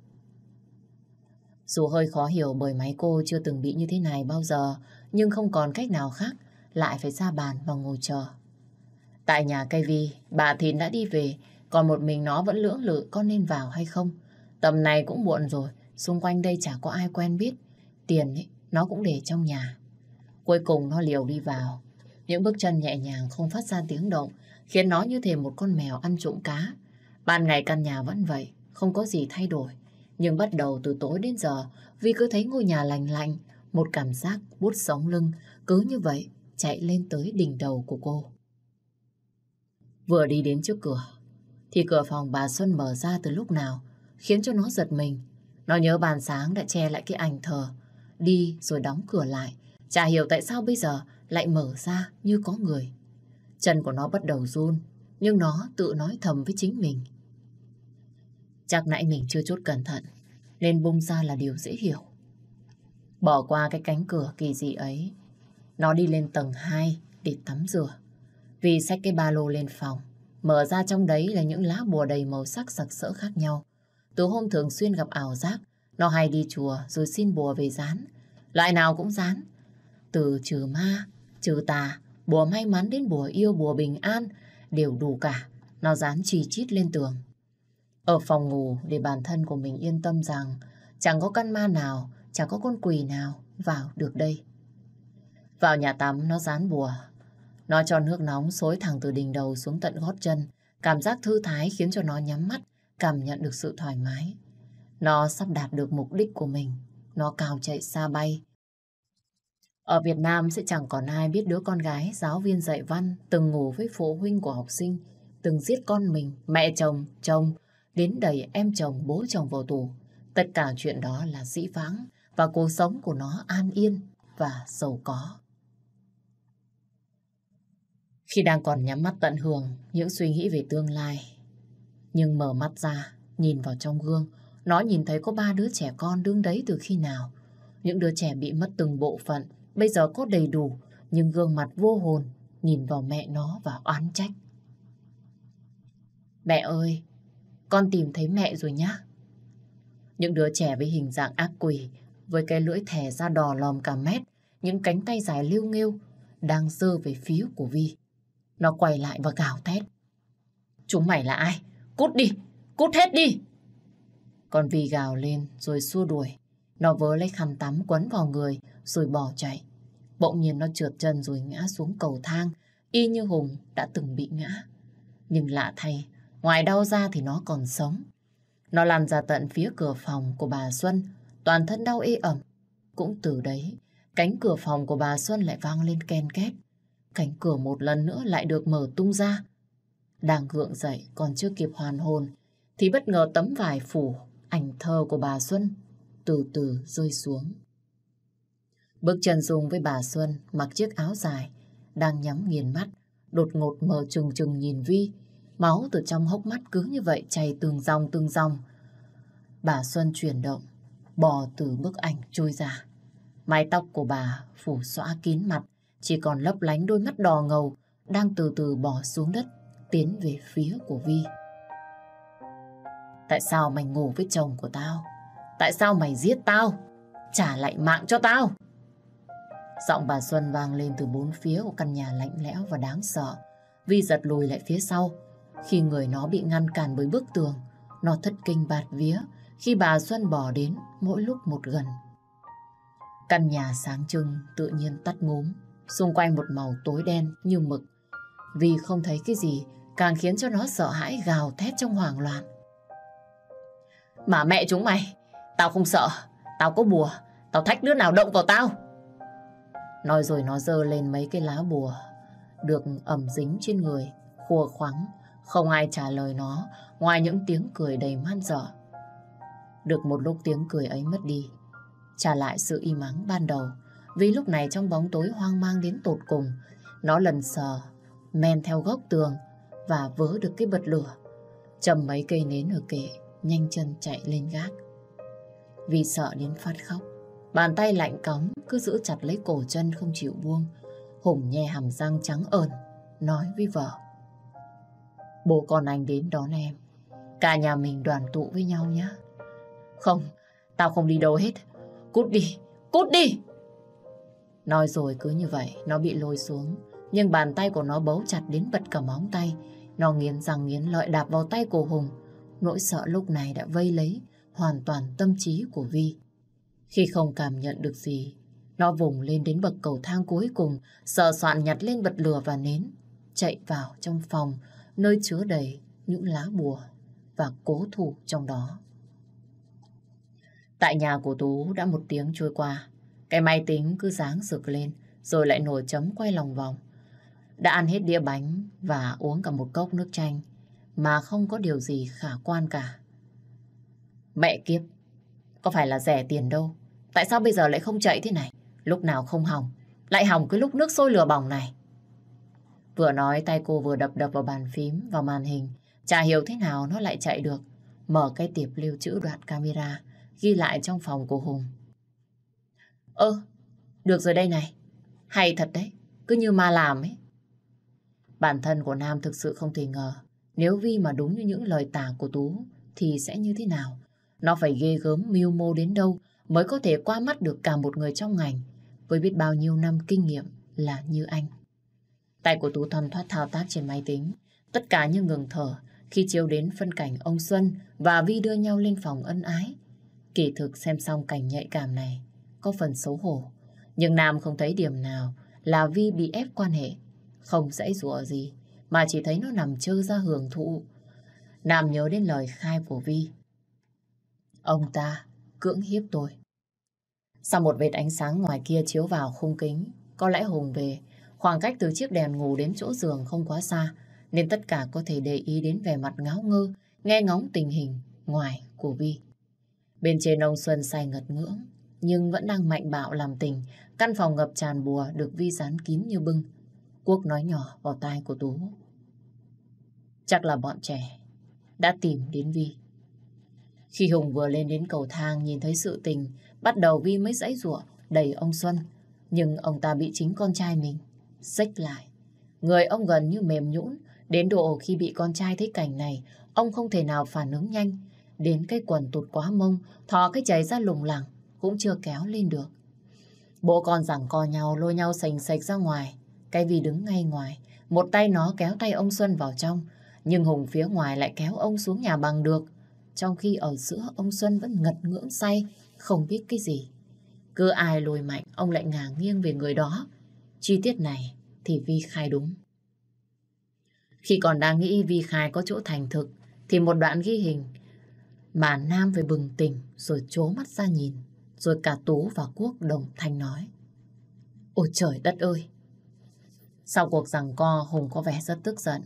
Dù hơi khó hiểu bởi máy cô chưa từng bị như thế này bao giờ, nhưng không còn cách nào khác, lại phải ra bàn và ngồi chờ. Tại nhà cây vi, bà Thìn đã đi về, còn một mình nó vẫn lưỡng lự có nên vào hay không. Tầm này cũng muộn rồi, xung quanh đây chả có ai quen biết. Tiền ấy, nó cũng để trong nhà. Cuối cùng nó liều đi vào. Những bước chân nhẹ nhàng không phát ra tiếng động, khiến nó như thể một con mèo ăn trộm cá. Ban ngày căn nhà vẫn vậy, không có gì thay đổi. Nhưng bắt đầu từ tối đến giờ, Vi cứ thấy ngôi nhà lành lạnh, một cảm giác bút sóng lưng, cứ như vậy chạy lên tới đỉnh đầu của cô. Vừa đi đến trước cửa, thì cửa phòng bà Xuân mở ra từ lúc nào, khiến cho nó giật mình. Nó nhớ bàn sáng đã che lại cái ảnh thờ, đi rồi đóng cửa lại. Chả hiểu tại sao bây giờ lại mở ra như có người. Chân của nó bắt đầu run, nhưng nó tự nói thầm với chính mình. Chắc nãy mình chưa chốt cẩn thận, nên bung ra là điều dễ hiểu. Bỏ qua cái cánh cửa kỳ dị ấy, nó đi lên tầng 2 để tắm rửa. Vì xách cái ba lô lên phòng, mở ra trong đấy là những lá bùa đầy màu sắc sặc sỡ khác nhau. Từ hôm thường xuyên gặp ảo giác, nó hay đi chùa rồi xin bùa về dán. Loại nào cũng dán. Từ trừ ma, trừ tà, bùa may mắn đến bùa yêu, bùa bình an, đều đủ cả. Nó dán chi chít lên tường. Ở phòng ngủ để bản thân của mình yên tâm rằng chẳng có căn ma nào, chẳng có con quỷ nào vào được đây. Vào nhà tắm nó dán bùa nó cho nước nóng xối thẳng từ đỉnh đầu xuống tận gót chân. Cảm giác thư thái khiến cho nó nhắm mắt, cảm nhận được sự thoải mái. Nó sắp đạt được mục đích của mình. Nó cào chạy xa bay. Ở Việt Nam sẽ chẳng còn ai biết đứa con gái giáo viên dạy văn từng ngủ với phụ huynh của học sinh, từng giết con mình, mẹ chồng, chồng, đến đẩy em chồng, bố chồng vào tù. Tất cả chuyện đó là dĩ vãng và cuộc sống của nó an yên và giàu có. Khi đang còn nhắm mắt tận hưởng những suy nghĩ về tương lai, nhưng mở mắt ra, nhìn vào trong gương, nó nhìn thấy có ba đứa trẻ con đứng đấy từ khi nào. Những đứa trẻ bị mất từng bộ phận, bây giờ có đầy đủ, nhưng gương mặt vô hồn, nhìn vào mẹ nó và oán trách. Mẹ ơi, con tìm thấy mẹ rồi nhá. Những đứa trẻ với hình dạng ác quỷ, với cái lưỡi thè ra đỏ lòm cả mét, những cánh tay dài liêu nghêu, đang dơ về phía của Vi. Nó quay lại và gào thét. Chúng mày là ai? Cút đi! Cút hết đi! Con Vi gào lên rồi xua đuổi. Nó vớ lấy khăn tắm quấn vào người rồi bỏ chạy. Bỗng nhiên nó trượt chân rồi ngã xuống cầu thang y như Hùng đã từng bị ngã. Nhưng lạ thay, ngoài đau ra thì nó còn sống. Nó lăn ra tận phía cửa phòng của bà Xuân, toàn thân đau ê ẩm. Cũng từ đấy, cánh cửa phòng của bà Xuân lại vang lên ken két. Cánh cửa một lần nữa lại được mở tung ra. Đang gượng dậy còn chưa kịp hoàn hồn, thì bất ngờ tấm vải phủ ảnh thơ của bà Xuân từ từ rơi xuống. Bước chân Dung với bà Xuân mặc chiếc áo dài, đang nhắm nghiền mắt, đột ngột mở trừng trừng nhìn Vi. Máu từ trong hốc mắt cứ như vậy chảy từng dòng từng dòng. Bà Xuân chuyển động, bò từ bức ảnh trôi ra. Mái tóc của bà phủ xõa kín mặt, chỉ còn lấp lánh đôi mắt đỏ ngầu, đang từ từ bò xuống đất, tiến về phía của Vi. Tại sao mày ngủ với chồng của tao? Tại sao mày giết tao? Trả lại mạng cho tao! Giọng bà Xuân vang lên từ bốn phía của căn nhà lạnh lẽo và đáng sợ. Vi giật lùi lại phía sau. Khi người nó bị ngăn cản bởi bức tường, nó thất kinh bạt vía khi bà Xuân bỏ đến mỗi lúc một gần. Căn nhà sáng trưng tự nhiên tắt ngốm, xung quanh một màu tối đen như mực. Vì không thấy cái gì càng khiến cho nó sợ hãi gào thét trong hoảng loạn. Mà mẹ chúng mày, tao không sợ, tao có bùa, tao thách đứa nào động vào tao. Nói rồi nó dơ lên mấy cái lá bùa, được ẩm dính trên người, khua khoắng, không ai trả lời nó ngoài những tiếng cười đầy man dở. Được một lúc tiếng cười ấy mất đi, trả lại sự im ắng ban đầu, vì lúc này trong bóng tối hoang mang đến tột cùng, nó lần sờ, men theo góc tường và vớ được cái bật lửa, chầm mấy cây nến ở kệ, nhanh chân chạy lên gác. Vì sợ đến phát khóc, bàn tay lạnh cóng cứ giữ chặt lấy cổ chân không chịu buông. Hùng nhe hàm răng trắng ờn, nói với vợ. Bố con anh đến đón em. Cả nhà mình đoàn tụ với nhau nhé. Không, tao không đi đâu hết. Cút đi, cút đi! Nói rồi cứ như vậy, nó bị lôi xuống. Nhưng bàn tay của nó bấu chặt đến bật cả móng tay. Nó nghiến răng nghiến lợi đạp vào tay của Hùng. Nỗi sợ lúc này đã vây lấy hoàn toàn tâm trí của Vi. Khi không cảm nhận được gì, nó vùng lên đến bậc cầu thang cuối cùng, sợ soạn nhặt lên bật lửa và nến, chạy vào trong phòng, nơi chứa đầy những lá bùa và cố thủ trong đó. Tại nhà của Tú đã một tiếng trôi qua, cái máy tính cứ dáng rực lên, rồi lại nổi chấm quay lòng vòng. Đã ăn hết đĩa bánh và uống cả một cốc nước chanh, mà không có điều gì khả quan cả. Mẹ kiếp, có phải là rẻ tiền đâu. Tại sao bây giờ lại không chạy thế này? Lúc nào không hỏng, lại hỏng cái lúc nước sôi lửa bỏng này. Vừa nói tay cô vừa đập đập vào bàn phím, vào màn hình. Chả hiểu thế nào nó lại chạy được. Mở cái tiệp lưu trữ đoạn camera, ghi lại trong phòng của Hùng. Ơ, được rồi đây này. Hay thật đấy, cứ như ma làm ấy. Bản thân của Nam thực sự không thể ngờ nếu Vi mà đúng như những lời tả của Tú thì sẽ như thế nào. Nó phải ghê gớm, mưu mô đến đâu mới có thể qua mắt được cả một người trong ngành với biết bao nhiêu năm kinh nghiệm là như anh. Tay của Tú thoăn thoát thao tác trên máy tính. Tất cả như ngừng thở khi chiếu đến phân cảnh ông Xuân và Vi đưa nhau lên phòng ân ái. Kỳ thực xem xong cảnh nhạy cảm này, có phần xấu hổ. Nhưng Nam không thấy điểm nào là Vi bị ép quan hệ. Không dãy dụa gì, mà chỉ thấy nó nằm chơ ra hưởng thụ. Nam nhớ đến lời khai của Vi. Ông ta cưỡng hiếp tôi. Sau một vệt ánh sáng ngoài kia chiếu vào khung kính, có lẽ Hùng về, khoảng cách từ chiếc đèn ngủ đến chỗ giường không quá xa, nên tất cả có thể để ý đến vẻ mặt ngáo ngơ, nghe ngóng tình hình ngoài của Vi. Bên trên ông Xuân say ngật ngưỡng, nhưng vẫn đang mạnh bạo làm tình, căn phòng ngập tràn bùa được Vi dán kín như bưng. Quốc nói nhỏ vào tai của Tú. Chắc là bọn trẻ đã tìm đến Vi. Khi Hùng vừa lên đến cầu thang nhìn thấy sự tình, bắt đầu Vi mới dãy rủa đẩy ông Xuân. Nhưng ông ta bị chính con trai mình xích lại. Người ông gần như mềm nhũn, đến độ khi bị con trai thấy cảnh này, ông không thể nào phản ứng nhanh. Đến cái quần tụt quá mông, thò cái chảy ra lùng lẳng, cũng chưa kéo lên được. Bộ con giằng co nhau, lôi nhau sành sạch ra ngoài. Cái vì đứng ngay ngoài, một tay nó kéo tay ông Xuân vào trong, nhưng Hùng phía ngoài lại kéo ông xuống nhà bằng được. Trong khi ở giữa ông Xuân vẫn ngật ngưỡng say, không biết cái gì. Cứ ai lùi mạnh, ông lại ngả nghiêng về người đó. Chi tiết này thì Vi khai đúng. Khi còn đang nghĩ Vi khai có chỗ thành thực, thì một đoạn ghi hình mà Nam phải bừng tỉnh rồi chố mắt ra nhìn. Rồi cả Tú và Quốc đồng thanh nói. Ôi trời đất ơi! Sau cuộc giằng co, Hùng có vẻ rất tức giận.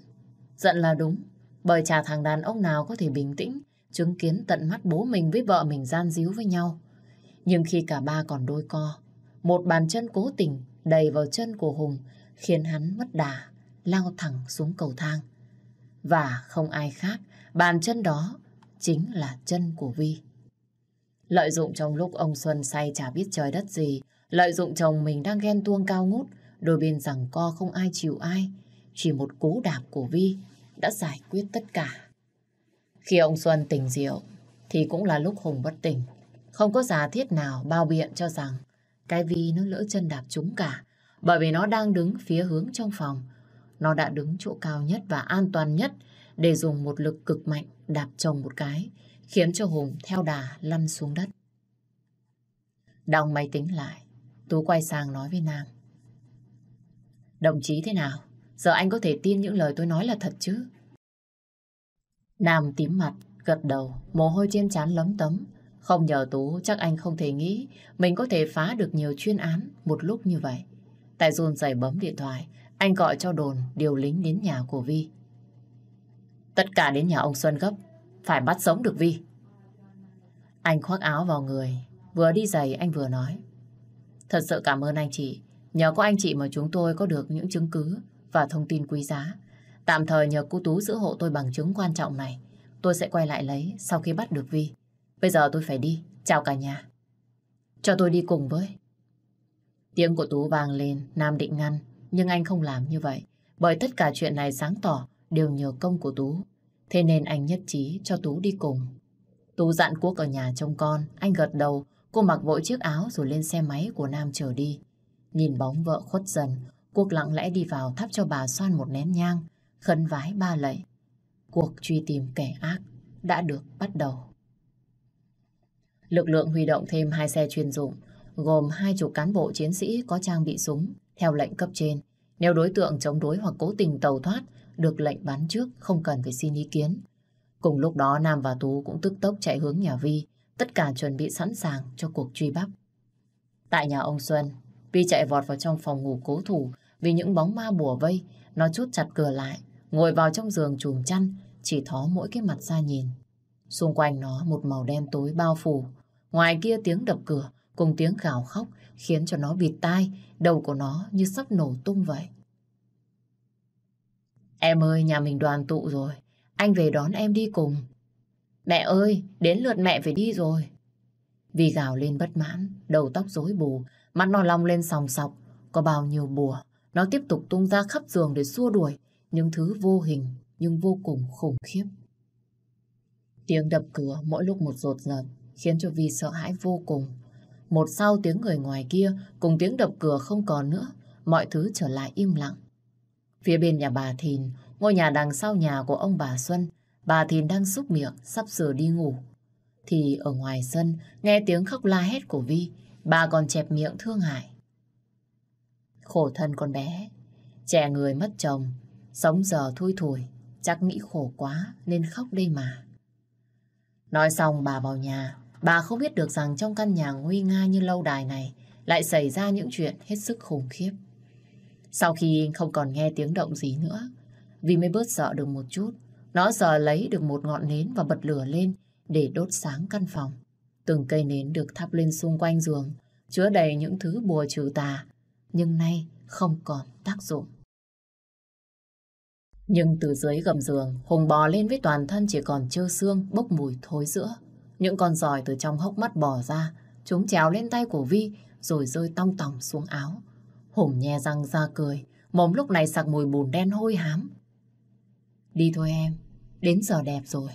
Giận là đúng, bởi chả thằng đàn ông nào có thể bình tĩnh chứng kiến tận mắt bố mình với vợ mình gian díu với nhau. Nhưng khi cả ba còn đôi co, một bàn chân cố tình đầy vào chân của Hùng khiến hắn mất đà, lao thẳng xuống cầu thang. Và không ai khác, bàn chân đó chính là chân của Vi. Lợi dụng trong lúc ông Xuân say chả biết trời đất gì, lợi dụng chồng mình đang ghen tuông cao ngút, đôi bên rằng co không ai chịu ai, chỉ một cú đạp của Vi đã giải quyết tất cả. Khi ông Xuân tỉnh rượu, thì cũng là lúc Hùng bất tỉnh. Không có giả thiết nào bao biện cho rằng cái Vi nó lỡ chân đạp chúng cả, bởi vì nó đang đứng phía hướng trong phòng. Nó đã đứng chỗ cao nhất và an toàn nhất để dùng một lực cực mạnh đạp chồng một cái, khiến cho Hùng theo đà lăn xuống đất. Đóng máy tính lại, Tú quay sang nói với Nam. Đồng chí thế nào? Giờ anh có thể tin những lời tôi nói là thật chứ? Nam tím mặt, gật đầu, mồ hôi trên trán lấm tấm. Không nhờ Tú, chắc anh không thể nghĩ mình có thể phá được nhiều chuyên án một lúc như vậy. Tại run giày bấm điện thoại, anh gọi cho đồn điều lính đến nhà của Vi. Tất cả đến nhà ông Xuân gấp, phải bắt sống được Vi. Anh khoác áo vào người, vừa đi giày anh vừa nói. Thật sự cảm ơn anh chị, nhờ có anh chị mà chúng tôi có được những chứng cứ và thông tin quý giá. Tạm thời nhờ cô Tú giữ hộ tôi bằng chứng quan trọng này. Tôi sẽ quay lại lấy sau khi bắt được Vi. Bây giờ tôi phải đi. Chào cả nhà. Cho tôi đi cùng với. Tiếng của Tú vang lên, Nam định ngăn. Nhưng anh không làm như vậy. Bởi tất cả chuyện này sáng tỏ đều nhờ công của Tú. Thế nên anh nhất trí cho Tú đi cùng. Tú dặn Quốc ở nhà trông con. Anh gật đầu. Cô mặc vội chiếc áo rồi lên xe máy của Nam trở đi. Nhìn bóng vợ khuất dần. Quốc lặng lẽ đi vào thắp cho bà xoan một nén nhang khấn vái ba lạy. Cuộc truy tìm kẻ ác đã được bắt đầu. Lực lượng huy động thêm hai xe chuyên dụng, gồm hai chục cán bộ chiến sĩ có trang bị súng, theo lệnh cấp trên. Nếu đối tượng chống đối hoặc cố tình tàu thoát, được lệnh bắn trước, không cần phải xin ý kiến. Cùng lúc đó Nam và Tú cũng tức tốc chạy hướng nhà Vi, tất cả chuẩn bị sẵn sàng cho cuộc truy bắt. Tại nhà ông Xuân, Vi chạy vọt vào trong phòng ngủ cố thủ vì những bóng ma bùa vây, nó chốt chặt cửa lại, Ngồi vào trong giường chùm chăn, chỉ thó mỗi cái mặt ra nhìn. Xung quanh nó một màu đen tối bao phủ. Ngoài kia tiếng đập cửa cùng tiếng gào khóc khiến cho nó bịt tai, đầu của nó như sắp nổ tung vậy. Em ơi, nhà mình đoàn tụ rồi. Anh về đón em đi cùng. Mẹ ơi, đến lượt mẹ phải đi rồi. Vì gào lên bất mãn, đầu tóc rối bù, mắt nó long lên sòng sọc. Có bao nhiêu bùa, nó tiếp tục tung ra khắp giường để xua đuổi, những thứ vô hình nhưng vô cùng khủng khiếp. Tiếng đập cửa mỗi lúc một rột rợt khiến cho Vi sợ hãi vô cùng. Một sau tiếng người ngoài kia cùng tiếng đập cửa không còn nữa, mọi thứ trở lại im lặng. Phía bên nhà bà Thìn, ngôi nhà đằng sau nhà của ông bà Xuân, bà Thìn đang xúc miệng, sắp sửa đi ngủ. Thì ở ngoài sân, nghe tiếng khóc la hét của Vi, bà còn chẹp miệng thương hại. Khổ thân con bé, trẻ người mất chồng, Sống giờ thui thủi, chắc nghĩ khổ quá nên khóc đây mà. Nói xong bà vào nhà, bà không biết được rằng trong căn nhà nguy nga như lâu đài này lại xảy ra những chuyện hết sức khủng khiếp. Sau khi không còn nghe tiếng động gì nữa, vì mới bớt sợ được một chút, nó giờ lấy được một ngọn nến và bật lửa lên để đốt sáng căn phòng. Từng cây nến được thắp lên xung quanh giường, chứa đầy những thứ bùa trừ tà, nhưng nay không còn tác dụng. Nhưng từ dưới gầm giường, Hùng bò lên với toàn thân chỉ còn trơ xương, bốc mùi thối giữa. Những con giòi từ trong hốc mắt bò ra, chúng trèo lên tay của Vi, rồi rơi tong tòng xuống áo. Hùng nhe răng ra cười, mồm lúc này sặc mùi bùn đen hôi hám. Đi thôi em, đến giờ đẹp rồi.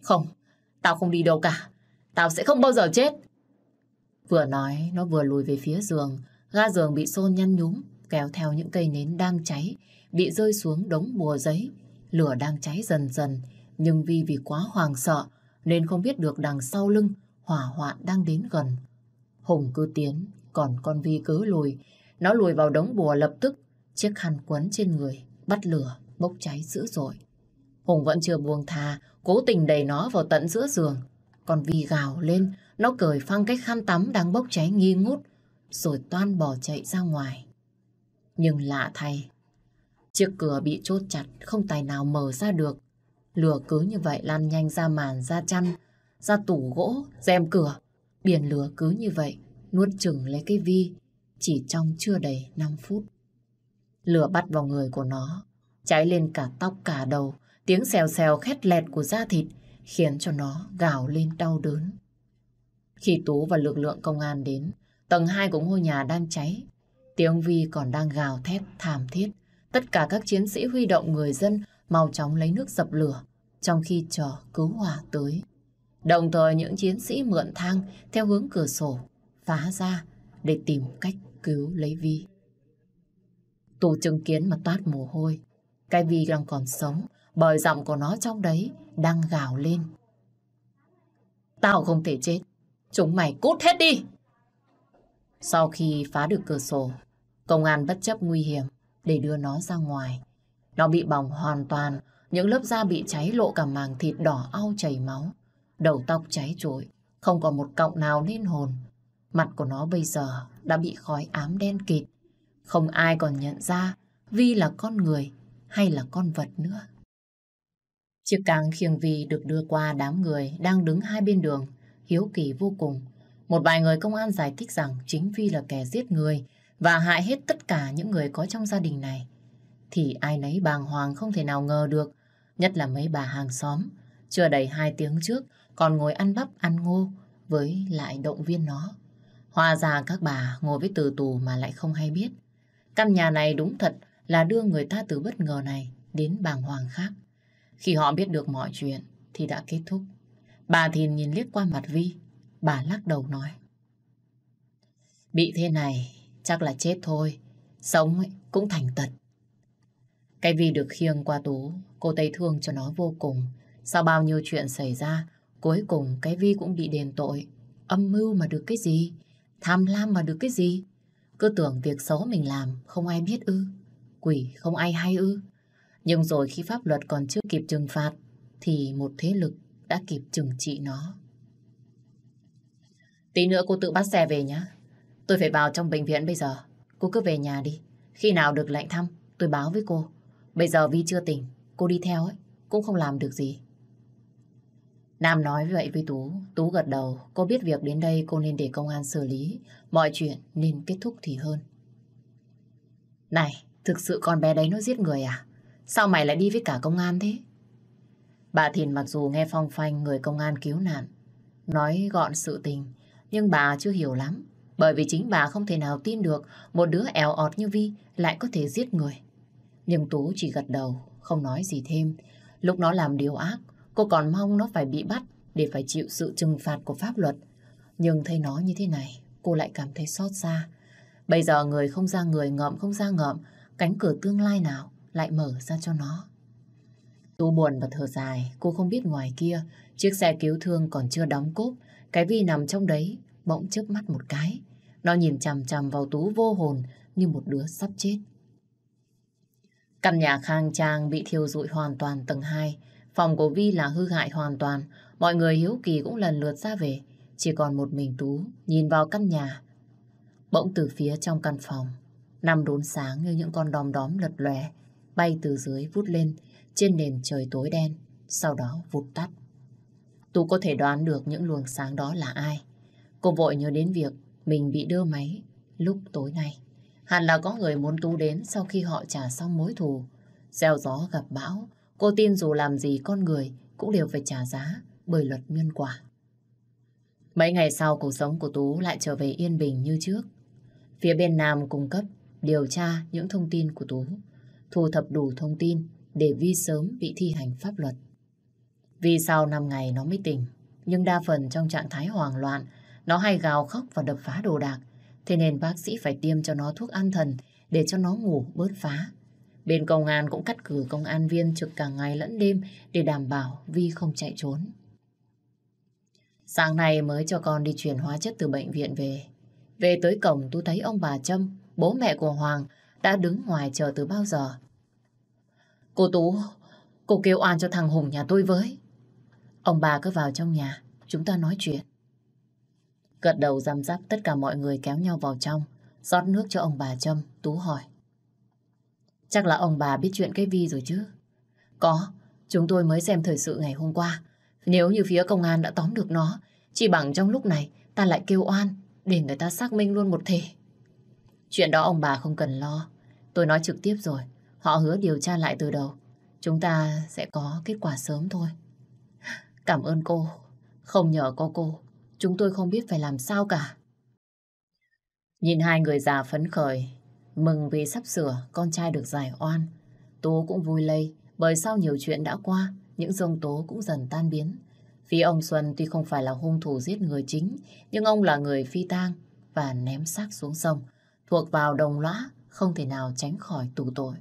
Không, tao không đi đâu cả, tao sẽ không bao giờ chết. Vừa nói, nó vừa lùi về phía giường, ga giường bị xôn nhăn nhúm, kéo theo những cây nến đang cháy, bị rơi xuống đống bùa giấy. Lửa đang cháy dần dần, nhưng Vi vì quá hoàng sợ, nên không biết được đằng sau lưng hỏa hoạn đang đến gần. Hùng cứ tiến, còn con Vi cứ lùi. Nó lùi vào đống bùa lập tức, chiếc khăn quấn trên người, bắt lửa, bốc cháy dữ dội. Hùng vẫn chưa buông tha, cố tình đẩy nó vào tận giữa giường. Còn Vi gào lên, nó cởi phăng cái khăn tắm đang bốc cháy nghi ngút, rồi toan bỏ chạy ra ngoài. Nhưng lạ thay, chiếc cửa bị chốt chặt, không tài nào mở ra được. Lửa cứ như vậy lan nhanh ra màn, ra chăn, ra tủ gỗ, rèm cửa. Biển lửa cứ như vậy, nuốt chừng lấy cái vi, chỉ trong chưa đầy 5 phút. Lửa bắt vào người của nó, cháy lên cả tóc cả đầu, tiếng xèo xèo khét lẹt của da thịt khiến cho nó gào lên đau đớn. Khi Tú và lực lượng công an đến, tầng 2 của ngôi nhà đang cháy. Tiếng Vi còn đang gào thét thảm thiết. Tất cả các chiến sĩ huy động người dân mau chóng lấy nước dập lửa, trong khi chờ cứu hỏa tới. Đồng thời những chiến sĩ mượn thang theo hướng cửa sổ, phá ra để tìm cách cứu lấy Vi. Tù chứng kiến mà toát mồ hôi. Cái Vi đang còn sống, bởi giọng của nó trong đấy đang gào lên. Tao không thể chết. Chúng mày cút hết đi! Sau khi phá được cửa sổ, công an bất chấp nguy hiểm để đưa nó ra ngoài. Nó bị bỏng hoàn toàn, những lớp da bị cháy lộ cả màng thịt đỏ au chảy máu. Đầu tóc cháy trội, không còn một cọng nào lên hồn. Mặt của nó bây giờ đã bị khói ám đen kịt. Không ai còn nhận ra Vi là con người hay là con vật nữa. Chiếc càng khiêng Vi được đưa qua đám người đang đứng hai bên đường, hiếu kỳ vô cùng. Một vài người công an giải thích rằng chính Vi là kẻ giết người và hại hết tất cả những người có trong gia đình này. Thì ai nấy bàng hoàng không thể nào ngờ được, nhất là mấy bà hàng xóm. Chưa đầy hai tiếng trước còn ngồi ăn bắp ăn ngô với lại động viên nó. hòa ra các bà ngồi với từ tù mà lại không hay biết. Căn nhà này đúng thật là đưa người ta từ bất ngờ này đến bàng hoàng khác. Khi họ biết được mọi chuyện thì đã kết thúc. Bà Thìn nhìn liếc qua mặt Vi, bà lắc đầu nói. Bị thế này chắc là chết thôi, sống ấy, cũng thành tật. Cái Vi được khiêng qua Tú, cô tây thương cho nó vô cùng. Sau bao nhiêu chuyện xảy ra, cuối cùng cái Vi cũng bị đền tội. Âm mưu mà được cái gì? Tham lam mà được cái gì? Cứ tưởng việc xấu mình làm không ai biết ư. Quỷ không ai hay ư. Nhưng rồi khi pháp luật còn chưa kịp trừng phạt, thì một thế lực đã kịp trừng trị nó. Tí nữa cô tự bắt xe về nhé. Tôi phải vào trong bệnh viện bây giờ. Cô cứ về nhà đi. Khi nào được lệnh thăm, tôi báo với cô. Bây giờ Vi chưa tỉnh, cô đi theo ấy, cũng không làm được gì. Nam nói vậy với Tú. Tú gật đầu, cô biết việc đến đây cô nên để công an xử lý. Mọi chuyện nên kết thúc thì hơn. Này, thực sự con bé đấy nó giết người à? Sao mày lại đi với cả công an thế? Bà Thìn mặc dù nghe phong phanh người công an cứu nạn, nói gọn sự tình, nhưng bà chưa hiểu lắm. Bởi vì chính bà không thể nào tin được một đứa éo ọt như Vi lại có thể giết người. Nhưng Tú chỉ gật đầu, không nói gì thêm. Lúc nó làm điều ác, cô còn mong nó phải bị bắt để phải chịu sự trừng phạt của pháp luật. Nhưng thấy nó như thế này, cô lại cảm thấy xót xa. Bây giờ người không ra người, ngậm không ra ngậm, cánh cửa tương lai nào lại mở ra cho nó. Tú buồn và thở dài, cô không biết ngoài kia, chiếc xe cứu thương còn chưa đóng cốp, cái Vi nằm trong đấy, bỗng chớp mắt một cái. Nó nhìn chằm chằm vào Tú vô hồn như một đứa sắp chết. Căn nhà khang trang bị thiêu rụi hoàn toàn tầng 2. Phòng của Vi là hư hại hoàn toàn. Mọi người hiếu kỳ cũng lần lượt ra về. Chỉ còn một mình Tú nhìn vào căn nhà. Bỗng từ phía trong căn phòng, năm đốn sáng như những con đom đóm lật lòe, bay từ dưới vút lên trên nền trời tối đen, sau đó vụt tắt. Tú có thể đoán được những luồng sáng đó là ai. Cô vội nhớ đến việc mình bị đưa máy lúc tối nay. Hẳn là có người muốn Tú đến sau khi họ trả xong mối thù. Gieo gió gặp bão, cô tin dù làm gì con người cũng đều phải trả giá bởi luật nhân quả. Mấy ngày sau cuộc sống của Tú lại trở về yên bình như trước. Phía bên Nam cung cấp điều tra những thông tin của Tú, thu thập đủ thông tin để Vi sớm bị thi hành pháp luật. Vì sau 5 ngày nó mới tỉnh, nhưng đa phần trong trạng thái hoảng loạn, nó hay gào khóc và đập phá đồ đạc, thế nên bác sĩ phải tiêm cho nó thuốc an thần để cho nó ngủ bớt phá. Bên công an cũng cắt cử công an viên trực cả ngày lẫn đêm để đảm bảo Vi không chạy trốn. Sáng nay mới cho con đi chuyển hóa chất từ bệnh viện về. Về tới cổng tôi thấy ông bà Trâm, bố mẹ của Hoàng, đã đứng ngoài chờ từ bao giờ. Cô Tú, cô kêu oan cho thằng Hùng nhà tôi với. Ông bà cứ vào trong nhà, chúng ta nói chuyện. Gật đầu giam giáp tất cả mọi người kéo nhau vào trong, rót nước cho ông bà Trâm, Tú hỏi. Chắc là ông bà biết chuyện cái Vi rồi chứ? Có, chúng tôi mới xem thời sự ngày hôm qua. Nếu như phía công an đã tóm được nó, chỉ bằng trong lúc này ta lại kêu oan để người ta xác minh luôn một thể. Chuyện đó ông bà không cần lo. Tôi nói trực tiếp rồi. Họ hứa điều tra lại từ đầu. Chúng ta sẽ có kết quả sớm thôi. Cảm ơn cô. Không nhờ có cô, chúng tôi không biết phải làm sao cả. Nhìn hai người già phấn khởi, mừng vì sắp sửa con trai được giải oan. Tố cũng vui lây, bởi sau nhiều chuyện đã qua, những dông tố cũng dần tan biến. Phía ông Xuân tuy không phải là hung thủ giết người chính, nhưng ông là người phi tang và ném xác xuống sông, thuộc vào đồng lõa, không thể nào tránh khỏi tù tội.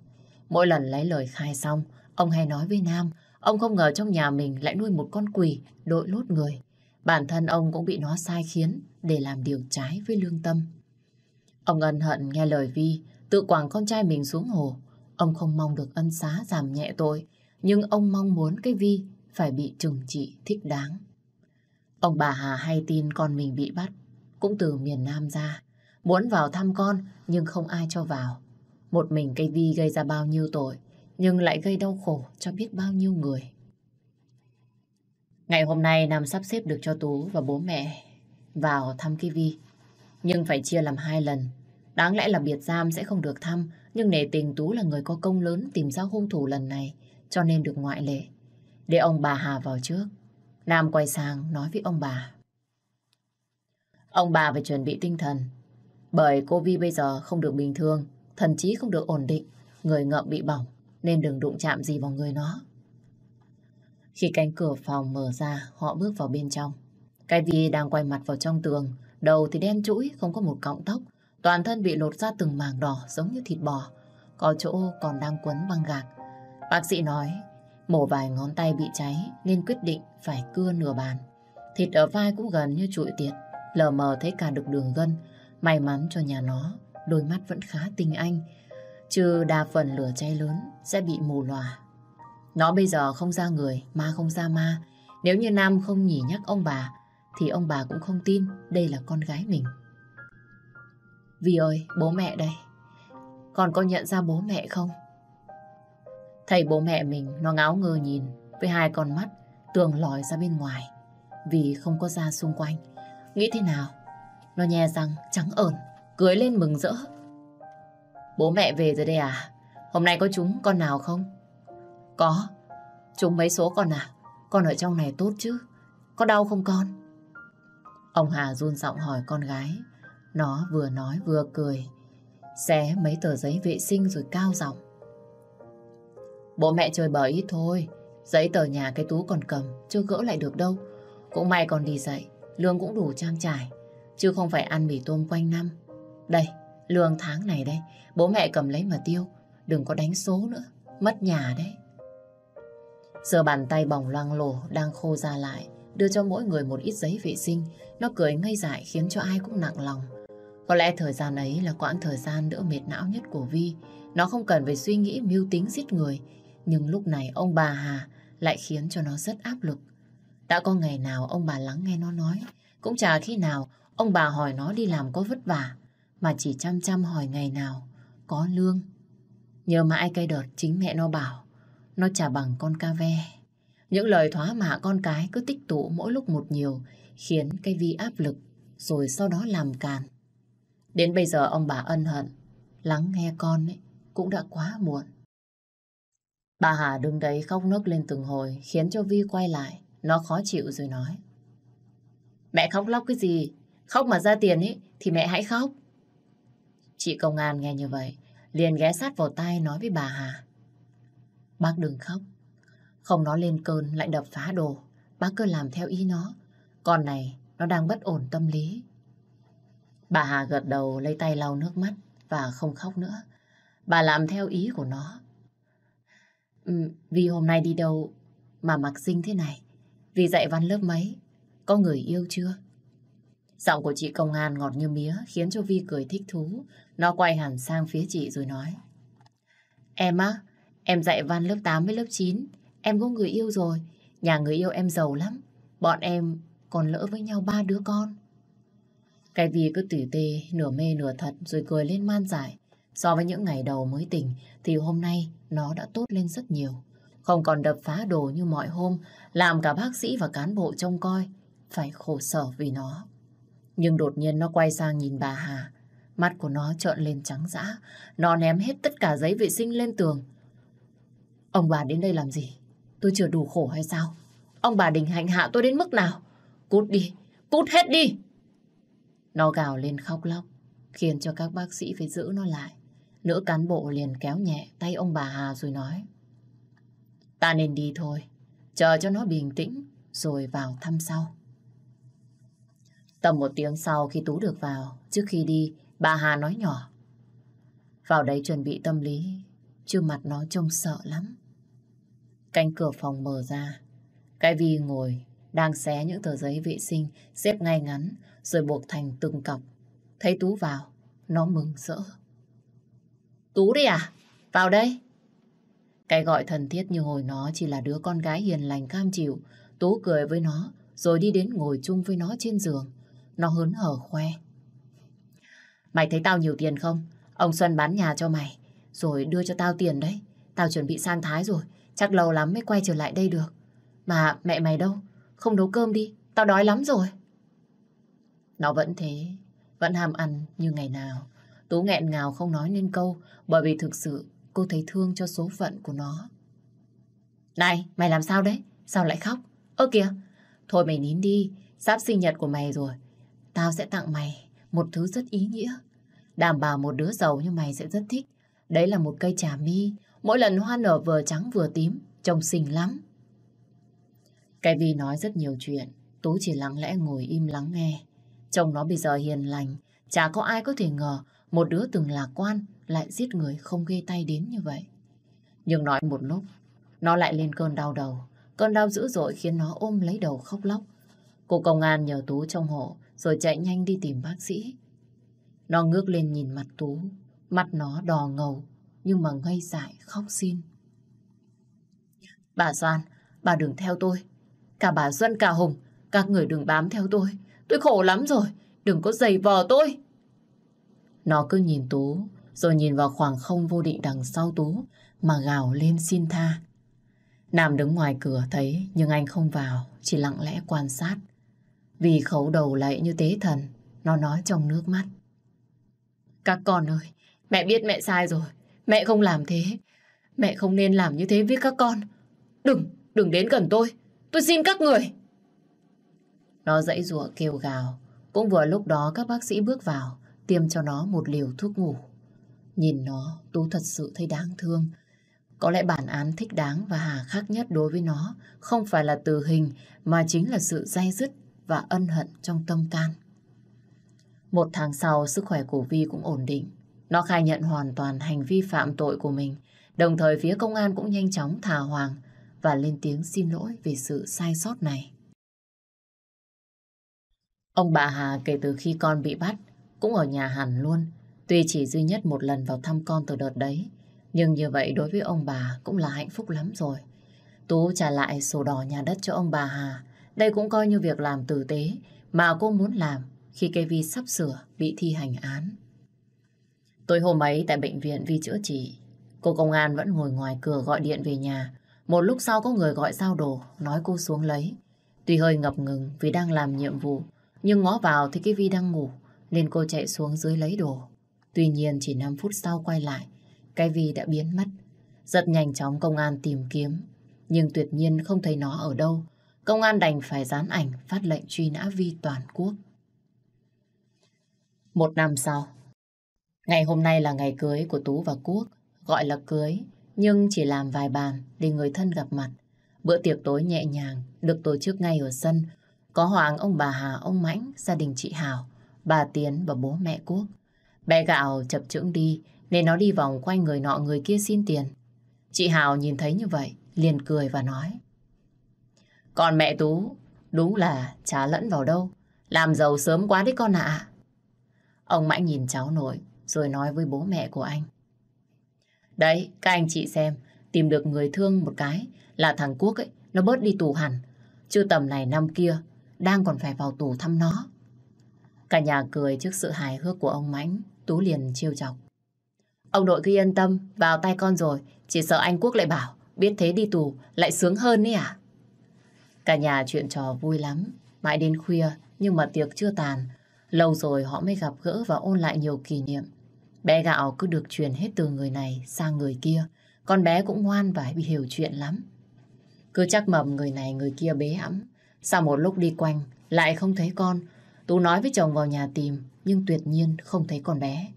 Mỗi lần lấy lời khai xong, ông hay nói với Nam, ông không ngờ trong nhà mình lại nuôi một con quỷ đội lốt người. Bản thân ông cũng bị nó sai khiến để làm điều trái với lương tâm. Ông ân hận nghe lời Vi, tự quảng con trai mình xuống hồ. Ông không mong được ân xá giảm nhẹ tội, nhưng ông mong muốn cái Vi phải bị trừng trị thích đáng. Ông bà Hà hay tin con mình bị bắt, cũng từ miền Nam ra. Muốn vào thăm con, nhưng không ai cho vào. Một mình cây Vi gây ra bao nhiêu tội, nhưng lại gây đau khổ cho biết bao nhiêu người. Ngày hôm nay Nam sắp xếp được cho Tú và bố mẹ vào thăm cây Vi. Nhưng phải chia làm hai lần. Đáng lẽ là biệt giam sẽ không được thăm, nhưng nể tình Tú là người có công lớn tìm ra hung thủ lần này, cho nên được ngoại lệ. Để ông bà Hà vào trước. Nam quay sang nói với ông bà. Ông bà phải chuẩn bị tinh thần. Bởi cô Vi bây giờ không được bình thường, thần trí không được ổn định, người ngợm bị bỏng, nên đừng đụng chạm gì vào người nó. Khi cánh cửa phòng mở ra, họ bước vào bên trong. Cái Vi đang quay mặt vào trong tường, đầu thì đen chuỗi, không có một cọng tóc. Toàn thân bị lột ra từng mảng đỏ giống như thịt bò, có chỗ còn đang quấn băng gạc. Bác sĩ nói Mổ vài ngón tay bị cháy nên quyết định phải cưa nửa bàn. Thịt ở vai cũng gần như trụi tiệt, lờ mờ thấy cả được đường gân. May mắn cho nhà nó, đôi mắt vẫn khá tinh anh, chứ đa phần lửa cháy lớn sẽ bị mù lòa. Nó bây giờ không ra người, ma không ra ma. Nếu như Nam không nhỉ nhắc ông bà, thì ông bà cũng không tin đây là con gái mình. Vì ơi, bố mẹ đây. Con có nhận ra bố mẹ không? Thầy bố mẹ mình nó ngáo ngơ nhìn với hai con mắt tường lòi ra bên ngoài vì không có da xung quanh. Nghĩ thế nào? Nó nhè răng trắng ẩn, cười lên mừng rỡ. Bố mẹ về rồi đây à? Hôm nay có chúng con nào không? Có. Chúng mấy số con à? Con ở trong này tốt chứ? Có đau không con? Ông Hà run giọng hỏi con gái. Nó vừa nói vừa cười. Xé mấy tờ giấy vệ sinh rồi cao giọng. Bố mẹ chơi bời ít thôi. Giấy tờ nhà cái tú còn cầm, chưa gỡ lại được đâu. Cũng may còn đi dạy, lương cũng đủ trang trải. Chứ không phải ăn mì tôm quanh năm. Đây, lương tháng này đây, bố mẹ cầm lấy mà tiêu. Đừng có đánh số nữa, mất nhà đấy. Giờ bàn tay bỏng loang lổ đang khô ra lại, đưa cho mỗi người một ít giấy vệ sinh. Nó cười ngây dại khiến cho ai cũng nặng lòng. Có lẽ thời gian ấy là quãng thời gian đỡ mệt não nhất của Vi. Nó không cần phải suy nghĩ mưu tính giết người, nhưng lúc này ông bà Hà lại khiến cho nó rất áp lực. Đã có ngày nào ông bà lắng nghe nó nói, cũng chả khi nào ông bà hỏi nó đi làm có vất vả, mà chỉ chăm chăm hỏi ngày nào có lương. Nhớ mãi cái đợt chính mẹ nó bảo, nó chả bằng con ca ve. Những lời thoá mạ con cái cứ tích tụ mỗi lúc một nhiều, khiến cái Vi áp lực, rồi sau đó làm càn. Đến bây giờ ông bà ân hận, lắng nghe con ấy, cũng đã quá muộn. Bà Hà đứng đấy khóc nức lên từng hồi, khiến cho Vi quay lại. Nó khó chịu rồi nói. Mẹ khóc lóc cái gì? Khóc mà ra tiền ấy, thì mẹ hãy khóc. Chị công an nghe như vậy, liền ghé sát vào tai nói với bà Hà. Bác đừng khóc. Không nó lên cơn lại đập phá đồ. Bác cứ làm theo ý nó. Con này nó đang bất ổn tâm lý. Bà Hà gật đầu lấy tay lau nước mắt và không khóc nữa. Bà làm theo ý của nó. Ừ, vì hôm nay đi đâu mà mặc xinh thế này? Vì dạy văn lớp mấy? Có người yêu chưa? Giọng của chị công an ngọt như mía khiến cho Vi cười thích thú. Nó quay hẳn sang phía chị rồi nói. Em á, em dạy văn lớp 8 với lớp 9. Em có người yêu rồi. Nhà người yêu em giàu lắm. Bọn em còn lỡ với nhau ba đứa con. Cái vì cứ tỉ tê, nửa mê nửa thật rồi cười lên man giải. So với những ngày đầu mới tỉnh thì hôm nay nó đã tốt lên rất nhiều. Không còn đập phá đồ như mọi hôm, làm cả bác sĩ và cán bộ trông coi. Phải khổ sở vì nó. Nhưng đột nhiên nó quay sang nhìn bà Hà. Mắt của nó trợn lên trắng dã. Nó ném hết tất cả giấy vệ sinh lên tường. Ông bà đến đây làm gì? Tôi chưa đủ khổ hay sao? Ông bà định hành hạ tôi đến mức nào? Cút đi, cút hết đi! Nó gào lên khóc lóc, khiến cho các bác sĩ phải giữ nó lại. Nữ cán bộ liền kéo nhẹ tay ông bà Hà rồi nói. Ta nên đi thôi, chờ cho nó bình tĩnh, rồi vào thăm sau. Tầm một tiếng sau khi Tú được vào, trước khi đi, bà Hà nói nhỏ. Vào đấy chuẩn bị tâm lý, chứ mặt nó trông sợ lắm. Cánh cửa phòng mở ra, cái Vi ngồi, đang xé những tờ giấy vệ sinh, xếp ngay ngắn, rồi buộc thành từng cọc. Thấy Tú vào, nó mừng rỡ. Tú đi à? Vào đây. Cái gọi thân thiết như hồi nó chỉ là đứa con gái hiền lành cam chịu. Tú cười với nó, rồi đi đến ngồi chung với nó trên giường. Nó hớn hở khoe. Mày thấy tao nhiều tiền không? Ông Xuân bán nhà cho mày, rồi đưa cho tao tiền đấy. Tao chuẩn bị sang Thái rồi, chắc lâu lắm mới quay trở lại đây được. Mà mẹ mày đâu? Không nấu cơm đi, tao đói lắm rồi. Nó vẫn thế, vẫn ham ăn như ngày nào. Tú nghẹn ngào không nói nên câu, bởi vì thực sự cô thấy thương cho số phận của nó. Này, mày làm sao đấy? Sao lại khóc? Ơ kìa, thôi mày nín đi, sắp sinh nhật của mày rồi. Tao sẽ tặng mày một thứ rất ý nghĩa. Đảm bảo một đứa giàu như mày sẽ rất thích. Đấy là một cây trà mi, mỗi lần hoa nở vừa trắng vừa tím, trông xinh lắm. Cái Vi nói rất nhiều chuyện, Tú chỉ lặng lẽ ngồi im lắng nghe. Chồng nó bây giờ hiền lành, chả có ai có thể ngờ một đứa từng lạc quan lại giết người không ghê tay đến như vậy. Nhưng nói một lúc, nó lại lên cơn đau đầu. Cơn đau dữ dội khiến nó ôm lấy đầu khóc lóc. Cô công an nhờ Tú trong hộ rồi chạy nhanh đi tìm bác sĩ. Nó ngước lên nhìn mặt Tú, mắt nó đỏ ngầu nhưng mà ngây dại khóc xin. Bà Doan, bà đừng theo tôi. Cả bà Duân cả Hùng, các người đừng bám theo tôi. Tôi khổ lắm rồi, đừng có giày vò tôi. Nó cứ nhìn Tú, rồi nhìn vào khoảng không vô định đằng sau Tú, mà gào lên xin tha. Nam đứng ngoài cửa thấy, nhưng anh không vào, chỉ lặng lẽ quan sát. Vì khấu đầu lại như tế thần, nó nói trong nước mắt. Các con ơi, mẹ biết mẹ sai rồi, mẹ không làm thế. Mẹ không nên làm như thế với các con. Đừng, đừng đến gần tôi, tôi xin các người. Nó dãy rủa kêu gào, cũng vừa lúc đó các bác sĩ bước vào, tiêm cho nó một liều thuốc ngủ. Nhìn nó, Tú thật sự thấy đáng thương. Có lẽ bản án thích đáng và hà khắc nhất đối với nó không phải là tử hình mà chính là sự dai dứt và ân hận trong tâm can. Một tháng sau, sức khỏe của Vi cũng ổn định. Nó khai nhận hoàn toàn hành vi phạm tội của mình. Đồng thời phía công an cũng nhanh chóng thả Hoàng và lên tiếng xin lỗi vì sự sai sót này. Ông bà Hà kể từ khi con bị bắt cũng ở nhà hẳn luôn. Tuy chỉ duy nhất một lần vào thăm con từ đợt đấy, nhưng như vậy đối với ông bà cũng là hạnh phúc lắm rồi. Tú trả lại sổ đỏ nhà đất cho ông bà Hà đây cũng coi như việc làm tử tế mà cô muốn làm khi cây Vi sắp sửa bị thi hành án. Tối hôm ấy tại bệnh viện Vi chữa trị, cô công an vẫn ngồi ngoài cửa gọi điện về nhà. Một lúc sau có người gọi giao đồ, nói cô xuống lấy. Tuy hơi ngập ngừng vì đang làm nhiệm vụ, nhưng ngó vào thì cái Vi đang ngủ, nên cô chạy xuống dưới lấy đồ. Tuy nhiên chỉ 5 phút sau quay lại, cái Vi đã biến mất. Rất nhanh chóng công an tìm kiếm, nhưng tuyệt nhiên không thấy nó ở đâu. Công an đành phải dán ảnh phát lệnh truy nã Vi toàn quốc. Một năm sau, ngày hôm nay là ngày cưới của Tú và Quốc, gọi là cưới, nhưng chỉ làm vài bàn để người thân gặp mặt. Bữa tiệc tối nhẹ nhàng được tổ chức ngay ở sân. Có Hoàng, ông bà Hà, ông Mãnh, gia đình chị Hảo, bà Tiến và bố mẹ Quốc. Bé gạo chập chững đi nên nó đi vòng quanh người nọ người kia xin tiền. Chị Hảo nhìn thấy như vậy, liền cười và nói. Còn mẹ Tú, đúng là chả lẫn vào đâu. Làm giàu sớm quá đấy con ạ. Ông Mãnh nhìn cháu nội, rồi nói với bố mẹ của anh. Đấy, các anh chị xem, tìm được người thương một cái là thằng Quốc ấy, nó bớt đi tù hẳn. Chứ tầm này năm kia, đang còn phải vào tù thăm nó. Cả nhà cười trước sự hài hước của ông Mãnh, Tú liền chiêu chọc. Ông nội cứ yên tâm, vào tay con rồi, chỉ sợ anh Quốc lại bảo, biết thế đi tù, lại sướng hơn đấy à? Cả nhà chuyện trò vui lắm, mãi đến khuya, nhưng mà tiệc chưa tàn. Lâu rồi họ mới gặp gỡ và ôn lại nhiều kỷ niệm. Bé gạo cứ được truyền hết từ người này sang người kia. Con bé cũng ngoan và bị hiểu chuyện lắm. Cứ chắc mầm người này người kia bế ẵm. Sau một lúc đi quanh, lại không thấy con. Tú nói với chồng vào nhà tìm, nhưng tuyệt nhiên không thấy con bé.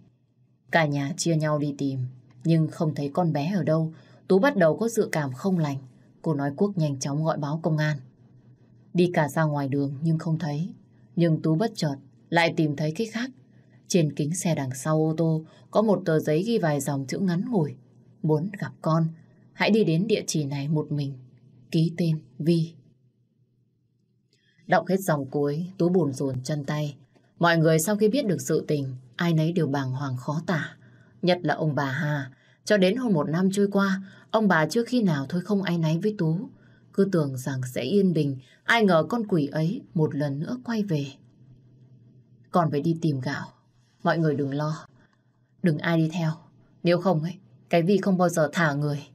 Cả nhà chia nhau đi tìm, nhưng không thấy con bé ở đâu. Tú bắt đầu có dự cảm không lành. Cô nói Quốc nhanh chóng gọi báo công an. Đi cả ra ngoài đường nhưng không thấy. Nhưng Tú bất chợt lại tìm thấy cái khác. Trên kính xe đằng sau ô tô có một tờ giấy ghi vài dòng chữ ngắn ngủi. Muốn gặp con, hãy đi đến địa chỉ này một mình. Ký tên Vi. Đọc hết dòng cuối, Tú buồn rồn chân tay. Mọi người sau khi biết được sự tình, ai nấy đều bàng hoàng khó tả. Nhất là ông bà Hà. Cho đến hơn một năm trôi qua, ông bà chưa khi nào thôi không ai náy với Tú. Cứ tưởng rằng sẽ yên bình, ai ngờ con quỷ ấy một lần nữa quay về. Còn phải đi tìm gạo. Mọi người đừng lo. Đừng ai đi theo. Nếu không ấy, cái Vi không bao giờ thả người.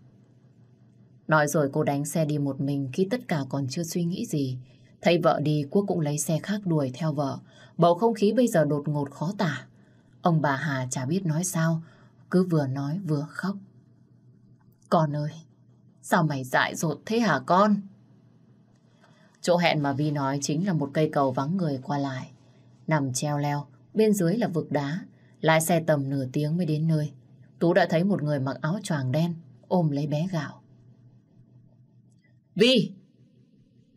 Nói rồi cô đánh xe đi một mình khi tất cả còn chưa suy nghĩ gì. Thấy vợ đi, Quốc cũng lấy xe khác đuổi theo vợ. Bầu không khí bây giờ đột ngột khó tả. Ông bà Hà chả biết nói sao, cứ vừa nói vừa khóc. Con ơi, sao mày dại dột thế hả con? Chỗ hẹn mà Vi nói chính là một cây cầu vắng người qua lại. Nằm treo leo, bên dưới là vực đá. Lái xe tầm nửa tiếng mới đến nơi. Tú đã thấy một người mặc áo choàng đen, ôm lấy bé gạo. Vi!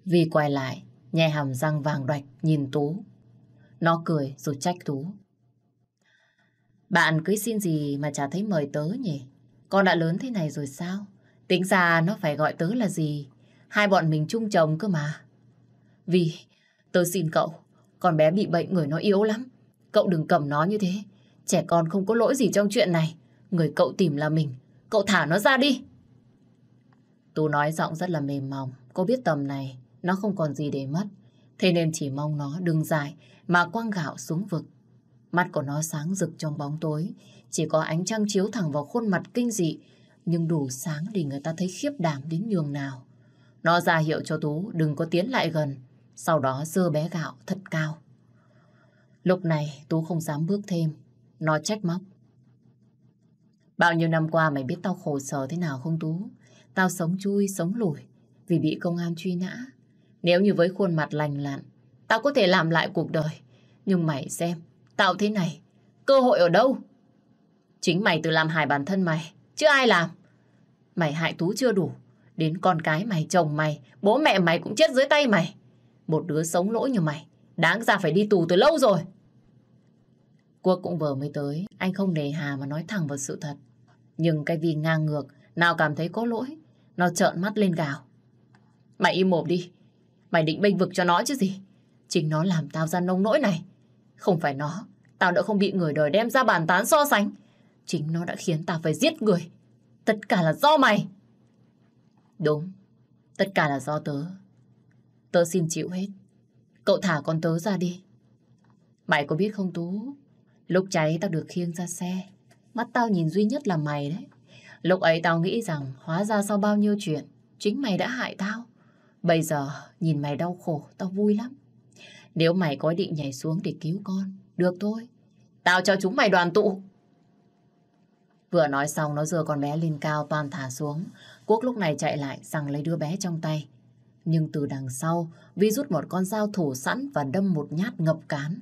Vi quay lại, nhè hàm răng vàng đoạch nhìn Tú. Nó cười rồi trách Tú. Bạn cưới xin gì mà chả thấy mời tớ nhỉ? Con đã lớn thế này rồi sao? Tính ra nó phải gọi tớ là gì? Hai bọn mình chung chồng cơ mà. Vì, tớ xin cậu, con bé bị bệnh người nó yếu lắm. Cậu đừng cầm nó như thế. Trẻ con không có lỗi gì trong chuyện này. Người cậu tìm là mình. Cậu thả nó ra đi. Tú nói giọng rất là mềm mỏng. Cô biết tầm này, nó không còn gì để mất. Thế nên chỉ mong nó đừng dài mà quăng gạo xuống vực. Mắt của nó sáng rực trong bóng tối. Chỉ có ánh trăng chiếu thẳng vào khuôn mặt kinh dị. Nhưng đủ sáng để người ta thấy khiếp đảm đến nhường nào. Nó ra hiệu cho Tú đừng có tiến lại gần. Sau đó dơ bé gạo thật cao. Lúc này Tú không dám bước thêm. Nó trách móc. Bao nhiêu năm qua mày biết tao khổ sở thế nào không Tú? Tao sống chui, sống lủi vì bị công an truy nã. Nếu như với khuôn mặt lành lặn, tao có thể làm lại cuộc đời. Nhưng mày xem, tao thế này, cơ hội ở đâu? Chính mày tự làm hại bản thân mày, chứ ai làm? Mày hại Tú chưa đủ, đến con cái mày, chồng mày, bố mẹ mày cũng chết dưới tay mày. Một đứa sống lỗi như mày, đáng ra phải đi tù từ lâu rồi. Quốc cũng vừa mới tới, anh không đề hà mà nói thẳng vào sự thật. Nhưng cái vì ngang ngược, nào cảm thấy có lỗi, nó trợn mắt lên gào. Mày im mồm đi, mày định bênh vực cho nó chứ gì. Chính nó làm tao ra nông nỗi này. Không phải nó, tao đã không bị người đời đem ra bàn tán so sánh. Chính nó đã khiến tao phải giết người. Tất cả là do mày. Đúng, tất cả là do tớ. Tớ xin chịu hết. Cậu thả con tớ ra đi. Mày có biết không Tú? Lúc cháy tao được khiêng ra xe. Mắt tao nhìn duy nhất là mày đấy. Lúc ấy tao nghĩ rằng hóa ra sau bao nhiêu chuyện, chính mày đã hại tao. Bây giờ nhìn mày đau khổ, tao vui lắm. Nếu mày có ý định nhảy xuống để cứu con, được thôi. Tao cho chúng mày đoàn tụ. Vừa nói xong nó dừa con bé lên cao toàn thả xuống. Quốc lúc này chạy lại rằng lấy đứa bé trong tay. Nhưng từ đằng sau, Vi rút một con dao thủ sẵn và đâm một nhát ngập cán.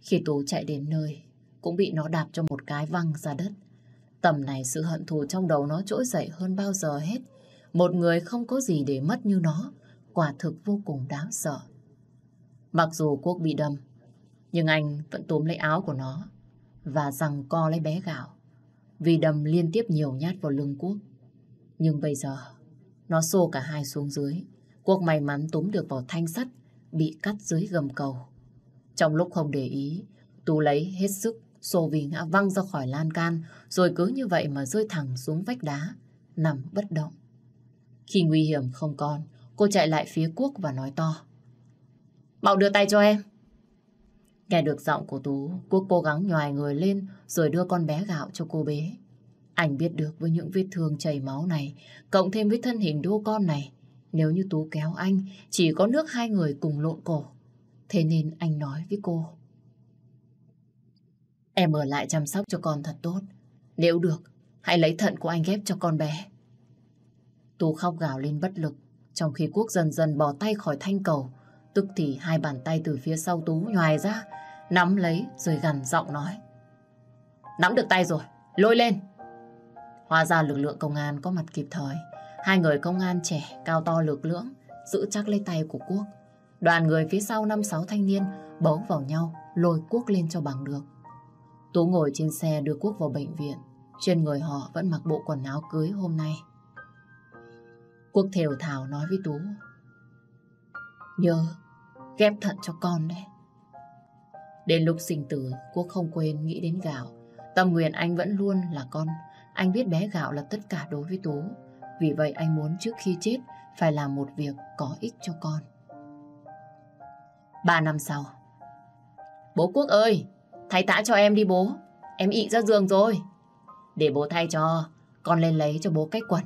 Khi Tú chạy đến nơi, cũng bị nó đạp cho một cái văng ra đất. Tầm này sự hận thù trong đầu nó trỗi dậy hơn bao giờ hết. Một người không có gì để mất như nó, quả thực vô cùng đáng sợ. Mặc dù Quốc bị đâm, nhưng anh vẫn túm lấy áo của nó và rằng co lấy bé gạo. Vì đâm liên tiếp nhiều nhát vào lưng Quốc. Nhưng bây giờ, nó xô cả hai xuống dưới. Quốc may mắn túm được vào thanh sắt, bị cắt dưới gầm cầu. Trong lúc không để ý, Tú lấy hết sức, Sô vì ngã văng ra khỏi lan can, rồi cứ như vậy mà rơi thẳng xuống vách đá, nằm bất động. Khi nguy hiểm không còn, cô chạy lại phía Quốc và nói to. Bảo đưa tay cho em. Nghe được giọng của Tú, Quốc cố gắng nhòi người lên rồi đưa con bé gạo cho cô bé. Anh biết được với những vết thương chảy máu này, cộng thêm với thân hình đô con này, nếu như Tú kéo anh, chỉ có nước hai người cùng lộn cổ. Thế nên anh nói với cô. Em ở lại chăm sóc cho con thật tốt. Nếu được, hãy lấy thận của anh ghép cho con bé. Tú khóc gào lên bất lực, trong khi Quốc dần dần bỏ tay khỏi thanh cầu. Tức thì hai bàn tay từ phía sau Tú nhòi ra, nắm lấy rồi gằn giọng nói. Nắm được tay rồi, lôi lên. Hóa ra lực lượng công an có mặt kịp thời. Hai người công an trẻ, cao to lực lưỡng, giữ chắc lấy tay của Quốc. Đoàn người phía sau năm sáu thanh niên bấu vào nhau, lôi Quốc lên cho bằng được. Tú ngồi trên xe đưa Quốc vào bệnh viện. Trên người họ vẫn mặc bộ quần áo cưới hôm nay. Quốc thều thảo nói với Tú. Nhớ, ghép thận cho con đấy. Đến lúc sinh tử, Quốc không quên nghĩ đến Gạo. Tâm nguyện anh vẫn luôn là con. Anh biết bé Gạo là tất cả đối với Tú. Vì vậy anh muốn trước khi chết phải làm một việc có ích cho con. Ba năm sau. Bố Quốc ơi, thay tã cho em đi bố. Em ị ra giường rồi. Để bố thay cho, con lên lấy cho bố cách quần.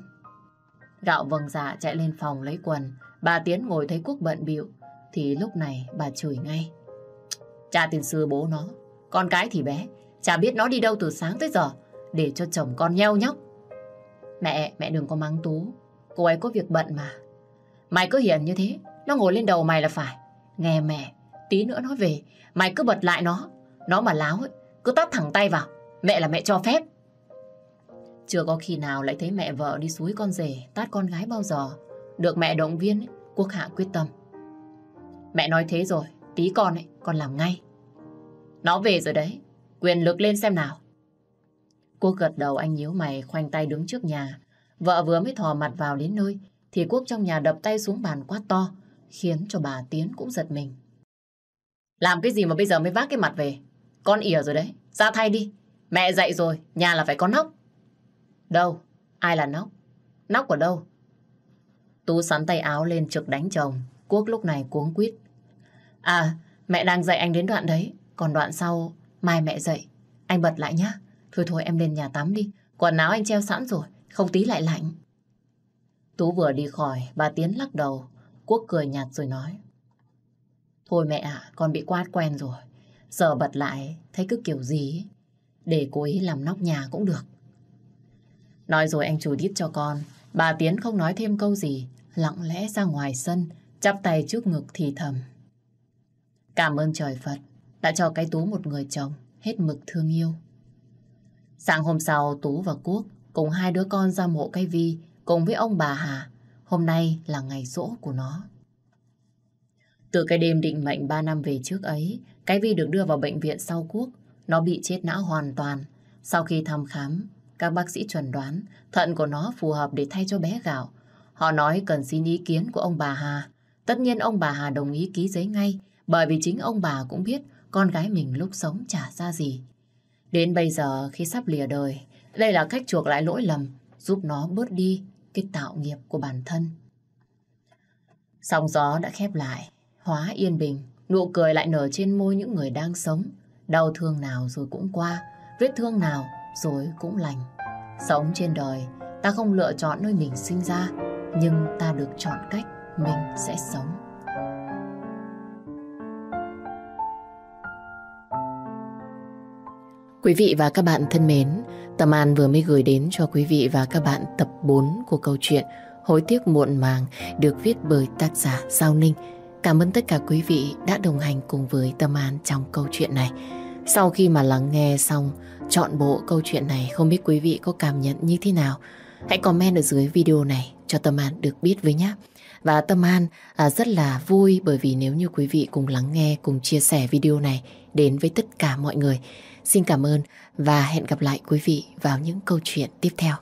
Gạo vâng dạ chạy lên phòng lấy quần. Bà Tiến ngồi thấy Quốc bận bịu thì lúc này bà chửi ngay. Cha tiền sư bố nó, con cái thì bé, chả biết nó đi đâu từ sáng tới giờ để cho chồng con nheo nhóc. Mẹ, mẹ đừng có mắng Tú, cô ấy có việc bận mà. Mày cứ hiền như thế, nó ngồi lên đầu mày là phải. Nghe mẹ, tí nữa nó về, mày cứ bật lại nó. Nó mà láo ấy, cứ tát thẳng tay vào. Mẹ là mẹ cho phép. Chưa có khi nào lại thấy mẹ vợ đi suối con rể, tát con gái bao giờ. Được mẹ động viên, ấy, Quốc Hạ quyết tâm. Mẹ nói thế rồi, tí con ấy, con làm ngay. Nó về rồi đấy, quyền lực lên xem nào. Quốc gật đầu anh nhíu mày khoanh tay đứng trước nhà. Vợ vừa mới thò mặt vào đến nơi, thì Quốc trong nhà đập tay xuống bàn quá to, khiến cho bà Tiến cũng giật mình. Làm cái gì mà bây giờ mới vác cái mặt về? Con ỉa rồi đấy, ra thay đi. Mẹ dậy rồi, nhà là phải có nóc. Đâu? Ai là nóc? Nóc ở đâu? Tú sắn tay áo lên trực đánh chồng. Quốc lúc này cuống quýt. À, mẹ đang dạy anh đến đoạn đấy. Còn đoạn sau, mai mẹ dậy. Anh bật lại nhá. Thôi thôi em lên nhà tắm đi. Quần áo anh treo sẵn rồi, không tí lại lạnh. Tú vừa đi khỏi, bà Tiến lắc đầu. Quốc cười nhạt rồi nói. Thôi mẹ ạ, con bị quát quen rồi. Giờ bật lại, thấy cứ kiểu gì Để cô ấy làm nóc nhà cũng được. Nói rồi anh chủ đít cho con. Bà Tiến không nói thêm câu gì, lặng lẽ ra ngoài sân, chắp tay trước ngực thì thầm. Cảm ơn trời Phật đã cho cái Tú một người chồng hết mực thương yêu. Sáng hôm sau Tú và Quốc cùng hai đứa con ra mộ cây Vi cùng với ông bà Hà. Hôm nay là ngày rỗ của nó. Từ cái đêm định mệnh 3 năm về trước ấy, cái Vi được đưa vào bệnh viện sau Quốc. Nó bị chết não hoàn toàn. Sau khi thăm khám, các bác sĩ chuẩn đoán thận của nó phù hợp để thay cho bé gạo. Họ nói cần xin ý kiến của ông bà Hà. Tất nhiên ông bà Hà đồng ý ký giấy ngay bởi vì chính ông bà cũng biết con gái mình lúc sống trả ra gì. Đến bây giờ khi sắp lìa đời, đây là cách chuộc lại lỗi lầm, giúp nó bớt đi cái tạo nghiệp của bản thân. Sóng gió đã khép lại, hóa yên bình, nụ cười lại nở trên môi những người đang sống. Đau thương nào rồi cũng qua, vết thương nào rồi cũng lành. Sống trên đời, ta không lựa chọn nơi mình sinh ra, nhưng ta được chọn cách mình sẽ sống. Quý vị và các bạn thân mến, Tâm An vừa mới gửi đến cho quý vị và các bạn tập 4 của câu chuyện Hối tiếc muộn màng được viết bởi tác giả Giao Ninh. Cảm ơn tất cả quý vị đã đồng hành cùng với Tâm An trong câu chuyện này. Sau khi mà lắng nghe xong chọn bộ câu chuyện này, không biết quý vị có cảm nhận như thế nào? Hãy comment ở dưới video này cho Tâm An được biết với nhé. Và Tâm An à, rất là vui bởi vì nếu như quý vị cùng lắng nghe, cùng chia sẻ video này đến với tất cả mọi người. Xin cảm ơn và hẹn gặp lại quý vị vào những câu chuyện tiếp theo.